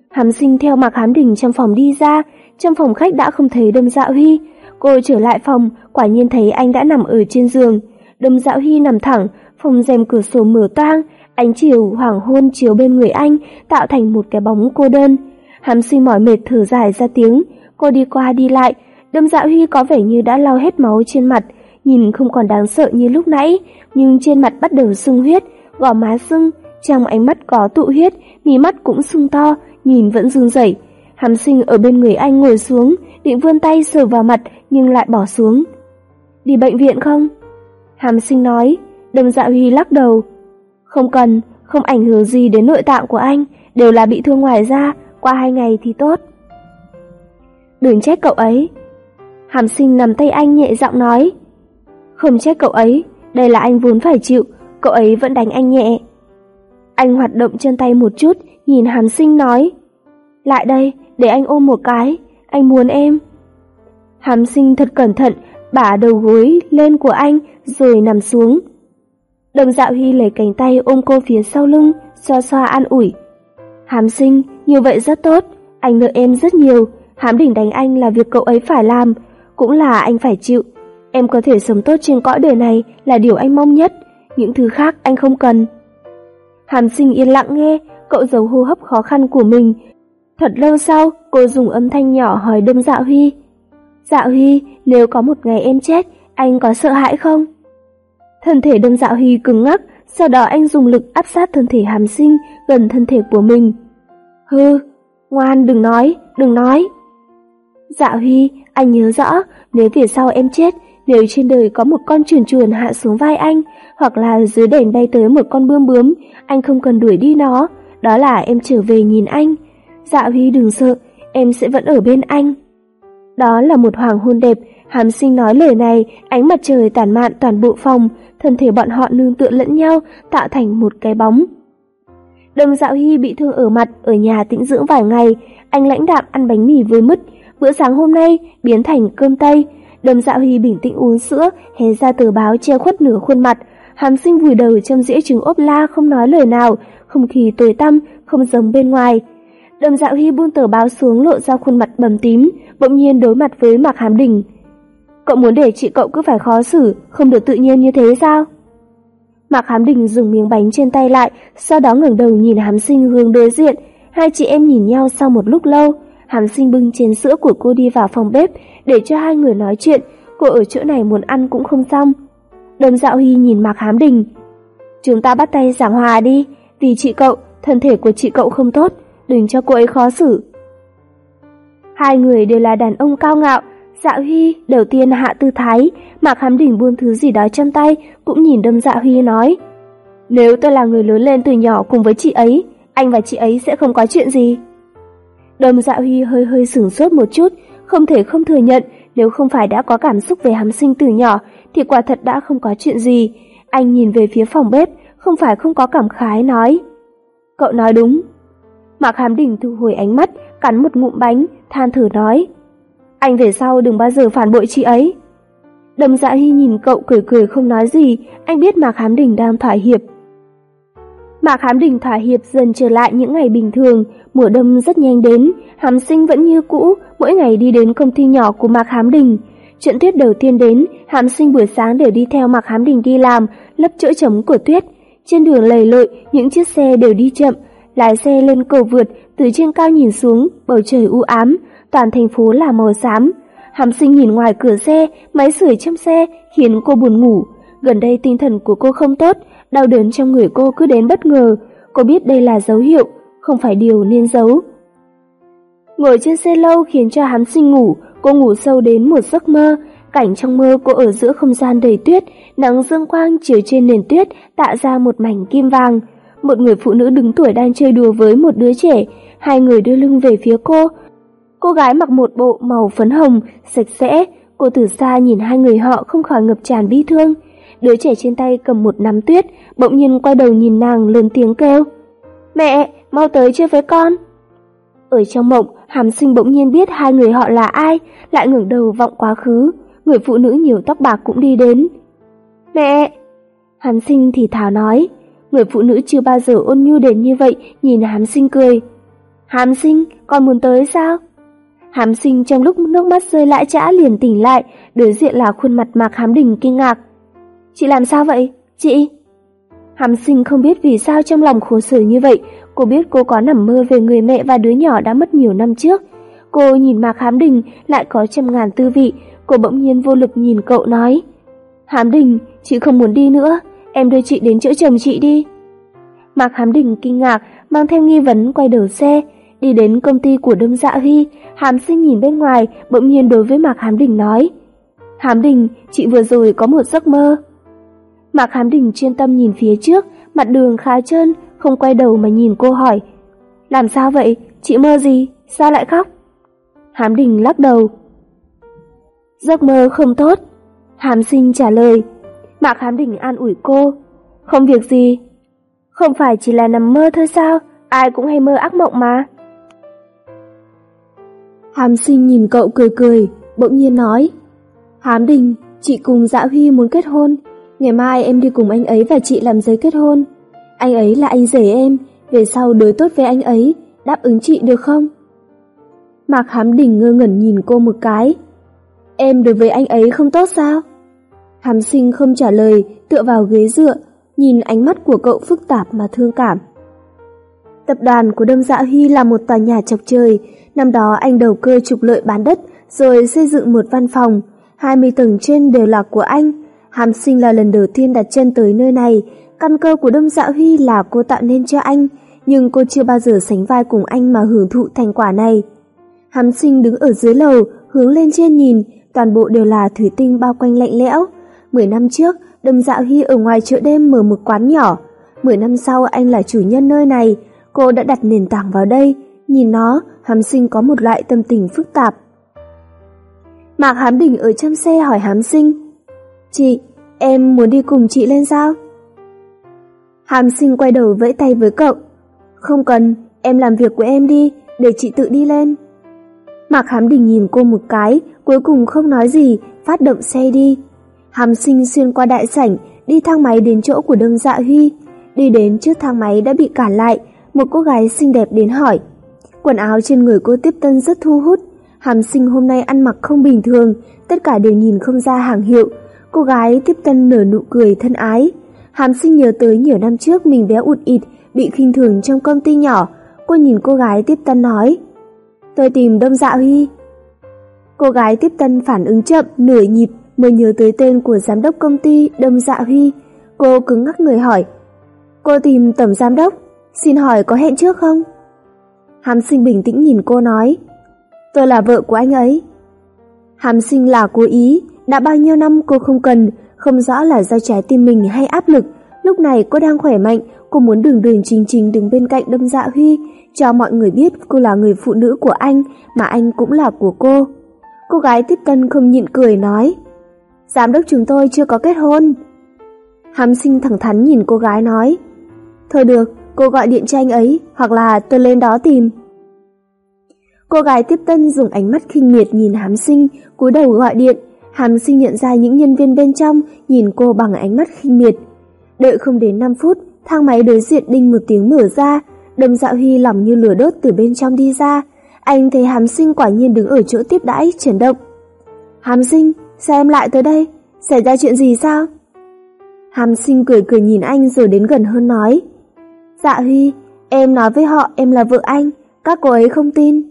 Hàm sinh theo Mạc Hám Đình trong phòng đi ra, trong phòng khách đã không thấy Đâm Dạo Huy. Cô trở lại phòng, quả nhiên thấy anh đã nằm ở trên giường. Đâm Dạo Huy nằm thẳng, phòng rèm cửa sổ mở toang, Ánh chiều hoàng hôn chiếu bên người anh tạo thành một cái bóng cô đơn. Hàm sinh mỏi mệt thở dài ra tiếng, cô đi qua đi lại, đâm dạ huy có vẻ như đã lau hết máu trên mặt, nhìn không còn đáng sợ như lúc nãy, nhưng trên mặt bắt đầu sưng huyết, gò má sưng, trong ánh mắt có tụ huyết, mí mắt cũng sưng to, nhìn vẫn run rẩy. Hàm sinh ở bên người anh ngồi xuống, định vươn tay sờ vào mặt nhưng lại bỏ xuống. Đi bệnh viện không? Hàm sinh nói, đầm dạ huy lắc đầu, không cần, không ảnh hưởng gì đến nội tạng của anh, đều là bị thương ngoài da, qua hai ngày thì tốt. Đừng trách cậu ấy. Hàm sinh nằm tay anh nhẹ giọng nói. Không trách cậu ấy, đây là anh vốn phải chịu, cậu ấy vẫn đánh anh nhẹ. Anh hoạt động chân tay một chút, nhìn hàm sinh nói. Lại đây, để anh ôm một cái, anh muốn em. Hàm sinh thật cẩn thận, bả đầu gối lên của anh, rồi nằm xuống, Đồng dạo Hy lấy cánh tay ôm cô phía sau lưng, xoa xoa an ủi. hàm sinh, như vậy rất tốt, anh nợ em rất nhiều, hám đỉnh đánh anh là việc cậu ấy phải làm, cũng là anh phải chịu. Em có thể sống tốt trên cõi đời này là điều anh mong nhất, những thứ khác anh không cần. Hàm sinh yên lặng nghe, cậu giấu hô hấp khó khăn của mình. Thật lâu sau, cô dùng âm thanh nhỏ hỏi đâm dạ Huy. dạ Huy, nếu có một ngày em chết, anh có sợ hãi không? Thân thể đâm dạ huy cứng ngắc, sau đó anh dùng lực áp sát thân thể hàm sinh gần thân thể của mình. Hư, ngoan đừng nói, đừng nói. Dạ Huy, anh nhớ rõ, nếu về sau em chết, nếu trên đời có một con chuồn chuồn hạ xuống vai anh, hoặc là dưới đèn bay tới một con bươm bướm, anh không cần đuổi đi nó, đó là em trở về nhìn anh. Dạ Huy đừng sợ, em sẽ vẫn ở bên anh. Đó là một hoàng hôn đẹp, hàm sinh nói lời này, ánh mặt trời tản mạn toàn bộ phòng, thân thể bọn họ nương tựa lẫn nhau, tạo thành một cái bóng. Đồng Dạo Hy bị thương ở mặt, ở nhà tĩnh dưỡng vài ngày, anh lãnh đạm ăn bánh mì với mứt, bữa sáng hôm nay biến thành cơm tây. Đầm Dạ Huy bình tĩnh uống sữa, hé ra tờ báo che khuất nửa khuôn mặt. Hàm sinh vùi đầu trong dĩa trứng ốp la không nói lời nào, không khí tối tăm, không giống bên ngoài. Đầm Dạ Huy buông tờ báo xuống lộ ra khuôn mặt bầm tím, bỗng nhiên đối mặt với Mạc Hàm Đình. Cậu muốn để chị cậu cứ phải khó xử, không được tự nhiên như thế sao? Mạc Hám Đình dừng miếng bánh trên tay lại, sau đó ngẩng đầu nhìn Hám Sinh hướng đối diện. Hai chị em nhìn nhau sau một lúc lâu hàn Sinh bưng chén sữa của cô đi vào phòng bếp để cho hai người nói chuyện. Cô ở chỗ này muốn ăn cũng không xong. Đồng Dạo Hy nhìn Mạc Hám Đình. Chúng ta bắt tay giảng hòa đi, vì chị cậu, thân thể của chị cậu không tốt, đừng cho cô ấy khó xử. Hai người đều là đàn ông cao ngạo, Dạ Huy đầu tiên hạ tư thái, Mạc Hám Đình buông thứ gì đó trong tay, cũng nhìn đâm Dạ Huy nói. Nếu tôi là người lớn lên từ nhỏ cùng với chị ấy, anh và chị ấy sẽ không có chuyện gì. Đầm Dạ Huy hơi hơi sửng sốt một chút, không thể không thừa nhận nếu không phải đã có cảm xúc về hám sinh từ nhỏ thì quả thật đã không có chuyện gì. Anh nhìn về phía phòng bếp, không phải không có cảm khái nói. Cậu nói đúng. Mạc Hám Đình thu hồi ánh mắt, cắn một ngụm bánh, than thở nói. Anh về sau đừng bao giờ phản bội chị ấy. Đầm dạ hy nhìn cậu cười cười không nói gì, anh biết Mạc Hám Đình đang thỏa hiệp. Mạc Hám Đình thỏa hiệp dần trở lại những ngày bình thường, mùa đông rất nhanh đến, Hàm Sinh vẫn như cũ, mỗi ngày đi đến công ty nhỏ của Mạc Hám Đình. Chuyện tuyết đầu tiên đến, Hàm Sinh buổi sáng đều đi theo Mạc Hám Đình đi làm, lấp chỗ trống của tuyết. Trên đường lầy lội, những chiếc xe đều đi chậm, lái xe lên cầu vượt, từ trên cao nhìn xuống, bầu trời u ám, toàn thành phố là màu xám. Hàm sinh nhìn ngoài cửa xe, máy sưởi trong xe khiến cô buồn ngủ. Gần đây tinh thần của cô không tốt, đau đớn trong người cô cứ đến bất ngờ. Cô biết đây là dấu hiệu, không phải điều nên giấu. Ngồi trên xe lâu khiến cho hắn sinh ngủ, cô ngủ sâu đến một giấc mơ. Cảnh trong mơ cô ở giữa không gian đầy tuyết, nắng dương quang chiếu trên nền tuyết tạo ra một mảnh kim vàng. Một người phụ nữ đứng tuổi đang chơi đùa với một đứa trẻ, hai người đưa lưng về phía cô, Cô gái mặc một bộ màu phấn hồng, sạch sẽ, cô từ xa nhìn hai người họ không khỏi ngập tràn bi thương. Đứa trẻ trên tay cầm một nắm tuyết, bỗng nhiên quay đầu nhìn nàng lớn tiếng kêu. Mẹ, mau tới chơi với con. Ở trong mộng, hàm sinh bỗng nhiên biết hai người họ là ai, lại ngẩng đầu vọng quá khứ. Người phụ nữ nhiều tóc bạc cũng đi đến. Mẹ! Hàm sinh thì thảo nói. Người phụ nữ chưa bao giờ ôn nhu đến như vậy, nhìn hàm sinh cười. Hàm sinh, con muốn tới sao? hàm sinh trong lúc nước mắt rơi lại chã liền tỉnh lại, đối diện là khuôn mặt Mạc Hám Đình kinh ngạc. Chị làm sao vậy? Chị? hàm sinh không biết vì sao trong lòng khổ sở như vậy, cô biết cô có nằm mơ về người mẹ và đứa nhỏ đã mất nhiều năm trước. Cô nhìn Mạc Hám Đình lại có trăm ngàn tư vị, cô bỗng nhiên vô lực nhìn cậu nói. Hám Đình, chị không muốn đi nữa, em đưa chị đến chỗ chồng chị đi. Mạc Hám Đình kinh ngạc, mang theo nghi vấn quay đầu xe, Đi đến công ty của Đông Dạ Huy, Hàm Sinh nhìn bên ngoài, bỗng nhiên đối với Mạc Hám Đình nói. Hàm Đình, chị vừa rồi có một giấc mơ. Mạc Hàm Đình chuyên tâm nhìn phía trước, mặt đường khá trơn, không quay đầu mà nhìn cô hỏi. Làm sao vậy? Chị mơ gì? Sao lại khóc? Hàm Đình lắc đầu. Giấc mơ không tốt. Hàm Sinh trả lời. Mạc Hàm Đình an ủi cô. Không việc gì. Không phải chỉ là nằm mơ thôi sao? Ai cũng hay mơ ác mộng mà. Hàm sinh nhìn cậu cười cười, bỗng nhiên nói. Hám đình, chị cùng Dạ Huy muốn kết hôn. Ngày mai em đi cùng anh ấy và chị làm giấy kết hôn. Anh ấy là anh rể em, về sau đối tốt với anh ấy, đáp ứng chị được không? Mạc Hám Đình ngơ ngẩn nhìn cô một cái. Em đối với anh ấy không tốt sao? Hám sinh không trả lời, tựa vào ghế dựa, nhìn ánh mắt của cậu phức tạp mà thương cảm. Tập đoàn của Đông Dạ Huy là một tòa nhà chọc trời, Năm đó anh đầu cơ trục lợi bán đất, rồi xây dựng một văn phòng. 20 tầng trên đều là của anh. Hàm sinh là lần đầu tiên đặt chân tới nơi này. Căn cơ của Đông Dạ Huy là cô tạo nên cho anh, nhưng cô chưa bao giờ sánh vai cùng anh mà hưởng thụ thành quả này. Hàm sinh đứng ở dưới lầu, hướng lên trên nhìn, toàn bộ đều là thủy tinh bao quanh lạnh lẽo. Mười năm trước, Đông Dạ Huy ở ngoài chợ đêm mở một quán nhỏ. Mười năm sau anh là chủ nhân nơi này, cô đã đặt nền tảng vào đây. Nhìn nó, Hàm sinh có một loại tâm tình phức tạp. Mạc Hám Đình ở trong xe hỏi Hám sinh. Chị, em muốn đi cùng chị lên sao? Hàm sinh quay đầu vẫy tay với cậu. Không cần, em làm việc của em đi, để chị tự đi lên. Mạc Hám Đình nhìn cô một cái, cuối cùng không nói gì, phát động xe đi. Hàm sinh xuyên qua đại sảnh, đi thang máy đến chỗ của Đông Dạ Huy. Đi đến trước thang máy đã bị cản lại, một cô gái xinh đẹp đến hỏi. Quần áo trên người cô tiếp tân rất thu hút, hàm sinh hôm nay ăn mặc không bình thường, tất cả đều nhìn không ra hàng hiệu. Cô gái tiếp tân nở nụ cười thân ái. Hàm sinh nhớ tới nhiều năm trước mình bé ụt ịt, bị khinh thường trong công ty nhỏ. Cô nhìn cô gái tiếp tân nói. Tôi tìm Đông Dạ Huy. Cô gái tiếp tân phản ứng chậm, nửa nhịp mới nhớ tới tên của giám đốc công ty Đông Dạ Huy. Cô cứng ngắc người hỏi. Cô tìm tổng giám đốc, xin hỏi có hẹn trước không? Hàm sinh bình tĩnh nhìn cô nói. Tôi là vợ của anh ấy. Hàm sinh là cố ý, đã bao nhiêu năm cô không cần, không rõ là do trái tim mình hay áp lực. Lúc này cô đang khỏe mạnh, cô muốn đường đường chính chính đứng bên cạnh đâm Dạ Huy, cho mọi người biết cô là người phụ nữ của anh, mà anh cũng là của cô. Cô gái tiếp tân không nhịn cười nói, Giám đốc chúng tôi chưa có kết hôn. Hàm sinh thẳng thắn nhìn cô gái nói, Thôi được, cô gọi điện cho anh ấy, hoặc là tôi lên đó tìm. Cô gái tiếp tân dùng ánh mắt khinh miệt nhìn hám sinh, cúi đầu gọi điện. Hàm sinh nhận ra những nhân viên bên trong, nhìn cô bằng ánh mắt khinh miệt. Đợi không đến 5 phút, thang máy đối diện đinh một tiếng mở ra, đâm dạo huy lòng như lửa đốt từ bên trong đi ra. Anh thấy hàm sinh quả nhiên đứng ở chỗ tiếp đãi, chuyển động. Hàm sinh, sao em lại tới đây? Xảy ra chuyện gì sao? Hàm sinh cười cười nhìn anh rồi đến gần hơn nói. Dạ Huy, em nói với họ em là vợ anh, các cô ấy không tin.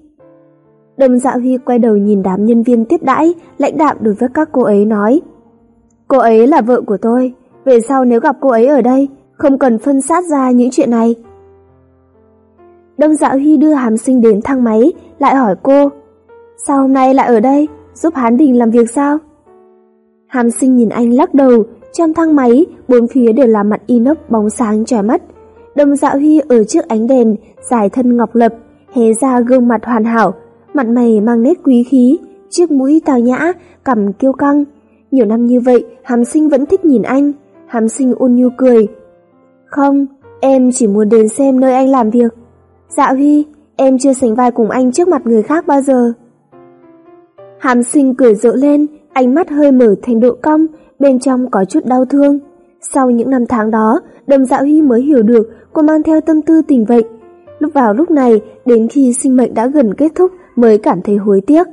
Đồng dạ Huy quay đầu nhìn đám nhân viên tiếp đãi, lãnh đạm đối với các cô ấy nói. Cô ấy là vợ của tôi, về sau nếu gặp cô ấy ở đây, không cần phân sát ra những chuyện này. Đông Dạ Huy đưa Hàm Sinh đến thang máy, lại hỏi cô, sao hôm nay lại ở đây, giúp Hán Đình làm việc sao? Hàm Sinh nhìn anh lắc đầu, trong thang máy, bốn phía đều là mặt inox bóng sáng trẻ mắt. Đông Dạ Huy ở trước ánh đèn, dài thân ngọc lập, hé ra gương mặt hoàn hảo, mặt mày mang nét quý khí, chiếc mũi tào nhã, cằm kiêu căng. Nhiều năm như vậy, Hàm Sinh vẫn thích nhìn anh. Hàm Sinh ôn nhu cười. Không, em chỉ muốn đến xem nơi anh làm việc. Dạ Huy, em chưa sánh vai cùng anh trước mặt người khác bao giờ. Hàm Sinh cười rỡ lên, ánh mắt hơi mở thành độ cong, bên trong có chút đau thương. Sau những năm tháng đó, Đầm Dạ Huy mới hiểu được cô mang theo tâm tư tình vậy. Lúc vào lúc này, đến khi sinh mệnh đã gần kết thúc mới cảm thấy hối tiếc.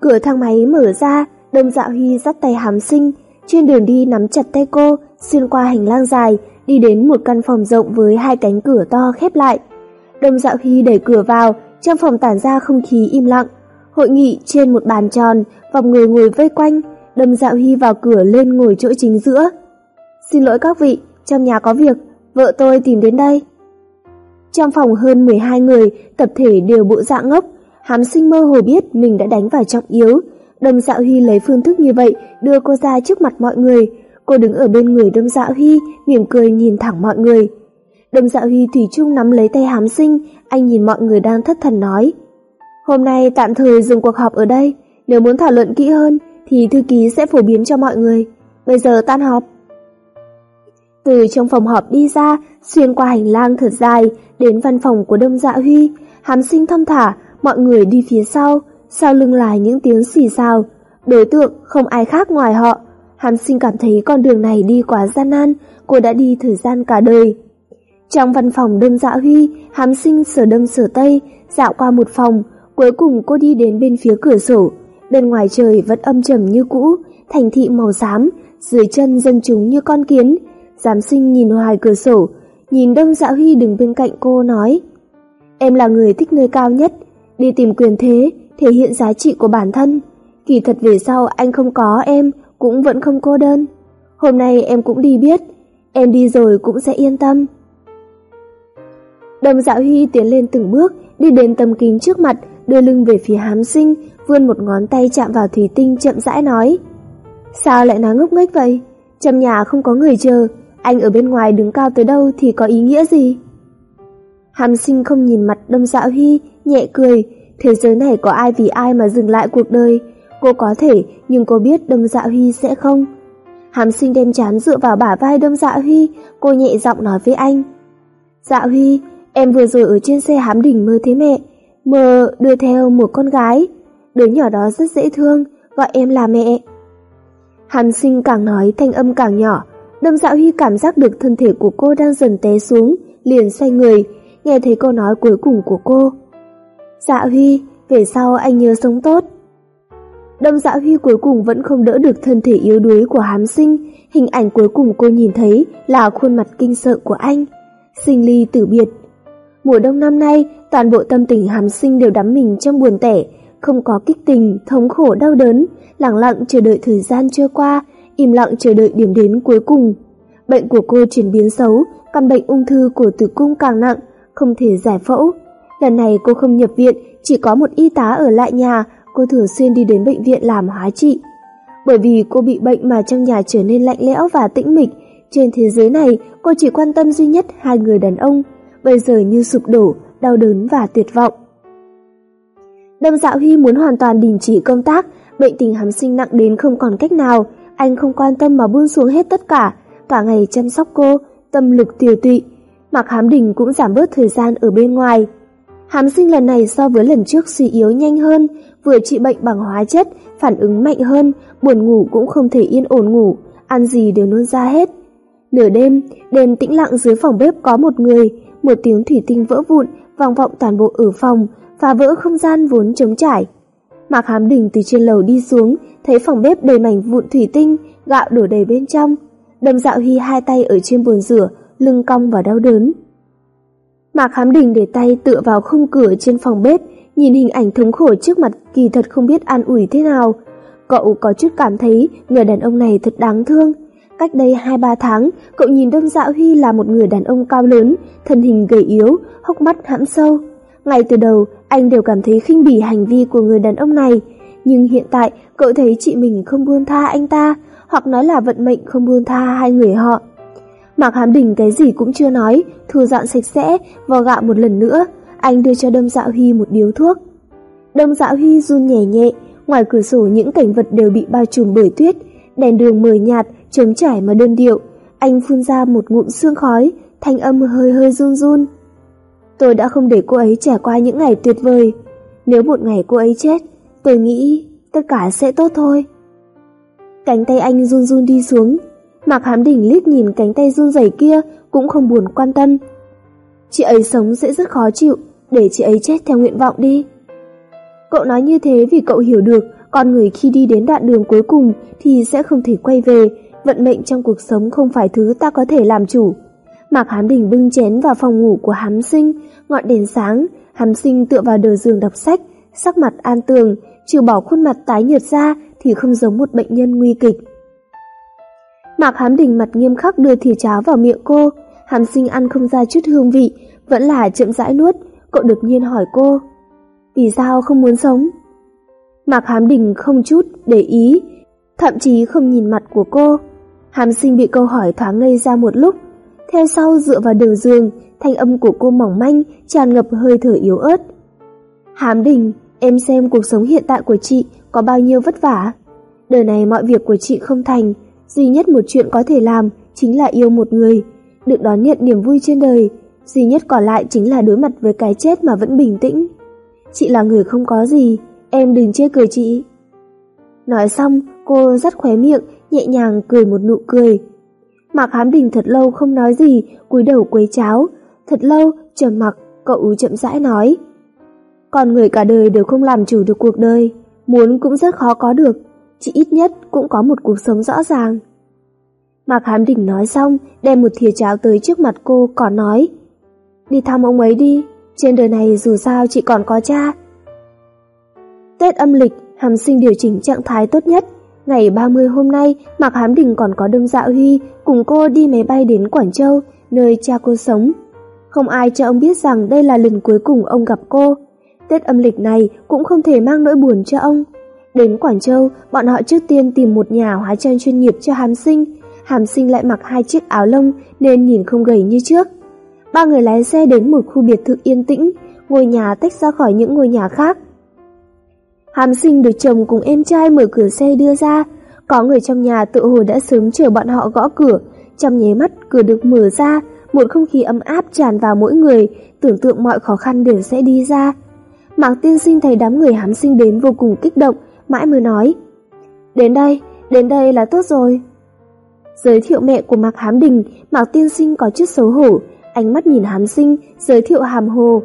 Cửa thang máy mở ra, Đông Dạ Huy dắt tay Hàm Sinh, trên đường đi nắm chặt tay cô, xuyên qua hành lang dài, đi đến một căn phòng rộng với hai cánh cửa to khép lại. Đông Dạ Huy đẩy cửa vào, trong phòng tản ra không khí im lặng. Hội nghị trên một bàn tròn, vòng người ngồi vây quanh, Đâm Dạ Huy vào cửa lên ngồi chỗ chính giữa. Xin lỗi các vị, trong nhà có việc, vợ tôi tìm đến đây. Trong phòng hơn 12 người, tập thể đều bộ dạng ngốc, hám sinh mơ hồ biết mình đã đánh vào trọng yếu. Đâm dạ Huy lấy phương thức như vậy đưa cô ra trước mặt mọi người. Cô đứng ở bên người Đâm dạ Huy, mỉm cười nhìn thẳng mọi người. Đâm dạ Huy thủy chung nắm lấy tay hám sinh, anh nhìn mọi người đang thất thần nói. Hôm nay tạm thời dừng cuộc họp ở đây, nếu muốn thảo luận kỹ hơn thì thư ký sẽ phổ biến cho mọi người. Bây giờ tan họp. Từ trong phòng họp đi ra, xuyên qua hành lang thật dài, đến văn phòng của Đông Dạ Huy, hàm sinh thong thả, mọi người đi phía sau, sau lưng là những tiếng xì xào. Đối tượng không ai khác ngoài họ. Hàm sinh cảm thấy con đường này đi quá gian nan, cô đã đi thời gian cả đời. Trong văn phòng Đông Dạ Huy, hàm sinh sở đông sở tây, dạo qua một phòng, cuối cùng cô đi đến bên phía cửa sổ. Bên ngoài trời vẫn âm trầm như cũ, thành thị màu xám, dưới chân dân chúng như con kiến, Giám sinh nhìn ngoài cửa sổ, nhìn Đông Dạ Huy đứng bên cạnh cô nói Em là người thích nơi cao nhất, đi tìm quyền thế, thể hiện giá trị của bản thân. Kỳ thật về sau anh không có em, cũng vẫn không cô đơn. Hôm nay em cũng đi biết, em đi rồi cũng sẽ yên tâm. Đông Dạ Huy tiến lên từng bước, đi đến tầm kính trước mặt, đưa lưng về phía hám sinh, vươn một ngón tay chạm vào thủy tinh chậm rãi nói. Sao lại nói ngốc nghếch vậy? Trong nhà không có người chờ, anh ở bên ngoài đứng cao tới đâu thì có ý nghĩa gì? Hàm sinh không nhìn mặt Đông Dạ Huy, nhẹ cười, thế giới này có ai vì ai mà dừng lại cuộc đời? Cô có thể, nhưng cô biết Đông Dạ Huy sẽ không. Hàm sinh đem chán dựa vào bả vai Đông Dạ Huy, cô nhẹ giọng nói với anh. Dạ Huy, em vừa rồi ở trên xe hám đỉnh mơ thấy mẹ, mơ đưa theo một con gái. Đứa nhỏ đó rất dễ thương, gọi em là mẹ. Hàm sinh càng nói thanh âm càng nhỏ, Đâm Dạ Huy cảm giác được thân thể của cô đang dần té xuống, liền xoay người, nghe thấy câu nói cuối cùng của cô. Dạ Huy, về sau anh nhớ sống tốt. Đâm Dạ Huy cuối cùng vẫn không đỡ được thân thể yếu đuối của hám sinh, hình ảnh cuối cùng cô nhìn thấy là khuôn mặt kinh sợ của anh. Sinh ly tử biệt. Mùa đông năm nay, toàn bộ tâm tình hám sinh đều đắm mình trong buồn tẻ, không có kích tình, thống khổ đau đớn, lặng lặng chờ đợi thời gian trôi qua, im lặng chờ đợi điểm đến cuối cùng. Bệnh của cô chuyển biến xấu, căn bệnh ung thư của tử cung càng nặng, không thể giải phẫu. Lần này cô không nhập viện, chỉ có một y tá ở lại nhà, cô thường xuyên đi đến bệnh viện làm hóa trị. Bởi vì cô bị bệnh mà trong nhà trở nên lạnh lẽo và tĩnh mịch, trên thế giới này cô chỉ quan tâm duy nhất hai người đàn ông, bây giờ như sụp đổ, đau đớn và tuyệt vọng. Đâm Dạo Huy muốn hoàn toàn đình chỉ công tác, bệnh tình hám sinh nặng đến không còn cách nào, anh không quan tâm mà buông xuống hết tất cả, cả ngày chăm sóc cô, tâm lực tiêu tụy. Mạc Hám Đình cũng giảm bớt thời gian ở bên ngoài. Hám sinh lần này so với lần trước suy yếu nhanh hơn, vừa trị bệnh bằng hóa chất, phản ứng mạnh hơn, buồn ngủ cũng không thể yên ổn ngủ, ăn gì đều nôn ra hết. Nửa đêm, đêm tĩnh lặng dưới phòng bếp có một người, một tiếng thủy tinh vỡ vụn vang vọng toàn bộ ở phòng, phá vỡ không gian vốn trống trải. Mạc Hàm Đình từ trên lầu đi xuống, thấy phòng bếp đầy mảnh vụn thủy tinh, gạo đổ đầy bên trong. Đâm dạo Hy hai tay ở trên bồn rửa, lưng cong và đau đớn. Mạc Hám Đình để tay tựa vào khung cửa trên phòng bếp, nhìn hình ảnh thống khổ trước mặt kỳ thật không biết an ủi thế nào. Cậu có chút cảm thấy người đàn ông này thật đáng thương. Cách đây 2-3 tháng, cậu nhìn Đông Dạo Huy là một người đàn ông cao lớn, thân hình gầy yếu, hốc mắt hãm sâu. Ngay từ đầu, anh đều cảm thấy khinh bỉ hành vi của người đàn ông này, nhưng hiện tại cậu thấy chị mình không buông tha anh ta, hoặc nói là vận mệnh không buông tha hai người họ. Mạc Hàm Đình cái gì cũng chưa nói, thu dọn sạch sẽ, vò gạo một lần nữa, anh đưa cho Đâm Dạo Huy một điếu thuốc. Đâm Dạo Huy run nhẹ nhẹ, ngoài cửa sổ những cảnh vật đều bị bao trùm bởi tuyết, đèn đường mờ nhạt, trống trải mà đơn điệu. Anh phun ra một ngụm sương khói, thanh âm hơi hơi run run. Tôi đã không để cô ấy trải qua những ngày tuyệt vời. Nếu một ngày cô ấy chết, tôi nghĩ tất cả sẽ tốt thôi. Cánh tay anh run run đi xuống. Mạc Hám Đỉnh liếc nhìn cánh tay run rẩy kia cũng không buồn quan tâm. Chị ấy sống sẽ rất khó chịu, để chị ấy chết theo nguyện vọng đi. Cậu nói như thế vì cậu hiểu được con người khi đi đến đoạn đường cuối cùng thì sẽ không thể quay về, vận mệnh trong cuộc sống không phải thứ ta có thể làm chủ. Mạc Hám Đình bưng chén vào phòng ngủ của Hám Sinh, ngọn đèn sáng, Hám Sinh tựa vào đầu giường đọc sách, sắc mặt an tường, trừ bỏ khuôn mặt tái nhợt ra thì không giống một bệnh nhân nguy kịch. Mạc Hám Đình mặt nghiêm khắc đưa thìa cháo vào miệng cô, Hám Sinh ăn không ra chút hương vị, vẫn là chậm rãi nuốt, cậu đột nhiên hỏi cô, vì sao không muốn sống? Mạc Hám Đình không chút để ý, thậm chí không nhìn mặt của cô. Hàm sinh bị câu hỏi thoáng ngây ra một lúc, theo sau dựa vào đầu giường, thanh âm của cô mỏng manh, tràn ngập hơi thở yếu ớt. Hám đình, em xem cuộc sống hiện tại của chị có bao nhiêu vất vả. Đời này mọi việc của chị không thành, duy nhất một chuyện có thể làm chính là yêu một người, được đón nhận niềm vui trên đời, duy nhất còn lại chính là đối mặt với cái chết mà vẫn bình tĩnh. Chị là người không có gì, em đừng chê cười chị. Nói xong, cô dắt khóe miệng, nhẹ nhàng cười một nụ cười, Mạc Hám Đình thật lâu không nói gì, cúi đầu quấy cháo. Thật lâu, trầm mặc, cậu chậm rãi nói. còn người cả đời đều không làm chủ được cuộc đời, muốn cũng rất khó có được, chỉ ít nhất cũng có một cuộc sống rõ ràng. Mạc Hám Đình nói xong, đem một thìa cháo tới trước mặt cô còn nói. Đi thăm ông ấy đi, trên đời này dù sao chị còn có cha. Tết âm lịch, Hàm sinh điều chỉnh trạng thái tốt nhất, Ngày 30 hôm nay, Mạc Hám Đình còn có Đâm Dạ Huy cùng cô đi máy bay đến Quảng Châu, nơi cha cô sống. Không ai cho ông biết rằng đây là lần cuối cùng ông gặp cô. Tết âm lịch này cũng không thể mang nỗi buồn cho ông. Đến Quảng Châu, bọn họ trước tiên tìm một nhà hóa trang chuyên nghiệp cho Hàm Sinh. Hàm Sinh lại mặc hai chiếc áo lông nên nhìn không gầy như trước. Ba người lái xe đến một khu biệt thự yên tĩnh, ngôi nhà tách ra khỏi những ngôi nhà khác. Hàm sinh được chồng cùng em trai mở cửa xe đưa ra. Có người trong nhà tự hồ đã sớm chờ bọn họ gõ cửa. Trong nháy mắt cửa được mở ra, một không khí ấm áp tràn vào mỗi người, tưởng tượng mọi khó khăn đều sẽ đi ra. Mạc tiên sinh thấy đám người hám sinh đến vô cùng kích động, mãi mới nói. Đến đây, đến đây là tốt rồi. Giới thiệu mẹ của Mạc Hám Đình, Mạc tiên sinh có chút xấu hổ, ánh mắt nhìn hám sinh, giới thiệu hàm hồ.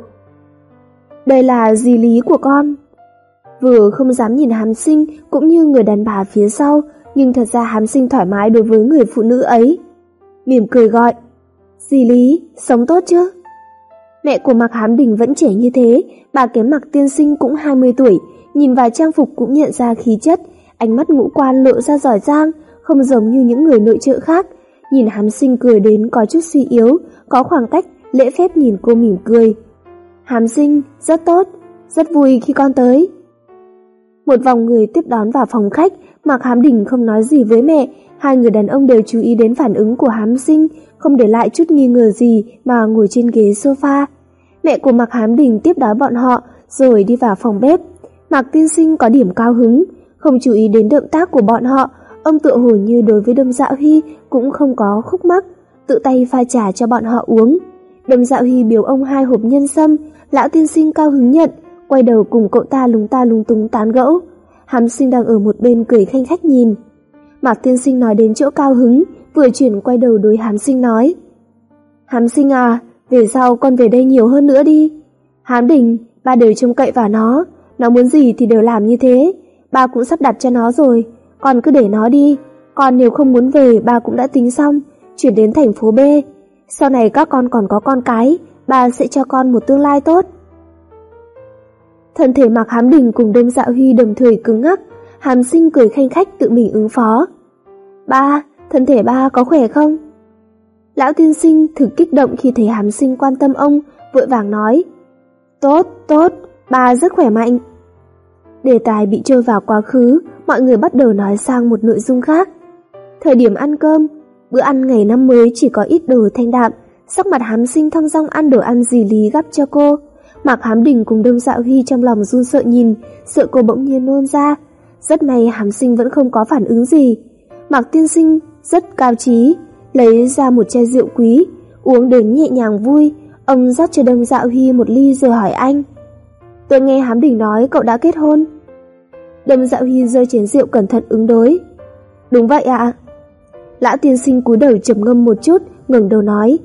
Đây là dì lý của con. Vừa không dám nhìn hàm sinh cũng như người đàn bà phía sau, nhưng thật ra hàm sinh thoải mái đối với người phụ nữ ấy. Mỉm cười gọi, dì lý, sống tốt chứ? Mẹ của Mạc Hám Đình vẫn trẻ như thế, bà kém Mạc Tiên Sinh cũng 20 tuổi, nhìn vào trang phục cũng nhận ra khí chất, ánh mắt ngũ quan lộ ra giỏi giang, không giống như những người nội trợ khác. Nhìn Hám Sinh cười đến có chút suy yếu, có khoảng cách, lễ phép nhìn cô mỉm cười. Hám Sinh, rất tốt, rất vui khi con tới. Một vòng người tiếp đón vào phòng khách, Mạc Hám Đình không nói gì với mẹ, hai người đàn ông đều chú ý đến phản ứng của Hám Sinh, không để lại chút nghi ngờ gì mà ngồi trên ghế sofa. Mẹ của Mạc Hám Đình tiếp đón bọn họ rồi đi vào phòng bếp. Mạc Tiên Sinh có điểm cao hứng, không chú ý đến động tác của bọn họ, ông tựa hồ như đối với Đâm Dạo Huy cũng không có khúc mắc, tự tay pha trà cho bọn họ uống. Đâm Dạo Huy biểu ông hai hộp nhân sâm, lão tiên sinh cao hứng nhận, quay đầu cùng cậu ta lúng ta lúng túng tán gẫu. Hàm sinh đang ở một bên cười khanh khách nhìn. Mạc tiên sinh nói đến chỗ cao hứng, vừa chuyển quay đầu đối hàm sinh nói. Hàm sinh à, về sau con về đây nhiều hơn nữa đi. Hám đình, ba đều trông cậy vào nó, nó muốn gì thì đều làm như thế. Ba cũng sắp đặt cho nó rồi, con cứ để nó đi. Còn nếu không muốn về, ba cũng đã tính xong, chuyển đến thành phố B. Sau này các con còn có con cái, ba sẽ cho con một tương lai tốt. Thân thể mặc hám đình cùng đêm dạ huy đồng thời cứng ngắc, hàm sinh cười khanh khách tự mình ứng phó. Ba, thân thể ba có khỏe không? Lão tiên sinh thực kích động khi thấy hàm sinh quan tâm ông, vội vàng nói. Tốt, tốt, ba rất khỏe mạnh. Đề tài bị trôi vào quá khứ, mọi người bắt đầu nói sang một nội dung khác. Thời điểm ăn cơm, bữa ăn ngày năm mới chỉ có ít đồ thanh đạm, sắc mặt hám sinh thong dong ăn đồ ăn gì lý gắp cho cô. Mạc Hám Đình cùng Đông dạ Huy trong lòng run sợ nhìn, sợ cô bỗng nhiên nôn ra. Rất may Hám Sinh vẫn không có phản ứng gì. Mạc Tiên Sinh rất cao trí, lấy ra một chai rượu quý, uống đến nhẹ nhàng vui. Ông rót cho Đông dạ Huy một ly rồi hỏi anh. Tôi nghe Hám Đình nói cậu đã kết hôn. Đông dạ Huy rơi chén rượu cẩn thận ứng đối. Đúng vậy ạ. Lão tiên sinh cúi đầu trầm ngâm một chút, ngẩng đầu nói.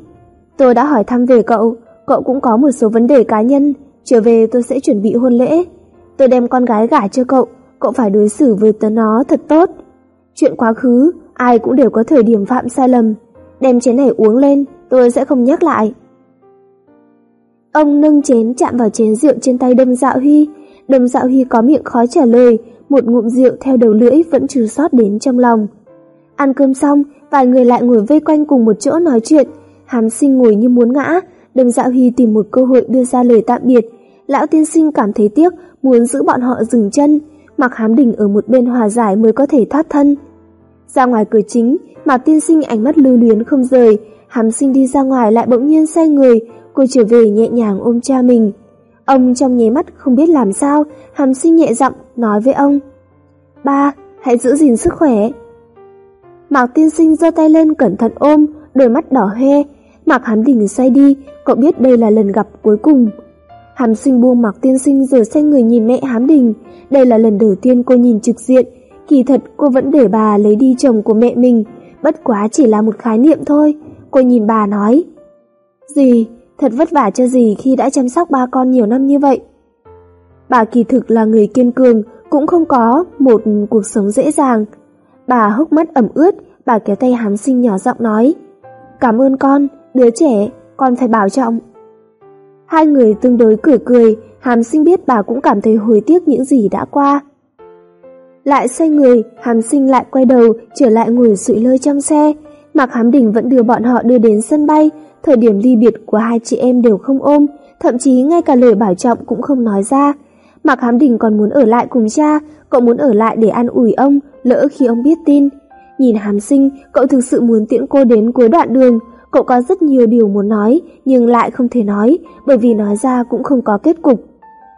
Tôi đã hỏi thăm về cậu, cậu cũng có một số vấn đề cá nhân, trở về tôi sẽ chuẩn bị hôn lễ. Tôi đem con gái gả cho cậu, cậu phải đối xử với tớ nó thật tốt. Chuyện quá khứ, ai cũng đều có thời điểm phạm sai lầm. Đem chén này uống lên, tôi sẽ không nhắc lại. Ông nâng chén chạm vào chén rượu trên tay Đâm Dạo Huy. Đâm Dạo Huy có miệng khó trả lời, một ngụm rượu theo đầu lưỡi vẫn trừ sót đến trong lòng. Ăn cơm xong, vài người lại ngồi vây quanh cùng một chỗ nói chuyện. Hàm sinh ngồi như muốn ngã, Đâm Dạo Huy tìm một cơ hội đưa ra lời tạm biệt. Lão tiên sinh cảm thấy tiếc, muốn giữ bọn họ dừng chân. Mặc hám đình ở một bên hòa giải mới có thể thoát thân. Ra ngoài cửa chính, Mạc tiên sinh ánh mắt lưu luyến không rời. Hàm sinh đi ra ngoài lại bỗng nhiên xoay người, cô trở về nhẹ nhàng ôm cha mình. Ông trong nháy mắt không biết làm sao, hàm sinh nhẹ giọng nói với ông. Ba, hãy giữ gìn sức khỏe. Mạc tiên sinh giơ tay lên cẩn thận ôm, đôi mắt đỏ hoe, Mạc Hám Đình xoay đi, cậu biết đây là lần gặp cuối cùng. Hàm sinh buông Mạc Tiên Sinh rồi xoay người nhìn mẹ Hám Đình. Đây là lần đầu tiên cô nhìn trực diện. Kỳ thật cô vẫn để bà lấy đi chồng của mẹ mình. Bất quá chỉ là một khái niệm thôi. Cô nhìn bà nói. Dì, thật vất vả cho dì khi đã chăm sóc ba con nhiều năm như vậy. Bà kỳ thực là người kiên cường, cũng không có một cuộc sống dễ dàng. Bà hốc mắt ẩm ướt, bà kéo tay hám sinh nhỏ giọng nói. Cảm ơn con, đứa trẻ, con phải bảo trọng. Hai người tương đối cười cười, Hàm sinh biết bà cũng cảm thấy hối tiếc những gì đã qua. Lại xoay người, Hàm sinh lại quay đầu, trở lại ngồi sụi lơi trong xe. Mạc Hám Đình vẫn đưa bọn họ đưa đến sân bay, thời điểm ly biệt của hai chị em đều không ôm, thậm chí ngay cả lời bảo trọng cũng không nói ra. Mạc Hám Đình còn muốn ở lại cùng cha, cậu muốn ở lại để an ủi ông, lỡ khi ông biết tin. Nhìn Hàm Sinh, cậu thực sự muốn tiễn cô đến cuối đoạn đường, Cậu có rất nhiều điều muốn nói, nhưng lại không thể nói, bởi vì nói ra cũng không có kết cục.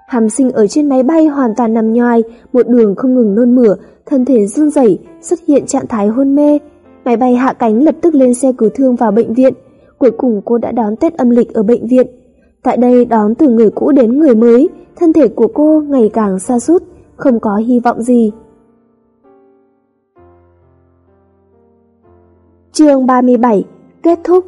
Hàm sinh ở trên máy bay hoàn toàn nằm nhoài, một đường không ngừng nôn mửa, thân thể run rẩy, xuất hiện trạng thái hôn mê. Máy bay hạ cánh lập tức lên xe cứu thương vào bệnh viện. Cuối cùng cô đã đón Tết âm lịch ở bệnh viện. Tại đây đón từ người cũ đến người mới, thân thể của cô ngày càng xa sút không có hy vọng gì. Chương 37 Kết thúc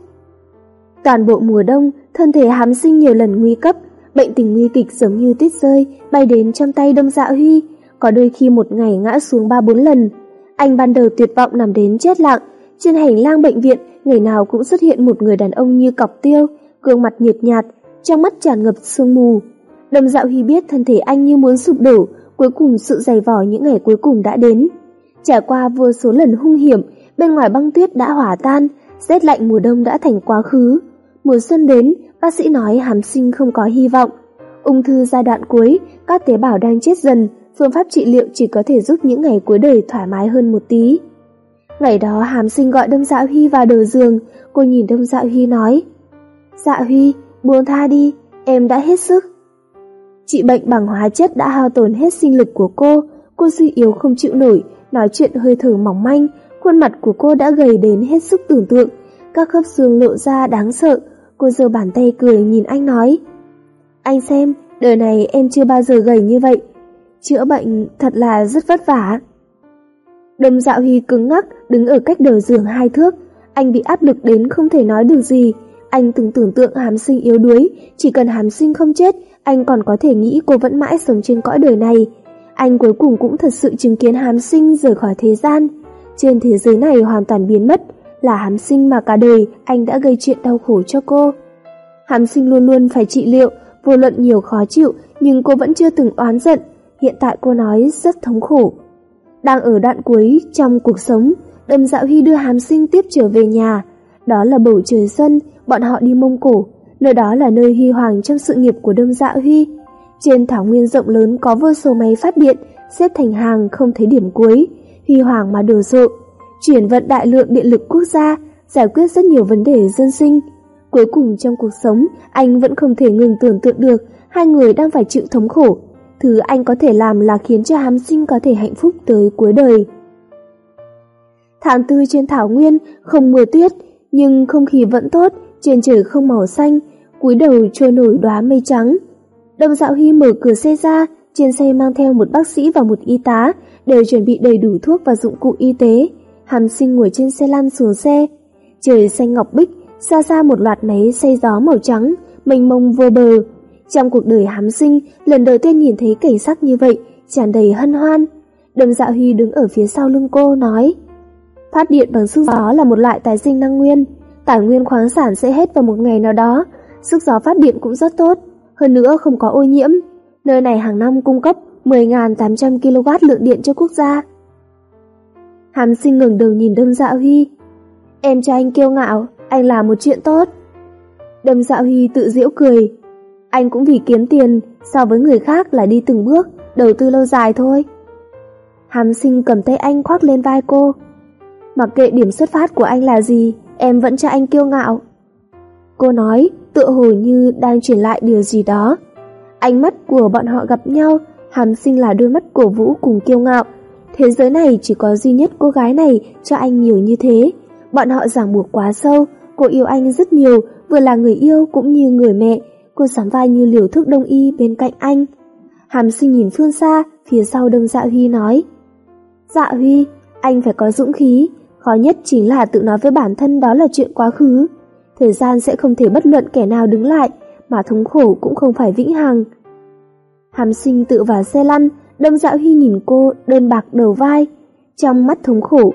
Toàn bộ mùa đông, thân thể hám sinh nhiều lần nguy cấp, bệnh tình nguy kịch giống như tuyết rơi, bay đến trong tay Đông Dạ Huy, có đôi khi một ngày ngã xuống ba bốn lần. Anh ban đầu tuyệt vọng nằm đến chết lặng, trên hành lang bệnh viện, ngày nào cũng xuất hiện một người đàn ông như cọc tiêu, gương mặt nhiệt nhạt, trong mắt tràn ngập sương mù. Đông Dạo Huy biết thân thể anh như muốn sụp đổ, cuối cùng sự dày vò những ngày cuối cùng đã đến. Trải qua vô số lần hung hiểm, bên ngoài băng tuyết đã hỏa tan, rét lạnh mùa đông đã thành quá khứ. Mùa xuân đến, bác sĩ nói hàm sinh không có hy vọng. Ung thư giai đoạn cuối, các tế bào đang chết dần, phương pháp trị liệu chỉ có thể giúp những ngày cuối đời thoải mái hơn một tí. Ngày đó hàm sinh gọi Đông Dạ Huy vào đầu giường, cô nhìn Đông Dạ Huy nói Dạ Huy, buông tha đi, em đã hết sức. Trị bệnh bằng hóa chất đã hao tổn hết sinh lực của cô, cô suy yếu không chịu nổi, nói chuyện hơi thở mỏng manh, khuôn mặt của cô đã gầy đến hết sức tưởng tượng, các khớp xương lộ ra đáng sợ, cô giơ bàn tay cười nhìn anh nói. Anh xem, đời này em chưa bao giờ gầy như vậy, chữa bệnh thật là rất vất vả. Đồng dạo huy cứng ngắc, đứng ở cách đầu giường hai thước, anh bị áp lực đến không thể nói được gì, anh từng tưởng tượng hàm sinh yếu đuối, chỉ cần hàm sinh không chết, anh còn có thể nghĩ cô vẫn mãi sống trên cõi đời này. Anh cuối cùng cũng thật sự chứng kiến hàm sinh rời khỏi thế gian. Trên thế giới này hoàn toàn biến mất, là hám sinh mà cả đời anh đã gây chuyện đau khổ cho cô. Hám sinh luôn luôn phải trị liệu, vô luận nhiều khó chịu, nhưng cô vẫn chưa từng oán giận. Hiện tại cô nói rất thống khổ. Đang ở đoạn cuối trong cuộc sống, đâm dạo Huy đưa hàm sinh tiếp trở về nhà. Đó là bầu trời xuân, bọn họ đi Mông Cổ, nơi đó là nơi huy hoàng trong sự nghiệp của đâm Dạ Huy. Trên thảo nguyên rộng lớn có vô số máy phát điện, xếp thành hàng không thấy điểm cuối, huy hoàng mà đồ sộ, chuyển vận đại lượng điện lực quốc gia, giải quyết rất nhiều vấn đề dân sinh. Cuối cùng trong cuộc sống, anh vẫn không thể ngừng tưởng tượng được hai người đang phải chịu thống khổ. Thứ anh có thể làm là khiến cho hám sinh có thể hạnh phúc tới cuối đời. Tháng tư trên thảo nguyên, không mưa tuyết, nhưng không khí vẫn tốt, trên trời không màu xanh, cúi đầu trôi nổi đóa mây trắng. Đồng dạo Hy mở cửa xe ra, trên xe mang theo một bác sĩ và một y tá, đều chuẩn bị đầy đủ thuốc và dụng cụ y tế. Hàm sinh ngồi trên xe lăn xuống xe. Trời xanh ngọc bích, xa xa một loạt máy xây gió màu trắng, mênh mông vô bờ. Trong cuộc đời hàm sinh, lần đầu tiên nhìn thấy cảnh sắc như vậy, tràn đầy hân hoan. Đầm dạ Huy đứng ở phía sau lưng cô, nói Phát điện bằng sức gió là một loại tài sinh năng nguyên, tài nguyên khoáng sản sẽ hết vào một ngày nào đó, sức gió phát điện cũng rất tốt, hơn nữa không có ô nhiễm. Nơi này hàng năm cung cấp 10.800 kW lượng điện cho quốc gia. Hàm sinh ngừng đầu nhìn Đâm Dạ Huy. Em cho anh kiêu ngạo, anh làm một chuyện tốt. Đâm Dạ Huy tự giễu cười. Anh cũng vì kiếm tiền, so với người khác là đi từng bước, đầu tư lâu dài thôi. Hàm sinh cầm tay anh khoác lên vai cô. Mặc kệ điểm xuất phát của anh là gì, em vẫn cho anh kiêu ngạo. Cô nói, tựa hồ như đang truyền lại điều gì đó. Ánh mắt của bọn họ gặp nhau, hàm sinh là đôi mắt cổ vũ cùng kiêu ngạo. Thế giới này chỉ có duy nhất cô gái này cho anh nhiều như thế. Bọn họ ràng buộc quá sâu, cô yêu anh rất nhiều, vừa là người yêu cũng như người mẹ. Cô sắm vai như liều thức đông y bên cạnh anh. Hàm sinh nhìn phương xa, phía sau đông dạ Huy nói. Dạ Huy, anh phải có dũng khí, khó nhất chính là tự nói với bản thân đó là chuyện quá khứ. Thời gian sẽ không thể bất luận kẻ nào đứng lại, mà thống khổ cũng không phải vĩnh hằng. Hàm sinh tự vào xe lăn, đâm dạo Huy nhìn cô đơn bạc đầu vai, trong mắt thống khổ.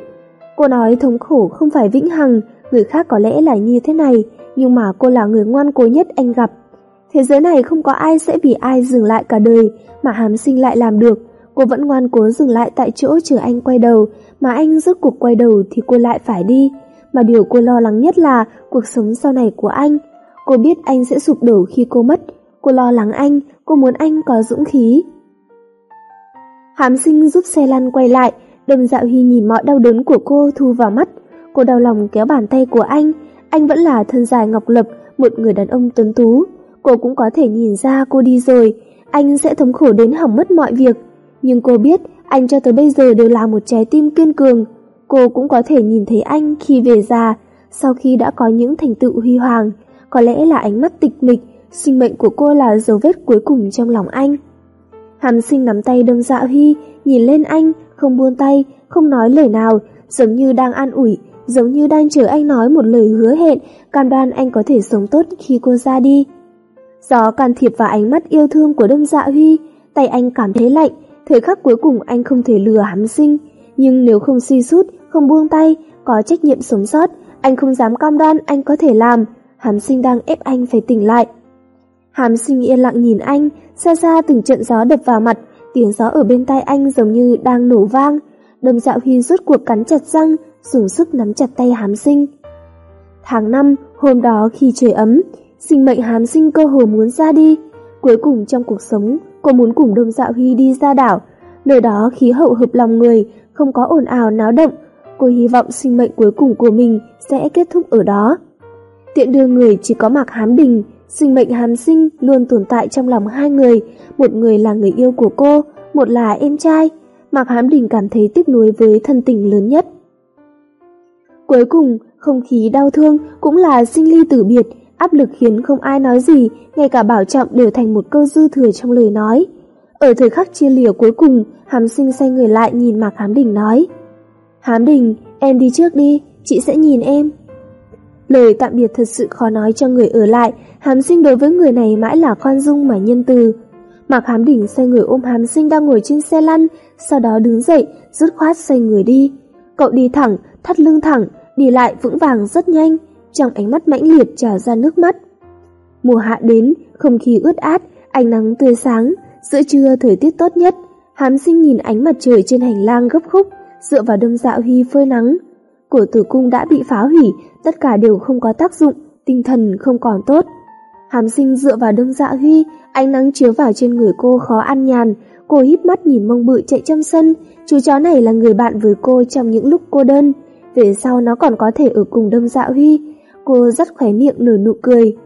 Cô nói thống khổ không phải vĩnh hằng, người khác có lẽ là như thế này, nhưng mà cô là người ngoan cố nhất anh gặp. Thế giới này không có ai sẽ vì ai dừng lại cả đời, mà hàm sinh lại làm được. Cô vẫn ngoan cố dừng lại tại chỗ chờ anh quay đầu, mà anh rốt cuộc quay đầu thì cô lại phải đi. Mà điều cô lo lắng nhất là cuộc sống sau này của anh. Cô biết anh sẽ sụp đổ khi cô mất. Cô lo lắng anh, cô muốn anh có dũng khí. Hàm sinh giúp xe lăn quay lại, đồng dạo huy nhìn mọi đau đớn của cô thu vào mắt. Cô đau lòng kéo bàn tay của anh, anh vẫn là thân dài ngọc lập, một người đàn ông tuấn tú. Cô cũng có thể nhìn ra cô đi rồi, anh sẽ thống khổ đến hỏng mất mọi việc. Nhưng cô biết anh cho tới bây giờ đều là một trái tim kiên cường. Cô cũng có thể nhìn thấy anh khi về già, sau khi đã có những thành tựu huy hoàng, có lẽ là ánh mắt tịch mịch, sinh mệnh của cô là dấu vết cuối cùng trong lòng anh. Hàm sinh nắm tay Đông Dạ Huy, nhìn lên anh, không buông tay, không nói lời nào, giống như đang an ủi, giống như đang chờ anh nói một lời hứa hẹn, cam đoan anh có thể sống tốt khi cô ra đi. Gió can thiệp vào ánh mắt yêu thương của Đông Dạ Huy, tay anh cảm thấy lạnh, thời khắc cuối cùng anh không thể lừa hàm sinh, nhưng nếu không suy sút, không buông tay, có trách nhiệm sống sót, anh không dám cam đoan anh có thể làm, hàm sinh đang ép anh phải tỉnh lại. Hàm sinh yên lặng nhìn anh, xa xa từng trận gió đập vào mặt, tiếng gió ở bên tai anh giống như đang nổ vang. Đâm dạo huy rút cuộc cắn chặt răng, dùng sức nắm chặt tay hàm sinh. Tháng 5, hôm đó khi trời ấm, sinh mệnh hàm sinh cơ hồ muốn ra đi. Cuối cùng trong cuộc sống, cô muốn cùng Đông Dạo Huy đi ra đảo. Nơi đó khí hậu hợp lòng người, không có ồn ào náo động. Cô hy vọng sinh mệnh cuối cùng của mình sẽ kết thúc ở đó. Tiện đưa người chỉ có mặc hám đình, sinh mệnh hàm sinh luôn tồn tại trong lòng hai người, một người là người yêu của cô, một là em trai. Mạc Hám Đình cảm thấy tiếc nuối với thân tình lớn nhất. Cuối cùng, không khí đau thương cũng là sinh ly tử biệt, áp lực khiến không ai nói gì, ngay cả bảo trọng đều thành một câu dư thừa trong lời nói. Ở thời khắc chia lìa cuối cùng, Hàm Sinh xoay người lại nhìn Mạc Hám Đình nói Hám Đình, em đi trước đi, chị sẽ nhìn em. Lời tạm biệt thật sự khó nói cho người ở lại, Hàm Sinh đối với người này mãi là khoan dung mà nhân từ. Mạc Hám đỉnh xoay người ôm Hàm Sinh đang ngồi trên xe lăn, sau đó đứng dậy, dứt khoát xoay người đi. Cậu đi thẳng, thắt lưng thẳng, đi lại vững vàng rất nhanh, trong ánh mắt mãnh liệt trào ra nước mắt. Mùa hạ đến, không khí ướt át, ánh nắng tươi sáng, giữa trưa thời tiết tốt nhất. Hám sinh nhìn ánh mặt trời trên hành lang gấp khúc, dựa vào đâm dạo huy phơi nắng của tử cung đã bị phá hủy, tất cả đều không có tác dụng, tinh thần không còn tốt. Hàm sinh dựa vào đông dạ huy, ánh nắng chiếu vào trên người cô khó ăn nhàn, cô híp mắt nhìn mông bự chạy trong sân, chú chó này là người bạn với cô trong những lúc cô đơn, về sau nó còn có thể ở cùng đông dạ huy, cô rất khóe miệng nở nụ cười.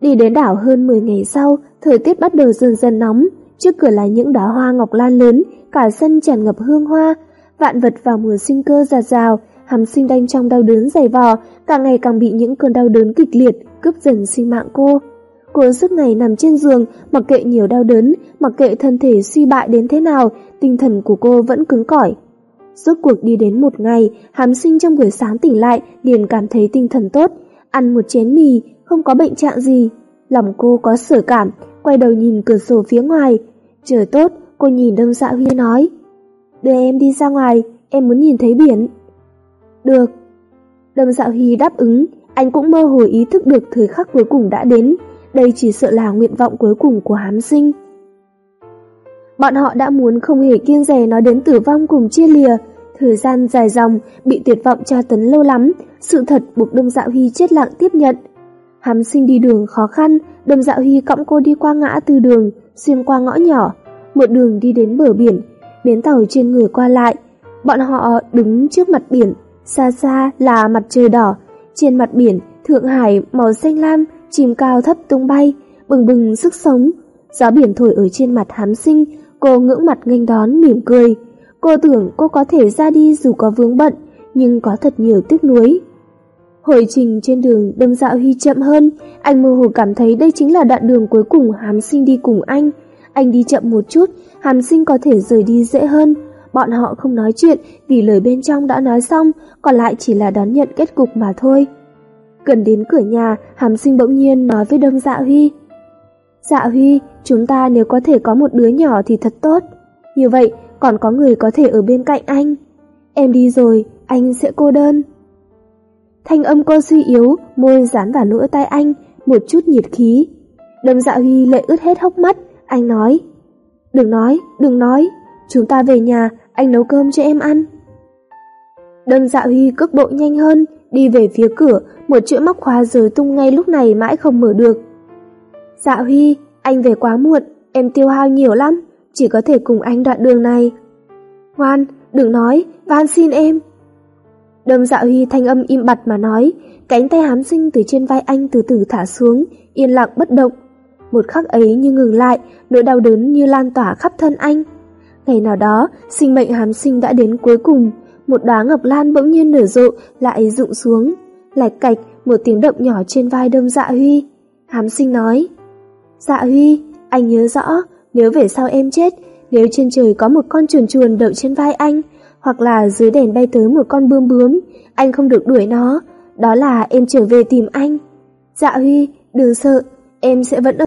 Đi đến đảo hơn 10 ngày sau, thời tiết bắt đầu dần dần nóng, trước cửa là những đóa hoa ngọc lan lớn, cả sân tràn ngập hương hoa, vạn vật vào mùa sinh cơ giạt rào, hàm sinh đanh trong đau đớn dày vò, càng ngày càng bị những cơn đau đớn kịch liệt, cướp dần sinh mạng cô. Cô sức ngày nằm trên giường, mặc kệ nhiều đau đớn, mặc kệ thân thể suy bại đến thế nào, tinh thần của cô vẫn cứng cỏi. Rốt cuộc đi đến một ngày, hàm sinh trong buổi sáng tỉnh lại, liền cảm thấy tinh thần tốt, ăn một chén mì, không có bệnh trạng gì. Lòng cô có sở cảm, quay đầu nhìn cửa sổ phía ngoài. Trời tốt, cô nhìn đông dạ huy nói. Đưa em đi ra ngoài, em muốn nhìn thấy biển. Được. Lâm Dạo Hy đáp ứng, anh cũng mơ hồ ý thức được thời khắc cuối cùng đã đến, đây chỉ sợ là nguyện vọng cuối cùng của hám sinh. Bọn họ đã muốn không hề kiêng rè nói đến tử vong cùng chia lìa, thời gian dài dòng, bị tuyệt vọng tra tấn lâu lắm, sự thật buộc Đông Dạo Hy chết lặng tiếp nhận. Hám sinh đi đường khó khăn, Đông Dạo Hy cõng cô đi qua ngã tư đường, xuyên qua ngõ nhỏ, một đường đi đến bờ biển, bến tàu trên người qua lại. Bọn họ đứng trước mặt biển, Xa xa là mặt trời đỏ, trên mặt biển, Thượng Hải màu xanh lam, chìm cao thấp tung bay, bừng bừng sức sống. Gió biển thổi ở trên mặt hám sinh, cô ngưỡng mặt nghênh đón mỉm cười. Cô tưởng cô có thể ra đi dù có vướng bận, nhưng có thật nhiều tiếc nuối. Hồi trình trên đường đâm dạo huy chậm hơn, anh mơ hồ cảm thấy đây chính là đoạn đường cuối cùng hám sinh đi cùng anh. Anh đi chậm một chút, hàm sinh có thể rời đi dễ hơn, Bọn họ không nói chuyện vì lời bên trong đã nói xong, còn lại chỉ là đón nhận kết cục mà thôi. Gần đến cửa nhà, Hàm Sinh bỗng nhiên nói với Đông Dạ Huy. Dạ Huy, chúng ta nếu có thể có một đứa nhỏ thì thật tốt. Như vậy, còn có người có thể ở bên cạnh anh. Em đi rồi, anh sẽ cô đơn. Thanh âm cô suy yếu, môi dán vào lỗ tai anh, một chút nhiệt khí. Đông Dạ Huy lệ ướt hết hốc mắt, anh nói. Đừng nói, đừng nói, chúng ta về nhà, anh nấu cơm cho em ăn. Đâm dạ huy cước bộ nhanh hơn, đi về phía cửa, một chữ móc khóa rời tung ngay lúc này mãi không mở được. Dạ huy, anh về quá muộn, em tiêu hao nhiều lắm, chỉ có thể cùng anh đoạn đường này. Ngoan, đừng nói, van xin em. Đâm dạ huy thanh âm im bặt mà nói, cánh tay hám sinh từ trên vai anh từ từ thả xuống, yên lặng bất động. Một khắc ấy như ngừng lại, nỗi đau đớn như lan tỏa khắp thân anh. Ngày nào đó, sinh mệnh hàm sinh đã đến cuối cùng, một đóa ngọc lan bỗng nhiên nở rộ, lại rụng xuống. Lạch cạch, một tiếng động nhỏ trên vai đâm dạ huy. Hàm sinh nói, Dạ Huy, anh nhớ rõ, nếu về sau em chết, nếu trên trời có một con chuồn chuồn đậu trên vai anh, hoặc là dưới đèn bay tới một con bươm bướm, anh không được đuổi nó, đó là em trở về tìm anh. Dạ Huy, đừng sợ, em sẽ vẫn ở